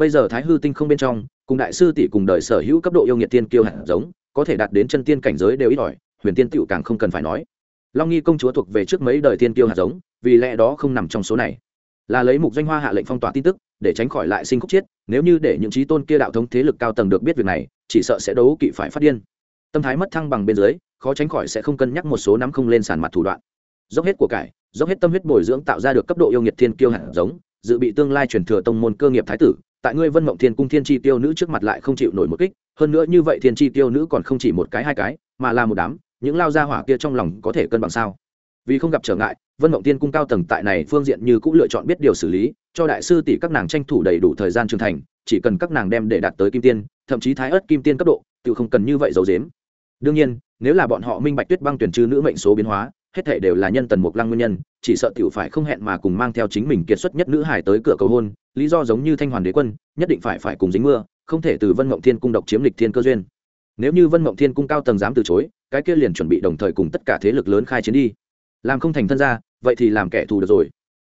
bây giờ thái hư tinh không bên trong, cùng đại sư tỷ cùng đời sở hữu cấp độ yêu nghiệt tiên kiêu hạt giống, có thể đạt đến chân tiên cảnh giới đều ít ỏi, huyền tiên tựu càng không cần phải nói. Long nghi công chúa thuộc về trước mấy đời tiên kiêu hạt giống, vì lẽ đó không nằm trong số này. Là lấy mục danh hoa hạ lệnh phong tỏa tin tức, để tránh khỏi lại sinh khúc chiết nếu như để những trí tôn kia đạo thống thế lực cao tầng được biết việc này, chỉ sợ sẽ đấu kỵ phải phát điên. Tâm thái mất thăng bằng bên dưới, khó tránh khỏi sẽ không cân nhắc một số nắm không lên sàn mặt thủ đoạn. Dốc hết của cải, dốc hết tâm huyết bồi dưỡng tạo ra được cấp độ yêu nghiệt thiên kiêu hạt giống, dự bị tương lai truyền thừa tông môn cơ nghiệp thái tử tại ngươi vân mộng thiên cung thiên tri tiêu nữ trước mặt lại không chịu nổi một kích, hơn nữa như vậy thiên tri tiêu nữ còn không chỉ một cái hai cái, mà là một đám, những lao gia hỏa kia trong lòng có thể cân bằng sao? Vì không gặp trở ngại, vân mộng tiên cung cao tầng tại này phương diện như cũng lựa chọn biết điều xử lý, cho đại sư tỷ các nàng tranh thủ đầy đủ thời gian trưởng thành, chỉ cần các nàng đem để đạt tới kim tiên, thậm chí thái ớt kim tiên cấp độ, tự không cần như vậy giấu dếm đương nhiên, nếu là bọn họ minh bạch tuyết băng tuyển chư nữ mệnh số biến hóa hết thảy đều là nhân tần mục lăng nguyên nhân, chỉ sợ tiểu phải không hẹn mà cùng mang theo chính mình kiệt xuất nhất nữ hải tới cửa cầu hôn, lý do giống như thanh hoàn đế quân, nhất định phải phải cùng dính mưa, không thể từ vân mộng thiên cung độc chiếm lịch thiên cơ duyên. Nếu như vân mộng thiên cung cao tầng dám từ chối, cái kia liền chuẩn bị đồng thời cùng tất cả thế lực lớn khai chiến đi. Làm không thành thân ra vậy thì làm kẻ thù được rồi.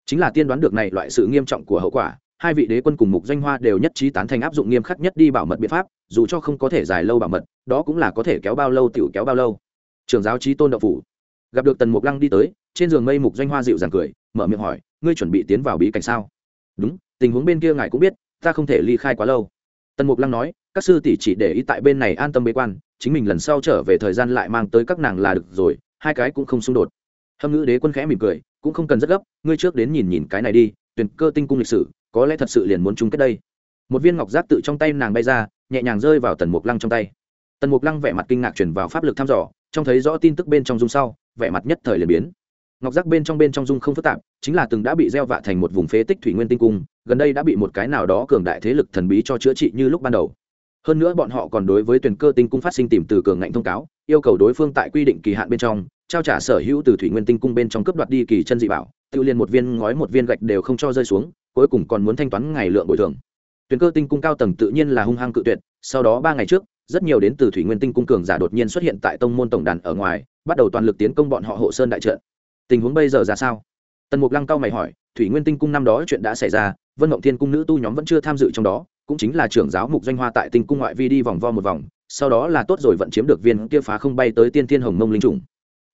Chính là tiên đoán được này loại sự nghiêm trọng của hậu quả, hai vị đế quân cùng mục doanh hoa đều nhất trí tán thành áp dụng nghiêm khắc nhất đi bảo mật biện pháp, dù cho không có thể dài lâu bảo mật, đó cũng là có thể kéo bao lâu tiểu kéo bao lâu. Trường giáo trí tôn đậu phủ gặp được tần mục lăng đi tới, trên giường mây mục doanh hoa dịu dàng cười, mở miệng hỏi, ngươi chuẩn bị tiến vào bí cảnh sao? Đúng, tình huống bên kia ngài cũng biết, ta không thể ly khai quá lâu. Tần mục lăng nói, các sư tỷ chỉ để ý tại bên này an tâm bế quan, chính mình lần sau trở về thời gian lại mang tới các nàng là được rồi, hai cái cũng không xung đột. Hâm ngữ đế quân khẽ mỉm cười, cũng không cần rất gấp, ngươi trước đến nhìn nhìn cái này đi, tuyển cơ tinh cung lịch sử, có lẽ thật sự liền muốn chung kết đây. Một viên ngọc giác tự trong tay nàng bay ra, nhẹ nhàng rơi vào tần mục lăng trong tay. Tần mục lăng vẻ mặt kinh ngạc chuyển vào pháp lực thăm dò trong thấy rõ tin tức bên trong dung sau vẻ mặt nhất thời liền biến. Ngọc giác bên trong bên trong dung không phức tạp, chính là từng đã bị gieo vạ thành một vùng phế tích thủy nguyên tinh cung, gần đây đã bị một cái nào đó cường đại thế lực thần bí cho chữa trị như lúc ban đầu. Hơn nữa bọn họ còn đối với tuyển cơ tinh cung phát sinh tìm từ cường ngạnh thông cáo, yêu cầu đối phương tại quy định kỳ hạn bên trong, trao trả sở hữu từ thủy nguyên tinh cung bên trong cướp đoạt đi kỳ chân dị bảo, tự liền một viên ngói một viên gạch đều không cho rơi xuống, cuối cùng còn muốn thanh toán ngày lượng bồi thường. Tuyển cơ tinh cung cao tầng tự nhiên là hung hăng cự tuyệt, sau đó ba ngày trước, rất nhiều đến từ thủy nguyên tinh cung cường giả đột nhiên xuất hiện tại tông môn tổng đàn ở ngoài bắt đầu toàn lực tiến công bọn họ hộ sơn đại trận. Tình huống bây giờ ra sao? Tần mục lăng cao mày hỏi, thủy nguyên tinh cung năm đó chuyện đã xảy ra, vân mộng thiên cung nữ tu nhóm vẫn chưa tham dự trong đó, cũng chính là trưởng giáo mục doanh hoa tại tinh cung ngoại vi đi vòng vo một vòng, sau đó là tốt rồi vận chiếm được viên kia phá không bay tới tiên thiên hồng mông linh trùng.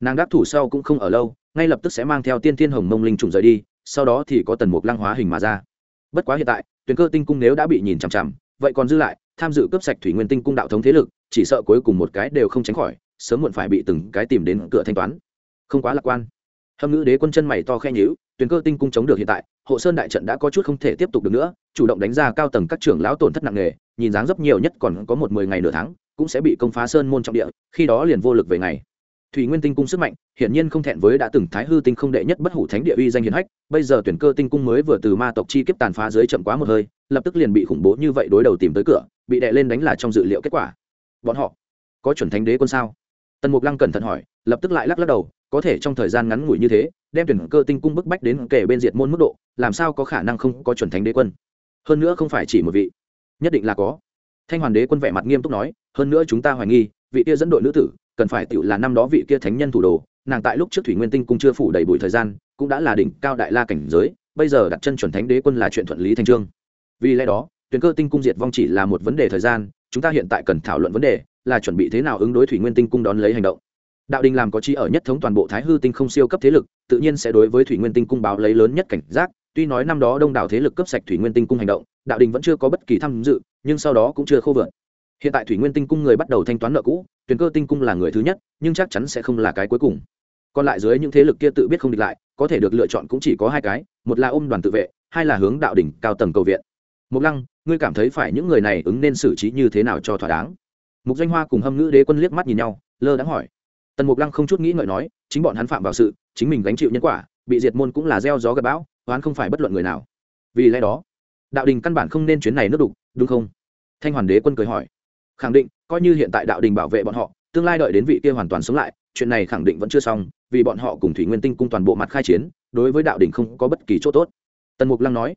Nàng đáp thủ sau cũng không ở lâu, ngay lập tức sẽ mang theo tiên thiên hồng mông linh trùng rời đi, sau đó thì có tần mục lăng hóa hình mà ra. Bất quá hiện tại tuyển cơ tinh cung nếu đã bị nhìn chằm chằm, vậy còn dư lại, tham dự cướp sạch thủy nguyên tinh cung đạo thống thế lực, chỉ sợ cuối cùng một cái đều không tránh khỏi sớm muộn phải bị từng cái tìm đến cửa thanh toán. Không quá lạc quan. Hâm ngữ đế quân chân mày to khe nhữ tuyển cơ tinh cung chống được hiện tại, hộ sơn đại trận đã có chút không thể tiếp tục được nữa, chủ động đánh ra cao tầng các trưởng lão tổn thất nặng nề, nhìn dáng dấp nhiều nhất còn có một mười ngày nửa tháng, cũng sẽ bị công phá sơn môn trọng địa, khi đó liền vô lực về ngày. Thủy nguyên tinh cung sức mạnh, hiển nhiên không thẹn với đã từng thái hư tinh không đệ nhất bất hủ thánh địa uy danh hiền hách, bây giờ tuyển cơ tinh cung mới vừa từ ma tộc chi kiếp tàn phá dưới chậm quá một hơi, lập tức liền bị khủng bố như vậy đối đầu tìm tới cửa, bị đè lên đánh là trong dự liệu kết quả. Bọn họ có chuẩn thánh đế quân sao? Tần mục lăng cẩn thận hỏi, lập tức lại lắc lắc đầu, có thể trong thời gian ngắn ngủi như thế, đem tuyển cơ tinh cung bức bách đến kể bên diệt môn mức độ, làm sao có khả năng không có chuẩn thánh đế quân? Hơn nữa không phải chỉ một vị. Nhất định là có. Thanh hoàn đế quân vẻ mặt nghiêm túc nói, hơn nữa chúng ta hoài nghi, vị kia dẫn đội nữ tử, cần phải tự là năm đó vị kia thánh nhân thủ đồ, nàng tại lúc trước thủy nguyên tinh cung chưa phủ đầy bụi thời gian, cũng đã là đỉnh cao đại la cảnh giới, bây giờ đặt chân chuẩn thánh đế quân là chuyện thuận lý thành trương. Vì lẽ đó, tuyển cơ tinh cung diệt vong chỉ là một vấn đề thời gian, chúng ta hiện tại cần thảo luận vấn đề là chuẩn bị thế nào ứng đối thủy nguyên tinh cung đón lấy hành động. Đạo đình làm có chi ở nhất thống toàn bộ thái hư tinh không siêu cấp thế lực, tự nhiên sẽ đối với thủy nguyên tinh cung báo lấy lớn nhất cảnh giác, tuy nói năm đó đông đảo thế lực cấp sạch thủy nguyên tinh cung hành động, đạo đình vẫn chưa có bất kỳ tham dự, nhưng sau đó cũng chưa khô vượt. Hiện tại thủy nguyên tinh cung người bắt đầu thanh toán nợ cũ, tuyền cơ tinh cung là người thứ nhất, nhưng chắc chắn sẽ không là cái cuối cùng. Còn lại dưới những thế lực kia tự biết không địch lại, có thể được lựa chọn cũng chỉ có hai cái, một là ôm đoàn tự vệ, hai là hướng đạo đỉnh cao tầng cầu viện. Mục lăng, ngươi cảm thấy phải những người này ứng nên xử trí như thế nào cho thỏa đáng? Mục danh hoa cùng hâm ngữ đế quân liếc mắt nhìn nhau, lơ đáng hỏi. Tần mục lăng không chút nghĩ ngợi nói, chính bọn hắn phạm vào sự, chính mình gánh chịu nhân quả, bị diệt môn cũng là gieo gió gặp bão, oán không phải bất luận người nào. Vì lẽ đó, đạo đình căn bản không nên chuyến này nước đục, đúng không? Thanh hoàn đế quân cười hỏi. Khẳng định, coi như hiện tại đạo đình bảo vệ bọn họ, tương lai đợi đến vị kia hoàn toàn sống lại, chuyện này khẳng định vẫn chưa xong, vì bọn họ cùng thủy nguyên tinh cung toàn bộ mặt khai chiến, đối với đạo đình không có bất kỳ chỗ tốt. Tần mục lăng nói.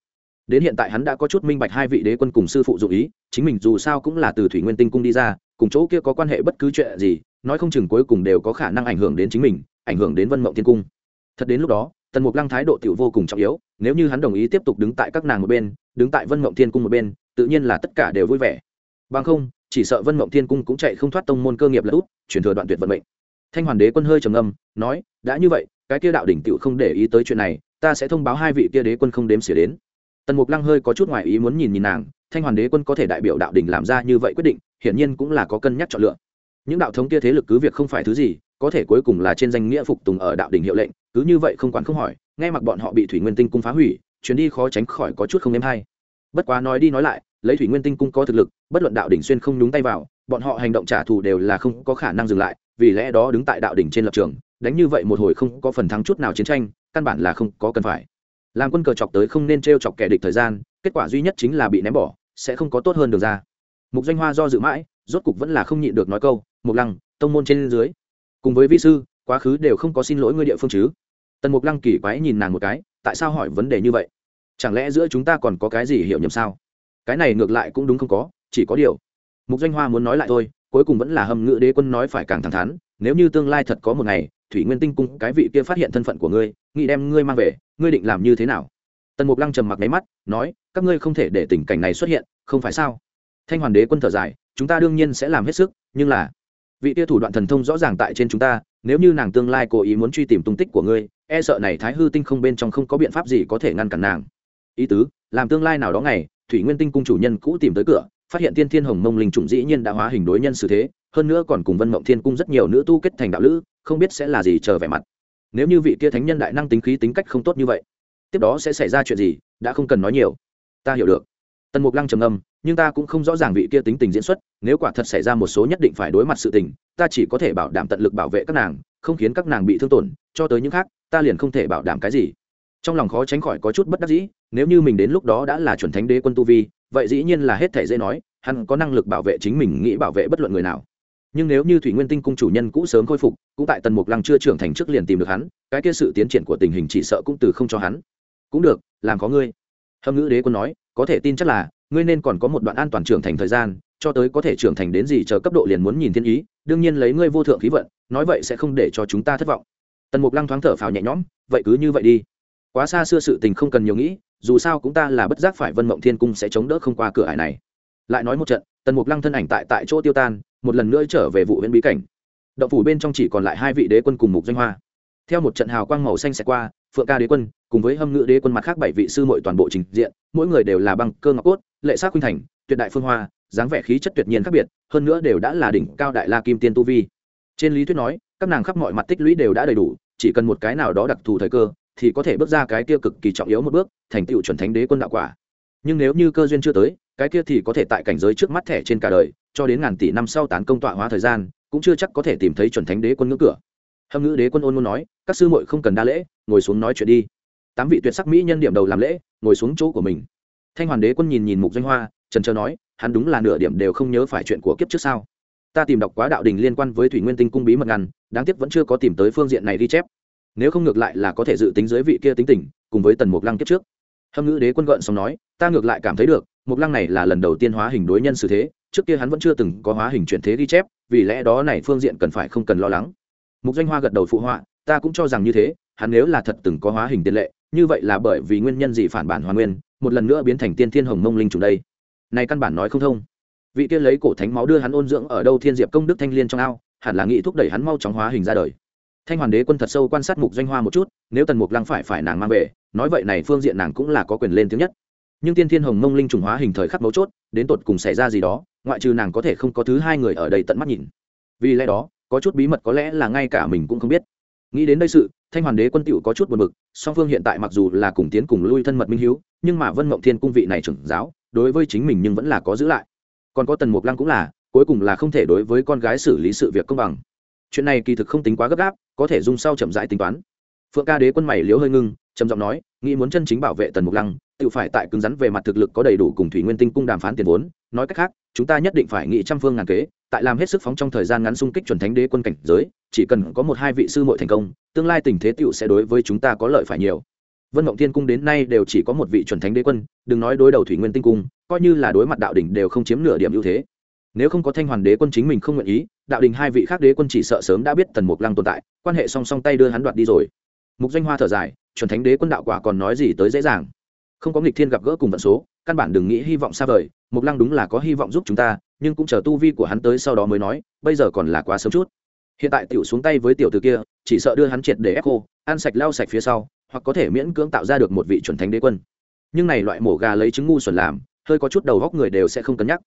Đến hiện tại hắn đã có chút minh bạch hai vị đế quân cùng sư phụ dụ ý, chính mình dù sao cũng là từ thủy nguyên tinh cung đi ra cùng chỗ kia có quan hệ bất cứ chuyện gì, nói không chừng cuối cùng đều có khả năng ảnh hưởng đến chính mình, ảnh hưởng đến vân mộng thiên cung. Thật đến lúc đó, tần mục lăng thái độ t vô cùng trọng yếu, nếu như hắn đồng ý tiếp tục đứng tại các nàng một bên, đứng tại vân mộng thiên cung một bên, tự nhiên là tất cả đều vui vẻ. Bằng không, chỉ sợ vân mộng thiên cung cũng chạy không thoát tông môn cơ nghiệp là út, chuyển thừa đoạn tuyệt vận mệnh. Thanh hoàn đế quân hơi trầm âm nói, đã như vậy, cái kia đạo đỉnh tựu không để ý tới chuyện này, ta sẽ thông báo hai vị kia đế quân không đếm xỉa đến. Tần mục lăng hơi có chút ngoài ý muốn nhìn nhìn nàng thanh hoàn đế quân có thể đại biểu đạo đỉnh làm ra như vậy quyết định, hiển nhiên cũng là có cân nhắc chọn lựa. Những đạo thống kia thế lực cứ việc không phải thứ gì, có thể cuối cùng là trên danh nghĩa phục tùng ở đạo đỉnh hiệu lệnh, cứ như vậy không quản không hỏi, nghe mặc bọn họ bị thủy nguyên tinh cung phá hủy, chuyến đi khó tránh khỏi có chút không êm hay. Bất quá nói đi nói lại, lấy thủy nguyên tinh cung có thực lực, bất luận đạo đỉnh xuyên không nhúng tay vào, bọn họ hành động trả thù đều là không có khả năng dừng lại, vì lẽ đó đứng tại đạo đỉnh trên lập trường, đánh như vậy một hồi không có phần thắng chút nào chiến tranh, căn bản là không có cần phải làm quân cờ chọc tới không nên t r e o chọc kẻ địch thời gian, kết quả duy nhất chính là bị ném bỏ, sẽ không có tốt hơn được ra. Mục danh hoa do dự mãi, rốt cục vẫn là không nhịn được nói câu, mục lăng, tông môn trên dưới, cùng với vi sư, quá khứ đều không có xin lỗi ngươi địa phương chứ? Tần mục lăng kỳ quái nhìn nàng một cái, tại sao hỏi vấn đề như vậy? Chẳng lẽ giữa chúng ta còn có cái gì hiểu nhầm sao? Cái này ngược lại cũng đúng không có, chỉ có điều. Mục danh hoa muốn nói lại thôi, cuối cùng vẫn là hầm ngự đế quân nói phải càng thẳng thắn, nếu như tương lai thật có một ngày thủy nguyên tinh cung, cái vị kia phát hiện thân phận của ngươi, nghĩ đem ngươi mang về, ngươi định làm như thế nào? Tần mục lăng trầm mặc máy mắt, nói, các ngươi không thể để tình cảnh này xuất hiện, không phải sao? Thanh hoàn đế quân thở dài, chúng ta đương nhiên sẽ làm hết sức, nhưng là, vị kia thủ đoạn thần thông rõ ràng tại trên chúng ta, nếu như nàng tương lai cố ý muốn truy tìm tung tích của ngươi e sợ này thái hư tinh không bên trong không có biện pháp gì có thể ngăn cản nàng. Ý tứ, làm tương lai nào đó ngày, thủy nguyên tinh cung chủ nhân cũ tìm tới cửa, phát hiện tiên thiên hồng mông linh trùng dĩ nhiên đã hóa hình đối nhân xử thế hơn nữa còn cùng vân mộng thiên cung rất nhiều nữ tu kết thành đạo lữ, không biết sẽ là gì chờ vẻ mặt. Nếu như vị kia thánh nhân đại năng tính khí tính cách không tốt như vậy, tiếp đó sẽ xảy ra chuyện gì, đã không cần nói nhiều. Ta hiểu được. Tần mục lăng trầm âm nhưng ta cũng không rõ ràng vị kia tính tình diễn xuất, nếu quả thật xảy ra một số nhất định phải đối mặt sự tình, ta chỉ có thể bảo đảm tận lực bảo vệ các nàng, không khiến các nàng bị thương tổn, cho tới những khác, ta liền không thể bảo đảm cái gì. Trong lòng khó tránh khỏi có chút bất đắc dĩ, nếu như mình đến lúc đó đã là chuẩn thánh đế quân tu vi, vậy dĩ nhiên là hết thể dễ nói, hắn có năng lực bảo vệ chính mình, nghĩ bảo vệ bất luận người nào nhưng nếu như thủy nguyên tinh cung chủ nhân cũ sớm khôi phục, cũng tại tần mục lăng chưa trưởng thành trước liền tìm được hắn, cái kia sự tiến triển của tình hình chỉ sợ cũng từ không cho hắn. Cũng được, làm có ngươi. Hâm ngữ đế quân nói, có thể tin chắc là, ngươi nên còn có một đoạn an toàn trưởng thành thời gian, cho tới có thể trưởng thành đến gì chờ cấp độ liền muốn nhìn thiên ý, đương nhiên lấy ngươi vô thượng khí vận, nói vậy sẽ không để cho chúng ta thất vọng. Tần mục lăng thoáng thở phào nhẹ nhõm, vậy cứ như vậy đi. Quá xa xưa sự tình không cần nhiều nghĩ, dù sao cũng ta là bất giác phải vân mộng thiên cung sẽ chống đỡ không qua cửa ải này. Lại nói một trận, tần mục lăng thân ảnh tại tại chỗ tiêu tan một lần nữa trở về vụ huyện bí cảnh. Động phủ bên trong chỉ còn lại hai vị đế quân cùng mục danh hoa. Theo một trận hào quang màu xanh xẹt qua, phượng ca đế quân cùng với hâm ngự đế quân mặt khác bảy vị sư mội toàn bộ trình diện, mỗi người đều là băng cơ ngọc cốt, lệ sát khuynh thành, tuyệt đại phương hoa, dáng vẻ khí chất tuyệt nhiên khác biệt, hơn nữa đều đã là đỉnh cao đại la kim tiên tu vi. Trên lý thuyết nói, các nàng khắp mọi mặt tích lũy đều đã đầy đủ, chỉ cần một cái nào đó đặc thù thời cơ, thì có thể bước ra cái kia cực kỳ trọng yếu một bước, thành tựu chuẩn thánh đế quân đạo quả. Nhưng nếu như cơ duyên chưa tới, cái kia thì có thể tại cảnh giới trước mắt thẻ trên cả đời cho đến ngàn tỷ năm sau tán công tọa hóa thời gian, cũng chưa chắc có thể tìm thấy chuẩn thánh đế quân ngưỡng cửa. Hâm ngữ đế quân ôn muốn nói, các sư muội không cần đa lễ, ngồi xuống nói chuyện đi. Tám vị tuyệt sắc mỹ nhân điểm đầu làm lễ, ngồi xuống chỗ của mình. Thanh hoàn đế quân nhìn nhìn mục danh hoa, trần trơ nói, hắn đúng là nửa điểm đều không nhớ phải chuyện của kiếp trước sao? Ta tìm đọc quá đạo đình liên quan với thủy nguyên tinh cung bí mật ngăn, đáng tiếc vẫn chưa có tìm tới phương diện này ghi chép. Nếu không ngược lại là có thể dự tính dưới vị kia tính tình, cùng với tần mục lăng kiếp trước. Hâm ngữ đế quân gợn xong nói, ta ngược lại cảm thấy được, mục lăng này là lần đầu tiên hóa hình đối nhân xử thế trước kia hắn vẫn chưa từng có hóa hình chuyển thế ghi chép, vì lẽ đó này phương diện cần phải không cần lo lắng. Mục danh hoa gật đầu phụ họa, ta cũng cho rằng như thế, hắn nếu là thật từng có hóa hình tiền lệ, như vậy là bởi vì nguyên nhân gì phản bản hoàn nguyên, một lần nữa biến thành tiên thiên hồng mông linh chủ đây. Này căn bản nói không thông. Vị kia lấy cổ thánh máu đưa hắn ôn dưỡng ở đâu thiên diệp công đức thanh liên trong ao, hẳn là nghị thúc đẩy hắn mau chóng hóa hình ra đời. Thanh hoàn đế quân thật sâu quan sát mục doanh hoa một chút, nếu tần mục lăng phải phải nàng mang về, nói vậy này phương diện nàng cũng là có quyền lên tiếng nhất. Nhưng tiên thiên hồng mông linh trùng hóa hình thời khắc mấu chốt, đến tột cùng xảy ra gì đó ngoại trừ nàng có thể không có thứ hai người ở đây tận mắt nhìn. Vì lẽ đó, có chút bí mật có lẽ là ngay cả mình cũng không biết. Nghĩ đến đây sự, thanh hoàn đế quân tựu có chút buồn bực, song phương hiện tại mặc dù là cùng tiến cùng lui thân mật minh hiếu, nhưng mà vân mộng thiên cung vị này trưởng giáo, đối với chính mình nhưng vẫn là có giữ lại. Còn có tần mục lăng cũng là, cuối cùng là không thể đối với con gái xử lý sự việc công bằng. Chuyện này kỳ thực không tính quá gấp gáp, có thể dùng sau chậm rãi tính toán. Phượng ca đế quân mày liếu hơi ngưng, trầm giọng nói, nghĩ muốn chân chính bảo vệ tần mục lăng tự phải tại cứng rắn về mặt thực lực có đầy đủ cùng thủy nguyên tinh cung đàm phán tiền vốn, nói cách khác, chúng ta nhất định phải nghị trăm phương ngàn kế, tại làm hết sức phóng trong thời gian ngắn xung kích chuẩn thánh đế quân cảnh giới, chỉ cần có một hai vị sư muội thành công, tương lai tình thế tựu sẽ đối với chúng ta có lợi phải nhiều. Vân mộng thiên cung đến nay đều chỉ có một vị chuẩn thánh đế quân, đừng nói đối đầu thủy nguyên tinh cung, coi như là đối mặt đạo đỉnh đều không chiếm nửa điểm ưu thế. Nếu không có thanh hoàn đế quân chính mình không nguyện ý, đạo đình hai vị khác đế quân chỉ sợ sớm đã biết tần mục lăng tồn tại, quan hệ song song tay đưa hắn đoạt đi rồi. Mục danh hoa thở dài, chuẩn thánh đế quân đạo quả còn nói gì tới dễ dàng không có nghịch thiên gặp gỡ cùng vận số, căn bản đừng nghĩ hy vọng xa vời mục lăng đúng là có hy vọng giúp chúng ta, nhưng cũng chờ tu vi của hắn tới sau đó mới nói, bây giờ còn là quá sớm chút. Hiện tại tiểu xuống tay với tiểu từ kia, chỉ sợ đưa hắn triệt để ép khô ăn sạch lau sạch phía sau, hoặc có thể miễn cưỡng tạo ra được một vị chuẩn thánh đế quân. Nhưng này loại mổ gà lấy trứng ngu xuẩn làm, hơi có chút đầu góc người đều sẽ không cân nhắc.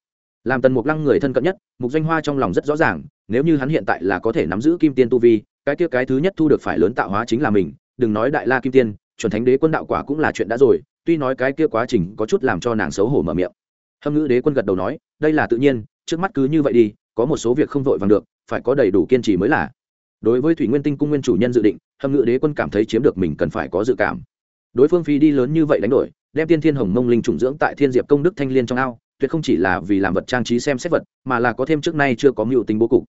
Làm tần mục lăng người thân cận nhất mục danh hoa trong lòng rất rõ ràng, nếu như hắn hiện tại là có thể nắm giữ kim tiên tu vi, cái kia cái thứ nhất thu được phải lớn tạo hóa chính là mình, đừng nói đại la kim tiên, chuẩn thánh đế quân đạo quả cũng là chuyện đã rồi tuy nói cái kia quá trình có chút làm cho nàng xấu hổ mở miệng. Hâm ngữ đế quân gật đầu nói, đây là tự nhiên, trước mắt cứ như vậy đi, có một số việc không vội vàng được, phải có đầy đủ kiên trì mới là. Đối với thủy nguyên tinh cung nguyên chủ nhân dự định, hâm ngữ đế quân cảm thấy chiếm được mình cần phải có dự cảm. Đối phương phi đi lớn như vậy đánh đổi, đem tiên thiên hồng mông linh trùng dưỡng tại thiên diệp công đức thanh liên trong ao, tuyệt không chỉ là vì làm vật trang trí xem xét vật, mà là có thêm trước nay chưa có mưu tính bố cục.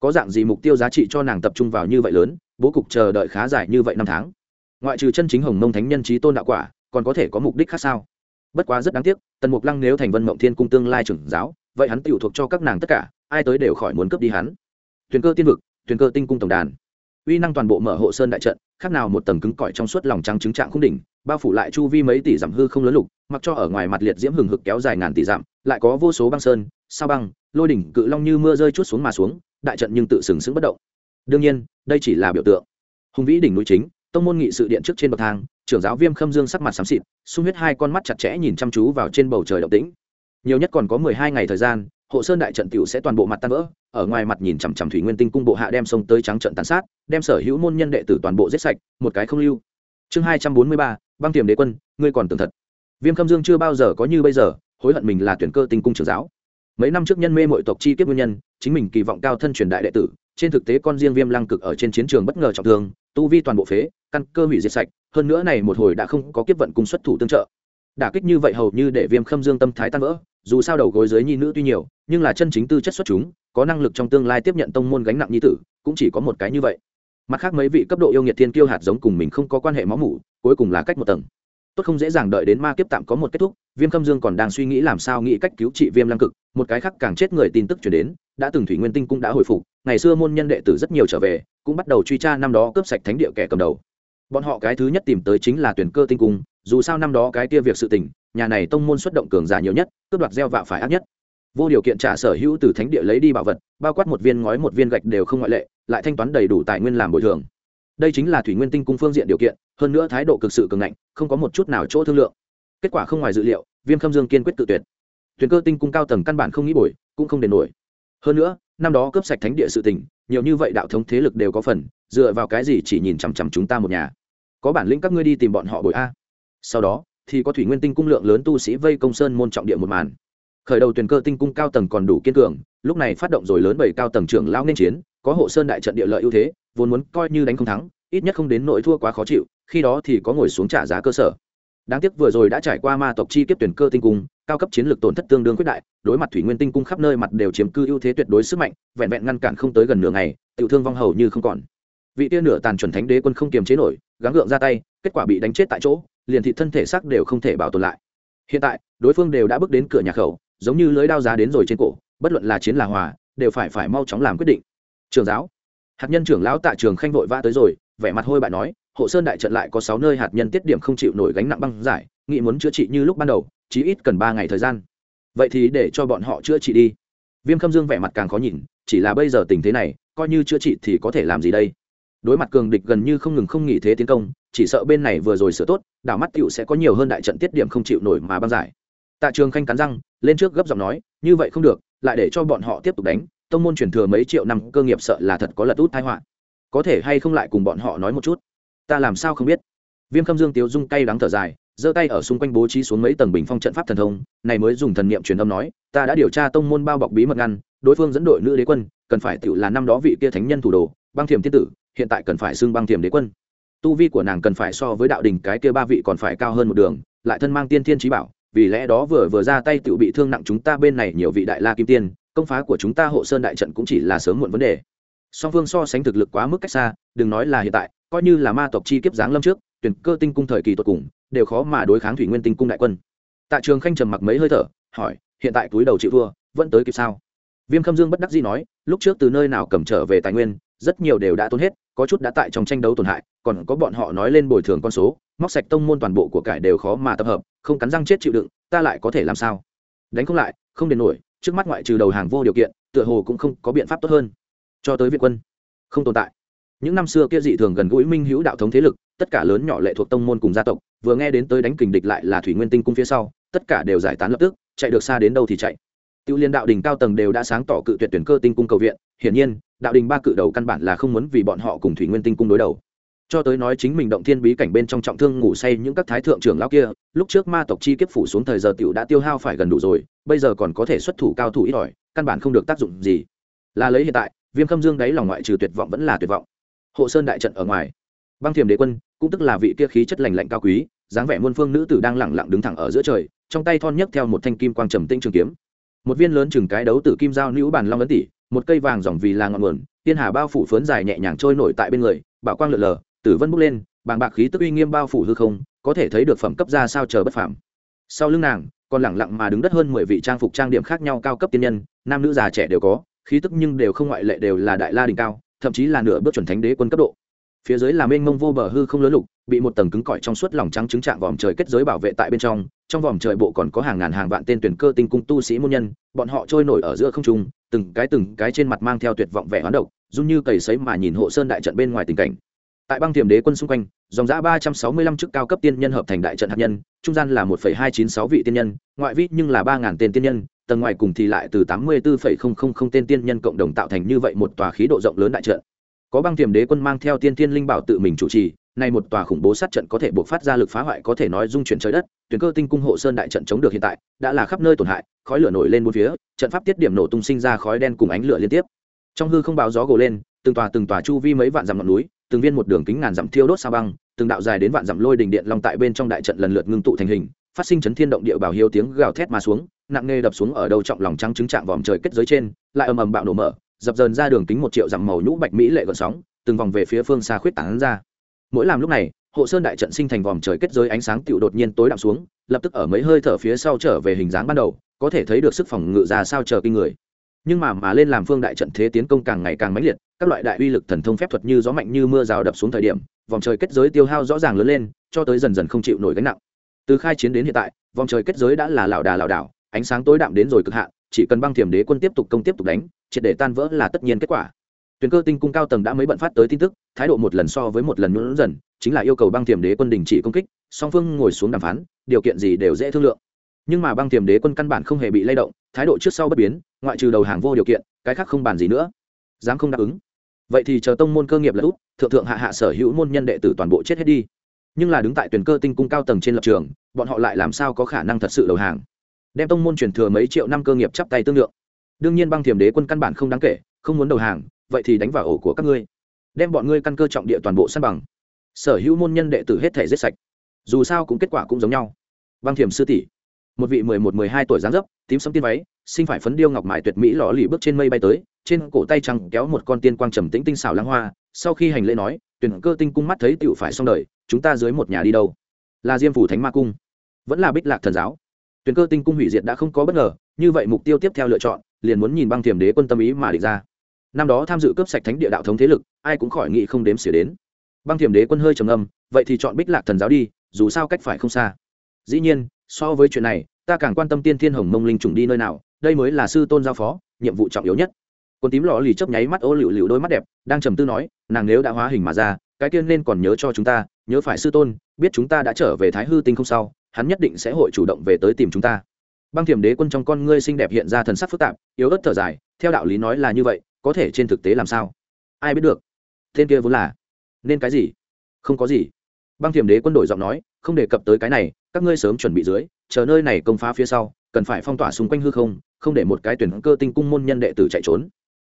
Có dạng gì mục tiêu giá trị cho nàng tập trung vào như vậy lớn, bố cục chờ đợi khá dài như vậy năm tháng. Ngoại trừ chân chính hồng mông thánh nhân trí tôn đạo quả còn có thể có mục đích khác sao? Bất quá rất đáng tiếc, tần mục lăng nếu thành vân mộng thiên cung tương lai trưởng giáo, vậy hắn tiểu thuộc cho các nàng tất cả, ai tới đều khỏi muốn cướp đi hắn. Tuyền cơ tiên vực, tuyền cơ tinh cung tổng đàn. Uy năng toàn bộ mở hộ sơn đại trận, khác nào một tầng cứng cỏi trong suốt lòng trắng trứng trạng khung đỉnh, bao phủ lại chu vi mấy tỷ dặm hư không lớn lục, mặc cho ở ngoài mặt liệt diễm hừng hực kéo dài ngàn tỷ dặm, lại có vô số băng sơn, sao băng, lôi đỉnh cự long như mưa rơi chút xuống mà xuống, đại trận nhưng tự sừng sững bất động. Đương nhiên, đây chỉ là biểu tượng. Hùng vĩ đỉnh núi chính tông môn nghị sự điện trước trên bậc thang, trưởng giáo viêm khâm dương sắc mặt xám xịt, sung huyết hai con mắt chặt chẽ nhìn chăm chú vào trên bầu trời động tĩnh. Nhiều nhất còn có mười hai ngày thời gian, hộ sơn đại trận tiểu sẽ toàn bộ mặt tan vỡ, ở ngoài mặt nhìn chằm chằm thủy nguyên tinh cung bộ hạ đem sông tới trắng trận tàn sát, đem sở hữu môn nhân đệ tử toàn bộ giết sạch, một cái không lưu. Chương hai trăm bốn mươi ba, băng tiềm đế quân, ngươi còn tưởng thật. Viêm khâm dương chưa bao giờ có như bây giờ, hối hận mình là tuyển cơ tinh cung trưởng giáo. Mấy năm trước nhân mê mọi tộc chi kiếp nguyên nhân, chính mình kỳ vọng cao thân truyền đại đệ tử, trên thực tế con riêng viêm lăng cực ở trên chiến trường bất ngờ trọng thương tu vi toàn bộ phế, căn cơ hủy diệt sạch, hơn nữa này một hồi đã không có kiếp vận cung xuất thủ tương trợ. Đả kích như vậy hầu như để viêm khâm dương tâm thái tan vỡ, dù sao đầu gối dưới nhi nữ tuy nhiều, nhưng là chân chính tư chất xuất chúng, có năng lực trong tương lai tiếp nhận tông môn gánh nặng nhi tử, cũng chỉ có một cái như vậy. Mặt khác mấy vị cấp độ yêu nghiệt thiên kiêu hạt giống cùng mình không có quan hệ máu mủ, cuối cùng là cách một tầng. Tốt không dễ dàng đợi đến ma kiếp tạm có một kết thúc, viêm khâm dương còn đang suy nghĩ làm sao nghĩ cách cứu trị viêm lăng cực, một cái khác càng chết người tin tức chuyển đến, đã từng thủy nguyên tinh cũng đã hồi phục, ngày xưa môn nhân đệ tử rất nhiều trở về cũng bắt đầu truy tra năm đó cướp sạch thánh địa kẻ cầm đầu. Bọn họ cái thứ nhất tìm tới chính là tuyển cơ tinh cung, dù sao năm đó cái kia việc sự tình, nhà này tông môn xuất động cường giả nhiều nhất, cướp đoạt gieo vạ phải ác nhất. Vô điều kiện trả sở hữu từ thánh địa lấy đi bảo vật, bao quát một viên ngói một viên gạch đều không ngoại lệ, lại thanh toán đầy đủ tài nguyên làm bồi thường. Đây chính là thủy nguyên tinh cung phương diện điều kiện, hơn nữa thái độ cực sự cường ngạnh, không có một chút nào chỗ thương lượng. Kết quả không ngoài dự liệu, viêm khâm dương kiên quyết tự tuyệt. Tuyển cơ tinh cung cao tầng căn bản không nghĩ bồi, cũng không đền nổi. Hơn nữa, năm đó cướp sạch thánh địa sự tình nhiều như vậy đạo thống thế lực đều có phần, dựa vào cái gì chỉ nhìn chằm chằm chúng ta một nhà? Có bản lĩnh các ngươi đi tìm bọn họ bội a. Sau đó, thì có thủy nguyên tinh cung lượng lớn tu sĩ vây công sơn môn trọng địa một màn. Khởi đầu tuyển cơ tinh cung cao tầng còn đủ kiên cường, lúc này phát động rồi lớn bảy cao tầng trưởng lao nên chiến, có hộ sơn đại trận địa lợi ưu thế, vốn muốn coi như đánh không thắng, ít nhất không đến nội thua quá khó chịu, khi đó thì có ngồi xuống trả giá cơ sở. Đáng tiếc vừa rồi đã trải qua ma tộc chi kiếp tuyển cơ tinh cung cao cấp chiến lược tổn thất tương đương quyết đại, đối mặt thủy nguyên tinh cung khắp nơi mặt đều chiếm cư ưu thế tuyệt đối sức mạnh, vẹn vẹn ngăn cản không tới gần nửa ngày, tiểu thương vong hầu như không còn. Vị tia nửa tàn chuẩn thánh đế quân không kiềm chế nổi, gắng gượng ra tay, kết quả bị đánh chết tại chỗ, liền thị thân thể xác đều không thể bảo tồn lại. Hiện tại, đối phương đều đã bước đến cửa nhà khẩu, giống như lưới đao giá đến rồi trên cổ, bất luận là chiến là hòa, đều phải phải mau chóng làm quyết định. Trường giáo. Hạt nhân trưởng lão tại trường khanh vội vã tới rồi, vẻ mặt hôi bại nói, hộ sơn đại trận lại có sáu nơi hạt nhân tiết điểm không chịu nổi gánh nặng băng giải, nghị muốn chữa trị như lúc ban đầu chí ít cần ba ngày thời gian. Vậy thì để cho bọn họ chữa trị đi. Viêm khâm dương vẻ mặt càng khó nhìn, chỉ là bây giờ tình thế này, coi như chữa trị thì có thể làm gì đây? Đối mặt cường địch gần như không ngừng không nghỉ thế tiến công, chỉ sợ bên này vừa rồi sửa tốt, đảo mắt cựu sẽ có nhiều hơn đại trận tiết điểm không chịu nổi mà băng giải. Tạ trường khanh cắn răng, lên trước gấp giọng nói, như vậy không được, lại để cho bọn họ tiếp tục đánh, tông môn truyền thừa mấy triệu năm, cơ nghiệp sợ là thật có lật út thái họa. Có thể hay không lại cùng bọn họ nói một chút? Ta làm sao không biết? Viêm khâm dương tiếu dung cay đắng thở dài giơ tay ở xung quanh bố trí xuống mấy tầng bình phong trận pháp thần thông, này mới dùng thần niệm truyền âm nói, ta đã điều tra tông môn bao bọc bí mật ngăn, đối phương dẫn đội nữ đế quân, cần phải tự là năm đó vị kia thánh nhân thủ đồ, băng thiềm thiên tử, hiện tại cần phải xưng băng thiềm đế quân. Tu vi của nàng cần phải so với đạo đình cái kia ba vị còn phải cao hơn một đường, lại thân mang tiên thiên trí bảo, vì lẽ đó vừa vừa ra tay tự bị thương nặng chúng ta bên này nhiều vị đại la kim tiên, công phá của chúng ta hộ sơn đại trận cũng chỉ là sớm muộn vấn đề. Song phương so sánh thực lực quá mức cách xa, đừng nói là hiện tại, coi như là ma tộc chi kiếp giáng lâm trước, tuyển cơ tinh cung thời kỳ tột cùng đều khó mà đối kháng thủy nguyên tinh cung đại quân. Tạ trường khanh trầm mặc mấy hơi thở, hỏi, hiện tại túi đầu chịu thua, vẫn tới kịp sao? Viêm khâm dương bất đắc dĩ nói, lúc trước từ nơi nào cầm trở về tài nguyên, rất nhiều đều đã tốn hết, có chút đã tại trong tranh đấu tổn hại, còn có bọn họ nói lên bồi thường con số, móc sạch tông môn toàn bộ của cải đều khó mà tập hợp, không cắn răng chết chịu đựng, ta lại có thể làm sao? Đánh không lại, không đền nổi, trước mắt ngoại trừ đầu hàng vô điều kiện, tựa hồ cũng không có biện pháp tốt hơn. Cho tới viện quân, không tồn tại. Những năm xưa kia dị thường gần gũi minh hữu đạo thống thế lực, tất cả lớn nhỏ lệ thuộc tông môn cùng gia tộc vừa nghe đến tới đánh kình địch lại là thủy nguyên tinh cung phía sau, tất cả đều giải tán lập tức, chạy được xa đến đâu thì chạy. Tiêu liên đạo đình cao tầng đều đã sáng tỏ cự tuyệt tuyển cơ tinh cung cầu viện, hiển nhiên, đạo đình ba cự đầu căn bản là không muốn vì bọn họ cùng thủy nguyên tinh cung đối đầu. Cho tới nói chính mình động thiên bí cảnh bên trong trọng thương ngủ say những các thái thượng trưởng lão kia, lúc trước ma tộc chi kiếp phủ xuống thời giờ tiểu đã tiêu hao phải gần đủ rồi, bây giờ còn có thể xuất thủ cao thủ ít ỏi, căn bản không được tác dụng gì. Là lấy hiện tại, viêm khâm dương đáy lòng ngoại trừ tuyệt vọng vẫn là tuyệt vọng. Hộ sơn đại trận ở ngoài băng thiềm đế quân, cũng tức là vị kia khí chất lành lạnh cao quý, dáng vẻ muôn phương nữ tử đang lẳng lặng đứng thẳng ở giữa trời, trong tay thon nhấc theo một thanh kim quang trầm tinh trường kiếm. Một viên lớn chừng cái đấu tử kim dao nữ bàn long ấn tỷ một cây vàng dòng vì là ngọn nguồn, tiên hà bao phủ phớn dài nhẹ nhàng trôi nổi tại bên người, bảo quang lượn lờ, tử vân bốc lên, bàng bạc khí tức uy nghiêm bao phủ hư không, có thể thấy được phẩm cấp ra sao chờ bất phàm. Sau lưng nàng, còn lẳng lặng mà đứng đất hơn mười vị trang phục trang điểm khác nhau cao cấp tiên nhân, nam nữ già trẻ đều có, khí tức nhưng đều không ngoại lệ đều là đại la đỉnh cao, thậm chí là nửa bước chuẩn thánh đế quân cấp độ phía dưới là mênh mông vô bờ hư không lớn lục, bị một tầng cứng cỏi trong suốt lòng trắng trứng trạng vòm trời kết giới bảo vệ tại bên trong trong vòm trời bộ còn có hàng ngàn hàng vạn tên tuyển cơ tinh cung tu sĩ môn nhân, bọn họ trôi nổi ở giữa không trung, từng cái từng cái trên mặt mang theo tuyệt vọng vẻ hoán độc dung như cầy sấy mà nhìn hộ sơn đại trận bên ngoài tình cảnh. Tại băng thiềm đế quân xung quanh, dòng giã ba trăm sáu mươi lăm chức cao cấp tiên nhân hợp thành đại trận hạt nhân, trung gian là một phẩy hai chín sáu vị tiên nhân, ngoại vi nhưng là ba ngàn tên tiên nhân, tầng ngoài cùng thì lại từ tám mươi bốn phẩy không không không tên tiên nhân cộng đồng tạo thành như vậy một tòa khí độ rộng lớn đại trận có băng tiềm đế quân mang theo tiên tiên linh bảo tự mình chủ trì, nay một tòa khủng bố sát trận có thể buộc phát ra lực phá hoại có thể nói dung chuyển trời đất, tuyển cơ tinh cung hộ sơn đại trận chống được hiện tại, đã là khắp nơi tổn hại, khói lửa nổi lên bốn phía, trận pháp tiết điểm nổ tung sinh ra khói đen cùng ánh lửa liên tiếp. Trong hư không báo gió gồ lên, từng tòa từng tòa chu vi mấy vạn dặm ngọn núi, từng viên một đường kính ngàn dặm thiêu đốt sa băng, từng đạo dài đến vạn dặm lôi đình điện long tại bên trong đại trận lần lượt ngưng tụ thành hình, phát sinh chấn thiên động địa bảo hiếu tiếng gào thét mà xuống, nặng nề đập xuống ở đầu trọng lòng trắng trứng trạng vòm trời kết giới trên, lại ầm ầm bạo nổ mở dập dờn ra đường kính một triệu dặm màu nhũ bạch mỹ lệ gợn sóng, từng vòng về phía phương xa khuyết tảng ra. Mỗi làm lúc này, hộ sơn đại trận sinh thành vòm trời kết giới ánh sáng tựu đột nhiên tối đạm xuống, lập tức ở mấy hơi thở phía sau trở về hình dáng ban đầu, có thể thấy được sức phòng ngự ra sao chờ kinh người. Nhưng mà mà lên làm phương đại trận thế tiến công càng ngày càng mãnh liệt, các loại đại uy lực thần thông phép thuật như gió mạnh như mưa rào đập xuống thời điểm vòng trời kết giới tiêu hao rõ ràng lớn lên, cho tới dần dần không chịu nổi gánh nặng. Từ khai chiến đến hiện tại vòng trời kết giới đã là lảo đà lảo đảo, ánh sáng tối đạm đến rồi cực hạn, chỉ cần băng thiểm đế quân tiếp tục công tiếp tục đánh triệt để tan vỡ là tất nhiên kết quả. Tuyển cơ tinh cung cao tầng đã mấy bận phát tới tin tức, thái độ một lần so với một lần nhún dần, chính là yêu cầu băng thiểm đế quân đình chỉ công kích, song phương ngồi xuống đàm phán, điều kiện gì đều dễ thương lượng. Nhưng mà băng thiểm đế quân căn bản không hề bị lay động, thái độ trước sau bất biến, ngoại trừ đầu hàng vô điều kiện, cái khác không bàn gì nữa. Dám không đáp ứng. Vậy thì chờ tông môn cơ nghiệp là út, thượng thượng hạ hạ sở hữu môn nhân đệ tử toàn bộ chết hết đi. Nhưng là đứng tại tuyển cơ tinh cung cao tầng trên lập trường, bọn họ lại làm sao có khả năng thật sự đầu hàng? Đem tông môn truyền thừa mấy triệu năm cơ nghiệp chắp tay tương lượng đương nhiên băng thiểm đế quân căn bản không đáng kể, không muốn đầu hàng, vậy thì đánh vào ổ của các ngươi. Đem bọn ngươi căn cơ trọng địa toàn bộ săn bằng. Sở hữu môn nhân đệ tử hết thể giết sạch. Dù sao cũng kết quả cũng giống nhau. Băng thiểm sư tỷ, một vị mười một, mười hai tuổi dáng dấp, tím sấm tiên váy, sinh phải phấn điêu ngọc mại tuyệt mỹ lò lì bước trên mây bay tới, trên cổ tay trăng kéo một con tiên quang trầm tĩnh tinh xảo lãng hoa, sau khi hành lễ nói, tuyển cơ tinh cung mắt thấy tựu phải xong đời, chúng ta dưới một nhà đi đâu? Là diêm phủ thánh ma cung. Vẫn là bích lạc thần giáo. Tuyển cơ tinh cung hủy diệt đã không có bất ngờ, như vậy mục tiêu tiếp theo lựa chọn liền muốn nhìn băng thiềm đế quân tâm ý mà địch ra. Năm đó tham dự cướp sạch thánh địa đạo thống thế lực, ai cũng khỏi nghĩ không đếm xỉa đến. Băng thiềm đế quân hơi trầm âm vậy thì chọn bích lạc thần giáo đi, dù sao cách phải không xa. Dĩ nhiên, so với chuyện này, ta càng quan tâm tiên thiên hồng mông linh trùng đi nơi nào, đây mới là sư tôn giao phó, nhiệm vụ trọng yếu nhất. Con tím lò lì chớp nháy mắt ô lựu lựu đôi mắt đẹp, đang trầm tư nói, nàng nếu đã hóa hình mà ra, cái tiên nên còn nhớ cho chúng ta, nhớ phải sư tôn, biết chúng ta đã trở về thái hư tinh không sau, hắn nhất định sẽ hội chủ động về tới tìm chúng ta băng thiểm đế quân trong con ngươi xinh đẹp hiện ra thần sắc phức tạp, yếu ớt thở dài, theo đạo lý nói là như vậy, có thể trên thực tế làm sao? Ai biết được? Tên kia vốn là nên cái gì? Không có gì. Băng thiểm đế quân đổi giọng nói, không đề cập tới cái này, các ngươi sớm chuẩn bị dưới, chờ nơi này công phá phía sau, cần phải phong tỏa xung quanh hư không không để một cái tuyển cơ tinh cung môn nhân đệ tử chạy trốn.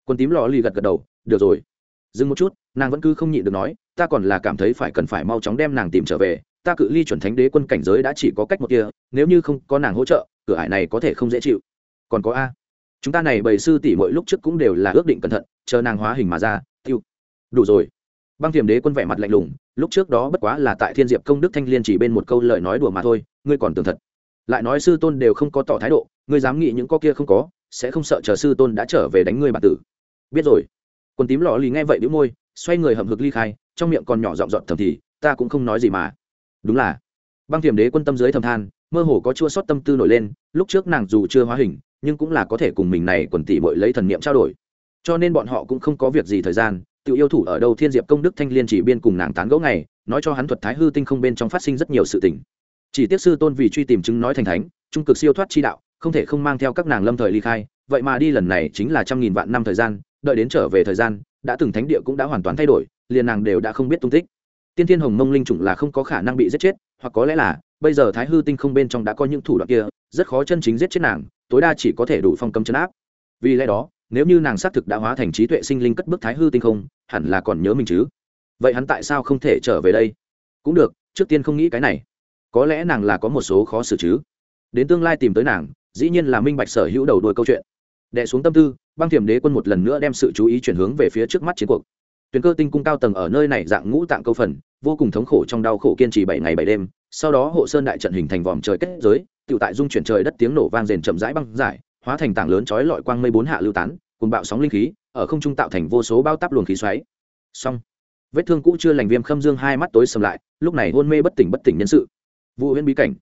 Quân tím lò lì gật gật đầu, được rồi. Dừng một chút, nàng vẫn cứ không nhịn được nói, ta còn là cảm thấy phải cần phải mau chóng đem nàng tìm trở về ta cự ly chuẩn thánh đế quân cảnh giới đã chỉ có cách một kia, nếu như không có nàng hỗ trợ, cửa ải này có thể không dễ chịu. Còn có a. Chúng ta này bầy sư tỷ mỗi lúc trước cũng đều là ước định cẩn thận, chờ nàng hóa hình mà ra, tiêu. Đủ rồi. Băng thiềm đế quân vẻ mặt lạnh lùng, lúc trước đó bất quá là tại thiên diệp công đức thanh liên chỉ bên một câu lời nói đùa mà thôi, ngươi còn tưởng thật. Lại nói sư tôn đều không có tỏ thái độ, ngươi dám nghĩ những có kia không có, sẽ không sợ chờ sư tôn đã trở về đánh ngươi bản tử. Biết rồi. Quần tím lò lì nghe vậy đĩu môi, xoay người hầm hực ly khai, trong miệng còn nhỏ giọng dọn thầm thì, ta cũng không nói gì mà đúng là. Băng thiềm đế quân tâm dưới thầm than, mơ hồ có chua sót tâm tư nổi lên, lúc trước nàng dù chưa hóa hình, nhưng cũng là có thể cùng mình này quần tỷ bội lấy thần niệm trao đổi. Cho nên bọn họ cũng không có việc gì thời gian, tự yêu thủ ở đâu thiên diệp công đức thanh liên chỉ biên cùng nàng tán gẫu ngày, nói cho hắn thuật thái hư tinh không bên trong phát sinh rất nhiều sự tình. Chỉ tiếc sư tôn vì truy tìm chứng nói thành thánh, trung cực siêu thoát chi đạo, không thể không mang theo các nàng lâm thời ly khai, vậy mà đi lần này chính là trăm nghìn vạn năm thời gian, đợi đến trở về thời gian, đã từng thánh địa cũng đã hoàn toàn thay đổi, liền nàng đều đã không biết tung tích tiên thiên hồng mông linh chủng là không có khả năng bị giết chết, hoặc có lẽ là, bây giờ thái hư tinh không bên trong đã có những thủ đoạn kia, rất khó chân chính giết chết nàng, tối đa chỉ có thể đủ phong cấm chấn áp. Vì lẽ đó, nếu như nàng xác thực đã hóa thành trí tuệ sinh linh cất bước thái hư tinh không, hẳn là còn nhớ mình chứ. Vậy hắn tại sao không thể trở về đây? Cũng được, trước tiên không nghĩ cái này. Có lẽ nàng là có một số khó xử chứ. Đến tương lai tìm tới nàng, dĩ nhiên là minh bạch sở hữu đầu đuôi câu chuyện. Đệ xuống tâm tư, băng thiểm đế quân một lần nữa đem sự chú ý chuyển hướng về phía trước mắt chiến cuộc tuyển cơ tinh cung cao tầng ở nơi này dạng ngũ tạng câu phần, vô cùng thống khổ trong đau khổ kiên trì bảy ngày bảy đêm. Sau đó hộ sơn đại trận hình thành vòm trời kết giới tự tại dung chuyển trời đất tiếng nổ vang rền chậm rãi băng giải, hóa thành tảng lớn chói lọi quang mây bốn hạ lưu tán, cùng bạo sóng linh khí, ở không trung tạo thành vô số bao táp luồng khí xoáy. Xong. Vết thương cũ chưa lành viêm khâm dương hai mắt tối sầm lại, lúc này hôn mê bất tỉnh bất tỉnh nhân sự. Vụ huyễn bí cảnh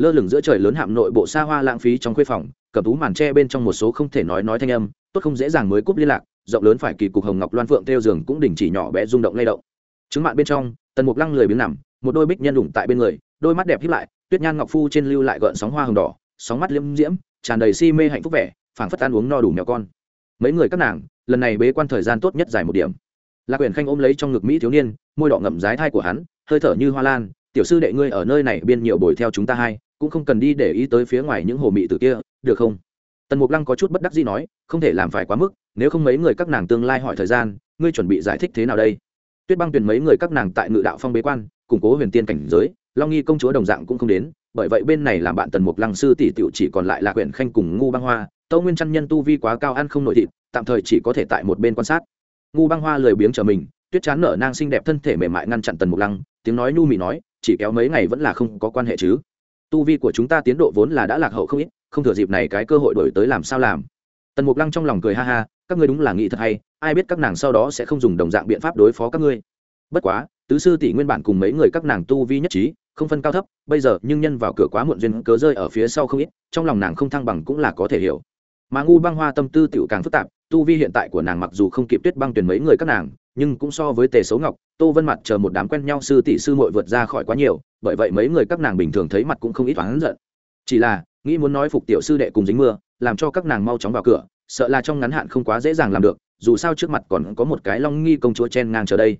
lơ lửng giữa trời lớn hạm nội bộ xa hoa lãng phí trong khuê phòng cầm tú màn tre bên trong một số không thể nói nói thanh âm, tốt không dễ dàng mới cúp liên lạc, rộng lớn phải kỳ cục hồng ngọc loan phượng theo giường cũng đình chỉ nhỏ bé rung động lay động. Chứng mạng bên trong, tần mục lăng lười biếng nằm, một đôi bích nhân đủng tại bên người, đôi mắt đẹp hiếp lại, tuyết nhan ngọc phu trên lưu lại gợn sóng hoa hồng đỏ, sóng mắt liễm diễm, tràn đầy si mê hạnh phúc vẻ, phảng phất ăn uống no đủ mèo con. Mấy người các nàng, lần này bế quan thời gian tốt nhất dài một điểm. Lạc quyển khanh ôm lấy trong ngực mỹ thiếu niên, môi đỏ ngậm rái thai của hắn, hơi thở như hoa lan, tiểu sư đệ ngươi ở nơi này biên nhiều bồi theo chúng ta hai cũng không cần đi để ý tới phía ngoài những hồ mị tử kia, được không? Tần mục lăng có chút bất đắc gì nói, không thể làm phải quá mức, nếu không mấy người các nàng tương lai hỏi thời gian, ngươi chuẩn bị giải thích thế nào đây? Tuyết băng tuyển mấy người các nàng tại ngự đạo phong bế quan, củng cố huyền tiên cảnh giới, long nghi công chúa đồng dạng cũng không đến, bởi vậy bên này làm bạn tần mục lăng sư tỷ tiểu chỉ còn lại là quyển khanh cùng ngu băng hoa, tâu nguyên chăn nhân tu vi quá cao ăn không nội thịt, tạm thời chỉ có thể tại một bên quan sát. Ngu băng hoa lười biếng trở mình, tuyết chán nở nang xinh đẹp thân thể mềm mại ngăn chặn tần mục lăng, tiếng nói nhu mị nói, chỉ kéo mấy ngày vẫn là không có quan hệ chứ tu vi của chúng ta tiến độ vốn là đã lạc hậu không ít, không thừa dịp này cái cơ hội đổi tới làm sao làm. Tần mục lăng trong lòng cười ha ha, các ngươi đúng là nghĩ thật hay, ai biết các nàng sau đó sẽ không dùng đồng dạng biện pháp đối phó các ngươi. Bất quá, tứ sư tỷ nguyên bản cùng mấy người các nàng tu vi nhất trí, không phân cao thấp, bây giờ nhưng nhân vào cửa quá muộn duyên cớ rơi ở phía sau không ít, trong lòng nàng không thăng bằng cũng là có thể hiểu. Mà ngu băng hoa tâm tư tiểu càng phức tạp, tu vi hiện tại của nàng mặc dù không kịp tuyết băng tuyển mấy người các nàng nhưng cũng so với tề xấu ngọc, tô vân mặt chờ một đám quen nhau sư tỷ sư muội vượt ra khỏi quá nhiều, bởi vậy mấy người các nàng bình thường thấy mặt cũng không ít oán giận. Chỉ là, nghĩ muốn nói phục tiểu sư đệ cùng dính mưa, làm cho các nàng mau chóng vào cửa, sợ là trong ngắn hạn không quá dễ dàng làm được, dù sao trước mặt còn có một cái long nghi công chúa chen ngang chờ đây.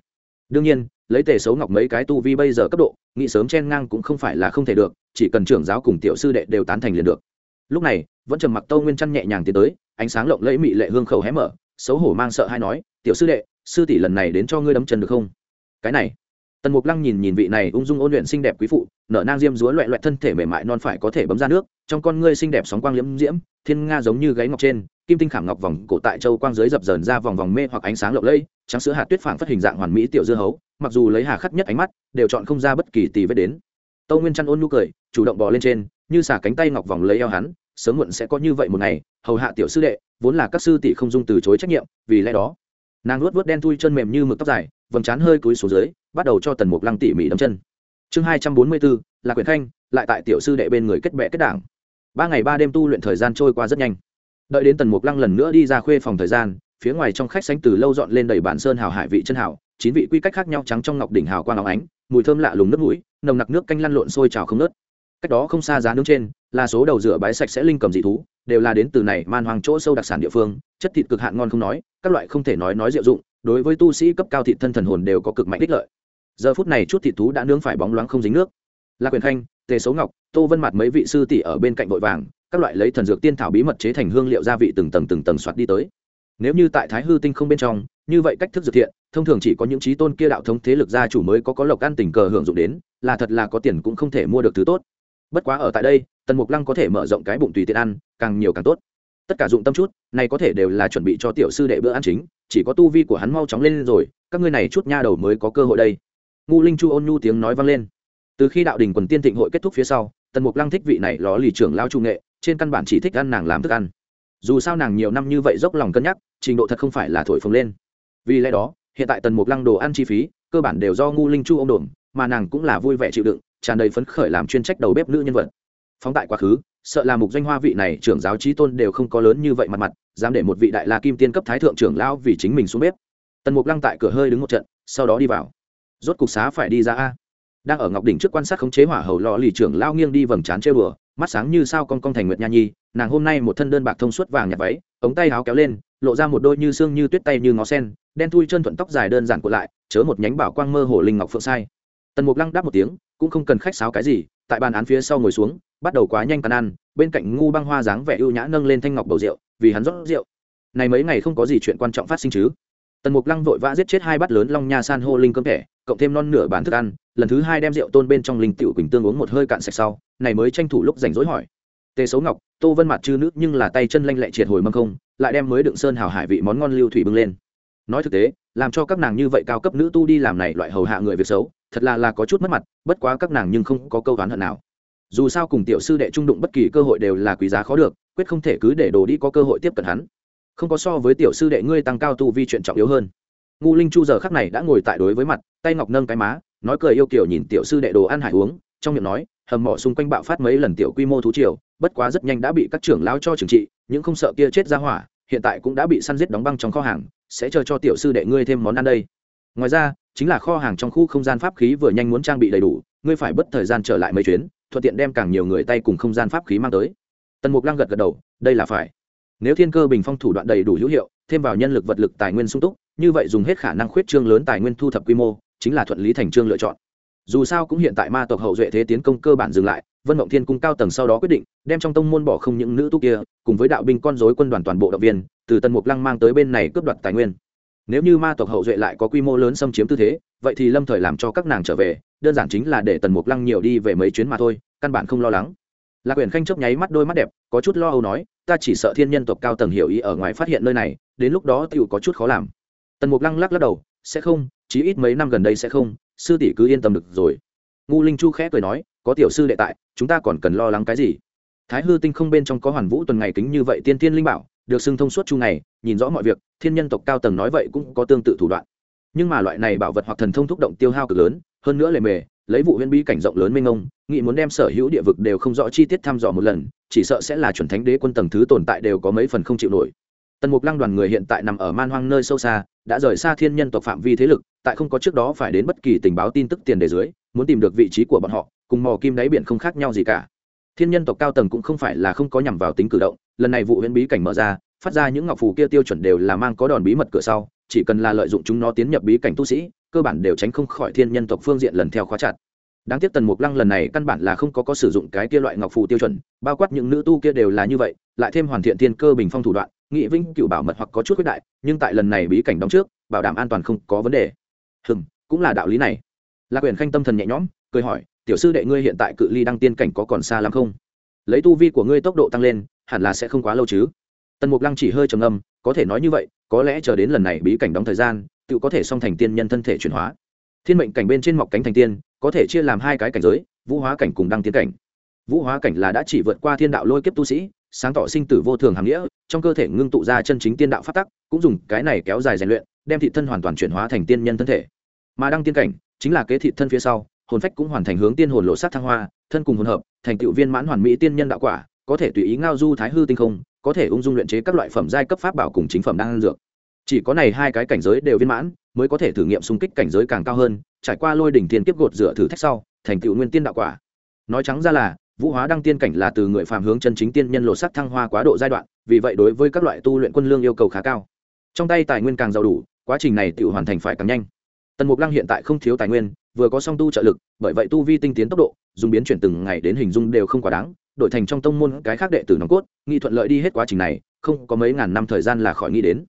Đương nhiên, lấy tề xấu ngọc mấy cái tu vi bây giờ cấp độ, nghĩ sớm chen ngang cũng không phải là không thể được, chỉ cần trưởng giáo cùng tiểu sư đệ đều tán thành liền được. Lúc này, vẫn trầm mặc tâu nguyên chăn nhẹ nhàng tiến tới, ánh sáng lộng lẫy mị lệ hương khẩu hé mở, xấu hổ mang sợ hay nói, tiểu sư đệ sư tỷ lần này đến cho ngươi đấm chân được không? Cái này. Tần mục lăng nhìn nhìn vị này ung dung ôn luyện xinh đẹp quý phụ, nở nang diêm dúa loẹ loẹt thân thể mềm mại non phải có thể bấm ra nước, trong con ngươi xinh đẹp sóng quang liễm diễm, thiên nga giống như gáy ngọc trên, kim tinh khảm ngọc vòng cổ tại châu quang dưới dập dờn ra vòng vòng mê hoặc ánh sáng lộng lẫy, trắng sữa hạt tuyết phảng phất hình dạng hoàn mỹ tiểu dưa hấu, mặc dù lấy hà khắc nhất ánh mắt, đều chọn không ra bất kỳ tì vết đến. Tâu nguyên chăn ôn nụ cười, chủ động bò lên trên, như xả cánh tay ngọc vòng lấy eo hắn, sớm muộn sẽ có như vậy một ngày, hầu hạ tiểu sư đệ, vốn là các sư tỷ không dung từ chối trách nhiệm, vì lẽ đó nàng luốt vớt đen thui chân mềm như mực tóc dài, vầng trán hơi cúi xuống dưới, bắt đầu cho tần mục lăng tỉ mỉ đấm chân. Chương hai trăm bốn mươi bốn là quyển khanh, lại tại tiểu sư đệ bên người kết bệ kết đảng. Ba ngày ba đêm tu luyện thời gian trôi qua rất nhanh. Đợi đến tần mục lăng lần nữa đi ra khuê phòng thời gian, phía ngoài trong khách sánh từ lâu dọn lên đầy bản sơn hào hải vị chân hào, chín vị quy cách khác nhau trắng trong ngọc đỉnh hào quang óng ánh, mùi thơm lạ lùng nước mũi, nồng nặc nước canh lăn lộn sôi trào không nớt cách đó không xa giá nướng trên, là số đầu rửa bái sạch sẽ linh cầm dị thú đều là đến từ này man hoàng chỗ sâu đặc sản địa phương, chất thịt cực hạn ngon không nói, các loại không thể nói nói diệu dụng, đối với tu sĩ cấp cao thịt thân thần hồn đều có cực mạnh ích lợi. Giờ phút này chút thịt thú đã nướng phải bóng loáng không dính nước. Là quyền khanh, tề số ngọc, tô vân mặt mấy vị sư tỷ ở bên cạnh vội vàng, các loại lấy thần dược tiên thảo bí mật chế thành hương liệu gia vị từng tầng từng tầng soạt đi tới. Nếu như tại thái hư tinh không bên trong, như vậy cách thức dược thiện, thông thường chỉ có những trí tôn kia đạo thống thế lực gia chủ mới có có lộc ăn tình cờ hưởng dụng đến, là thật là có tiền cũng không thể mua được thứ tốt. Bất quá ở tại đây tần mục lăng có thể mở rộng cái bụng tùy tiện ăn, càng nhiều càng tốt. Tất cả dụng tâm chút, này có thể đều là chuẩn bị cho tiểu sư đệ bữa ăn chính, chỉ có tu vi của hắn mau chóng lên rồi, các ngươi này chút nha đầu mới có cơ hội đây. Ngu linh chu ôn nhu tiếng nói vang lên. Từ khi đạo đình quần tiên thịnh hội kết thúc phía sau, tần mục lăng thích vị này ló lì trưởng lao trung nghệ, trên căn bản chỉ thích ăn nàng làm thức ăn. Dù sao nàng nhiều năm như vậy dốc lòng cân nhắc, trình độ thật không phải là thổi phồng lên. Vì lẽ đó, hiện tại tần mục lăng đồ ăn chi phí, cơ bản đều do ngu linh chu ô m đồn mà nàng cũng là vui vẻ chịu đựng, tràn đầy phấn khởi làm chuyên trách đầu bếp nữ nhân vật phóng tại quá khứ, sợ là mục danh hoa vị này trưởng giáo trí tôn đều không có lớn như vậy mặt mặt, dám để một vị đại la kim tiên cấp thái thượng trưởng lão vì chính mình xuống bếp. Tần mục lăng tại cửa hơi đứng một trận, sau đó đi vào. Rốt cục xá phải đi ra a. Đang ở ngọc đỉnh trước quan sát khống chế hỏa hầu lò lì trưởng lao nghiêng đi vầng trán chơi bừa mắt sáng như sao con con thành nguyệt nha nhi, nàng hôm nay một thân đơn bạc thông suốt vàng nhạt váy, ống tay áo kéo lên, lộ ra một đôi như xương như tuyết tay như ngó sen, đen thui chân thuận tóc dài đơn giản của lại, chớ một nhánh bảo quang mơ hồ linh ngọc phượng sai. Tần mục lăng đáp một tiếng, cũng không cần khách sáo cái gì tại bàn án phía sau ngồi xuống, bắt đầu quá nhanh tàn ăn, bên cạnh ngu băng hoa dáng vẻ ưu nhã nâng lên thanh ngọc bầu rượu, vì hắn rót rượu. Này mấy ngày không có gì chuyện quan trọng phát sinh chứ. Tần mục lăng vội vã giết chết hai bát lớn long nha san hô linh cơm thẻ, cộng thêm non nửa bàn thức ăn, lần thứ hai đem rượu tôn bên trong linh tiểu quỳnh tương uống một hơi cạn sạch sau, này mới tranh thủ lúc rảnh rỗi hỏi. Tề xấu ngọc, tô vân mặt chư nước nhưng là tay chân lanh lẹ triệt hồi mâm không, lại đem mới đựng sơn hào hải vị món ngon lưu thủy bưng lên. Nói thực tế, làm cho các nàng như vậy cao cấp nữ tu đi làm này loại hầu hạ người việc xấu thật là là có chút mất mặt, bất quá các nàng nhưng không có câu toán hận nào. Dù sao cùng tiểu sư đệ trung đụng bất kỳ cơ hội đều là quý giá khó được, quyết không thể cứ để đồ đi có cơ hội tiếp cận hắn. Không có so với tiểu sư đệ ngươi tăng cao tu vi chuyện trọng yếu hơn. Ngu linh chu giờ khắc này đã ngồi tại đối với mặt, tay ngọc nâng cái má, nói cười yêu kiểu nhìn tiểu sư đệ đồ ăn hải uống, trong miệng nói, hầm mỏ xung quanh bạo phát mấy lần tiểu quy mô thú triều, bất quá rất nhanh đã bị các trưởng lao cho trừng trị, những không sợ kia chết ra hỏa, hiện tại cũng đã bị săn giết đóng băng trong kho hàng, sẽ chờ cho tiểu sư đệ ngươi thêm món ăn đây. Ngoài ra chính là kho hàng trong khu không gian pháp khí vừa nhanh muốn trang bị đầy đủ, ngươi phải bất thời gian trở lại mấy chuyến, thuận tiện đem càng nhiều người tay cùng không gian pháp khí mang tới. Tần mục lăng gật gật đầu, đây là phải. Nếu thiên cơ bình phong thủ đoạn đầy đủ hữu hiệu, thêm vào nhân lực vật lực tài nguyên sung túc, như vậy dùng hết khả năng khuyết trương lớn tài nguyên thu thập quy mô, chính là thuận lý thành trương lựa chọn. Dù sao cũng hiện tại ma tộc hậu duệ thế tiến công cơ bản dừng lại, vân mộng thiên cung cao tầng sau đó quyết định, đem trong tông môn bỏ không những nữ tu kia, cùng với đạo binh con dối quân đoàn toàn bộ động viên, từ tần mục lăng mang tới bên này cướp đoạt tài nguyên nếu như ma tộc hậu duệ lại có quy mô lớn xâm chiếm tư thế, vậy thì lâm thời làm cho các nàng trở về, đơn giản chính là để tần mục lăng nhiều đi về mấy chuyến mà thôi, căn bản không lo lắng. Lạc quyển khanh chớp nháy mắt đôi mắt đẹp, có chút lo âu nói, ta chỉ sợ thiên nhân tộc cao tầng hiểu ý ở ngoài phát hiện nơi này, đến lúc đó tựu có chút khó làm. Tần mục lăng lắc lắc đầu, sẽ không, chí ít mấy năm gần đây sẽ không, sư tỷ cứ yên tâm được rồi. Ngu linh chu khẽ cười nói, có tiểu sư đệ tại, chúng ta còn cần lo lắng cái gì? Thái hư tinh không bên trong có hoàn vũ tuần ngày kính như vậy tiên tiên linh bảo, được xưng thông suốt chu ngày, nhìn rõ mọi việc thiên nhân tộc cao tầng nói vậy cũng có tương tự thủ đoạn. Nhưng mà loại này bảo vật hoặc thần thông thúc động tiêu hao cực lớn, hơn nữa lề mề, lấy vụ huyễn bí cảnh rộng lớn mênh mông, nghị muốn đem sở hữu địa vực đều không rõ chi tiết thăm dò một lần, chỉ sợ sẽ là chuẩn thánh đế quân tầng thứ tồn tại đều có mấy phần không chịu nổi. Tần mục lăng đoàn người hiện tại nằm ở man hoang nơi sâu xa, đã rời xa thiên nhân tộc phạm vi thế lực, tại không có trước đó phải đến bất kỳ tình báo tin tức tiền đề dưới, muốn tìm được vị trí của bọn họ, cùng mò kim đáy biển không khác nhau gì cả. Thiên nhân tộc cao tầng cũng không phải là không có nhằm vào tính cử động, lần này vụ huyễn bí cảnh mở ra phát ra những ngọc phù kia tiêu chuẩn đều là mang có đòn bí mật cửa sau, chỉ cần là lợi dụng chúng nó tiến nhập bí cảnh tu sĩ, cơ bản đều tránh không khỏi thiên nhân tộc phương diện lần theo khóa chặt. Đáng tiếc tần mục lăng lần này căn bản là không có có sử dụng cái kia loại ngọc phù tiêu chuẩn, bao quát những nữ tu kia đều là như vậy, lại thêm hoàn thiện thiên cơ bình phong thủ đoạn, nghị vĩnh cựu bảo mật hoặc có chút quyết đại, nhưng tại lần này bí cảnh đóng trước, bảo đảm an toàn không có vấn đề. Hừm, cũng là đạo lý này. Lạc quyền khanh tâm thần nhẹ nhõm, cười hỏi, tiểu sư đệ ngươi hiện tại cự ly đăng tiên cảnh có còn xa lắm không? Lấy tu vi của ngươi tốc độ tăng lên, hẳn là sẽ không quá lâu chứ? Tần mục lăng chỉ hơi trầm âm có thể nói như vậy, có lẽ chờ đến lần này bí cảnh đóng thời gian tự có thể song thành tiên nhân thân thể chuyển hóa. Thiên mệnh cảnh bên trên mọc cánh thành tiên, có thể chia làm hai cái cảnh giới, vũ hóa cảnh cùng đăng tiến cảnh. Vũ hóa cảnh là đã chỉ vượt qua thiên đạo lôi kiếp tu sĩ, sáng tỏ sinh tử vô thường hàm nghĩa, trong cơ thể ngưng tụ ra chân chính tiên đạo phát tắc, cũng dùng cái này kéo dài rèn luyện, đem thị thân hoàn toàn chuyển hóa thành tiên nhân thân thể. Mà đăng tiên cảnh, chính là kế thị thân phía sau, hồn phách cũng hoàn thành hướng tiên hồn lộ sát thăng hoa, thân cùng hồn hợp, thành tựu viên mãn hoàn mỹ tiên nhân đạo quả, có thể tùy ý ngao du thái hư tinh không có thể ung dung luyện chế các loại phẩm giai cấp pháp bảo cùng chính phẩm đang dược. Chỉ có này hai cái cảnh giới đều viên mãn, mới có thể thử nghiệm xung kích cảnh giới càng cao hơn, trải qua lôi đỉnh tiên kiếp gột rửa thử thách sau, thành tựu nguyên tiên đạo quả. Nói trắng ra là, vũ hóa đăng tiên cảnh là từ người phàm hướng chân chính tiên nhân lộ sắc thăng hoa quá độ giai đoạn, vì vậy đối với các loại tu luyện quân lương yêu cầu khá cao. Trong tay tài nguyên càng giàu đủ, quá trình này tự hoàn thành phải càng nhanh. Tần mục lăng hiện tại không thiếu tài nguyên, vừa có song tu trợ lực, bởi vậy tu vi tinh tiến tốc độ, dùng biến chuyển từng ngày đến hình dung đều không quá đáng đổi thành trong tông môn cái khác đệ tử nòng cốt, nghị thuận lợi đi hết quá trình này, không có mấy ngàn năm thời gian là khỏi nghĩ đến.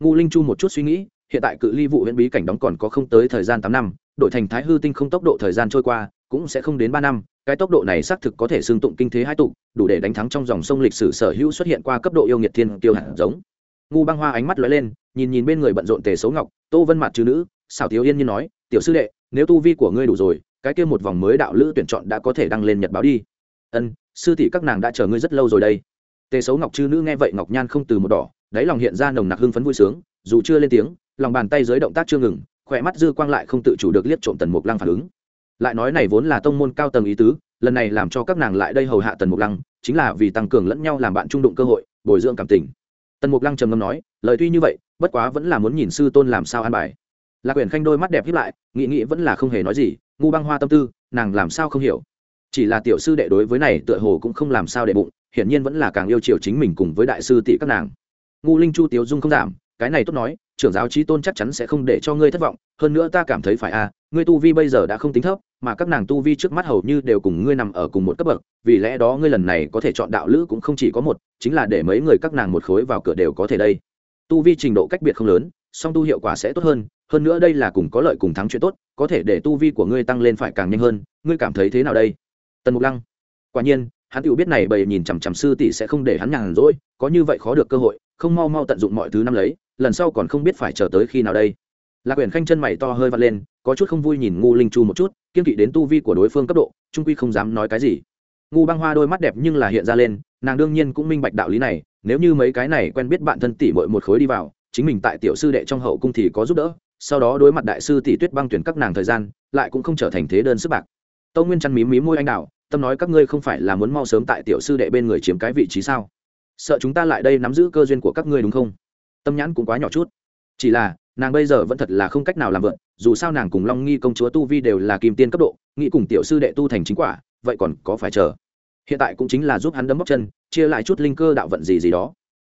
Ngu linh chu một chút suy nghĩ, hiện tại cự ly vụ huyện bí cảnh đóng còn có không tới thời gian tám năm, đổi thành thái hư tinh không tốc độ thời gian trôi qua, cũng sẽ không đến ba năm, cái tốc độ này xác thực có thể xương tụng kinh thế hai tụ, đủ để đánh thắng trong dòng sông lịch sử sở hữu xuất hiện qua cấp độ yêu nghiệt thiên tiêu hạt giống. Ngu băng hoa ánh mắt lóe lên, nhìn nhìn bên người bận rộn tề xấu ngọc, tô vân mặt chữ nữ, xảo thiếu yên như nói, tiểu sư đệ, nếu tu vi của ngươi đủ rồi, cái kia một vòng mới đạo lữ tuyển chọn đã có thể đăng lên nhật báo đi. Ân sư tỷ các nàng đã chờ ngươi rất lâu rồi đây. Tề xấu ngọc chư nữ nghe vậy ngọc nhan không từ một đỏ, đáy lòng hiện ra nồng nặc hưng phấn vui sướng, dù chưa lên tiếng, lòng bàn tay dưới động tác chưa ngừng, khỏe mắt dư quang lại không tự chủ được liếc trộm tần mục lăng phản ứng. Lại nói này vốn là tông môn cao tầng ý tứ, lần này làm cho các nàng lại đây hầu hạ tần mục lăng, chính là vì tăng cường lẫn nhau làm bạn trung đụng cơ hội, bồi dưỡng cảm tình. Tần mục lăng trầm ngâm nói, lời tuy như vậy, bất quá vẫn là muốn nhìn sư tôn làm sao an bài. Lạc quyển khanh đôi mắt đẹp hiếp lại nghị nghị vẫn là không hề nói gì, ngu băng hoa tâm tư, nàng làm sao không hiểu chỉ là tiểu sư đệ đối với này tựa hồ cũng không làm sao để bụng, hiển nhiên vẫn là càng yêu chiều chính mình cùng với đại sư tỷ các nàng. Ngu linh chu tiếu dung không giảm, cái này tốt nói, trưởng giáo trí tôn chắc chắn sẽ không để cho ngươi thất vọng, hơn nữa ta cảm thấy phải a ngươi tu vi bây giờ đã không tính thấp, mà các nàng tu vi trước mắt hầu như đều cùng ngươi nằm ở cùng một cấp bậc, vì lẽ đó ngươi lần này có thể chọn đạo lữ cũng không chỉ có một, chính là để mấy người các nàng một khối vào cửa đều có thể đây. Tu vi trình độ cách biệt không lớn, song tu hiệu quả sẽ tốt hơn hơn nữa đây là cùng có lợi cùng thắng chuyện tốt, có thể để tu vi của ngươi tăng lên phải càng nhanh hơn, ngươi cảm thấy thế nào đây? Tần mục lăng quả nhiên hắn tự biết này bầy nhìn chằm chằm sư tỷ sẽ không để hắn nhàn rỗi có như vậy khó được cơ hội không mau mau tận dụng mọi thứ năm lấy lần sau còn không biết phải chờ tới khi nào đây lạc quyển khanh chân mày to hơi vặt lên có chút không vui nhìn ngu linh chu một chút kiên kỵ đến tu vi của đối phương cấp độ trung quy không dám nói cái gì ngu băng hoa đôi mắt đẹp nhưng là hiện ra lên nàng đương nhiên cũng minh bạch đạo lý này nếu như mấy cái này quen biết bạn thân tỷ mội một khối đi vào chính mình tại tiểu sư đệ trong hậu cung thì có giúp đỡ sau đó đối mặt đại sư tỷ tuyết băng tuyển các nàng thời gian lại cũng không trở thành thế đơn sức bạc tâu nguyên chăn mím mím môi anh đào tâm nói các ngươi không phải là muốn mau sớm tại tiểu sư đệ bên người chiếm cái vị trí sao? Sợ chúng ta lại đây nắm giữ cơ duyên của các ngươi đúng không? Tâm nhãn cũng quá nhỏ chút. Chỉ là, nàng bây giờ vẫn thật là không cách nào làm vợn dù sao nàng cùng long nghi công chúa tu vi đều là kim tiên cấp độ, nghĩ cùng tiểu sư đệ tu thành chính quả, vậy còn có phải chờ? Hiện tại cũng chính là giúp hắn đấm bóc chân, chia lại chút linh cơ đạo vận gì gì đó.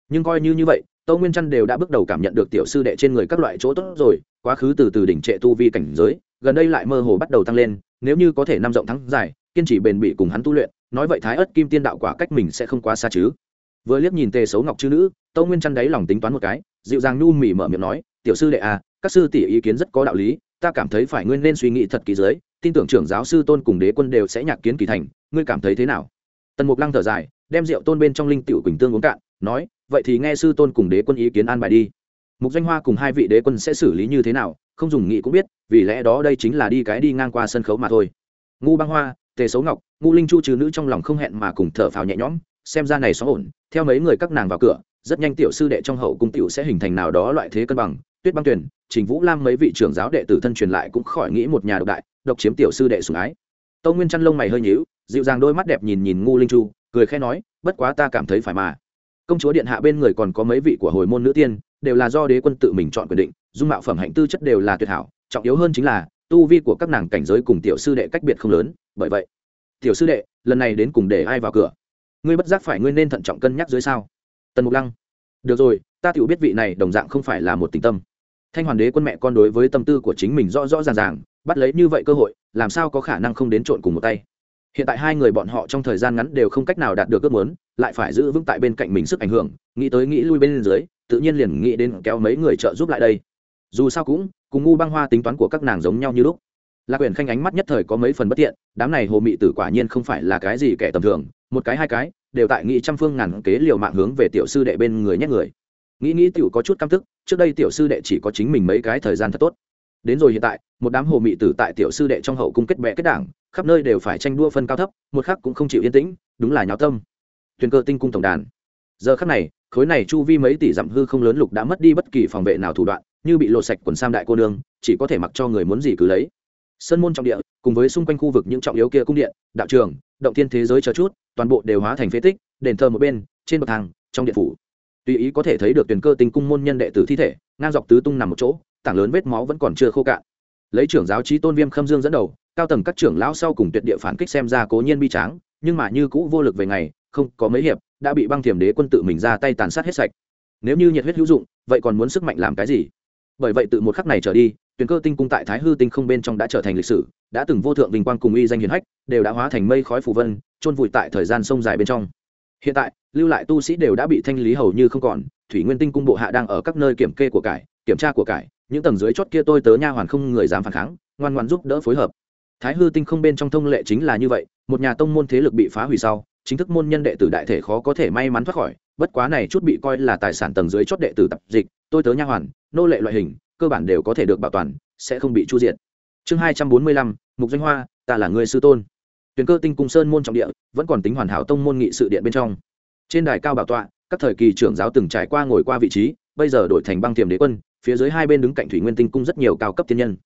Nhưng coi như như vậy tâu nguyên trăn đều đã bước đầu cảm nhận được tiểu sư đệ trên người các loại chỗ tốt rồi, quá khứ từ từ đỉnh trệ tu vi cảnh giới, gần đây lại mơ hồ bắt đầu tăng lên, nếu như có thể năm rộng thắng dài kiên trì bền bỉ cùng hắn tu luyện, nói vậy thái ất kim tiên đạo quả cách mình sẽ không quá xa chứ. Vừa liếc nhìn tề xấu ngọc chư nữ tâu nguyên chăn đáy lòng tính toán một cái, dịu dàng nhu mỉ mở miệng nói, tiểu sư đệ à các sư tỷ ý kiến rất có đạo lý, ta cảm thấy phải ngươi nên suy nghĩ thật kỳ giới tin tưởng trưởng giáo sư tôn cùng đế quân đều sẽ nhạc kiến kỳ thành, ngươi cảm thấy thế nào? Tần mục lăng thở dài, đem rượu tôn bên trong linh tiểu quỳnh tương uống cạn, nói, vậy thì nghe sư tôn cùng đế quân ý kiến an bài đi. Mục danh hoa cùng hai vị đế quân sẽ xử lý như thế nào, không dùng nghị cũng biết, vì lẽ đó đây chính là đi cái đi ngang qua sân khấu mà thôi. Ngu băng hoa tề xấu ngọc ngu linh chu trừ nữ trong lòng không hẹn mà cùng thở phào nhẹ nhõm, xem ra này xóa ổn, theo mấy người các nàng vào cửa, rất nhanh tiểu sư đệ trong hậu cung tiểu sẽ hình thành nào đó loại thế cân bằng, tuyết băng tuyển trình vũ lam mấy vị trưởng giáo đệ tử thân truyền lại cũng khỏi nghĩ một nhà độc đại, độc chiếm tiểu sư đệ sủng ái. Tâu nguyên chăn lông mày hơi nhíu, dịu dàng đôi mắt đẹp nhìn nhìn ngu linh chu, cười khẽ nói, bất quá ta cảm thấy phải mà. Công chúa điện hạ bên người còn có mấy vị của hồi môn nữ tiên, đều là do đế quân tự mình chọn quyết định, dung mạo phẩm hạnh tư chất đều là tuyệt hảo, trọng yếu hơn chính là, tu vi của các nàng cảnh giới cùng tiểu sư đệ cách biệt không lớn bởi vậy, tiểu sư đệ, lần này đến cùng để ai vào cửa? Ngươi bất giác phải ngươi nên thận trọng cân nhắc dưới sao? Tần mục lăng, được rồi, ta tự biết vị này đồng dạng không phải là một tình tâm. Thanh hoàn đế quân mẹ con đối với tâm tư của chính mình rõ rõ ràng ràng, bắt lấy như vậy cơ hội, làm sao có khả năng không đến trộn cùng một tay? Hiện tại hai người bọn họ trong thời gian ngắn đều không cách nào đạt được ước muốn, lại phải giữ vững tại bên cạnh mình sức ảnh hưởng, nghĩ tới nghĩ lui bên dưới, tự nhiên liền nghĩ đến kéo mấy người trợ giúp lại đây. Dù sao cũng, cùng ngu băng hoa tính toán của các nàng giống nhau như lúc lạc quyển khanh ánh mắt nhất thời có mấy phần bất tiện, đám này hồ mị tử quả nhiên không phải là cái gì kẻ tầm thường, một cái hai cái, đều tại nghị trăm phương ngàn kế liều mạng hướng về tiểu sư đệ bên người nhét người. Nghĩ nghĩ tiểu có chút căm tức, trước đây tiểu sư đệ chỉ có chính mình mấy cái thời gian thật tốt. Đến rồi hiện tại, một đám hồ mị tử tại tiểu sư đệ trong hậu cung kết bệ kết đảng, khắp nơi đều phải tranh đua phân cao thấp, một khắc cũng không chịu yên tĩnh, đúng là nháo tâm. Tuyền cơ tinh cung tổng đàn. Giờ khắc này, khối này chu vi mấy tỷ dặm hư không lớn lục đã mất đi bất kỳ phòng vệ nào thủ đoạn, như bị lộ sạch quần sam đại cô nương, chỉ có thể mặc cho người muốn gì cứ lấy sân môn trọng địa, cùng với xung quanh khu vực những trọng yếu kia cung điện, đạo trường, động thiên thế giới chờ chút, toàn bộ đều hóa thành phế tích, đền thờ một bên, trên bậc thang, trong điện phủ. Tùy ý có thể thấy được tuyển cơ tinh cung môn nhân đệ tử thi thể, ngang dọc tứ tung nằm một chỗ, tảng lớn vết máu vẫn còn chưa khô cạn. Lấy trưởng giáo trí tôn viêm khâm dương dẫn đầu, cao tầng các trưởng lão sau cùng tuyệt địa phản kích xem ra cố nhiên bi tráng, nhưng mà như cũ vô lực về ngày, không có mấy hiệp, đã bị băng thiểm đế quân tự mình ra tay tàn sát hết sạch. Nếu như nhiệt huyết hữu dụng, vậy còn muốn sức mạnh làm cái gì? Bởi vậy từ một khắc này trở đi tuyển cơ tinh cung tại thái hư tinh không bên trong đã trở thành lịch sử, đã từng vô thượng vinh quang cùng uy danh hiền hách, đều đã hóa thành mây khói phù vân trôn vùi tại thời gian sông dài bên trong. Hiện tại, lưu lại tu sĩ đều đã bị thanh lý hầu như không còn, thủy nguyên tinh cung bộ hạ đang ở các nơi kiểm kê của cải, kiểm tra của cải, những tầng dưới chót kia tôi tớ nha hoàn không người dám phản kháng, ngoan ngoan giúp đỡ phối hợp. Thái hư tinh không bên trong thông lệ chính là như vậy, một nhà tông môn thế lực bị phá hủy sau, chính thức môn nhân đệ tử đại thể khó có thể may mắn thoát khỏi, bất quá này chút bị coi là tài sản tầng dưới chót đệ tử tập dịch, tôi tớ nha hoàn, nô lệ loại hình cơ bản đều có thể được bảo toàn, sẽ không bị chu diệt. Chương hai trăm bốn mươi lăm, mục doanh hoa, ta là người sư tôn. Tuyển cơ tinh cung sơn môn trọng địa, vẫn còn tính hoàn hảo tông môn nghị sự điện bên trong. Trên đài cao bảo tọa, các thời kỳ trưởng giáo từng trải qua ngồi qua vị trí, bây giờ đổi thành băng tiềm đế quân, phía dưới hai bên đứng cạnh thủy nguyên tinh cung rất nhiều cao cấp tiên nhân.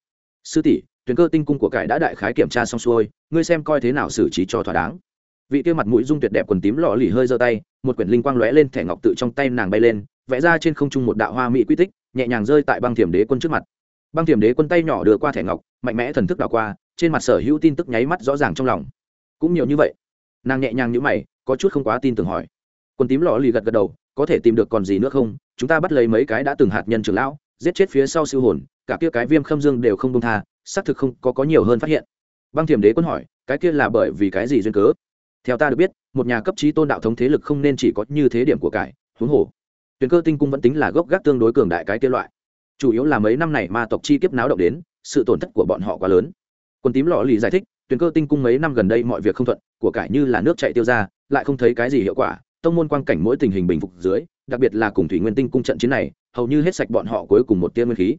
Sư tỷ tuyển cơ tinh cung của cải đã đại khái kiểm tra xong xuôi, ngươi xem coi thế nào xử trí cho thỏa đáng. Vị kia mặt mũi dung tuyệt đẹp quần tím lọ lì hơi giơ tay, một quyển linh quang lóe lên, thẻ ngọc tự trong tay nàng bay lên, vẽ ra trên không trung một đạo hoa mỹ quy tích nhẹ nhàng rơi tại băng thiểm đế quân trước mặt. Băng thiểm đế quân tay nhỏ đưa qua thẻ ngọc, mạnh mẽ thần thức đào qua, trên mặt sở hữu tin tức nháy mắt rõ ràng trong lòng. Cũng nhiều như vậy, nàng nhẹ nhàng nhữ mày, có chút không quá tin tưởng hỏi. Quân tím lò lì gật gật đầu, có thể tìm được còn gì nữa không? Chúng ta bắt lấy mấy cái đã từng hạt nhân trưởng lão, giết chết phía sau siêu hồn, cả kia cái viêm khâm dương đều không công tha, xác thực không, có có nhiều hơn phát hiện. Băng thiểm đế quân hỏi, cái kia là bởi vì cái gì duyên cớ? Theo ta được biết, một nhà cấp trí tôn đạo thống thế lực không nên chỉ có như thế điểm của cải, huống hồ tuyền cơ tinh cung vẫn tính là gốc gác tương đối cường đại cái kia loại. Chủ yếu là mấy năm này ma tộc chi kiếp náo động đến, sự tổn thất của bọn họ quá lớn. Quân tím lọ lì giải thích, tuyền cơ tinh cung mấy năm gần đây mọi việc không thuận, của cải như là nước chạy tiêu ra, lại không thấy cái gì hiệu quả. Tông môn quang cảnh mỗi tình hình bình phục dưới, đặc biệt là cùng thủy nguyên tinh cung trận chiến này, hầu như hết sạch bọn họ cuối cùng một tiên nguyên khí.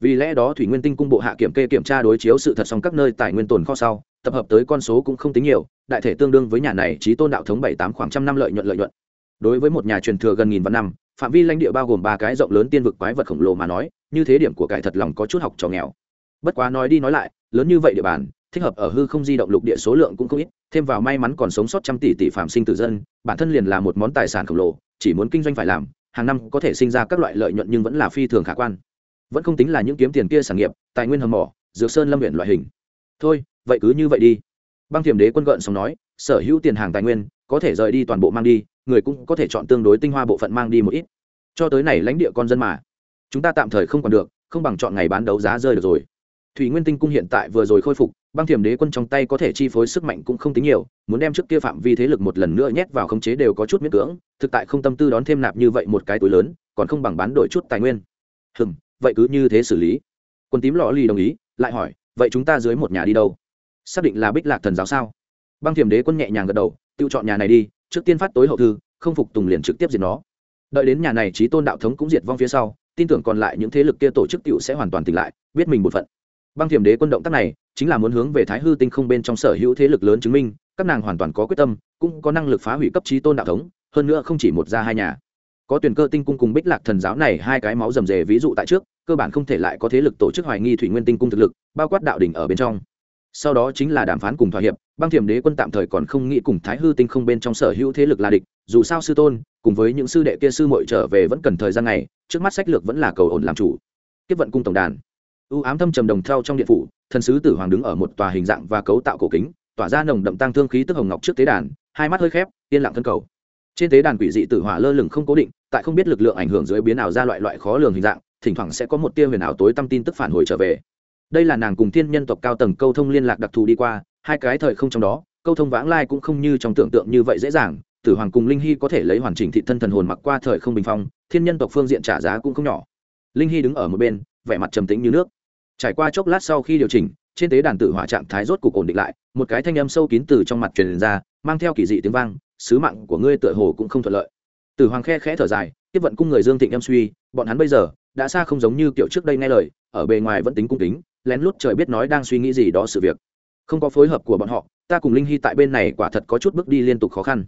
Vì lẽ đó thủy nguyên tinh cung bộ hạ kiểm kê kiểm tra đối chiếu sự thật song các nơi tài nguyên tồn kho sau, tập hợp tới con số cũng không tính nhiều, đại thể tương đương với nhà này trí tôn đạo thống bảy tám khoảng trăm năm lợi nhuận lợi nhuận. Đối với một nhà truyền thừa gần nghìn vạn năm phạm vi lãnh địa bao gồm ba cái rộng lớn tiên vực quái vật khổng lồ mà nói, như thế điểm của cải thật lòng có chút học trò nghèo. Bất quá nói đi nói lại, lớn như vậy địa bàn, thích hợp ở hư không di động lục địa số lượng cũng không ít, thêm vào may mắn còn sống sót trăm tỷ tỷ phạm sinh tử dân, bản thân liền là một món tài sản khổng lồ, chỉ muốn kinh doanh phải làm, hàng năm có thể sinh ra các loại lợi nhuận nhưng vẫn là phi thường khả quan. Vẫn không tính là những kiếm tiền kia sản nghiệp, tài nguyên hầm mỏ, dược sơn lâm huyện loại hình. Thôi, vậy cứ như vậy đi. Băng thiểm đế quân gợn xong nói, sở hữu tiền hàng tài nguyên, có thể rời đi toàn bộ mang đi người cũng có thể chọn tương đối tinh hoa bộ phận mang đi một ít. Cho tới này lãnh địa con dân mà. Chúng ta tạm thời không còn được, không bằng chọn ngày bán đấu giá rơi được rồi. Thủy nguyên tinh cung hiện tại vừa rồi khôi phục, băng thiểm đế quân trong tay có thể chi phối sức mạnh cũng không tính nhiều, muốn đem trước kia phạm vi thế lực một lần nữa nhét vào khống chế đều có chút miễn cưỡng, thực tại không tâm tư đón thêm nạp như vậy một cái túi lớn, còn không bằng bán đổi chút tài nguyên. Hừng vậy cứ như thế xử lý. Quân tím lò lì đồng ý, lại hỏi, vậy chúng ta dưới một nhà đi đâu? Xác định là bích lạc thần giáo sao? Băng thiểm đế quân nhẹ nhàng gật đầu tự chọn nhà này đi trước tiên phát tối hậu thư, không phục tùng liền trực tiếp diệt nó. Đợi đến nhà này trí tôn đạo thống cũng diệt vong phía sau, tin tưởng còn lại những thế lực kia tổ chức t sẽ hoàn toàn tỉnh lại, biết mình một phận. Băng thiểm đế quân động tác này, chính là muốn hướng về thái hư tinh không bên trong sở hữu thế lực lớn chứng minh, các nàng hoàn toàn có quyết tâm, cũng có năng lực phá hủy cấp trí tôn đạo thống, hơn nữa không chỉ một ra hai nhà. Có tuyển cơ tinh cung cùng bích lạc thần giáo này hai cái máu rầm rề ví dụ tại trước, cơ bản không thể lại có thế lực tổ chức hoài nghi thủy nguyên tinh cung thực lực, bao quát đạo đỉnh ở bên trong sau đó chính là đàm phán cùng thỏa hiệp, băng thiểm đế quân tạm thời còn không nghĩ cùng thái hư tinh không bên trong sở hữu thế lực là địch, dù sao sư tôn, cùng với những sư đệ kia sư muội trở về vẫn cần thời gian này, trước mắt sách lược vẫn là cầu ổn làm chủ. Tiếp vận cung tổng đàn. U ám thâm trầm đồng theo trong điện phủ, thần sứ tử hoàng đứng ở một tòa hình dạng và cấu tạo cổ kính, tỏa ra nồng đậm tăng thương khí tức hồng ngọc trước tế đàn, hai mắt hơi khép, yên lặng thân cầu. Trên tế đàn quỷ dị tử hỏa lơ lửng không cố định, tại không biết lực lượng ảnh hưởng dưới biến ảo ra loại loại khó lường hình dạng, thỉnh thoảng sẽ có một tia huyền ảo tối tâm tin tức phản hồi trở về đây là nàng cùng thiên nhân tộc cao tầng câu thông liên lạc đặc thù đi qua, hai cái thời không trong đó, câu thông vãng lai cũng không như trong tưởng tượng như vậy dễ dàng. Tử hoàng cùng linh hy có thể lấy hoàn chỉnh thị thân thần hồn mặc qua thời không bình phong, thiên nhân tộc phương diện trả giá cũng không nhỏ. Linh hy đứng ở một bên, vẻ mặt trầm tĩnh như nước. Trải qua chốc lát sau khi điều chỉnh, trên tế đàn tử hỏa trạng thái rốt cục ổn định lại, một cái thanh âm sâu kín từ trong mặt truyền ra, mang theo kỳ dị tiếng vang, sứ mạng của ngươi tựa hồ cũng không thuận lợi. Tử hoàng khe khẽ thở dài, tiếp vận cung người dương thịnh em suy, bọn hắn bây giờ, đã xa không giống như kiểu trước đây nghe lời, ở bề ngoài vẫn tính cung kính lén lút trời biết nói đang suy nghĩ gì đó sự việc. Không có phối hợp của bọn họ, ta cùng linh hy tại bên này quả thật có chút bước đi liên tục khó khăn.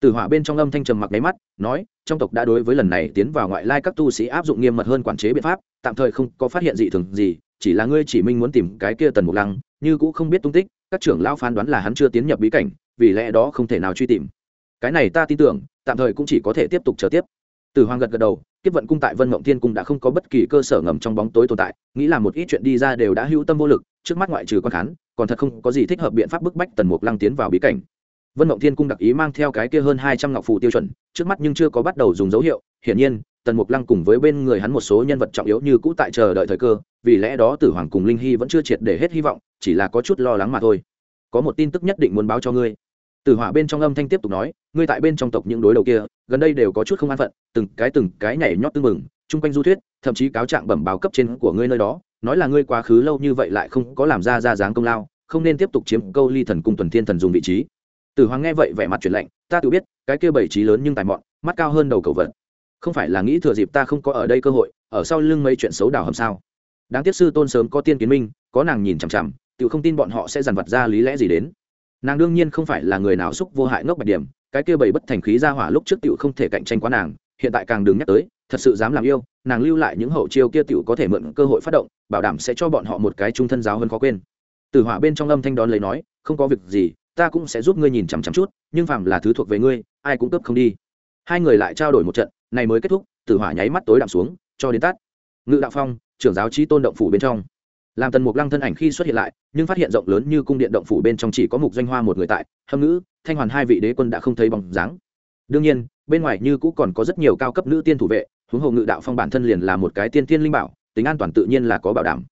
Từ hỏa bên trong âm thanh trầm mặc đáy mắt, nói, trong tộc đã đối với lần này tiến vào ngoại lai các tu sĩ áp dụng nghiêm mật hơn quản chế biện pháp, tạm thời không có phát hiện gì thường gì, chỉ là ngươi chỉ minh muốn tìm cái kia tần mục lăng, như cũng không biết tung tích, các trưởng lão phán đoán là hắn chưa tiến nhập bí cảnh, vì lẽ đó không thể nào truy tìm. Cái này ta tin tưởng, tạm thời cũng chỉ có thể tiếp tục chờ tiếp. Từ hoàng gật gật đầu kiếp vận cung tại vân mộng thiên cung đã không có bất kỳ cơ sở ngầm trong bóng tối tồn tại, nghĩ là một ít chuyện đi ra đều đã hữu tâm vô lực, trước mắt ngoại trừ quan khán, còn thật không có gì thích hợp biện pháp bức bách tần mục lăng tiến vào bí cảnh. Vân mộng thiên cung đặc ý mang theo cái kia hơn hai trăm ngọc phù tiêu chuẩn, trước mắt nhưng chưa có bắt đầu dùng dấu hiệu, hiển nhiên, tần mục lăng cùng với bên người hắn một số nhân vật trọng yếu như cũ tại chờ đợi thời cơ, vì lẽ đó tử hoàng cùng linh hy vẫn chưa triệt để hết hy vọng, chỉ là có chút lo lắng mà thôi. Có một tin tức nhất định muốn báo cho ngươi tử hỏa bên trong âm thanh tiếp tục nói, ngươi tại bên trong tộc những đối đầu kia, gần đây đều có chút không an phận, từng cái từng cái nhảy nhót tư mừng, chung quanh du thuyết, thậm chí cáo trạng bẩm báo cấp trên của ngươi nơi đó, nói là ngươi quá khứ lâu như vậy lại không có làm ra ra dáng công lao, không nên tiếp tục chiếm câu ly thần cung tuần thiên thần dùng vị trí. Tử hoàng nghe vậy vẻ mặt chuyển lạnh, ta tự biết, cái kia bảy trí lớn nhưng tài mọn, mắt cao hơn đầu cầu vật. Không phải là nghĩ thừa dịp ta không có ở đây cơ hội, ở sau lưng mấy chuyện xấu đảo hầm sao? Đáng tiếc sư tôn sớm có tiên kiến minh, có nàng nhìn chằm chằm, tự không tin bọn họ sẽ dằn vặt ra lý lẽ gì đến nàng đương nhiên không phải là người nào xúc vô hại ngốc bạch điểm, cái kia bảy bất thành khí ra hỏa lúc trước tiểu không thể cạnh tranh quá nàng, hiện tại càng đừng nhắc tới, thật sự dám làm yêu, nàng lưu lại những hậu chiêu kia tiểu có thể mượn cơ hội phát động, bảo đảm sẽ cho bọn họ một cái trung thân giáo hơn khó quên. Từ hỏa bên trong âm thanh đón lấy nói, không có việc gì, ta cũng sẽ giúp ngươi nhìn chằm chằm chút, nhưng phàm là thứ thuộc về ngươi, ai cũng cấp không đi. Hai người lại trao đổi một trận, này mới kết thúc tử hỏa nháy mắt tối đạm xuống, cho đến tắt. Ngự đạo phong, trưởng giáo trí tôn động phủ bên trong làm tần mục lăng thân ảnh khi xuất hiện lại, nhưng phát hiện rộng lớn như cung điện động phủ bên trong chỉ có mục doanh hoa một người tại, hâm ngữ, thanh hoàn hai vị đế quân đã không thấy bóng dáng. Đương nhiên, bên ngoài như cũ còn có rất nhiều cao cấp nữ tiên thủ vệ, huống hồ ngự đạo phong bản thân liền là một cái tiên tiên linh bảo, tính an toàn tự nhiên là có bảo đảm.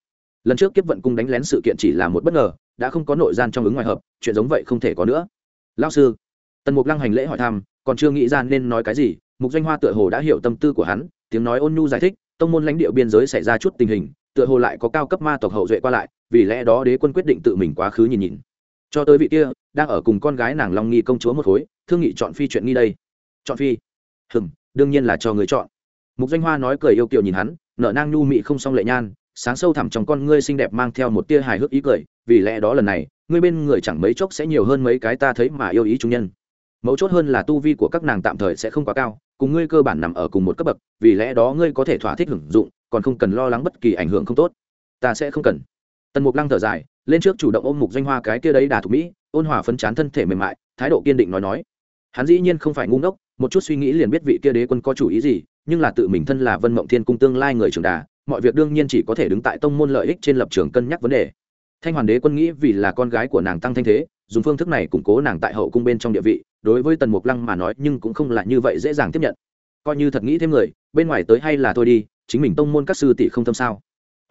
Lần trước kiếp vận cung đánh lén sự kiện chỉ là một bất ngờ, đã không có nội gian trong ứng ngoài hợp, chuyện giống vậy không thể có nữa. Lao sư, tần mục lăng hành lễ hỏi thăm, còn chưa nghĩ ra nên nói cái gì, mục doanh hoa tựa hồ đã hiểu tâm tư của hắn, tiếng nói ôn nhu giải thích, tông môn lãnh địa biên giới xảy ra chút tình hình tựa hồ lại có cao cấp ma tộc hậu duệ qua lại, vì lẽ đó đế quân quyết định tự mình quá khứ nhìn nhìn. Cho tới vị kia, đang ở cùng con gái nàng long nghi công chúa một khối, thương nghị chọn phi chuyện nghi đây. Chọn phi? Hừm, đương nhiên là cho người chọn. Mục doanh hoa nói cười yêu kiều nhìn hắn, nở nang nhu mị không song lệ nhan, sáng sâu thẳm trong con ngươi xinh đẹp mang theo một tia hài hước ý cười, vì lẽ đó lần này, ngươi bên người chẳng mấy chốc sẽ nhiều hơn mấy cái ta thấy mà yêu ý chúng nhân. Mấu chốt hơn là tu vi của các nàng tạm thời sẽ không quá cao, cùng ngươi cơ bản nằm ở cùng một cấp bậc, vì lẽ đó ngươi có thể thỏa thích hưởng dụng còn không cần lo lắng bất kỳ ảnh hưởng không tốt. Ta sẽ không cần. Tần mục lăng thở dài, lên trước chủ động ôm mục doanh hoa cái kia đấy đà thục mỹ, ôn hòa phấn chán thân thể mềm mại, thái độ kiên định nói nói. Hắn dĩ nhiên không phải ngu ngốc, một chút suy nghĩ liền biết vị kia đế quân có chủ ý gì, nhưng là tự mình thân là vân mộng thiên cung tương lai người trường đà, mọi việc đương nhiên chỉ có thể đứng tại tông môn lợi ích trên lập trường cân nhắc vấn đề. Thanh hoàn đế quân nghĩ vì là con gái của nàng tăng thanh thế, dùng phương thức này củng cố nàng tại hậu cung bên trong địa vị, đối với tần mục lăng mà nói nhưng cũng không là như vậy dễ dàng tiếp nhận. Coi như thật nghĩ thêm người, bên ngoài tới hay là thôi đi chính mình tông môn các sư tỷ không tâm sao?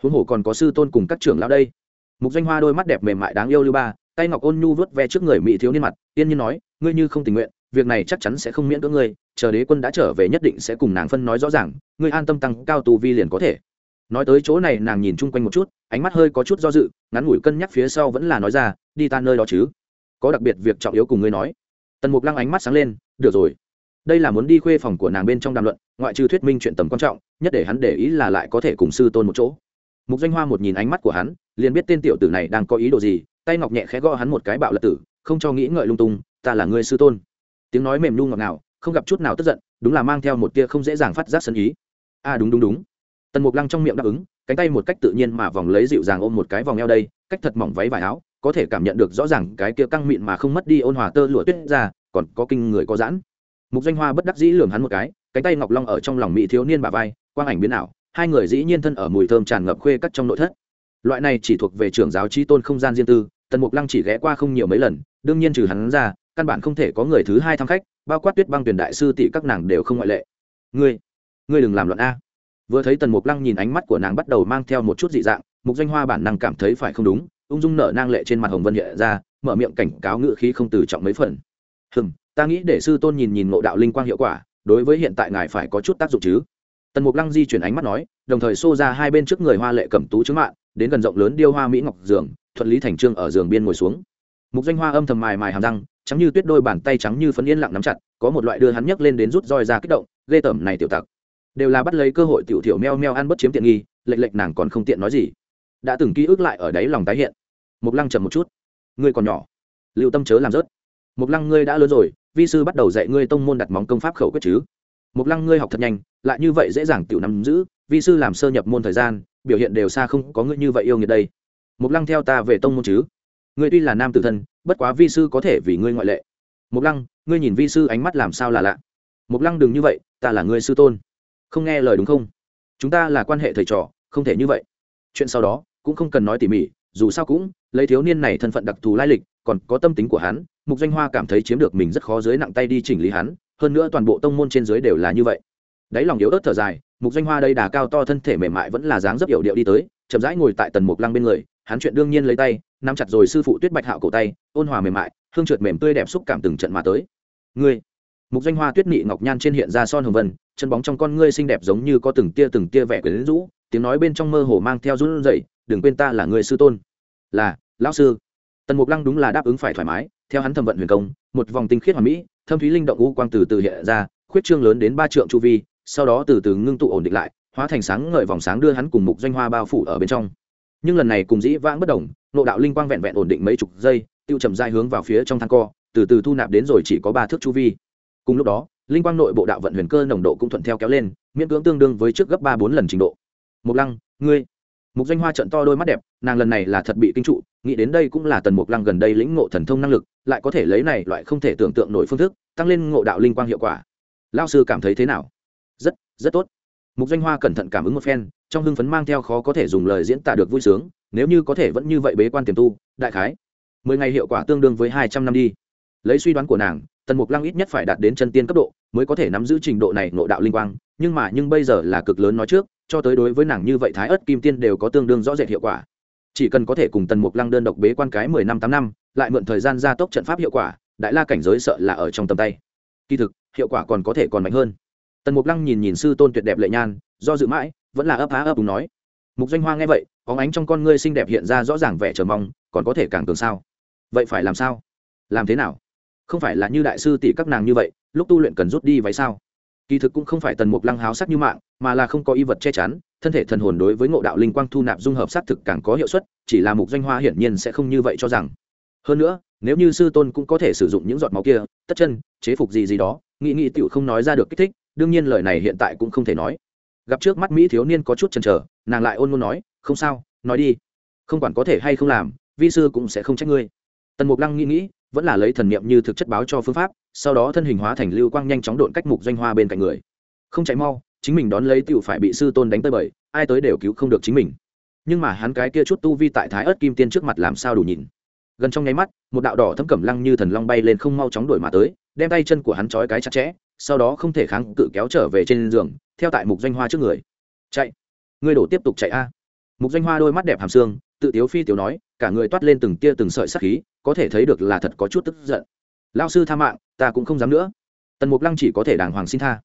Huống hồ còn có sư tôn cùng các trưởng lão đây. Mục doanh hoa đôi mắt đẹp mềm mại đáng yêu lưu ba, tay ngọc ôn nhu vớt ve trước người mỹ thiếu niên mặt tiên nhiên nói, ngươi như không tình nguyện, việc này chắc chắn sẽ không miễn cưỡng ngươi, chờ đế quân đã trở về nhất định sẽ cùng nàng phân nói rõ ràng, ngươi an tâm tăng cao tu vi liền có thể. Nói tới chỗ này, nàng nhìn chung quanh một chút, ánh mắt hơi có chút do dự, ngắn ngủi cân nhắc phía sau vẫn là nói ra, đi ta nơi đó chứ. Có đặc biệt việc trọng yếu cùng ngươi nói. Tần mục lăng ánh mắt sáng lên, được rồi. Đây là muốn đi khuê phòng của nàng bên trong đàm luận, ngoại trừ thuyết minh chuyện tầm quan trọng nhất để hắn để ý là lại có thể cùng sư tôn một chỗ. Mục danh hoa một nhìn ánh mắt của hắn liền biết tên tiểu tử này đang có ý đồ gì tay ngọc nhẹ khẽ gõ hắn một cái bạo lật tử không cho nghĩ ngợi lung tung ta là người sư tôn. Tiếng nói mềm nu ngọt ngào không gặp chút nào tức giận đúng là mang theo một tia không dễ dàng phát giác sân ý. A à, đúng đúng đúng. Tần mục lăng trong miệng đáp ứng cánh tay một cách tự nhiên mà vòng lấy dịu dàng ôm một cái vòng eo đây cách thật mỏng váy vải áo có thể cảm nhận được rõ ràng cái kia căng mịn mà không mất đi ôn hòa tơ lụa tuyết ra còn có kinh người có giãn. Mục danh hoa bất đắc dĩ lường hắn một cái cánh tay ngọc long ở trong lòng mỹ thiếu niên bà vai quang ảnh biến ảo, hai người dĩ nhiên thân ở mùi thơm tràn ngập khuê cắt trong nội thất. Loại này chỉ thuộc về trưởng giáo trí tôn không gian riêng tư, tần mục lăng chỉ ghé qua không nhiều mấy lần, đương nhiên trừ hắn ra, căn bản không thể có người thứ hai thăm khách, bao quát tuyết băng tuyển đại sư tỷ các nàng đều không ngoại lệ. Ngươi ngươi đừng làm loạn a. Vừa thấy tần mục lăng nhìn ánh mắt của nàng bắt đầu mang theo một chút dị dạng, mục danh hoa bản năng cảm thấy phải không đúng, ung dung nở nang lệ trên mặt hồng vân hiện ra, mở miệng cảnh cáo ngự khí không từ trọng mấy phần. Hừm, ta nghĩ để sư tôn nhìn nhìn ngộ đạo linh quang hiệu quả, đối với hiện tại ngài phải có chút tác dụng chứ tần mục lăng di chuyển ánh mắt nói, đồng thời xô ra hai bên trước người hoa lệ cẩm tú trứng mạng đến gần rộng lớn điêu hoa mỹ ngọc giường, thuận lý thành trương ở giường biên ngồi xuống. Mục danh hoa âm thầm mài mài hàm răng, trắng như tuyết đôi bàn tay trắng như phấn yên lặng nắm chặt, có một loại đưa hắn nhấc lên đến rút roi ra kích động, ghê tởm này tiểu tặc. Đều là bắt lấy cơ hội tiểu thiểu meo meo ăn bất chiếm tiện nghi, lệch lệch nàng còn không tiện nói gì. Đã từng ký ức lại ở đáy lòng tái hiện. Mục lăng chậm một chút. Ngươi còn nhỏ. Lưu tâm chớ làm rớt. Mục lăng, ngươi đã lớn rồi, vi sư bắt đầu dạy ngươi tông môn đặt móng công pháp khẩu quyết chứ? Mục lăng ngươi học thật nhanh, lại như vậy dễ dàng tiểu nắm giữ, vi sư làm sơ nhập môn thời gian, biểu hiện đều xa không có ngươi như vậy yêu nghiệt đây. Mục lăng theo ta về tông môn chứ? Ngươi tuy là nam tử thân, bất quá vi sư có thể vì ngươi ngoại lệ. Mục lăng, ngươi nhìn vi sư ánh mắt làm sao là lạ? Mục lăng đừng như vậy, ta là ngươi sư tôn. Không nghe lời đúng không? Chúng ta là quan hệ thầy trò, không thể như vậy. Chuyện sau đó, cũng không cần nói tỉ mỉ, dù sao cũng, lấy thiếu niên này thân phận đặc thù lai lịch, còn có tâm tính của hắn, mục danh hoa cảm thấy chiếm được mình rất khó dưới nặng tay đi chỉnh lý hắn hơn nữa toàn bộ tông môn trên dưới đều là như vậy. Đáy lòng yếu ớt thở dài, mục danh hoa đây đà cao to thân thể mềm mại vẫn là dáng rất yểu điệu đi tới, chậm rãi ngồi tại tần mục lăng bên người, hắn chuyện đương nhiên lấy tay, nắm chặt rồi sư phụ tuyết bạch hạo cổ tay, ôn hòa mềm mại, hương trượt mềm tươi đẹp xúc cảm từng trận mà tới. Ngươi. Mục doanh hoa tuyết nị ngọc nhan trên hiện ra son hồng vân, chân bóng trong con ngươi xinh đẹp giống như có từng tia từng tia vẻ quyến rũ, tiếng nói bên trong mơ hồ mang theo run rẩy, đừng quên ta là người sư tôn. Là, lão sư. Tần mục lăng đúng là đáp ứng phải thoải mái, theo hắn thẩm vận huyền công một vòng tinh khiết hoàn mỹ, thâm thúy linh động u quang từ từ hiện ra, khuyết trương lớn đến ba trượng chu vi, sau đó từ từ ngưng tụ ổn định lại, hóa thành sáng ngời vòng sáng đưa hắn cùng mục doanh hoa bao phủ ở bên trong. Nhưng lần này cùng dĩ vãng bất đồng, nộ đạo linh quang vẹn vẹn ổn định mấy chục giây, tiêu chậm dài hướng vào phía trong thang co, từ từ thu nạp đến rồi chỉ có ba thước chu vi. Cùng lúc đó, linh quang nội bộ đạo vận huyền cơ nồng độ cũng thuận theo kéo lên, miễn cưỡng tương đương với trước gấp ba bốn lần trình độ. Mục lăng, ngươi. Mục doanh hoa trận to đôi mắt đẹp, nàng lần này là thật bị kinh trụ nghĩ đến đây cũng là tần mục lăng gần đây lĩnh ngộ thần thông năng lực, lại có thể lấy này loại không thể tưởng tượng nổi phương thức, tăng lên ngộ đạo linh quang hiệu quả. Lao sư cảm thấy thế nào? Rất rất tốt. Mục doanh hoa cẩn thận cảm ứng một phen, trong hưng phấn mang theo khó có thể dùng lời diễn tả được vui sướng, nếu như có thể vẫn như vậy bế quan tiềm tu, đại khái. Mười ngày hiệu quả tương đương với hai trăm năm đi. Lấy suy đoán của nàng, tần mục lăng ít nhất phải đạt đến chân tiên cấp độ, mới có thể nắm giữ trình độ này nộ đạo linh quang, nhưng mà nhưng bây giờ là cực lớn nói trước, cho tới đối với nàng như vậy thái ớt kim tiên đều có tương đương rõ rệt hiệu quả chỉ cần có thể cùng tần mục lăng đơn độc bế quan cái mười năm, tám năm, lại mượn thời gian gia tốc trận pháp hiệu quả, đại la cảnh giới sợ là ở trong tầm tay. Kỳ thực, hiệu quả còn có thể còn mạnh hơn. Tần mục lăng nhìn nhìn sư tôn tuyệt đẹp lệ nhan, do dự mãi, vẫn là ấp á ấp đúng nói, mục doanh hoa nghe vậy, có ánh trong con ngươi xinh đẹp hiện ra rõ ràng vẻ chờ mong, còn có thể càng cường sao? Vậy phải làm sao? Làm thế nào? Không phải là như đại sư tỷ các nàng như vậy, lúc tu luyện cần rút đi váy sao? Kỳ thực cũng không phải tần mục lăng háo sắc như mạng, mà là không có y vật che chắn thân thể thần hồn đối với ngộ đạo linh quang thu nạp dung hợp xác thực càng có hiệu suất, chỉ là mục doanh hoa hiển nhiên sẽ không như vậy cho rằng. Hơn nữa, nếu như sư tôn cũng có thể sử dụng những giọt máu kia, tất chân, chế phục gì gì đó nghị nghị t i ể u không nói ra được kích thích, đương nhiên lời này hiện tại cũng không thể nói. Gặp trước mắt mỹ thiếu niên có chút chần chờ, nàng lại ôn ngôn nói, không sao, nói đi. Không quản có thể hay không làm, vi sư cũng sẽ không trách ngươi. Tần mục lăng nghĩ nghĩ, vẫn là lấy thần niệm như thực chất báo cho phương pháp, sau đó thân hình hóa thành lưu quang nhanh chóng độn cách mục doanh hoa bên cạnh người. Không chạy mau chính mình đón lấy tựu phải bị sư tôn đánh tới bời, ai tới đều cứu không được chính mình. Nhưng mà hắn cái kia chút tu vi tại thái ớt kim tiên trước mặt làm sao đủ nhìn gần trong nháy mắt, một đạo đỏ thấm cẩm lăng như thần long bay lên không mau chóng đổi mà tới, đem tay chân của hắn trói cái chặt chẽ, sau đó không thể kháng cự kéo trở về trên giường, theo tại mục doanh hoa trước người. Chạy, ngươi đổ tiếp tục chạy a. Mục doanh hoa đôi mắt đẹp hàm xương, tự tiếu phi tiểu nói, cả người toát lên từng tia từng sợi sắc khí, có thể thấy được là thật có chút tức giận. Lao sư tha mạng, ta cũng không dám nữa. Tần mục lăng chỉ có thể đàng hoàng xin tha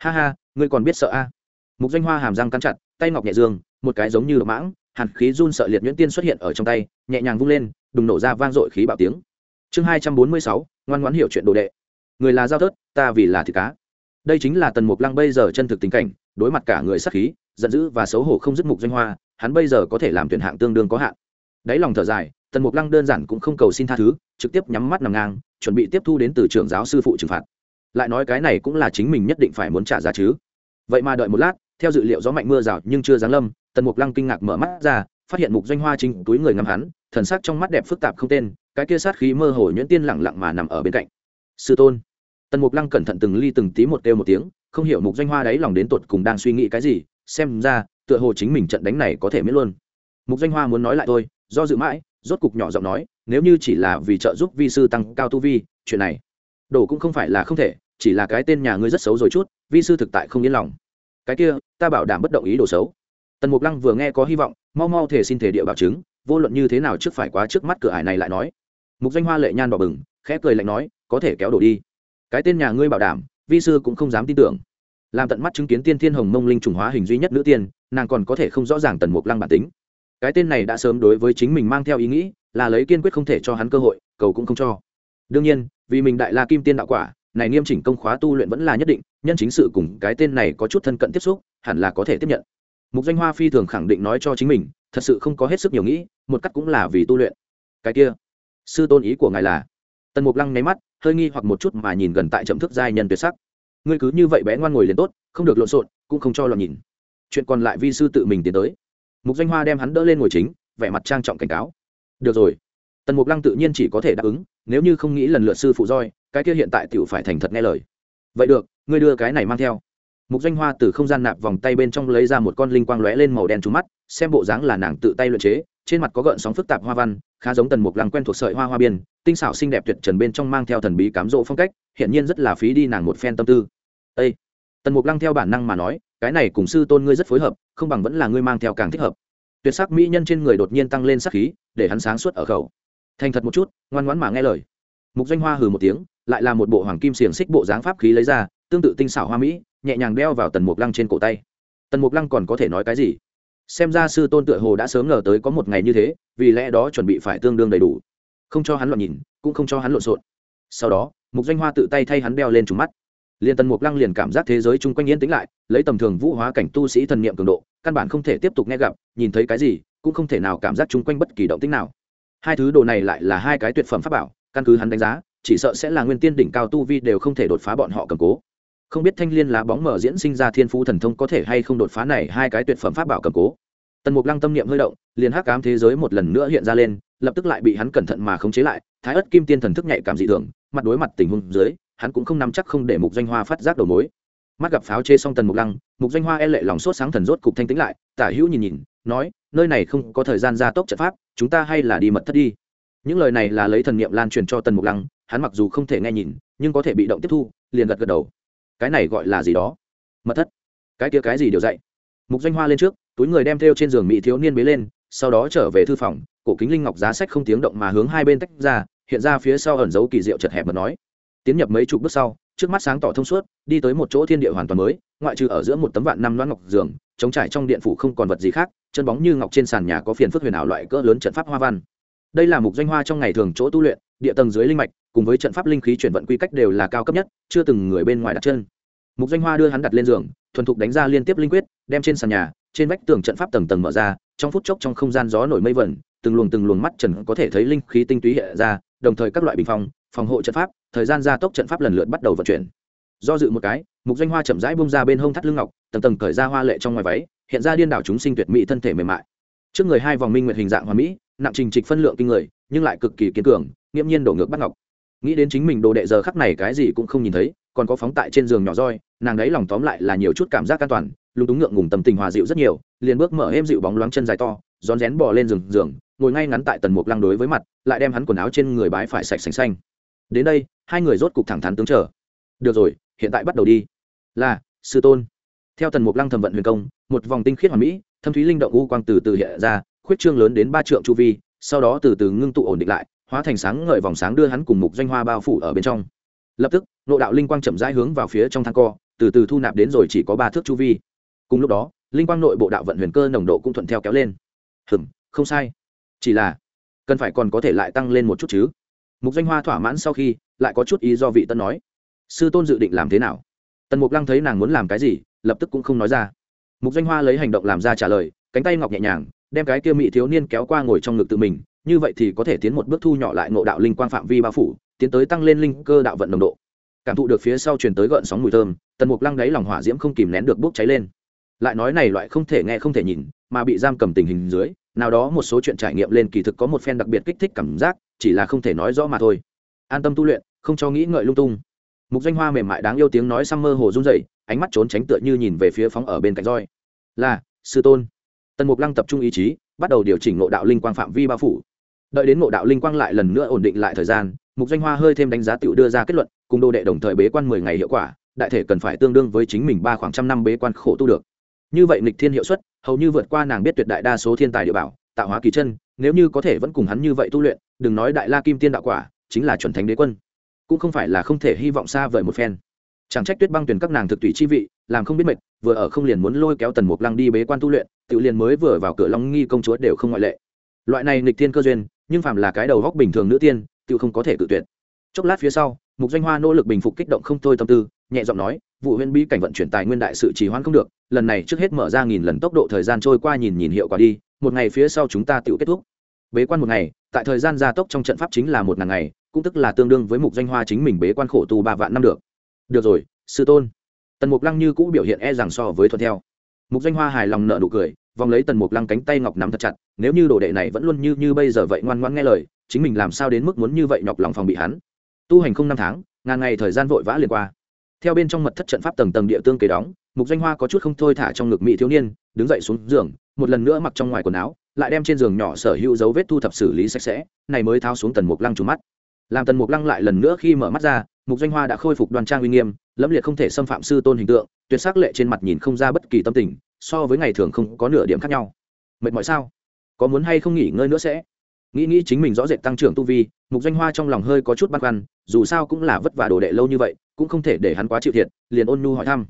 ha ha, ngươi còn biết sợ a? À? mục doanh hoa hàm răng cắn chặt, tay ngọc nhẹ dương, một cái giống như độc mãng, hàn khí run sợ liệt nhuyễn tiên xuất hiện ở trong tay, nhẹ nhàng vung lên, đùng nổ ra vang dội khí bạo tiếng. Chương hai trăm bốn mươi sáu, ngoan ngoãn hiểu chuyện đồ đệ. Người là giao thớt, ta vì là thịt cá. Đây chính là tần mục lăng bây giờ chân thực tình cảnh, đối mặt cả người sắc khí, giận dữ và xấu hổ không dứt mục doanh hoa, hắn bây giờ có thể làm tuyển hạng tương đương có hạn. Đáy lòng thở dài, tần mục lăng đơn giản cũng không cầu xin tha thứ, trực tiếp nhắm mắt nằm ngang, chuẩn bị tiếp thu đến từ trưởng giáo sư phụ trừng phạt lại nói cái này cũng là chính mình nhất định phải muốn trả giá chứ. Vậy mà đợi một lát, theo dự liệu gió mạnh mưa rào nhưng chưa giáng lâm, tần mục lăng kinh ngạc mở mắt ra, phát hiện mục doanh hoa chính túi người ngắm hắn, thần sắc trong mắt đẹp phức tạp không tên, cái kia sát khí mơ hồ nhuyễn tiên lẳng lặng mà nằm ở bên cạnh. Sư tôn. Tần mục lăng cẩn thận từng ly từng tí một kêu một tiếng, không hiểu mục doanh hoa đáy lòng đến tột cùng đang suy nghĩ cái gì, xem ra, tựa hồ chính mình trận đánh này có thể miễn luôn. Mục doanh hoa muốn nói lại thôi, do dự mãi, rốt cục nhỏ giọng nói, nếu như chỉ là vì trợ giúp vi sư tăng cao tu vi, chuyện này đổ cũng không phải là không thể, chỉ là cái tên nhà ngươi rất xấu rồi chút, vi sư thực tại không yên lòng. Cái kia, ta bảo đảm bất động ý đồ xấu. Tần mục lăng vừa nghe có hy vọng, mau mau thể xin thể địa bảo chứng, vô luận như thế nào trước phải quá trước mắt cửa ải này lại nói. Mục danh hoa lệ nhan bỏ bừng, khẽ cười lạnh nói, có thể kéo đổ đi. Cái tên nhà ngươi bảo đảm, vi sư cũng không dám tin tưởng. Làm tận mắt chứng kiến tiên thiên hồng mông linh trùng hóa hình duy nhất nữ tiên, nàng còn có thể không rõ ràng tần mục lăng bản tính. Cái tên này đã sớm đối với chính mình mang theo ý nghĩ, là lấy kiên quyết không thể cho hắn cơ hội, cầu cũng không cho. Đương nhiên vì mình đại la kim tiên đạo quả, này nghiêm chỉnh công khóa tu luyện vẫn là nhất định, nhân chính sự cùng cái tên này có chút thân cận tiếp xúc, hẳn là có thể tiếp nhận. Mục danh hoa phi thường khẳng định nói cho chính mình, thật sự không có hết sức nhiều nghĩ, một cách cũng là vì tu luyện. Cái kia, sư tôn ý của ngài là? Tần mục lăng nháy mắt, hơi nghi hoặc một chút mà nhìn gần tại chậm thức giai nhân tuyệt sắc. Ngươi cứ như vậy bé ngoan ngồi liền tốt, không được lộn xộn, cũng không cho lọt nhìn. Chuyện còn lại vi sư tự mình tiến tới. Mục danh hoa đem hắn đỡ lên ngồi chính, vẻ mặt trang trọng cảnh cáo. Được rồi. Tần mục lăng tự nhiên chỉ có thể đáp ứng nếu như không nghĩ lần lượt sư phụ roi, cái kia hiện tại t phải thành thật nghe lời. Vậy được, ngươi đưa cái này mang theo. Mục danh hoa từ không gian nạp vòng tay bên trong lấy ra một con linh quang lóe lên màu đen trúng mắt, xem bộ dáng là nàng tự tay luyện chế, trên mặt có gợn sóng phức tạp hoa văn, khá giống tần mục lăng quen thuộc sợi hoa hoa biên, tinh xảo xinh đẹp tuyệt trần bên trong mang theo thần bí cám rỗ phong cách hiện nhiên rất là phí đi nàng một phen tâm tư. Â tần mục lăng theo bản năng mà nói, cái này cùng sư tôn ngươi rất phối hợp, không bằng vẫn là ngươi mang theo càng thích hợp. Tuyệt sắc mỹ nhân trên người đột nhiên tăng lên sắc khí, để hắn sáng suốt ở khẩu thành thật một chút, ngoan ngoãn mà nghe lời. Mục danh hoa hừ một tiếng, lại là một bộ hoàng kim xiềng xích bộ dáng pháp khí lấy ra, tương tự tinh xảo hoa mỹ, nhẹ nhàng đeo vào tần mục lăng trên cổ tay. Tần mục lăng còn có thể nói cái gì? Xem ra sư tôn tựa hồ đã sớm ngờ tới có một ngày như thế, vì lẽ đó chuẩn bị phải tương đương đầy đủ. Không cho hắn loạn nhìn, cũng không cho hắn lộn xộn. Sau đó, mục danh hoa tự tay thay hắn đeo lên trúng mắt. Liền tần mục lăng liền cảm giác thế giới chung quanh yên tĩnh lại, lấy tầm thường vũ hóa cảnh tu sĩ thần niệm cường độ, căn bản không thể tiếp tục nghe gặp, nhìn thấy cái gì, cũng không thể nào cảm giác chung quanh bất kỳ động tích nào hai thứ đồ này lại là hai cái tuyệt phẩm pháp bảo, căn cứ hắn đánh giá, chỉ sợ sẽ là nguyên tiên đỉnh cao tu vi đều không thể đột phá bọn họ cầm cố. Không biết thanh liên lá bóng mở diễn sinh ra thiên phú thần thông có thể hay không đột phá này hai cái tuyệt phẩm pháp bảo cầm cố. Tần mục lăng tâm niệm hơi động, liền hắc ám thế giới một lần nữa hiện ra lên, lập tức lại bị hắn cẩn thận mà khống chế lại, thái ất kim tiên thần thức nhạy cảm dị thường, mặt đối mặt tình huống dưới, hắn cũng không nắm chắc không để mục danh hoa phát giác đầu mối. Mắt gặp pháo chê xong tần mục lăng, mục danh hoa e lệ lòng sốt sáng thần rốt cục thanh tĩnh lại, tả hữu nhìn nhìn, nói nơi này không có thời gian gia tốc trận pháp, chúng ta hay là đi mật thất đi. Những lời này là lấy thần niệm lan truyền cho tần mục lăng, hắn mặc dù không thể nghe nhìn, nhưng có thể bị động tiếp thu, liền gật gật đầu. Cái này gọi là gì đó? Mật thất. Cái kia cái gì đều dạy? Mục danh hoa lên trước, túi người đem theo trên giường mỹ thiếu niên bế lên, sau đó trở về thư phòng, cổ kính linh ngọc giá sách không tiếng động mà hướng hai bên tách ra, hiện ra phía sau ẩn dấu kỳ diệu chật hẹp mà nói. Tiến nhập mấy chục bước sau trước mắt sáng tỏ thông suốt, đi tới một chỗ thiên địa hoàn toàn mới, ngoại trừ ở giữa một tấm vạn năm loãng ngọc giường, chống trải trong điện phủ không còn vật gì khác, chân bóng như ngọc trên sàn nhà có phiền phức huyền ảo loại cỡ lớn trận pháp hoa văn. Đây là mục doanh hoa trong ngày thường chỗ tu luyện, địa tầng dưới linh mạch, cùng với trận pháp linh khí chuyển vận quy cách đều là cao cấp nhất, chưa từng người bên ngoài đặt chân. Mục doanh hoa đưa hắn đặt lên giường, thuần thục đánh ra liên tiếp linh quyết, đem trên sàn nhà, trên vách tường trận pháp tầng tầng mở ra, trong phút chốc trong không gian gió nổi mây vẩn, từng luồng từng luồng mắt trần có thể thấy linh khí tinh túy hiện ra, đồng thời các loại bình phòng phòng hộ trận pháp thời gian gia tốc trận pháp lần lượt bắt đầu vận chuyển. Do dự một cái, mục danh hoa chậm rãi bung ra bên hông thắt lưng ngọc, tầng tầng cởi ra hoa lệ trong ngoài váy, hiện ra điên đảo chúng sinh tuyệt mỹ thân thể mềm mại. Trước người hai vòng minh nguyệt hình dạng hoa mỹ, nặng trình trịch phân lượng kinh người, nhưng lại cực kỳ kiên cường, nghiễm nhiên đổ ngược bắt ngọc. Nghĩ đến chính mình đồ đệ giờ khắc này cái gì cũng không nhìn thấy, còn có phóng tại trên giường nhỏ roi, nàng đấy lòng tóm lại là nhiều chút cảm giác an toàn, lúng túng ngượng ngùng tâm tình hòa dịu rất nhiều, liền bước mở êm dịu bóng loáng chân dài to, rón rén bò lên giường giường, ngồi ngay ngắn tại tần mục lăng đối với mặt, lại đem hắn quần áo trên người bái phải sạch sành xanh. Đến đây hai người rốt cục thẳng thắn tướng trở được rồi, hiện tại bắt đầu đi. Là, sư tôn. Theo tần mục lăng thẩm vận huyền công, một vòng tinh khiết hoàn mỹ, thâm thúy linh động u quang từ từ hiện ra, khuyết trương lớn đến ba trượng chu vi, sau đó từ từ ngưng tụ ổn định lại, hóa thành sáng ngời vòng sáng đưa hắn cùng mục doanh hoa bao phủ ở bên trong. Lập tức, nộ đạo linh quang chậm rãi hướng vào phía trong thang co, từ từ thu nạp đến rồi chỉ có ba thước chu vi. Cùng lúc đó, linh quang nội bộ đạo vận huyền cơ nồng độ cũng thuận theo kéo lên. Hừm không sai. Chỉ là, cần phải còn có thể lại tăng lên một chút chứ? Mục doanh hoa thỏa mãn sau khi, lại có chút ý do vị tân nói, sư tôn dự định làm thế nào? Tần mục lăng thấy nàng muốn làm cái gì, lập tức cũng không nói ra. Mục doanh hoa lấy hành động làm ra trả lời, cánh tay ngọc nhẹ nhàng, đem cái kia mỹ thiếu niên kéo qua ngồi trong ngực tự mình, như vậy thì có thể tiến một bước thu nhỏ lại ngộ đạo linh quang phạm vi bao phủ, tiến tới tăng lên linh cơ đạo vận nồng độ. Cảm thụ được phía sau truyền tới gợn sóng mùi thơm, tần mục lăng đáy lòng hỏa diễm không kìm nén được bốc cháy lên. Lại nói này loại không thể nghe không thể nhìn, mà bị giam cầm tình hình dưới, nào đó một số chuyện trải nghiệm lên kỳ thực có một phen đặc biệt kích thích cảm giác chỉ là không thể nói rõ mà thôi. An tâm tu luyện, không cho nghĩ ngợi lung tung. Mục danh hoa mềm mại đáng yêu tiếng nói xăm mơ hồ run dậy ánh mắt trốn tránh tựa như nhìn về phía phóng ở bên cạnh roi. Là, sư tôn. Tần mục lăng tập trung ý chí, bắt đầu điều chỉnh ngộ đạo linh quang phạm vi bao phủ. Đợi đến ngộ đạo linh quang lại lần nữa ổn định lại thời gian, mục danh hoa hơi thêm đánh giá tựu đưa ra kết luận, cùng đồ đệ đồng thời bế quan mười ngày hiệu quả, đại thể cần phải tương đương với chính mình ba khoảng trăm năm bế quan khổ tu được. Như vậy nịch thiên hiệu suất, hầu như vượt qua nàng biết tuyệt đại đa số thiên tài địa bảo, tạo hóa kỳ chân, nếu như có thể vẫn cùng hắn như vậy tu luyện đừng nói đại la kim tiên đạo quả, chính là chuẩn thánh đế quân. Cũng không phải là không thể hy vọng xa vời một phen. Chẳng trách tuyết băng tuyển các nàng thực tùy chi vị, làm không biết mệt, vừa ở không liền muốn lôi kéo tần mục lăng đi bế quan tu luyện tự liền mới vừa vào cửa long nghi công chúa đều không ngoại lệ. Loại này nịch thiên cơ duyên, nhưng phàm là cái đầu góc bình thường nữ tiên tự không có thể tự tuyệt. Chốc lát phía sau, mục danh hoa nỗ lực bình phục kích động không thôi tâm tư, nhẹ giọng nói, vụ huyên bí cảnh vận chuyển tài nguyên đại sự trì hoãn không được, lần này trước hết mở ra nghìn lần tốc độ thời gian trôi qua nhìn nhìn hiệu quả đi, một ngày phía sau chúng ta tự kết thúc. Bế quan một ngày tại thời gian gia tốc trong trận pháp chính là một ngàn ngày, cũng tức là tương đương với mục danh hoa chính mình bế quan khổ tu ba vạn năm được. Được rồi, sư tôn. Tần mục lăng như cũ biểu hiện e rằng so với thuận theo. Mục danh hoa hài lòng nợ nụ cười, vòng lấy tần mục lăng cánh tay ngọc nắm thật chặt, nếu như đồ đệ này vẫn luôn như như bây giờ vậy ngoan ngoan nghe lời, chính mình làm sao đến mức muốn như vậy nhọc lòng phòng bị hắn. Tu hành không năm tháng, ngàn ngày thời gian vội vã liền qua. Theo bên trong mật thất trận pháp tầng tầng địa tương kế đóng, mục danh hoa có chút không thôi thả trong ngực mỹ thiếu niên, đứng dậy xuống giường, một lần nữa mặc trong ngoài quần áo lại đem trên giường nhỏ sở hữu dấu vết thu thập xử lý sạch sẽ, này mới tháo xuống tần mục lăng trù mắt. Làm tần mục lăng lại lần nữa khi mở mắt ra, mục danh hoa đã khôi phục đoan trang uy nghiêm, lẫm liệt không thể xâm phạm sư tôn hình tượng, tuyệt sắc lệ trên mặt nhìn không ra bất kỳ tâm tình, so với ngày thường không có nửa điểm khác nhau. Mệt mỏi sao? Có muốn hay không nghỉ ngơi nữa sẽ? Nghĩ nghĩ chính mình rõ rệt tăng trưởng tu vi, mục doanh hoa trong lòng hơi có chút băn khoăn, dù sao cũng là vất vả đồ đệ lâu như vậy, cũng không thể để hắn quá chịu thiệt, liền ôn nhu hỏi thăm.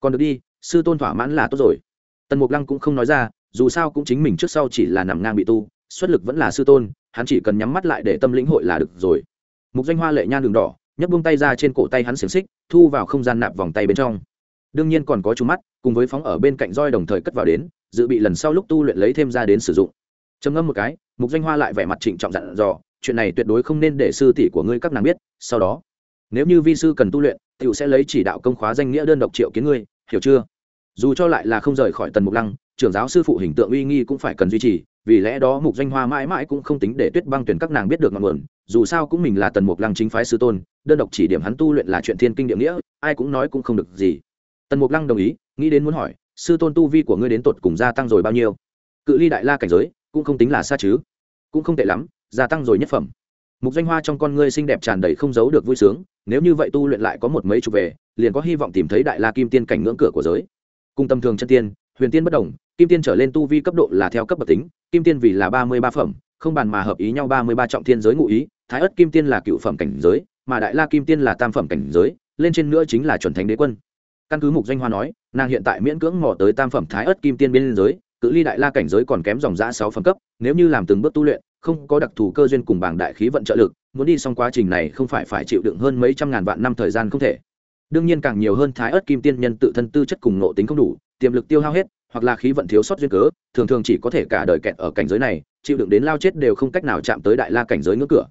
Còn được đi, sư tôn thỏa mãn là tốt rồi. Tần mục lăng cũng không nói ra dù sao cũng chính mình trước sau chỉ là nằm ngang bị tu, xuất lực vẫn là sư tôn, hắn chỉ cần nhắm mắt lại để tâm lĩnh hội là được rồi. Mục doanh hoa lệ nhan đường đỏ, nhấc buông tay ra trên cổ tay hắn xiềng xích, thu vào không gian nạp vòng tay bên trong. Đương nhiên còn có chú mắt, cùng với phóng ở bên cạnh roi đồng thời cất vào đến, dự bị lần sau lúc tu luyện lấy thêm ra đến sử dụng. Trầm ngâm một cái, mục doanh hoa lại vẻ mặt trịnh trọng dặn dò, chuyện này tuyệt đối không nên để sư tỷ của ngươi các nàng biết, sau đó, nếu như vi sư cần tu luyện t i ể u sẽ lấy chỉ đạo công khóa danh nghĩa đơn độc triệu kiến ngươi, hiểu chưa? Dù cho lại là không rời khỏi tần mục lăng trưởng giáo sư phụ hình tượng uy nghi cũng phải cần duy trì, vì lẽ đó mục doanh hoa mãi mãi cũng không tính để tuyết băng tuyển các nàng biết được ngọn nguồn, dù sao cũng mình là tần mục lăng chính phái sư tôn, đơn độc chỉ điểm hắn tu luyện là chuyện thiên kinh địa nghĩa, ai cũng nói cũng không được gì. Tần mục lăng đồng ý, nghĩ đến muốn hỏi, sư tôn tu vi của ngươi đến tột cùng gia tăng rồi bao nhiêu? Cự ly đại la cảnh giới, cũng không tính là xa chứ. Cũng không tệ lắm, gia tăng rồi nhất phẩm. Mục danh hoa trong con ngươi xinh đẹp tràn đầy không giấu được vui sướng, nếu như vậy tu luyện lại có một mấy chục về, liền có hy vọng tìm thấy đại la kim tiên cảnh ngưỡng cửa của giới. Cùng tầm thường chân tiên, huyền tiên bất đồng kim tiên trở lên tu vi cấp độ là theo cấp bậc tính, kim tiên vì là ba mươi ba phẩm, không bàn mà hợp ý nhau ba mươi ba trọng thiên giới ngụ ý, thái ất kim tiên là cựu phẩm cảnh giới, mà đại la kim tiên là tam phẩm cảnh giới, lên trên nữa chính là chuẩn thánh đế quân. Căn cứ mục danh hoa nói, nàng hiện tại miễn cưỡng mò tới tam phẩm thái ất kim tiên biên giới, cự ly đại la cảnh giới còn kém dòng giã sáu phẩm cấp, nếu như làm từng bước tu luyện, không có đặc thù cơ duyên cùng bảng đại khí vận trợ lực, muốn đi xong quá trình này không phải phải chịu đựng hơn mấy trăm ngàn vạn năm thời gian không thể. Đương nhiên càng nhiều hơn thái ớt kim tiên nhân tự thân tư chất cùng nộ tính không đủ, tiềm lực tiêu hao hết hoặc là khí vận thiếu sót duyên cớ, thường thường chỉ có thể cả đời kẹt ở cảnh giới này, chịu đựng đến lao chết đều không cách nào chạm tới đại la cảnh giới ngưỡng cửa.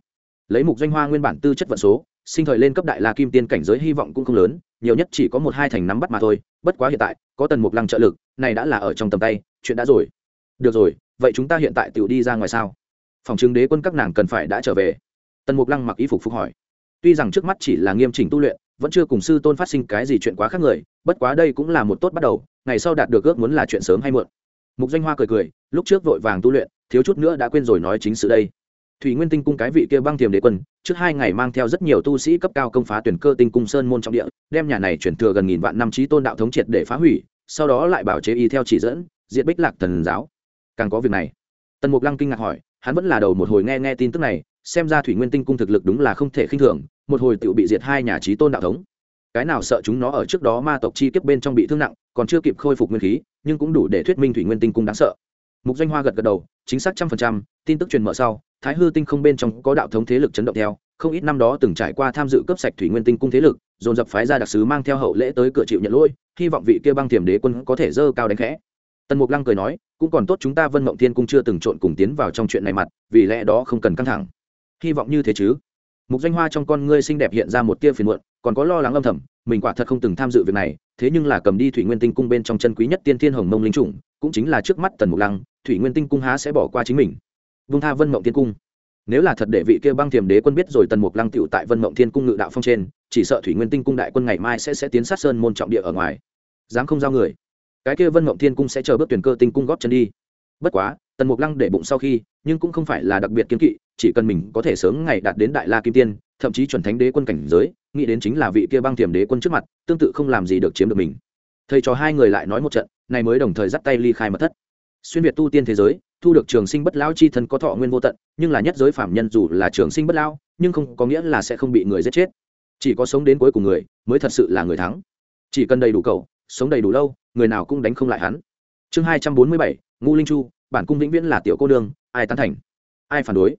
Lấy mục doanh hoa nguyên bản tư chất vận số, sinh thời lên cấp đại la kim tiên cảnh giới hy vọng cũng không lớn, nhiều nhất chỉ có một hai thành nắm bắt mà thôi, bất quá hiện tại, có tần mục lăng trợ lực, này đã là ở trong tầm tay, chuyện đã rồi. Được rồi, vậy chúng ta hiện tại tự đi ra ngoài sao? Phòng chứng đế quân các nàng cần phải đã trở về. Tần mục lăng mặc y phục phục hỏi. Tuy rằng trước mắt chỉ là nghiêm chỉnh tu luyện vẫn chưa cùng sư tôn phát sinh cái gì chuyện quá khác người, bất quá đây cũng là một tốt bắt đầu, ngày sau đạt được ước muốn là chuyện sớm hay muộn. Mục danh hoa cười cười, lúc trước vội vàng tu luyện, thiếu chút nữa đã quên rồi nói chính sự đây. Thủy nguyên tinh cung cái vị kia băng tiềm đế quân, trước hai ngày mang theo rất nhiều tu sĩ cấp cao công phá tuyển cơ tinh cung sơn môn trọng địa, đem nhà này chuyển thừa gần nghìn vạn năm trí tôn đạo thống triệt để phá hủy, sau đó lại bảo chế y theo chỉ dẫn diện bích lạc thần giáo. Càng có việc này. Tần mục lăng kinh ngạc hỏi, hắn vẫn là đầu một hồi nghe nghe tin tức này, xem ra thủy nguyên tinh cung thực lực đúng là không thể khinh thường một hồi tựu bị diệt hai nhà trí tôn đạo thống. Cái nào sợ chúng nó ở trước đó ma tộc chi kiếp bên trong bị thương nặng, còn chưa kịp khôi phục nguyên khí, nhưng cũng đủ để thuyết minh thủy nguyên tinh cung đáng sợ. Mục doanh hoa gật gật đầu, chính xác trăm phần trăm, tin tức truyền mở sau, thái hư tinh không bên trong có đạo thống thế lực chấn động theo, không ít năm đó từng trải qua tham dự cấp sạch thủy nguyên tinh cung thế lực, dồn dập phái ra đặc sứ mang theo hậu lễ tới cửa chịu nhận lỗi, hy vọng vị kia băng tiềm đế quân có thể dơ cao đánh khẽ. Tần mục lăng cười nói, cũng còn tốt chúng ta vân mộng thiên cung chưa từng trộn cùng tiến vào trong chuyện này mặt, vì lẽ đó không cần căng thẳng. Hy vọng như thế chứ? Mục danh hoa trong con ngươi xinh đẹp hiện ra một tia phiền muộn, còn có lo lắng âm thầm, mình quả thật không từng tham dự việc này, thế nhưng là cầm đi thủy nguyên tinh cung bên trong chân quý nhất tiên thiên hồng mông linh chủng, cũng chính là trước mắt tần mục lăng, thủy nguyên tinh cung há sẽ bỏ qua chính mình. Vung tha vân mộng thiên cung. Nếu là thật để vị kia băng thiềm đế quân biết rồi tần mục lăng tựu tại vân mộng thiên cung ngự đạo phong trên, chỉ sợ thủy nguyên tinh cung đại quân ngày mai sẽ sẽ tiến sát sơn môn trọng địa ở ngoài. Dám không giao người. Cái kia vân mộng thiên cung sẽ chờ bước tuyển cơ tinh cung góp chân đi. Bất quá, tần mục lăng để bụng sau khi, nhưng cũng không phải là đặc biệt kiếm kỵ chỉ cần mình có thể sớm ngày đạt đến đại la kim tiên, thậm chí chuẩn thánh đế quân cảnh giới, nghĩ đến chính là vị kia băng thiềm đế quân trước mặt, tương tự không làm gì được chiếm được mình. Thầy cho hai người lại nói một trận, này mới đồng thời dắt tay ly khai mật thất. Xuyên việt tu tiên thế giới, thu được trường sinh bất lão chi thân có thọ nguyên vô tận, nhưng là nhất giới phạm nhân dù là trường sinh bất lão, nhưng không có nghĩa là sẽ không bị người giết chết. Chỉ có sống đến cuối cùng người, mới thật sự là người thắng. Chỉ cần đầy đủ cầu, sống đầy đủ lâu, người nào cũng đánh không lại hắn. Chương hai trăm bốn mươi bảy ngu linh chu, bản cung vĩnh viễn là tiểu cô đương ai tán thành? Ai phản đối?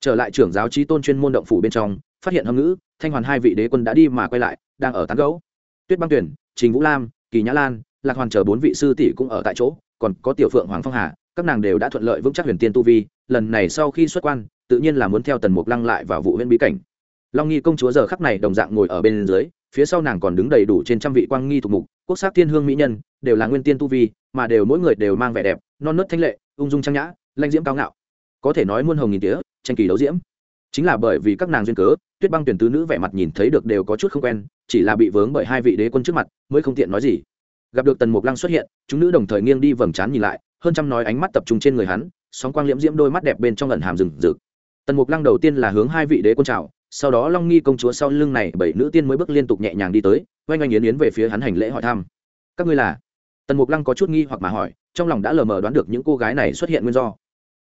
Trở lại trưởng giáo trí tôn chuyên môn động phủ bên trong, phát hiện hâm ngữ, thanh hoàn hai vị đế quân đã đi mà quay lại, đang ở tán gấu tuyết băng tuyển, trình vũ lam, kỳ nhã lan, lạc hoàn chờ bốn vị sư tỷ cũng ở tại chỗ, còn có tiểu phượng hoàng phong hà, các nàng đều đã thuận lợi vững chắc huyền tiên tu vi, lần này sau khi xuất quan, tự nhiên là muốn theo tần mục lăng lại vào vụ huyện bí cảnh. Long nghi công chúa giờ khắc này đồng dạng ngồi ở bên dưới, phía sau nàng còn đứng đầy đủ trên trăm vị quang nghi thuộc mục, quốc sắc thiên hương mỹ nhân, đều là nguyên tiên tu vi, mà đều mỗi người đều mang vẻ đẹp, non nớt thanh lệ, ung dung trang nhã lanh diễm cao ngạo. Có thể nói muôn hồng nghìn tía tranh kỳ đấu diễm. Chính là bởi vì các nàng duyên cớ, tuyết băng tuyển tứ nữ vẻ mặt nhìn thấy được đều có chút không quen, chỉ là bị vướng bởi hai vị đế quân trước mặt, mới không tiện nói gì. Gặp được tần mục lăng xuất hiện, chúng nữ đồng thời nghiêng đi vầng trán nhìn lại, hơn trăm nói ánh mắt tập trung trên người hắn, sóng quang liễm diễm đôi mắt đẹp bên trong lần hàm rừng rực. Tần mục lăng đầu tiên là hướng hai vị đế quân trào sau đó long nghi công chúa sau lưng này bảy nữ tiên mới bước liên tục nhẹ nhàng đi tới, oanh oanh yến yến về phía hắn hành lễ hỏi thăm. Các ngươi là? Tần mục lăng có chút nghi hoặc mà hỏi, trong lòng đã lờ mờ đoán được những cô gái này xuất hiện nguyên do.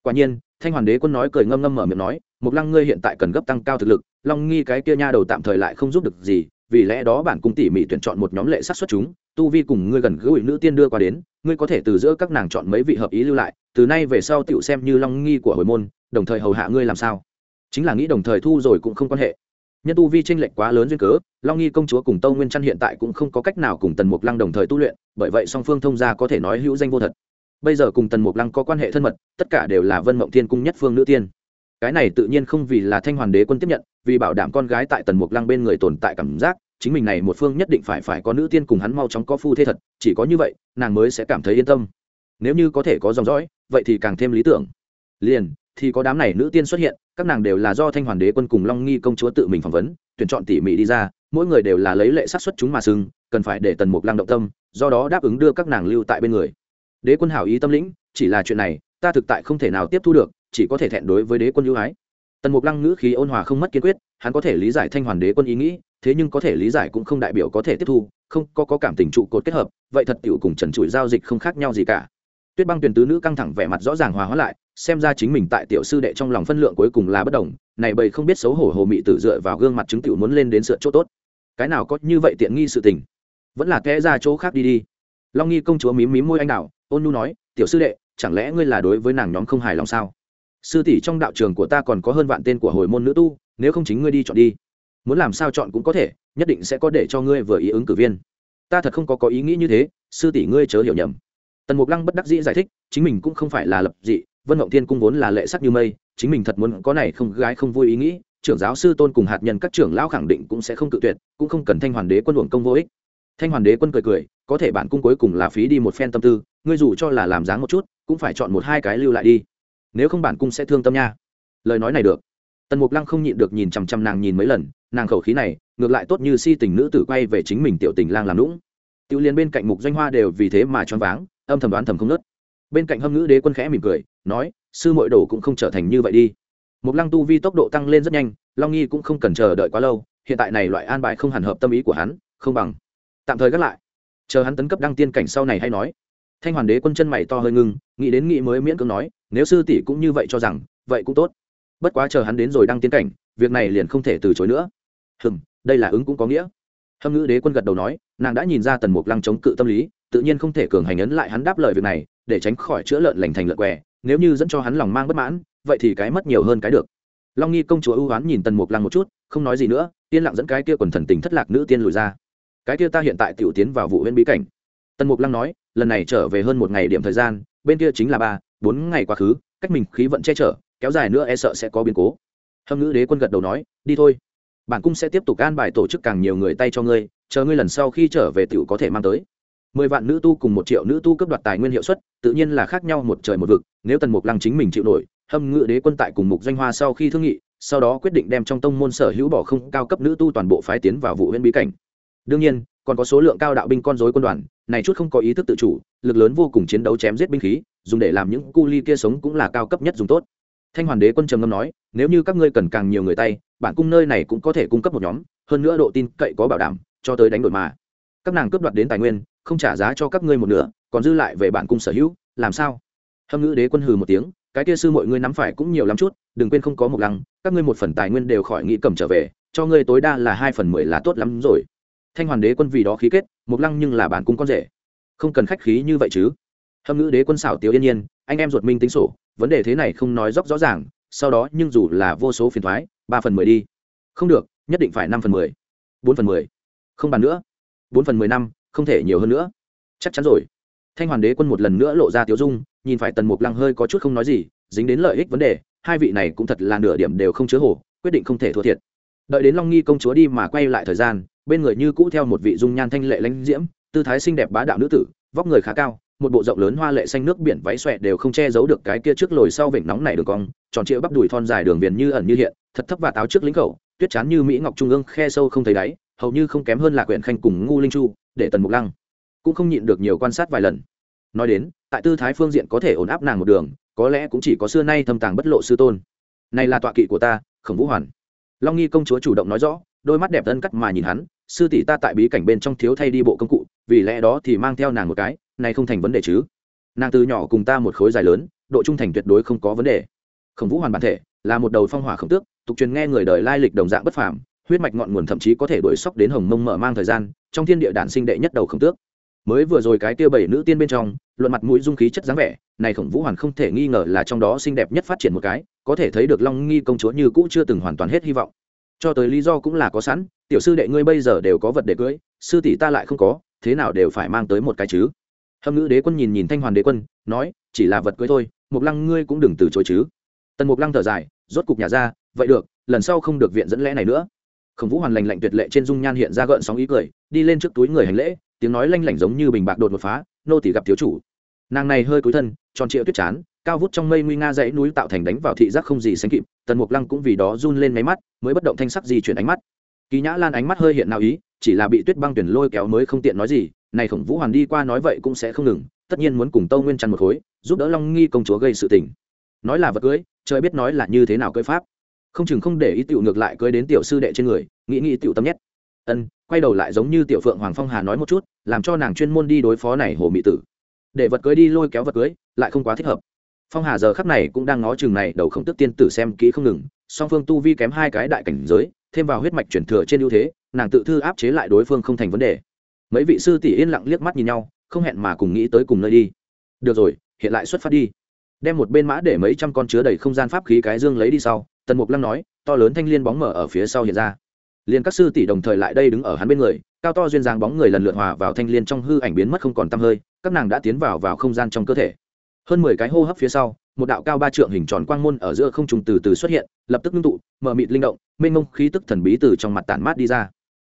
Quả nhiên thanh hoàn đế quân nói cười ngâm ngâm mở miệng nói mục lăng ngươi hiện tại cần gấp tăng cao thực lực, long nghi cái kia nha đầu tạm thời lại không giúp được gì, vì lẽ đó bản cung tỉ mỉ tuyển chọn một nhóm lệ sát xuất chúng, tu vi cùng ngươi gần gũi nữ tiên đưa qua đến, ngươi có thể từ giữa các nàng chọn mấy vị hợp ý lưu lại, từ nay về sau tựu xem như long nghi của hồi môn, đồng thời hầu hạ ngươi làm sao? Chính là nghĩ đồng thời thu rồi cũng không quan hệ. Nhân tu vi tranh lệch quá lớn duyên cớ, long nghi công chúa cùng tâu nguyên trăn hiện tại cũng không có cách nào cùng tần mục lăng đồng thời tu luyện, bởi vậy song phương thông gia có thể nói hữu danh vô thật bây giờ cùng tần mục lăng có quan hệ thân mật, tất cả đều là vân mộng thiên cung nhất phương nữ tiên. Cái này tự nhiên không vì là thanh hoàn đế quân tiếp nhận, vì bảo đảm con gái tại tần mục lăng bên người tồn tại cảm giác, chính mình này một phương nhất định phải phải có nữ tiên cùng hắn mau chóng có phu thế thật, chỉ có như vậy, nàng mới sẽ cảm thấy yên tâm. Nếu như có thể có dòng dõi, vậy thì càng thêm lý tưởng. Liền, thì có đám này nữ tiên xuất hiện, các nàng đều là do thanh hoàn đế quân cùng long nghi công chúa tự mình phỏng vấn, tuyển chọn tỉ mỉ đi ra, mỗi người đều là lấy lệ sát xuất chúng mà sưng cần phải để tần mục lăng động tâm, do đó đáp ứng đưa các nàng lưu tại bên người đế quân hảo ý tâm lĩnh chỉ là chuyện này ta thực tại không thể nào tiếp thu được chỉ có thể thẹn đối với đế quân ưu ái. Tần mục lăng ngữ khí ôn hòa không mất kiên quyết hắn có thể lý giải thanh hoàn đế quân ý nghĩ thế nhưng có thể lý giải cũng không đại biểu có thể tiếp thu không có, có cảm tình trụ cột kết hợp vậy thật tiểu cùng trần trụi giao dịch không khác nhau gì cả. Tuyết băng tuyển tứ nữ căng thẳng vẻ mặt rõ ràng hòa hóa lại xem ra chính mình tại tiểu sư đệ trong lòng phân lượng cuối cùng là bất đồng này bầy không biết xấu hổ hồ mị tử dựa vào gương mặt chứng tiểu muốn lên đến sửa chỗ tốt. Cái nào có như vậy tiện nghi sự tình? Vẫn là kẽ ra chỗ khác đi đi. Long nghi công chúa mím mím môi anh đạo ôn nu nói, tiểu sư đệ, chẳng lẽ ngươi là đối với nàng nhóm không hài lòng sao? Sư tỷ trong đạo trường của ta còn có hơn vạn tên của hồi môn nữ tu, nếu không chính ngươi đi chọn đi. Muốn làm sao chọn cũng có thể, nhất định sẽ có để cho ngươi vừa ý ứng cử viên. Ta thật không có có ý nghĩ như thế, sư tỷ ngươi chớ hiểu nhầm. Tần mục lăng bất đắc dĩ giải thích, chính mình cũng không phải là lập dị, vân mộng thiên cung vốn là lệ sắc như mây, chính mình thật muốn có này không gái không vui ý nghĩ, trưởng giáo sư tôn cùng hạt nhân các trưởng lão khẳng định cũng sẽ không cự tuyệt, cũng không cần thanh hoàn đế quân uổng công vô ích. Thanh hoàn đế quân cười cười có thể bản cung cuối cùng là phí đi một phen tâm tư, ngươi dù cho là làm dáng một chút, cũng phải chọn một hai cái lưu lại đi. Nếu không bản cung sẽ thương tâm nha. Lời nói này được. Tần mục lăng không nhịn được nhìn chằm chằm nàng nhìn mấy lần, nàng khẩu khí này, ngược lại tốt như si tình nữ tử quay về chính mình tiểu tình lang làm lũng tiểu liên bên cạnh mục doanh hoa đều vì thế mà choáng váng, âm thầm đoán thầm không nớt bên cạnh hâm ngữ đế quân khẽ mỉm cười, nói, sư mội đồ cũng không trở thành như vậy đi. Mục lăng tu vi tốc độ tăng lên rất nhanh, long nghi cũng không cần chờ đợi quá lâu, hiện tại này loại an bài không hẳn hợp tâm ý của hắn, không bằng. Tạm thời gác lại chờ hắn tấn cấp đăng tiên cảnh sau này hay nói. Thanh hoàn đế quân chân mày to hơi ngưng, nghĩ đến nghĩ mới miễn cưỡng nói, nếu sư tỷ cũng như vậy cho rằng, vậy cũng tốt. Bất quá chờ hắn đến rồi đăng tiến cảnh, việc này liền không thể từ chối nữa. Hừm, đây là ứng cũng có nghĩa. Hâm ngữ đế quân gật đầu nói, nàng đã nhìn ra tần mục lăng chống cự tâm lý, tự nhiên không thể cường hành ấn lại hắn đáp lời việc này, để tránh khỏi chữa lợn lành thành lợn què, nếu như dẫn cho hắn lòng mang bất mãn, vậy thì cái mất nhiều hơn cái được. Long nghi công chúa ưu oán nhìn tần mục lăng một chút, không nói gì nữa, yên lặng dẫn cái kia quần thần tình thất lạc nữ tiên lùi ra cái kia ta hiện tại tiểu tiến vào vụ bên bí cảnh. Tần mục lăng nói, lần này trở về hơn một ngày điểm thời gian, bên kia chính là ba, bốn ngày quá khứ, cách mình khí vận che chở, kéo dài nữa e sợ sẽ có biến cố. Hâm ngữ đế quân gật đầu nói, đi thôi. Bản cung sẽ tiếp tục an bài tổ chức càng nhiều người tay cho ngươi, chờ ngươi lần sau khi trở về tiểu có thể mang tới. Mười vạn nữ tu cùng một triệu nữ tu cấp đoạt tài nguyên hiệu suất, tự nhiên là khác nhau một trời một vực, nếu tần mục lăng chính mình chịu nổi, hâm ngự đế quân tại cùng mục doanh hoa sau khi thương nghị, sau đó quyết định đem trong tông môn sở hữu bỏ không cao cấp nữ tu toàn bộ phái tiến vào vụ huyện bí cảnh đương nhiên, còn có số lượng cao đạo binh con dối quân đoàn, này chút không có ý thức tự chủ, lực lớn vô cùng chiến đấu chém giết binh khí, dùng để làm những cu ly kia sống cũng là cao cấp nhất dùng tốt. Thanh hoàn đế quân trầm ngâm nói, nếu như các ngươi cần càng nhiều người tay, bản cung nơi này cũng có thể cung cấp một nhóm, hơn nữa độ tin cậy có bảo đảm, cho tới đánh đổi mà. Các nàng cướp đoạt đến tài nguyên, không trả giá cho các ngươi một nửa, còn dư lại về bản cung sở hữu, làm sao? Hâm ngữ đế quân hừ một tiếng, cái kia sư mọi ngươi nắm phải cũng nhiều lắm chút, đừng quên không có một lăng, các ngươi một phần tài nguyên đều khỏi nghĩ cầm trở về, cho ngươi tối đa là hai phần mười là tốt lắm rồi thanh hoàn đế quân vì đó khí kết một lăng nhưng là bản cung con rể. Không cần khách khí như vậy chứ. Hâm ngữ đế quân xảo tiếu yên nhiên anh em ruột minh tính sổ vấn đề thế này không nói rõ rõ ràng sau đó nhưng dù là vô số phiền thoái ba phần mười đi. Không được nhất định phải năm phần mười bốn phần mười. Không bàn nữa. Bốn phần mười năm không thể nhiều hơn nữa. Chắc chắn rồi. Thanh hoàn đế quân một lần nữa lộ ra tiếu dung nhìn phải tần mục lăng hơi có chút không nói gì dính đến lợi ích vấn đề hai vị này cũng thật là nửa điểm đều không chứa hổ, quyết định không thể thua thiệt. Đợi đến long nghi công chúa đi mà quay lại thời gian bên người như cũ theo một vị dung nhan thanh lệ lãnh diễm, tư thái xinh đẹp bá đạo nữ tử, vóc người khá cao, một bộ rộng lớn hoa lệ xanh nước biển váy xòe đều không che giấu được cái kia trước lồi sau vểnh nóng này đường cong, tròn trịa bắp đùi thon dài đường viền như ẩn như hiện, thật thấp và táo trước lính khẩu, tuyết chán như mỹ ngọc trung ương khe sâu không thấy đáy, hầu như không kém hơn là quyển khanh cùng ngu linh chu, để tần mục lăng cũng không nhịn được nhiều quan sát vài lần. Nói đến, tại tư thái phương diện có thể ổn áp nàng một đường, có lẽ cũng chỉ có xưa nay thâm tàng bất lộ sư tôn. Này là tọa kỵ của ta, khổng vũ hoàn. Long nghi công chúa chủ động nói rõ, đôi mắt đẹp tân cắt mà nhìn hắn sư tỷ ta tại bí cảnh bên trong thiếu thay đi bộ công cụ, vì lẽ đó thì mang theo nàng một cái, này không thành vấn đề chứ. Nàng từ nhỏ cùng ta một khối dài lớn, độ trung thành tuyệt đối không có vấn đề. Khổng vũ hoàn bản thể là một đầu phong hỏa khổng tước, tục truyền nghe người đời lai lịch đồng dạng bất phàm, huyết mạch ngọn nguồn thậm chí có thể đuổi sóc đến hồng mông mở mang thời gian, trong thiên địa đản sinh đệ nhất đầu khổng tước. Mới vừa rồi cái tiêu bảy nữ tiên bên trong, luận mặt mũi dung khí chất dáng vẻ, này khổng vũ hoàn không thể nghi ngờ là trong đó xinh đẹp nhất phát triển một cái, có thể thấy được long nghi công chúa như cũ chưa từng hoàn toàn hết hy vọng. Cho tới lý do cũng là có sẵn tiểu sư đệ ngươi bây giờ đều có vật để cưới, sư tỷ ta lại không có, thế nào đều phải mang tới một cái chứ? Hâm ngữ đế quân nhìn nhìn thanh hoàn đế quân, nói, chỉ là vật cưới thôi mục lăng ngươi cũng đừng từ chối chứ. Tần mục lăng thở dài, rốt cục nhà ra, vậy được, lần sau không được viện dẫn lẽ này nữa. Khổng vũ hoàn lành lạnh tuyệt lệ trên dung nhan hiện ra gợn sóng ý cười, đi lên trước túi người hành lễ, tiếng nói lanh lảnh giống như bình bạc đột một phá, nô tỷ gặp thiếu chủ. Nàng này hơi cúi thân, tròn triệu tuyết chán, cao vút trong mây nguy nga dãy núi tạo thành đánh vào thị giác không gì sánh kịp, tần mục lăng cũng vì đó run lên máy mắt, mới bất động thanh sắc di chuyển ánh mắt kỳ nhã lan ánh mắt hơi hiện nào ý, chỉ là bị tuyết băng tuyển lôi kéo mới không tiện nói gì, này khổng vũ hoàn đi qua nói vậy cũng sẽ không ngừng, tất nhiên muốn cùng tâu nguyên chăn một khối, giúp đỡ long nghi công chúa gây sự tình. Nói là vật cưới, trời biết nói là như thế nào cưới pháp. Không chừng không để ý tiểu ngược lại cưới đến tiểu sư đệ trên người, nghĩ nghĩ tiểu tâm nhất ân, quay đầu lại giống như tiểu phượng hoàng phong hà nói một chút, làm cho nàng chuyên môn đi đối phó này hồ mỹ tử. Để vật cưới đi lôi kéo vật cưới, lại không quá thích hợp. Phong hà giờ khắp này cũng đang ngó chừng này, đầu khổng tức tiên tử xem kỹ không ngừng, song phương tu vi kém hai cái đại cảnh giới thêm vào huyết mạch chuyển thừa trên ưu thế, nàng tự thư áp chế lại đối phương không thành vấn đề. Mấy vị sư tỷ yên lặng liếc mắt nhìn nhau, không hẹn mà cùng nghĩ tới cùng nơi đi. Được rồi, hiện lại xuất phát đi. Đem một bên mã để mấy trăm con chứa đầy không gian pháp khí cái dương lấy đi sau, tần mục lăng nói, to lớn thanh liên bóng mở ở phía sau hiện ra. Liền các sư tỷ đồng thời lại đây đứng ở hắn bên người, cao to duyên dáng bóng người lần lượt hòa vào thanh liên trong hư ảnh biến mất không còn tăm hơi, các nàng đã tiến vào vào không gian trong cơ thể. Hơn mười cái hô hấp phía sau, một đạo cao ba trượng hình tròn quang môn ở giữa không trùng từ từ xuất hiện, lập tức ngưng tụ, mở mịt linh động mênh mông khí tức thần bí từ trong mặt tản mát đi ra.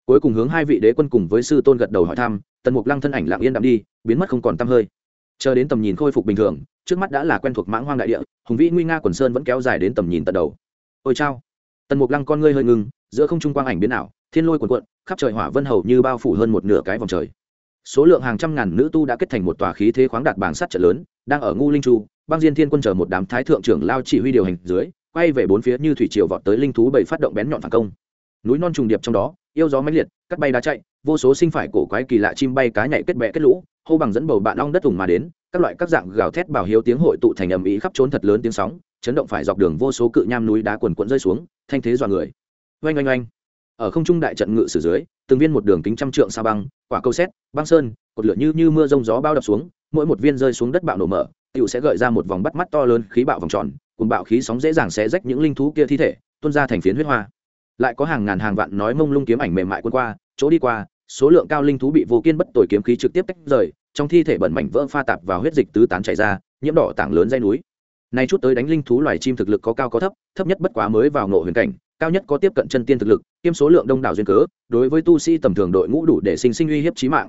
Cuối cùng hướng hai vị đế quân cùng với sư tôn gật đầu hỏi thăm, tần mục lăng thân ảnh lặng yên đạm đi, biến mất không còn tăm hơi. Chờ đến tầm nhìn khôi phục bình thường, trước mắt đã là quen thuộc mãng hoang đại địa, hùng vĩ nguy nga quần sơn vẫn kéo dài đến tầm nhìn tận đầu. Ôi chao! Tần mục lăng con ngươi hơi ngừng, giữa không trung quang ảnh biến ảo, thiên lôi cuồn cuộn, khắp trời hỏa vân hầu như bao phủ hơn một nửa cái vòng trời. Số lượng hàng trăm ngàn nữ tu đã kết thành một tòa khí thế khoáng đạt bảng sắt trận lớn, đang ở ngu linh chu, băng diên thiên quân chờ một đám thái thượng trưởng lao chỉ huy điều hành dưới quay về bốn phía như thủy triều vọt tới linh thú bảy phát động bén nhọn phản công. Núi non trùng điệp trong đó, yêu gió mãnh liệt, cắt bay đá chạy, vô số sinh phải cổ quái kỳ lạ chim bay cá nhảy kết bẹ kết lũ, hô bằng dẫn bầu bạn ong đất thủng mà đến, các loại các dạng gào thét bảo hiếu tiếng hội tụ thành ầm ĩ khắp trốn thật lớn tiếng sóng, chấn động phải dọc đường vô số cự nham núi đá quần quận rơi xuống, thanh thế dọa người. Oanh oanh oanh. Ở không trung đại trận ngự sử dưới, từng viên một đường kính trăm trượng sa băng, quả câu xét băng sơn, cột lửa như như mưa rông gió bao đập xuống, mỗi một viên rơi xuống đất bạo nổ mở tựu sẽ gợi ra một vòng bắt mắt to lớn khí bạo vòng tròn cùng bạo khí sóng dễ dàng xé rách những linh thú kia thi thể, tuôn ra thành phiến huyết hoa. Lại có hàng ngàn hàng vạn nói mông lung kiếm ảnh mềm mại quân qua, chỗ đi qua, số lượng cao linh thú bị vô kiên bất tội kiếm khí trực tiếp tách rời, trong thi thể bẩn mảnh vỡ pha tạp vào huyết dịch tứ tán chảy ra, nhiễm đỏ tảng lớn dây núi. Nay chút tới đánh linh thú loài chim thực lực có cao có thấp thấp nhất bất quá mới vào ngộ huyền cảnh, cao nhất có tiếp cận chân tiên thực lực, kiêm số lượng đông đảo duyên cớ, đối với tu sĩ tầm thường đội ngũ đủ để sinh sinh uy hiếp chí mạng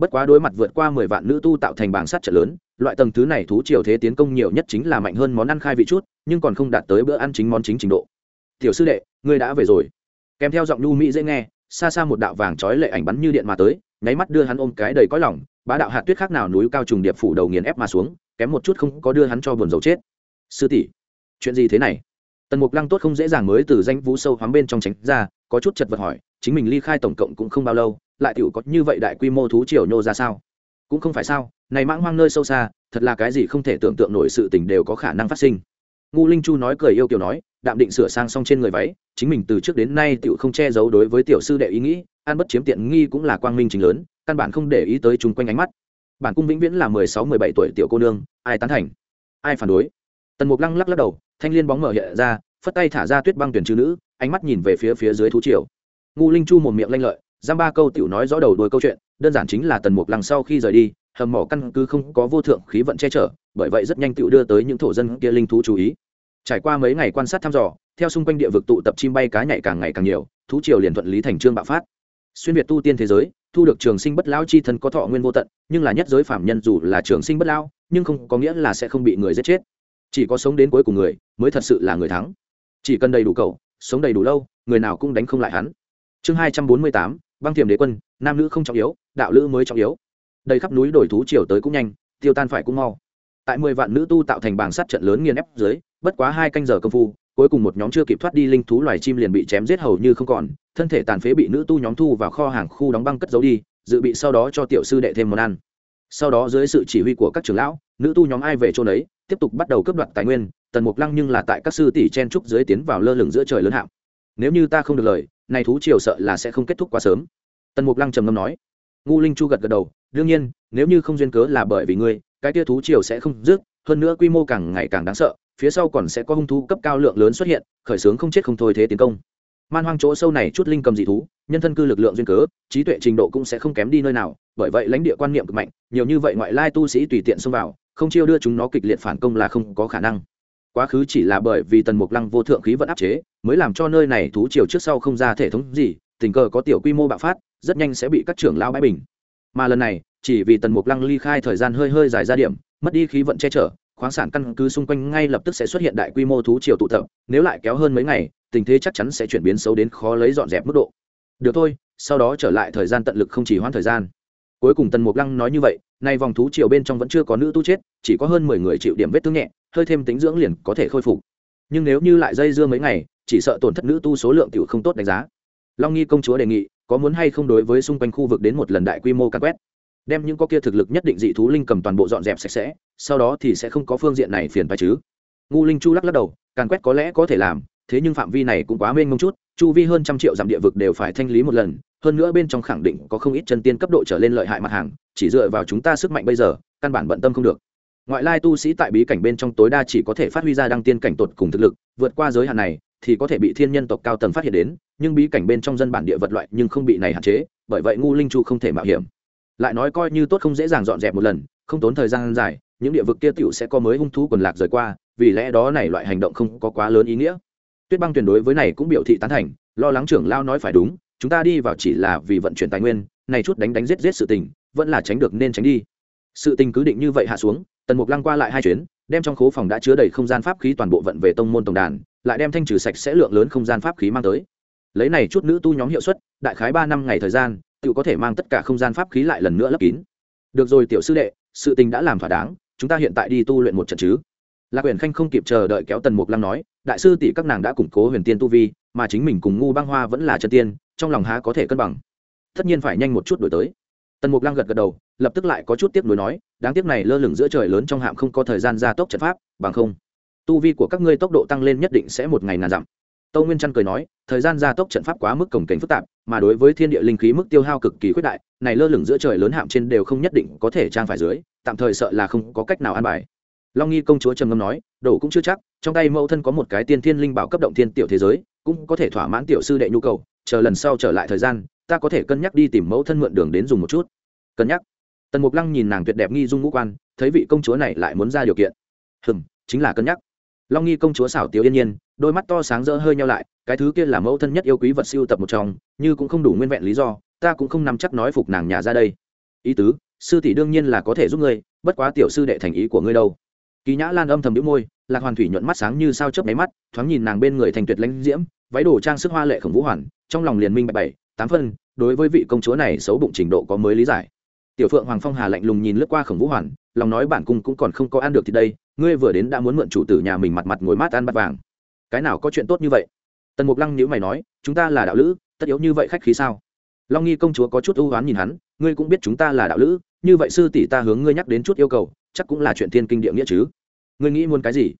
bất quá đối mặt vượt qua mười vạn nữ tu tạo thành bảng sát trận lớn, loại tầng thứ này thú triều thế tiến công nhiều nhất chính là mạnh hơn món ăn khai vị chút, nhưng còn không đạt tới bữa ăn chính món chính trình độ. Tiểu sư đệ, ngươi đã về rồi. Kèm theo giọng nhu mỹ dễ nghe, xa xa một đạo vàng trói lệ ảnh bắn như điện mà tới, nháy mắt đưa hắn ôm cái đầy cõi lòng, bá đạo hạt tuyết khác nào núi cao trùng điệp phủ đầu nghiền ép mà xuống, kém một chút không có đưa hắn cho buồn dầu chết. Sư tỷ, chuyện gì thế này? Tần mục lăng tốt không dễ dàng mới từ danh vũ sâu hoắm bên trong tránh ra, có chút chật vật hỏi, chính mình ly khai tổng cộng cũng không bao lâu lại tiểu có như vậy đại quy mô thú triều nhô ra sao? Cũng không phải sao, này mãng hoang nơi sâu xa, thật là cái gì không thể tưởng tượng nổi sự tình đều có khả năng phát sinh. Ngu linh chu nói cười yêu kiều nói, đạm định sửa sang xong trên người váy, chính mình từ trước đến nay tiểu không che giấu đối với tiểu sư đệ ý nghĩ an bất chiếm tiện nghi cũng là quang minh chính lớn, căn bản không để ý tới chung quanh ánh mắt. Bản cung vĩnh viễn là mười sáu, mười bảy tuổi tiểu cô nương, ai tán thành? Ai phản đối? Tần mục lăng lắc lắc đầu, thanh liên bóng mở hiện ra, phất tay thả ra tuyết băng tuyển chữ nữ, ánh mắt nhìn về phía phía dưới thú triều. Ngu linh chu một miệng lanh lợi giam ba câu tiểu nói rõ đầu đuôi câu chuyện, đơn giản chính là tần mục lăng sau khi rời đi, hầm mỏ căn cứ không có vô thượng khí vận che chở, bởi vậy rất nhanh tiểu đưa tới những thổ dân kia linh thú chú ý. Trải qua mấy ngày quan sát thăm dò, theo xung quanh địa vực tụ tập chim bay cá nhảy càng ngày càng nhiều, thú triều liền thuận lý thành trương bạo phát. Xuyên việt tu tiên thế giới, thu được trường sinh bất lão chi thân có thọ nguyên vô tận, nhưng là nhất giới phạm nhân dù là trường sinh bất lão, nhưng không có nghĩa là sẽ không bị người giết chết. Chỉ có sống đến cuối cùng người, mới thật sự là người thắng. Chỉ cần đầy đủ cầu sống đầy đủ lâu, người nào cũng đánh không lại hắn. Chương hai trăm bốn mươi tám băng thiềm đế quân, nam nữ không trọng yếu, đạo lữ mới trọng yếu. Đầy khắp núi đổi thú chiều tới cũng nhanh, tiêu tan phải cũng mau. Tại mười vạn nữ tu tạo thành bảng sắt trận lớn nghiền ép dưới, bất quá hai canh giờ công phu, cuối cùng một nhóm chưa kịp thoát đi linh thú loài chim liền bị chém giết hầu như không còn, thân thể tàn phế bị nữ tu nhóm thu vào kho hàng khu đóng băng cất giấu đi, dự bị sau đó cho tiểu sư đệ thêm món ăn. Sau đó dưới sự chỉ huy của các trưởng lão, nữ tu nhóm ai về chỗ đấy tiếp tục bắt đầu cướp đoạt tài nguyên, tần mục lăng nhưng là tại các sư tỷ chen trúc dưới tiến vào lơ lửng giữa trời lớn hạm. Nếu như ta không được lời này thú triều sợ là sẽ không kết thúc quá sớm. Tần mục lăng trầm ngâm nói. Ngu linh chu gật gật đầu, đương nhiên, nếu như không duyên cớ là bởi vì ngươi, cái tia thú triều sẽ không dứt, hơn nữa quy mô càng ngày càng đáng sợ, phía sau còn sẽ có hung thú cấp cao lượng lớn xuất hiện, khởi xướng không chết không thôi thế tiến công. Man hoang chỗ sâu này chút linh cầm dị thú, nhân thân cư lực lượng duyên cớ, trí tuệ trình độ cũng sẽ không kém đi nơi nào, bởi vậy lãnh địa quan niệm cực mạnh, nhiều như vậy ngoại lai tu sĩ tùy tiện xông vào, không chiêu đưa chúng nó kịch liệt phản công là không có khả năng quá khứ chỉ là bởi vì tần mục lăng vô thượng khí vận áp chế, mới làm cho nơi này thú triều trước sau không ra thể thống gì, tình cờ có tiểu quy mô bạo phát, rất nhanh sẽ bị các trưởng lao bãi bình. Mà lần này, chỉ vì tần mục lăng ly khai thời gian hơi hơi dài ra điểm, mất đi khí vận che chở, khoáng sản căn cứ xung quanh ngay lập tức sẽ xuất hiện đại quy mô thú triều tụ tập, nếu lại kéo hơn mấy ngày, tình thế chắc chắn sẽ chuyển biến xấu đến khó lấy dọn dẹp mức độ. Được thôi, sau đó trở lại thời gian tận lực không chỉ hoãn thời gian. Cuối cùng tần mục lăng nói như vậy nay vòng thú triều bên trong vẫn chưa có nữ tu chết, chỉ có hơn mười người chịu điểm vết thương nhẹ, hơi thêm tính dưỡng liền có thể khôi phục. Nhưng nếu như lại dây dưa mấy ngày, chỉ sợ tổn thất nữ tu số lượng tiểu không tốt đánh giá. Long nghi công chúa đề nghị, có muốn hay không đối với xung quanh khu vực đến một lần đại quy mô càn quét? Đem những có kia thực lực nhất định dị thú linh cầm toàn bộ dọn dẹp sạch sẽ, sau đó thì sẽ không có phương diện này phiền phải chứ. Ngu linh chu lắc lắc đầu, càn quét có lẽ có thể làm, thế nhưng phạm vi này cũng quá mênh mông chút, chu vi hơn trăm triệu dặm địa vực đều phải thanh lý một lần, hơn nữa bên trong khẳng định có không ít chân tiên cấp độ trở lên lợi hại mặt hàng chỉ dựa vào chúng ta sức mạnh bây giờ, căn bản bận tâm không được. Ngoại lai tu sĩ tại bí cảnh bên trong tối đa chỉ có thể phát huy ra đăng tiên cảnh tột cùng thực lực, vượt qua giới hạn này, thì có thể bị thiên nhân tộc cao tầng phát hiện đến, nhưng bí cảnh bên trong dân bản địa vật loại nhưng không bị này hạn chế, bởi vậy ngu linh chu không thể mạo hiểm. Lại nói coi như tốt không dễ dàng dọn dẹp một lần, không tốn thời gian dài, những địa vực kia tựu sẽ có mới hung thú quần lạc rời qua, vì lẽ đó này loại hành động không có quá lớn ý nghĩa. Tuyết băng tuyển đối với này cũng biểu thị tán thành, lo lắng trưởng lao nói phải đúng, chúng ta đi vào chỉ là vì vận chuyển tài nguyên, này chút đánh đánh giết giết sự tình vẫn là tránh được nên tránh đi. Sự tình cứ định như vậy hạ xuống, tần mục lăng qua lại hai chuyến, đem trong khố phòng đã chứa đầy không gian pháp khí toàn bộ vận về tông môn tổng đàn, lại đem thanh trừ sạch sẽ lượng lớn không gian pháp khí mang tới. Lấy này chút nữ tu nhóm hiệu suất, đại khái ba năm ngày thời gian tự có thể mang tất cả không gian pháp khí lại lần nữa lấp kín. Được rồi tiểu sư đệ, sự tình đã làm thỏa đáng, chúng ta hiện tại đi tu luyện một trận chứ. Lạc uyển khanh không kịp chờ đợi kéo tần mục lăng nói, đại sư tỷ các nàng đã củng cố huyền tiên tu vi, mà chính mình cùng ngu băng hoa vẫn là chân tiên, trong lòng há có thể cân bằng. Tất nhiên phải nhanh một chút đổi tới tần mục lăng gật gật đầu, lập tức lại có chút tiếp nối nói, đáng tiếc này lơ lửng giữa trời lớn trong hạm không có thời gian gia tốc trận pháp, bằng không, tu vi của các ngươi tốc độ tăng lên nhất định sẽ một ngày ngàn dặm. Tâu nguyên trăn cười nói, thời gian gia tốc trận pháp quá mức cổng cảnh phức tạp, mà đối với thiên địa linh khí mức tiêu hao cực kỳ khuyết đại, này lơ lửng giữa trời lớn hạm trên đều không nhất định có thể trang phải dưới, tạm thời sợ là không có cách nào an bài. Long nghi công chúa trầm ngâm nói đổ cũng chưa chắc, trong tay mẫu thân có một cái tiên thiên linh bảo cấp động thiên tiểu thế giới, cũng có thể thỏa mãn tiểu sư đệ nhu cầu, chờ lần sau trở lại thời gian ta có thể cân nhắc đi tìm mẫu thân mượn đường đến dùng một chút. Cân nhắc. Tần mục lăng nhìn nàng tuyệt đẹp nghi dung ngũ quan, thấy vị công chúa này lại muốn ra điều kiện. Hừm, chính là cân nhắc. Long nghi công chúa xảo tiếu yên nhiên, đôi mắt to sáng rỡ hơi nhau lại, cái thứ kia là mẫu thân nhất yêu quý vật siêu tập một trong, như cũng không đủ nguyên vẹn lý do, ta cũng không nắm chắc nói phục nàng nhà ra đây. Ý tứ, sư tỷ đương nhiên là có thể giúp ngươi, bất quá tiểu sư đệ thành ý của ngươi đâu. Kỳ nhã lan âm thầm đĩu môi, lạc hoàn thủy nhuận mắt sáng như sao chớp máy mắt, thoáng nhìn nàng bên người thành tuyệt lãnh diễm, váy đồ trang sức hoa lệ khổng vũ hoàn, trong lòng liền minh bạch bảy, tám phân đối với vị công chúa này xấu bụng trình độ có mới lý giải. Tiểu phượng hoàng phong hà lạnh lùng nhìn lướt qua khổng vũ hoàn, lòng nói bản cung cũng còn không có ăn được thì đây, ngươi vừa đến đã muốn mượn chủ tử nhà mình mặt mặt ngồi mát ăn bát vàng. Cái nào có chuyện tốt như vậy? Tần mục lăng nhữ mày nói, chúng ta là đạo lữ, tất yếu như vậy khách khí sao? Long nghi công chúa có chút ưu oán nhìn hắn, ngươi cũng biết chúng ta là đạo lữ, như vậy sư tỷ ta hướng ngươi nhắc đến chút yêu cầu, chắc cũng là chuyện thiên kinh địa nghĩa chứ. Ngươi nghĩ muốn cái gì?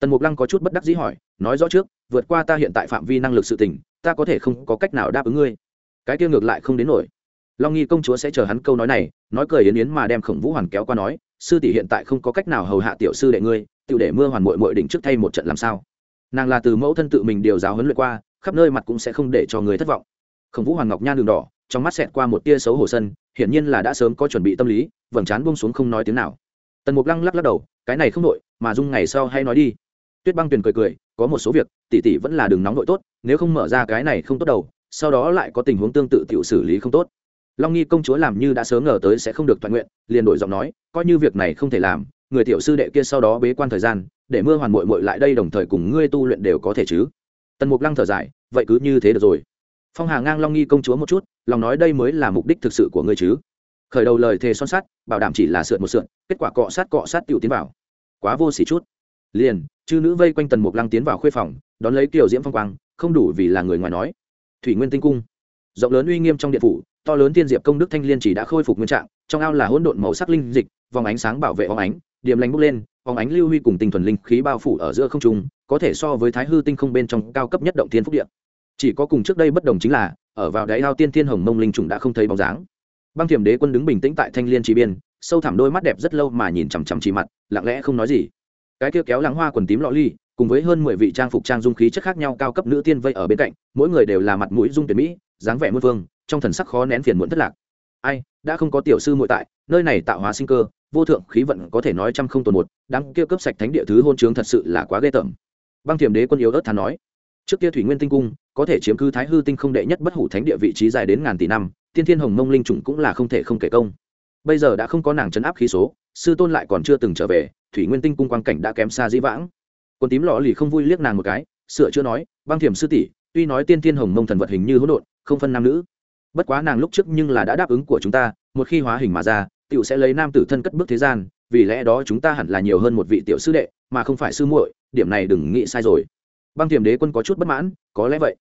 Tần mục lăng có chút bất đắc dĩ hỏi, nói rõ trước, vượt qua ta hiện tại phạm vi năng lực sự tình, ta có thể không có cách nào đáp ứng ngươi cái kia ngược lại không đến nổi. Long nghi công chúa sẽ chờ hắn câu nói này, nói cười yến yến mà đem khổng vũ hoàn kéo qua nói, sư tỷ hiện tại không có cách nào hầu hạ tiểu sư đệ ngươi tự để mưa hoàn mội mội đỉnh trước thay một trận làm sao? Nàng là từ mẫu thân tự mình điều giáo huấn luyện qua, khắp nơi mặt cũng sẽ không để cho người thất vọng. Khổng vũ hoàng ngọc nhan đường đỏ, trong mắt xẹt qua một tia xấu hổ sân, hiển nhiên là đã sớm có chuẩn bị tâm lý, vầng trán buông xuống không nói tiếng nào. Tần mục lăng lắc lắc đầu, cái này không nội mà dung ngày sau hay nói đi. Tuyết băng tuyền cười cười, có một số việc, tỷ tỷ vẫn là đường nóng nội tốt, nếu không mở ra cái này không tốt đầu sau đó lại có tình huống tương tự tiểu xử lý không tốt. Long nghi công chúa làm như đã sớm ngờ tới sẽ không được toàn nguyện, liền đổi giọng nói, coi như việc này không thể làm, người tiểu sư đệ kia sau đó bế quan thời gian, để mưa hoàn mội mội lại đây đồng thời cùng ngươi tu luyện đều có thể chứ? Tần mục lăng thở dài, vậy cứ như thế được rồi. Phong hà ngang long nghi công chúa một chút, lòng nói đây mới là mục đích thực sự của ngươi chứ? Khởi đầu lời thề son sắt, bảo đảm chỉ là sượn một sượn kết quả cọ sát cọ sát tiểu tiến vào. Quá vô xỉ chút. Liền, chư nữ vây quanh tần mục lăng tiến vào khuê phòng, đón lấy kiều diễm phong quang, không đủ vì là người ngoài nói thủy nguyên tinh cung. Rộng lớn uy nghiêm trong điện phủ, to lớn tiên diệp công đức thanh liên chỉ đã khôi phục nguyên trạng, trong ao là hỗn độn màu sắc linh dịch, vòng ánh sáng bảo vệ vòng ánh, điểm lành bốc lên, vòng ánh lưu huy cùng tinh thuần linh khí bao phủ ở giữa không trung, có thể so với thái hư tinh không bên trong cao cấp nhất động thiên phúc điện chỉ có cùng trước đây bất đồng chính là, ở vào đáy ao tiên thiên hồng mông linh trùng đã không thấy bóng dáng. Băng thiểm đế quân đứng bình tĩnh tại thanh liên chỉ biên, sâu thẳm đôi mắt đẹp rất lâu mà nhìn chằm chằm chỉ mặt, lặng lẽ không nói gì. Cái kia kéo lắng hoa quần tím lọ ly cùng với hơn mười vị trang phục trang dung khí chất khác nhau cao cấp nữ tiên vây ở bên cạnh, mỗi người đều là mặt mũi dung tuyệt mỹ, dáng vẻ muôn phương, trong thần sắc khó nén phiền muộn thất lạc. Ai, đã không có tiểu sư muội tại, nơi này tạo hóa sinh cơ, vô thượng khí vận có thể nói trăm không tồn một, đám kia cấp sạch thánh địa thứ hôn trướng thật sự là quá ghê tởm. Băng thiểm đế quân yếu ớt thán nói, trước kia thủy nguyên tinh cung, có thể chiếm cứ thái hư tinh không đệ nhất bất hủ thánh địa vị trí dài đến ngàn tỷ năm, tiên thiên hồng mông linh trùng cũng là không thể không kể công. Bây giờ đã không có nàng chấn áp khí số, sư tôn lại còn chưa từng trở về, thủy nguyên tinh cung quang cảnh đã kém xa dĩ vãng quân tím lọ lì không vui liếc nàng một cái, sửa chưa nói, băng thiểm sư tỷ, tuy nói tiên tiên hồng mông thần vật hình như hỗn độn, không phân nam nữ. Bất quá nàng lúc trước nhưng là đã đáp ứng của chúng ta, một khi hóa hình mà ra, tiểu sẽ lấy nam tử thân cất bước thế gian, vì lẽ đó chúng ta hẳn là nhiều hơn một vị tiểu sư đệ, mà không phải sư muội, điểm này đừng nghĩ sai rồi. Băng thiểm đế quân có chút bất mãn, có lẽ vậy,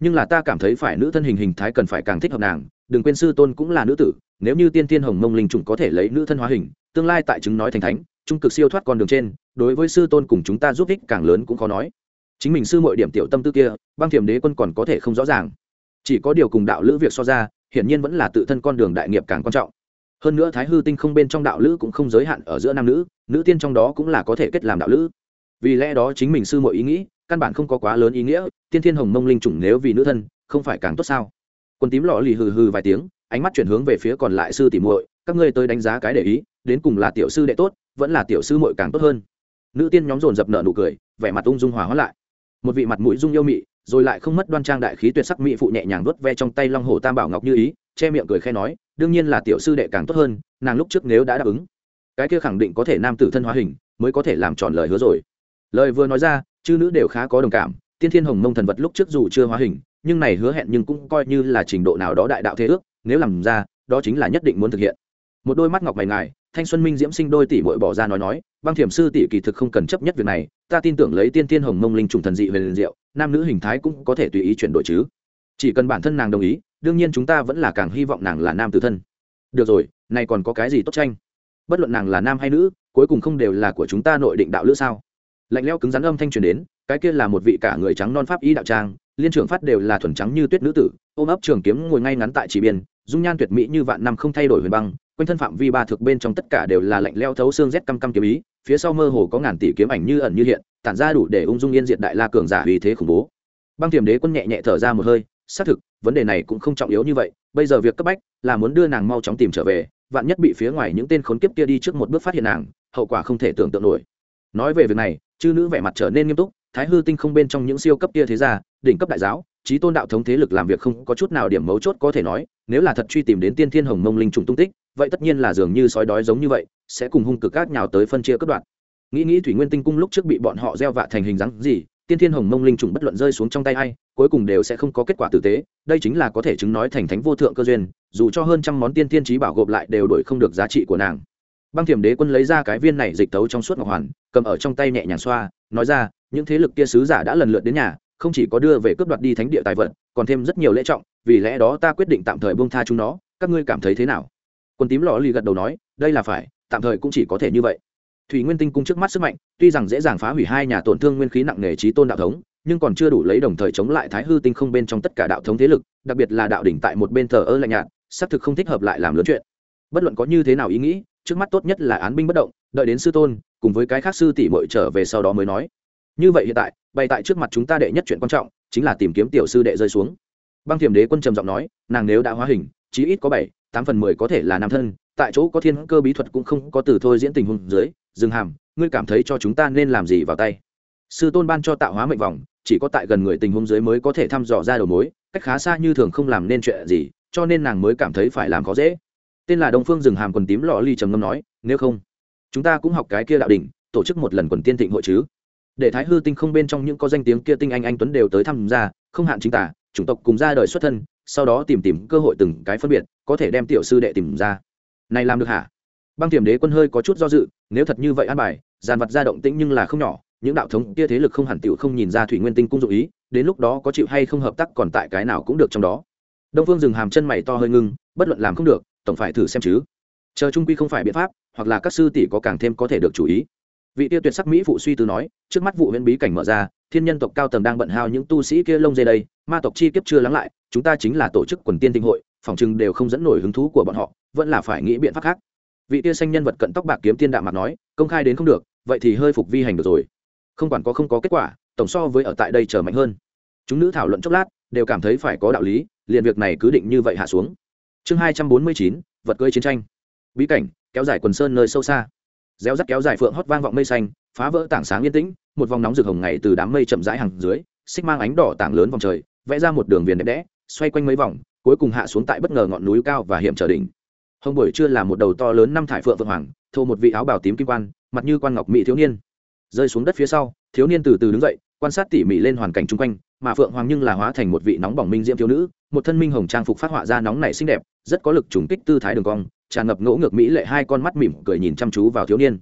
nhưng là ta cảm thấy phải nữ thân hình hình thái cần phải càng thích hợp nàng, đừng quên sư tôn cũng là nữ tử nếu như tiên tiên hồng mông linh trùng có thể lấy nữ thân hóa hình, tương lai tại chứng nói thành thánh, trung cực siêu thoát con đường trên, đối với sư tôn cùng chúng ta giúp ích càng lớn cũng khó nói. Chính mình sư mọi điểm tiểu tâm tư kia, băng thiểm đế quân còn có thể không rõ ràng. Chỉ có điều cùng đạo lữ việc so ra, hiển nhiên vẫn là tự thân con đường đại nghiệp càng quan trọng. Hơn nữa thái hư tinh không bên trong đạo lữ cũng không giới hạn ở giữa nam nữ nữ tiên trong đó cũng là có thể kết làm đạo lữ. Vì lẽ đó chính mình sư mọi ý nghĩ, căn bản không có quá lớn ý nghĩa, tiên thiên hồng mông linh chủng nếu vì nữ thân, không phải càng tốt sao? Quân tím lọ lì hừ hừ vài tiếng ánh mắt chuyển hướng về phía còn lại sư tỷ muội, các ngươi tới đánh giá cái để ý, đến cùng là tiểu sư đệ tốt, vẫn là tiểu sư muội càng tốt hơn. Nữ tiên nhóm dồn dập nợ nụ cười, vẻ mặt ung dung hòa hóa lại. Một vị mặt mũi dung yêu mị, rồi lại không mất đoan trang đại khí tuyệt sắc mỹ phụ nhẹ nhàng vuốt ve trong tay long hồ tam bảo ngọc như ý, che miệng cười khe nói, đương nhiên là tiểu sư đệ càng tốt hơn, nàng lúc trước nếu đã đáp ứng, cái kia khẳng định có thể nam tử thân hóa hình, mới có thể làm tròn lời hứa rồi. Lời vừa nói ra, chư nữ đều khá có đồng cảm, tiên thiên hồng mông thần vật lúc trước dù chưa hóa hình, nhưng này hứa hẹn nhưng cũng coi như là trình độ nào đó đại đạo thế ước nếu làm ra, đó chính là nhất định muốn thực hiện. Một đôi mắt ngọc mày ngài, thanh xuân minh diễm sinh đôi tỷ bội bỏ ra nói nói, băng thiểm sư tỷ kỳ thực không cần chấp nhất việc này, ta tin tưởng lấy tiên tiên hồng mông linh trùng thần dị về liền diệu, nam nữ hình thái cũng có thể tùy ý chuyển đổi chứ. Chỉ cần bản thân nàng đồng ý, đương nhiên chúng ta vẫn là càng hy vọng nàng là nam tử thân. Được rồi này còn có cái gì tốt tranh? Bất luận nàng là nam hay nữ, cuối cùng không đều là của chúng ta nội định đạo lữ sao? Lạnh leo cứng rắn âm thanh truyền đến, cái kia là một vị cả người trắng non pháp y đạo trang, liên trưởng phát đều là thuần trắng như tuyết nữ tử ôm ấp trường kiếm ngồi ngay ngắn tại chỉ biên dung nhan tuyệt mỹ như vạn năm không thay đổi huyền băng, quanh thân phạm vi ba thực bên trong tất cả đều là lạnh leo thấu xương rét căm căm kiếm ý, phía sau mơ hồ có ngàn tỷ kiếm ảnh như ẩn như hiện, tản ra đủ để ung dung yên diệt đại la cường giả vì thế khủng bố. Băng tiềm đế quân nhẹ nhẹ thở ra một hơi, xác thực, vấn đề này cũng không trọng yếu như vậy, bây giờ việc cấp bách là muốn đưa nàng mau chóng tìm trở về, vạn nhất bị phía ngoài những tên khốn kiếp kia đi trước một bước phát hiện nàng, hậu quả không thể tưởng tượng nổi. Nói về việc này, chư nữ vẻ mặt trở nên nghiêm túc, thái hư tinh không bên trong những siêu cấp kia thế gia, đỉnh cấp đại giáo trí tôn đạo thống thế lực làm việc không có chút nào điểm mấu chốt có thể nói, nếu là thật truy tìm đến tiên thiên hồng mông linh trùng tung tích, vậy tất nhiên là dường như sói đói giống như vậy, sẽ cùng hung cực các nhào tới phân chia cất đoạn nghĩ nghĩ thủy nguyên tinh cung lúc trước bị bọn họ gieo vạ thành hình dáng gì, tiên thiên hồng mông linh trùng bất luận rơi xuống trong tay ai, cuối cùng đều sẽ không có kết quả tử tế, đây chính là có thể chứng nói thành thánh vô thượng cơ duyên, dù cho hơn trăm món tiên thiên trí bảo gộp lại đều đổi không được giá trị của nàng. Băng thiểm đế quân lấy ra cái viên này dịch tấu trong suốt ngọc hoàn, cầm ở trong tay nhẹ nhàng xoa, nói ra, những thế lực kia sứ giả đã lần lượt đến nhà không chỉ có đưa về cướp đoạt đi thánh địa tài vật, còn thêm rất nhiều lễ trọng, vì lẽ đó ta quyết định tạm thời buông tha chúng nó. Các ngươi cảm thấy thế nào? Quân tím lò lì gật đầu nói, đây là phải, tạm thời cũng chỉ có thể như vậy. Thủy nguyên tinh cung trước mắt sức mạnh, tuy rằng dễ dàng phá hủy hai nhà tổn thương nguyên khí nặng nề trí tôn đạo thống, nhưng còn chưa đủ lấy đồng thời chống lại thái hư tinh không bên trong tất cả đạo thống thế lực, đặc biệt là đạo đỉnh tại một bên thờ ơ lạnh nhạt, xác thực không thích hợp lại làm lớn chuyện. Bất luận có như thế nào ý nghĩ, trước mắt tốt nhất là án binh bất động, đợi đến sư tôn, cùng với cái khác sư tỷ mội trở về sau đó mới nói như vậy hiện tại, bày tại trước mặt chúng ta đệ nhất chuyện quan trọng, chính là tìm kiếm tiểu sư đệ rơi xuống. Băng thiểm đế quân trầm giọng nói, nàng nếu đã hóa hình, chí ít có bảy, tám phần mười có thể là nam thân, tại chỗ có thiên cơ bí thuật cũng không có từ thôi diễn tình huống dưới, dừng hàm, ngươi cảm thấy cho chúng ta nên làm gì vào tay? Sư tôn ban cho tạo hóa mệnh vòng, chỉ có tại gần người tình huống dưới mới có thể thăm dò ra đầu mối, cách khá xa như thường không làm nên chuyện gì, cho nên nàng mới cảm thấy phải làm khó dễ. Tên là đông phương rừng hàm quần tím lọ ly trầm ngâm nói, nếu không, chúng ta cũng học cái kia đạo đỉnh, tổ chức một lần quần tiên thịnh hội chứ để thái hư tinh không bên trong những có danh tiếng kia tinh anh anh tuấn đều tới tham gia không hạn chính tả, chủng tộc cùng ra đời xuất thân, sau đó tìm tìm cơ hội từng cái phân biệt, có thể đem tiểu sư đệ tìm ra. Này làm được hả? Băng tiềm đế quân hơi có chút do dự, nếu thật như vậy an bài, giàn vật ra động tĩnh nhưng là không nhỏ, những đạo thống kia thế lực không hẳn tiểu không nhìn ra thủy nguyên tinh cung dụ ý, đến lúc đó có chịu hay không hợp tác còn tại cái nào cũng được trong đó. Đông phương dừng hàm chân mày to hơi ngưng, bất luận làm không được, tổng phải thử xem chứ. Chờ trung quy không phải biện pháp, hoặc là các sư tỷ có càng thêm có thể được chú ý vị tiêu tuyệt sắc mỹ phụ suy tư nói, trước mắt vụ huyễn bí cảnh mở ra, thiên nhân tộc cao tầng đang bận hao những tu sĩ kia lông dây đây, ma tộc chi kiếp chưa lắng lại, chúng ta chính là tổ chức quần tiên tinh hội, phòng chừng đều không dẫn nổi hứng thú của bọn họ, vẫn là phải nghĩ biện pháp khác. Vị tia xanh nhân vật cận tóc bạc kiếm tiên đạm mặt nói, công khai đến không được, vậy thì hơi phục vi hành được rồi. Không quản có không có kết quả, tổng so với ở tại đây chờ mạnh hơn. Chúng nữ thảo luận chốc lát, đều cảm thấy phải có đạo lý, liền việc này cứ định như vậy hạ xuống. Chương hai trăm bốn mươi chín, vật cưới chiến tranh. Bí cảnh, kéo dài quần sơn nơi sâu xa réo rắt kéo dài phượng hót vang vọng mây xanh, phá vỡ tảng sáng yên tĩnh, một vòng nóng rực hồng ngày từ đám mây chậm rãi hàng dưới, xích mang ánh đỏ tảng lớn vòng trời, vẽ ra một đường viền đẹp đẽ, xoay quanh mấy vòng, cuối cùng hạ xuống tại bất ngờ ngọn núi cao và hiểm trở đỉnh. Hồng buổi chưa là một đầu to lớn năm thải phượng vượng hoàng, thô một vị áo bào tím kim quan, mặt như quan ngọc mỹ thiếu niên. Rơi xuống đất phía sau, thiếu niên từ từ đứng dậy, quan sát tỉ mỉ lên hoàn cảnh chung quanh mà phượng hoàng nhưng là hóa thành một vị nóng bỏng minh diễm thiếu nữ, một thân minh hồng trang phục phát họa ra nóng nảy xinh đẹp, rất có lực trùng kích tư thái đường cong, tràn ngập ngỗ ngược mỹ lệ, hai con mắt mỉm cười nhìn chăm chú vào thiếu niên.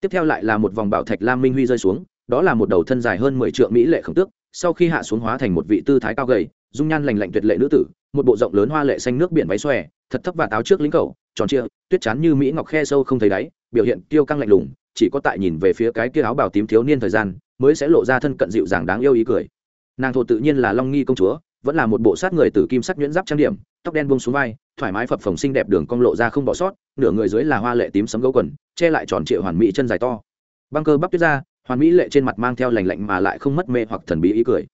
Tiếp theo lại là một vòng bảo thạch lam minh huy rơi xuống, đó là một đầu thân dài hơn mười triệu mỹ lệ khổng tước, sau khi hạ xuống hóa thành một vị tư thái cao gầy, dung nhan lành lạnh tuyệt lệ nữ tử, một bộ rộng lớn hoa lệ xanh nước biển váy xòe, thật thấp và táo trước lính cầu tròn trịa, tuyết chán như mỹ ngọc khe sâu không thấy đáy, biểu hiện tiêu căng lạnh lùng, chỉ có tại nhìn về phía cái kia áo bào tím thiếu niên thời gian, mới sẽ lộ ra thân cận dịu dàng đáng yêu ý cười nàng thổ tự nhiên là long nghi công chúa, vẫn là một bộ sát người từ kim sắc nhuyễn giáp trang điểm, tóc đen buông xuống vai, thoải mái phập phồng xinh đẹp đường cong lộ ra không bỏ sót, nửa người dưới là hoa lệ tím sấm gấu quần, che lại tròn trịa hoàn mỹ chân dài to. Băng cơ bắp tuyết ra, hoàn mỹ lệ trên mặt mang theo lành lạnh mà lại không mất mê hoặc thần bí ý cười.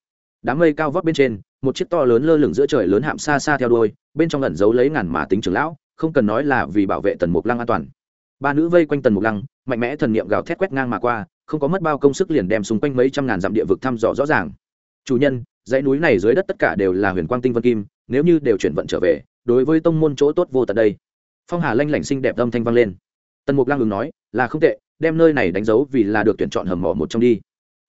Đám mây cao vóc bên trên, một chiếc to lớn lơ lửng giữa trời lớn hạm xa xa theo đôi bên trong ẩn giấu lấy ngàn mà tính trưởng lão, không cần nói là vì bảo vệ tần mục lăng an toàn. Ba nữ vây quanh tần mục lăng, mạnh mẽ thần niệm gào thét quét ngang mà qua, không có mất bao công sức liền đem xung quanh mấy trăm ngàn dặm địa vực thăm dò rõ ràng chủ nhân, dãy núi này dưới đất tất cả đều là huyền quang tinh vân kim, nếu như đều chuyển vận trở về, đối với tông môn chỗ tốt vô tận đây. Phong hà lanh lảnh xinh đẹp âm thanh vang lên. Tần mục lăng ứng nói, là không tệ, đem nơi này đánh dấu vì là được tuyển chọn hầm mỏ một trong đi.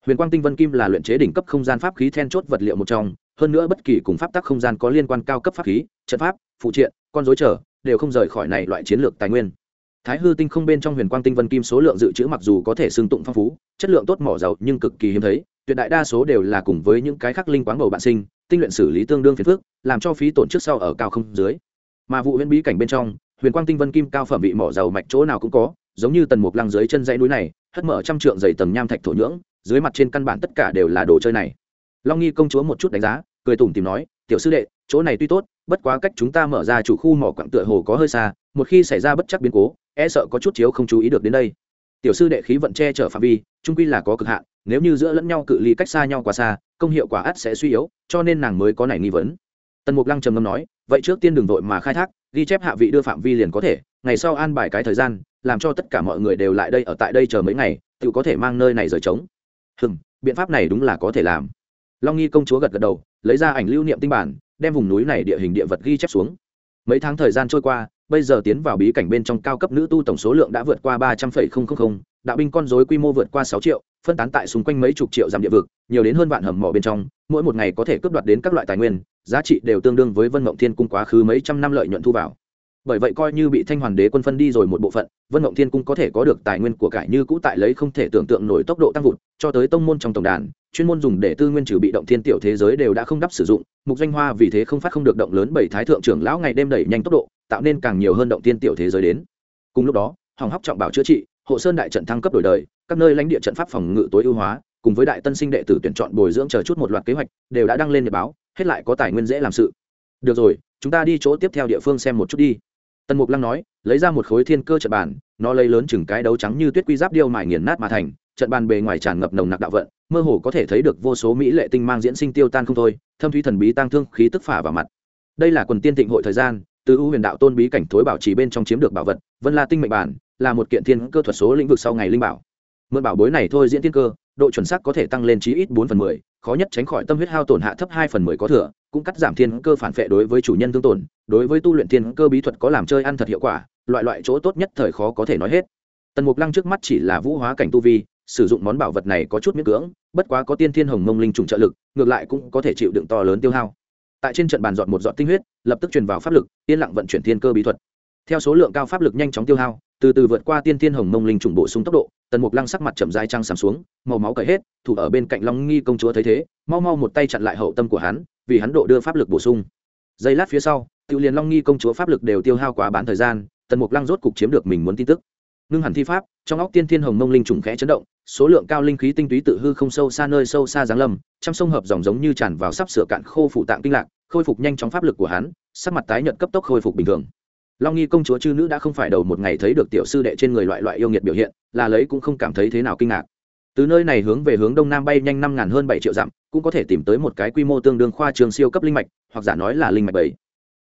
Huyền quang tinh vân kim là luyện chế đỉnh cấp không gian pháp khí then chốt vật liệu một trong, hơn nữa bất kỳ cùng pháp tắc không gian có liên quan cao cấp pháp khí, trận pháp, phụ triện, con dối trở, đều không rời khỏi này loại chiến lược tài nguyên. Thái hư tinh không bên trong huyền quang tinh vân kim số lượng dự trữ mặc dù có thể xương tụng phong phú, chất lượng tốt mỏ giàu nhưng cực kỳ hiếm thấy tuyệt đại đa số đều là cùng với những cái khắc linh quáng bầu bạn sinh, tinh luyện xử lý tương đương phiền phức, làm cho phí tổn trước sau ở cao không dưới. Mà vụ huyền bí cảnh bên trong, huyền quang tinh vân kim cao phẩm bị mỏ dầu mạch chỗ nào cũng có, giống như tần mục lăng dưới chân dãy núi này, hất mở trăm trượng dày tầng nham thạch thổ nhưỡng, dưới mặt trên căn bản tất cả đều là đồ chơi này. Long nghi công chúa một chút đánh giá, cười tủm tìm nói, tiểu sư đệ, chỗ này tuy tốt, bất quá cách chúng ta mở ra chủ khu mỏ quặng tựa hồ có hơi xa, một khi xảy ra bất chắc biến cố e sợ có chút chiếu không chú ý được đến đây. Tiểu sư đệ khí vận che chở phạm vi, trung quy là có cực hạn nếu như giữa lẫn nhau cự ly cách xa nhau quá xa, công hiệu quả ắt sẽ suy yếu, cho nên nàng mới có này nghi vấn. Tần mục lăng trầm ngâm nói, vậy trước tiên đường vội mà khai thác, ghi chép hạ vị đưa phạm vi liền có thể, ngày sau an bài cái thời gian, làm cho tất cả mọi người đều lại đây ở tại đây chờ mấy ngày, tự có thể mang nơi này rời trống. Hừm, biện pháp này đúng là có thể làm. Long nghi công chúa gật gật đầu, lấy ra ảnh lưu niệm tinh bản, đem vùng núi này địa hình địa vật ghi chép xuống. Mấy tháng thời gian trôi qua, bây giờ tiến vào bí cảnh bên trong cao cấp nữ tu tổng số lượng đã vượt qua ba trăm linh đạo binh con dối quy mô vượt qua sáu triệu, phân tán tại xung quanh mấy chục triệu dặm địa vực, nhiều đến hơn vạn hầm mỏ bên trong, mỗi một ngày có thể cướp đoạt đến các loại tài nguyên, giá trị đều tương đương với vân mộng thiên cung quá khứ mấy trăm năm lợi nhuận thu vào. Bởi vậy coi như bị thanh hoàn đế quân phân đi rồi một bộ phận, vân mộng thiên cung có thể có được tài nguyên của cải như cũ tại lấy không thể tưởng tượng nổi tốc độ tăng vụt, cho tới tông môn trong tổng đàn, chuyên môn dùng để tư nguyên trừ bị động thiên tiểu thế giới đều đã không đắp sử dụng, mục danh hoa vì thế không phát không được động lớn bảy thái thượng trưởng lão ngày đêm đẩy nhanh tốc độ, tạo nên càng nhiều hơn động thiên tiểu thế giới đến. Cùng lúc đó hỏng hóc trọng bảo chữa trị hộ sơn đại trận thăng cấp đổi đời, các nơi lãnh địa trận pháp phòng ngự tối ưu hóa, cùng với đại tân sinh đệ tử tuyển chọn bồi dưỡng chờ chút một loạt kế hoạch, đều đã đăng lên nhật báo, hết lại có tài nguyên dễ làm sự. Được rồi, chúng ta đi chỗ tiếp theo địa phương xem một chút đi. Tần mục lăng nói, lấy ra một khối thiên cơ trận bàn, nó lấy lớn chừng cái đấu trắng như tuyết quy giáp điêu mài nghiền nát mà thành, trận bàn bề ngoài tràn ngập nồng nặc đạo vận, mơ hồ có thể thấy được vô số mỹ lệ tinh mang diễn sinh tiêu tan không thôi, thâm thúy thần bí tăng thương khí tức phả vào mặt. Đây là quần tiên thịnh hội thời gian, từ ưu huyền đạo tôn bí cảnh thối bảo trì bên trong chiếm được bảo vật, vân la tinh mệnh bản là một kiện thiên cơ thuật số lĩnh vực sau ngày linh bảo. Mượn bảo bối này thôi diễn thiên cơ, độ chuẩn xác có thể tăng lên chí ít bốn phần mười, khó nhất tránh khỏi tâm huyết hao tổn hạ thấp hai phần mười có thừa, cũng cắt giảm thiên cơ phản vệ đối với chủ nhân thương tổn, đối với tu luyện thiên cơ bí thuật có làm chơi ăn thật hiệu quả, loại loại chỗ tốt nhất thời khó có thể nói hết. Tần mục lăng trước mắt chỉ là vũ hóa cảnh tu vi, sử dụng món bảo vật này có chút miễn cưỡng, bất quá có tiên thiên hồng mông linh trùng trợ lực, ngược lại cũng có thể chịu đựng to lớn tiêu hao. Tại trên trận bàn dọn một dọn tinh huyết, lập tức truyền vào pháp lực, yên lặng vận chuyển thiên cơ bí thuật. Theo số lượng cao pháp lực nhanh chóng tiêu hao từ từ vượt qua tiên thiên hồng mông linh trùng bổ sung tốc độ, tần mục lăng sắc mặt chậm dai trăng sắm xuống, màu máu cởi hết, thủ ở bên cạnh long nghi công chúa thấy thế, mau mau một tay chặn lại hậu tâm của hắn, vì hắn độ đưa pháp lực bổ sung. Giây lát phía sau tự liền long nghi công chúa pháp lực đều tiêu hao quá bán thời gian, tần mục lăng rốt cục chiếm được mình muốn tin tức. Ngưng hẳn thi pháp, trong óc tiên thiên hồng mông linh trùng khẽ chấn động, số lượng cao linh khí tinh túy tự hư không sâu xa nơi sâu xa giáng lâm, trăm sông hợp dòng giống như tràn vào sắp sửa cạn khô phủ tạng kinh lạc, khôi phục nhanh chóng pháp lực của hắn, sắc mặt tái nhợt cấp tốc khôi phục bình thường long nghi công chúa chư nữ đã không phải đầu một ngày thấy được tiểu sư đệ trên người loại loại yêu nghiệt biểu hiện, là lấy cũng không cảm thấy thế nào kinh ngạc. Từ nơi này hướng về hướng đông nam bay nhanh năm ngàn hơn bảy triệu dặm, cũng có thể tìm tới một cái quy mô tương đương khoa trường siêu cấp linh mạch, hoặc giả nói là linh mạch bảy.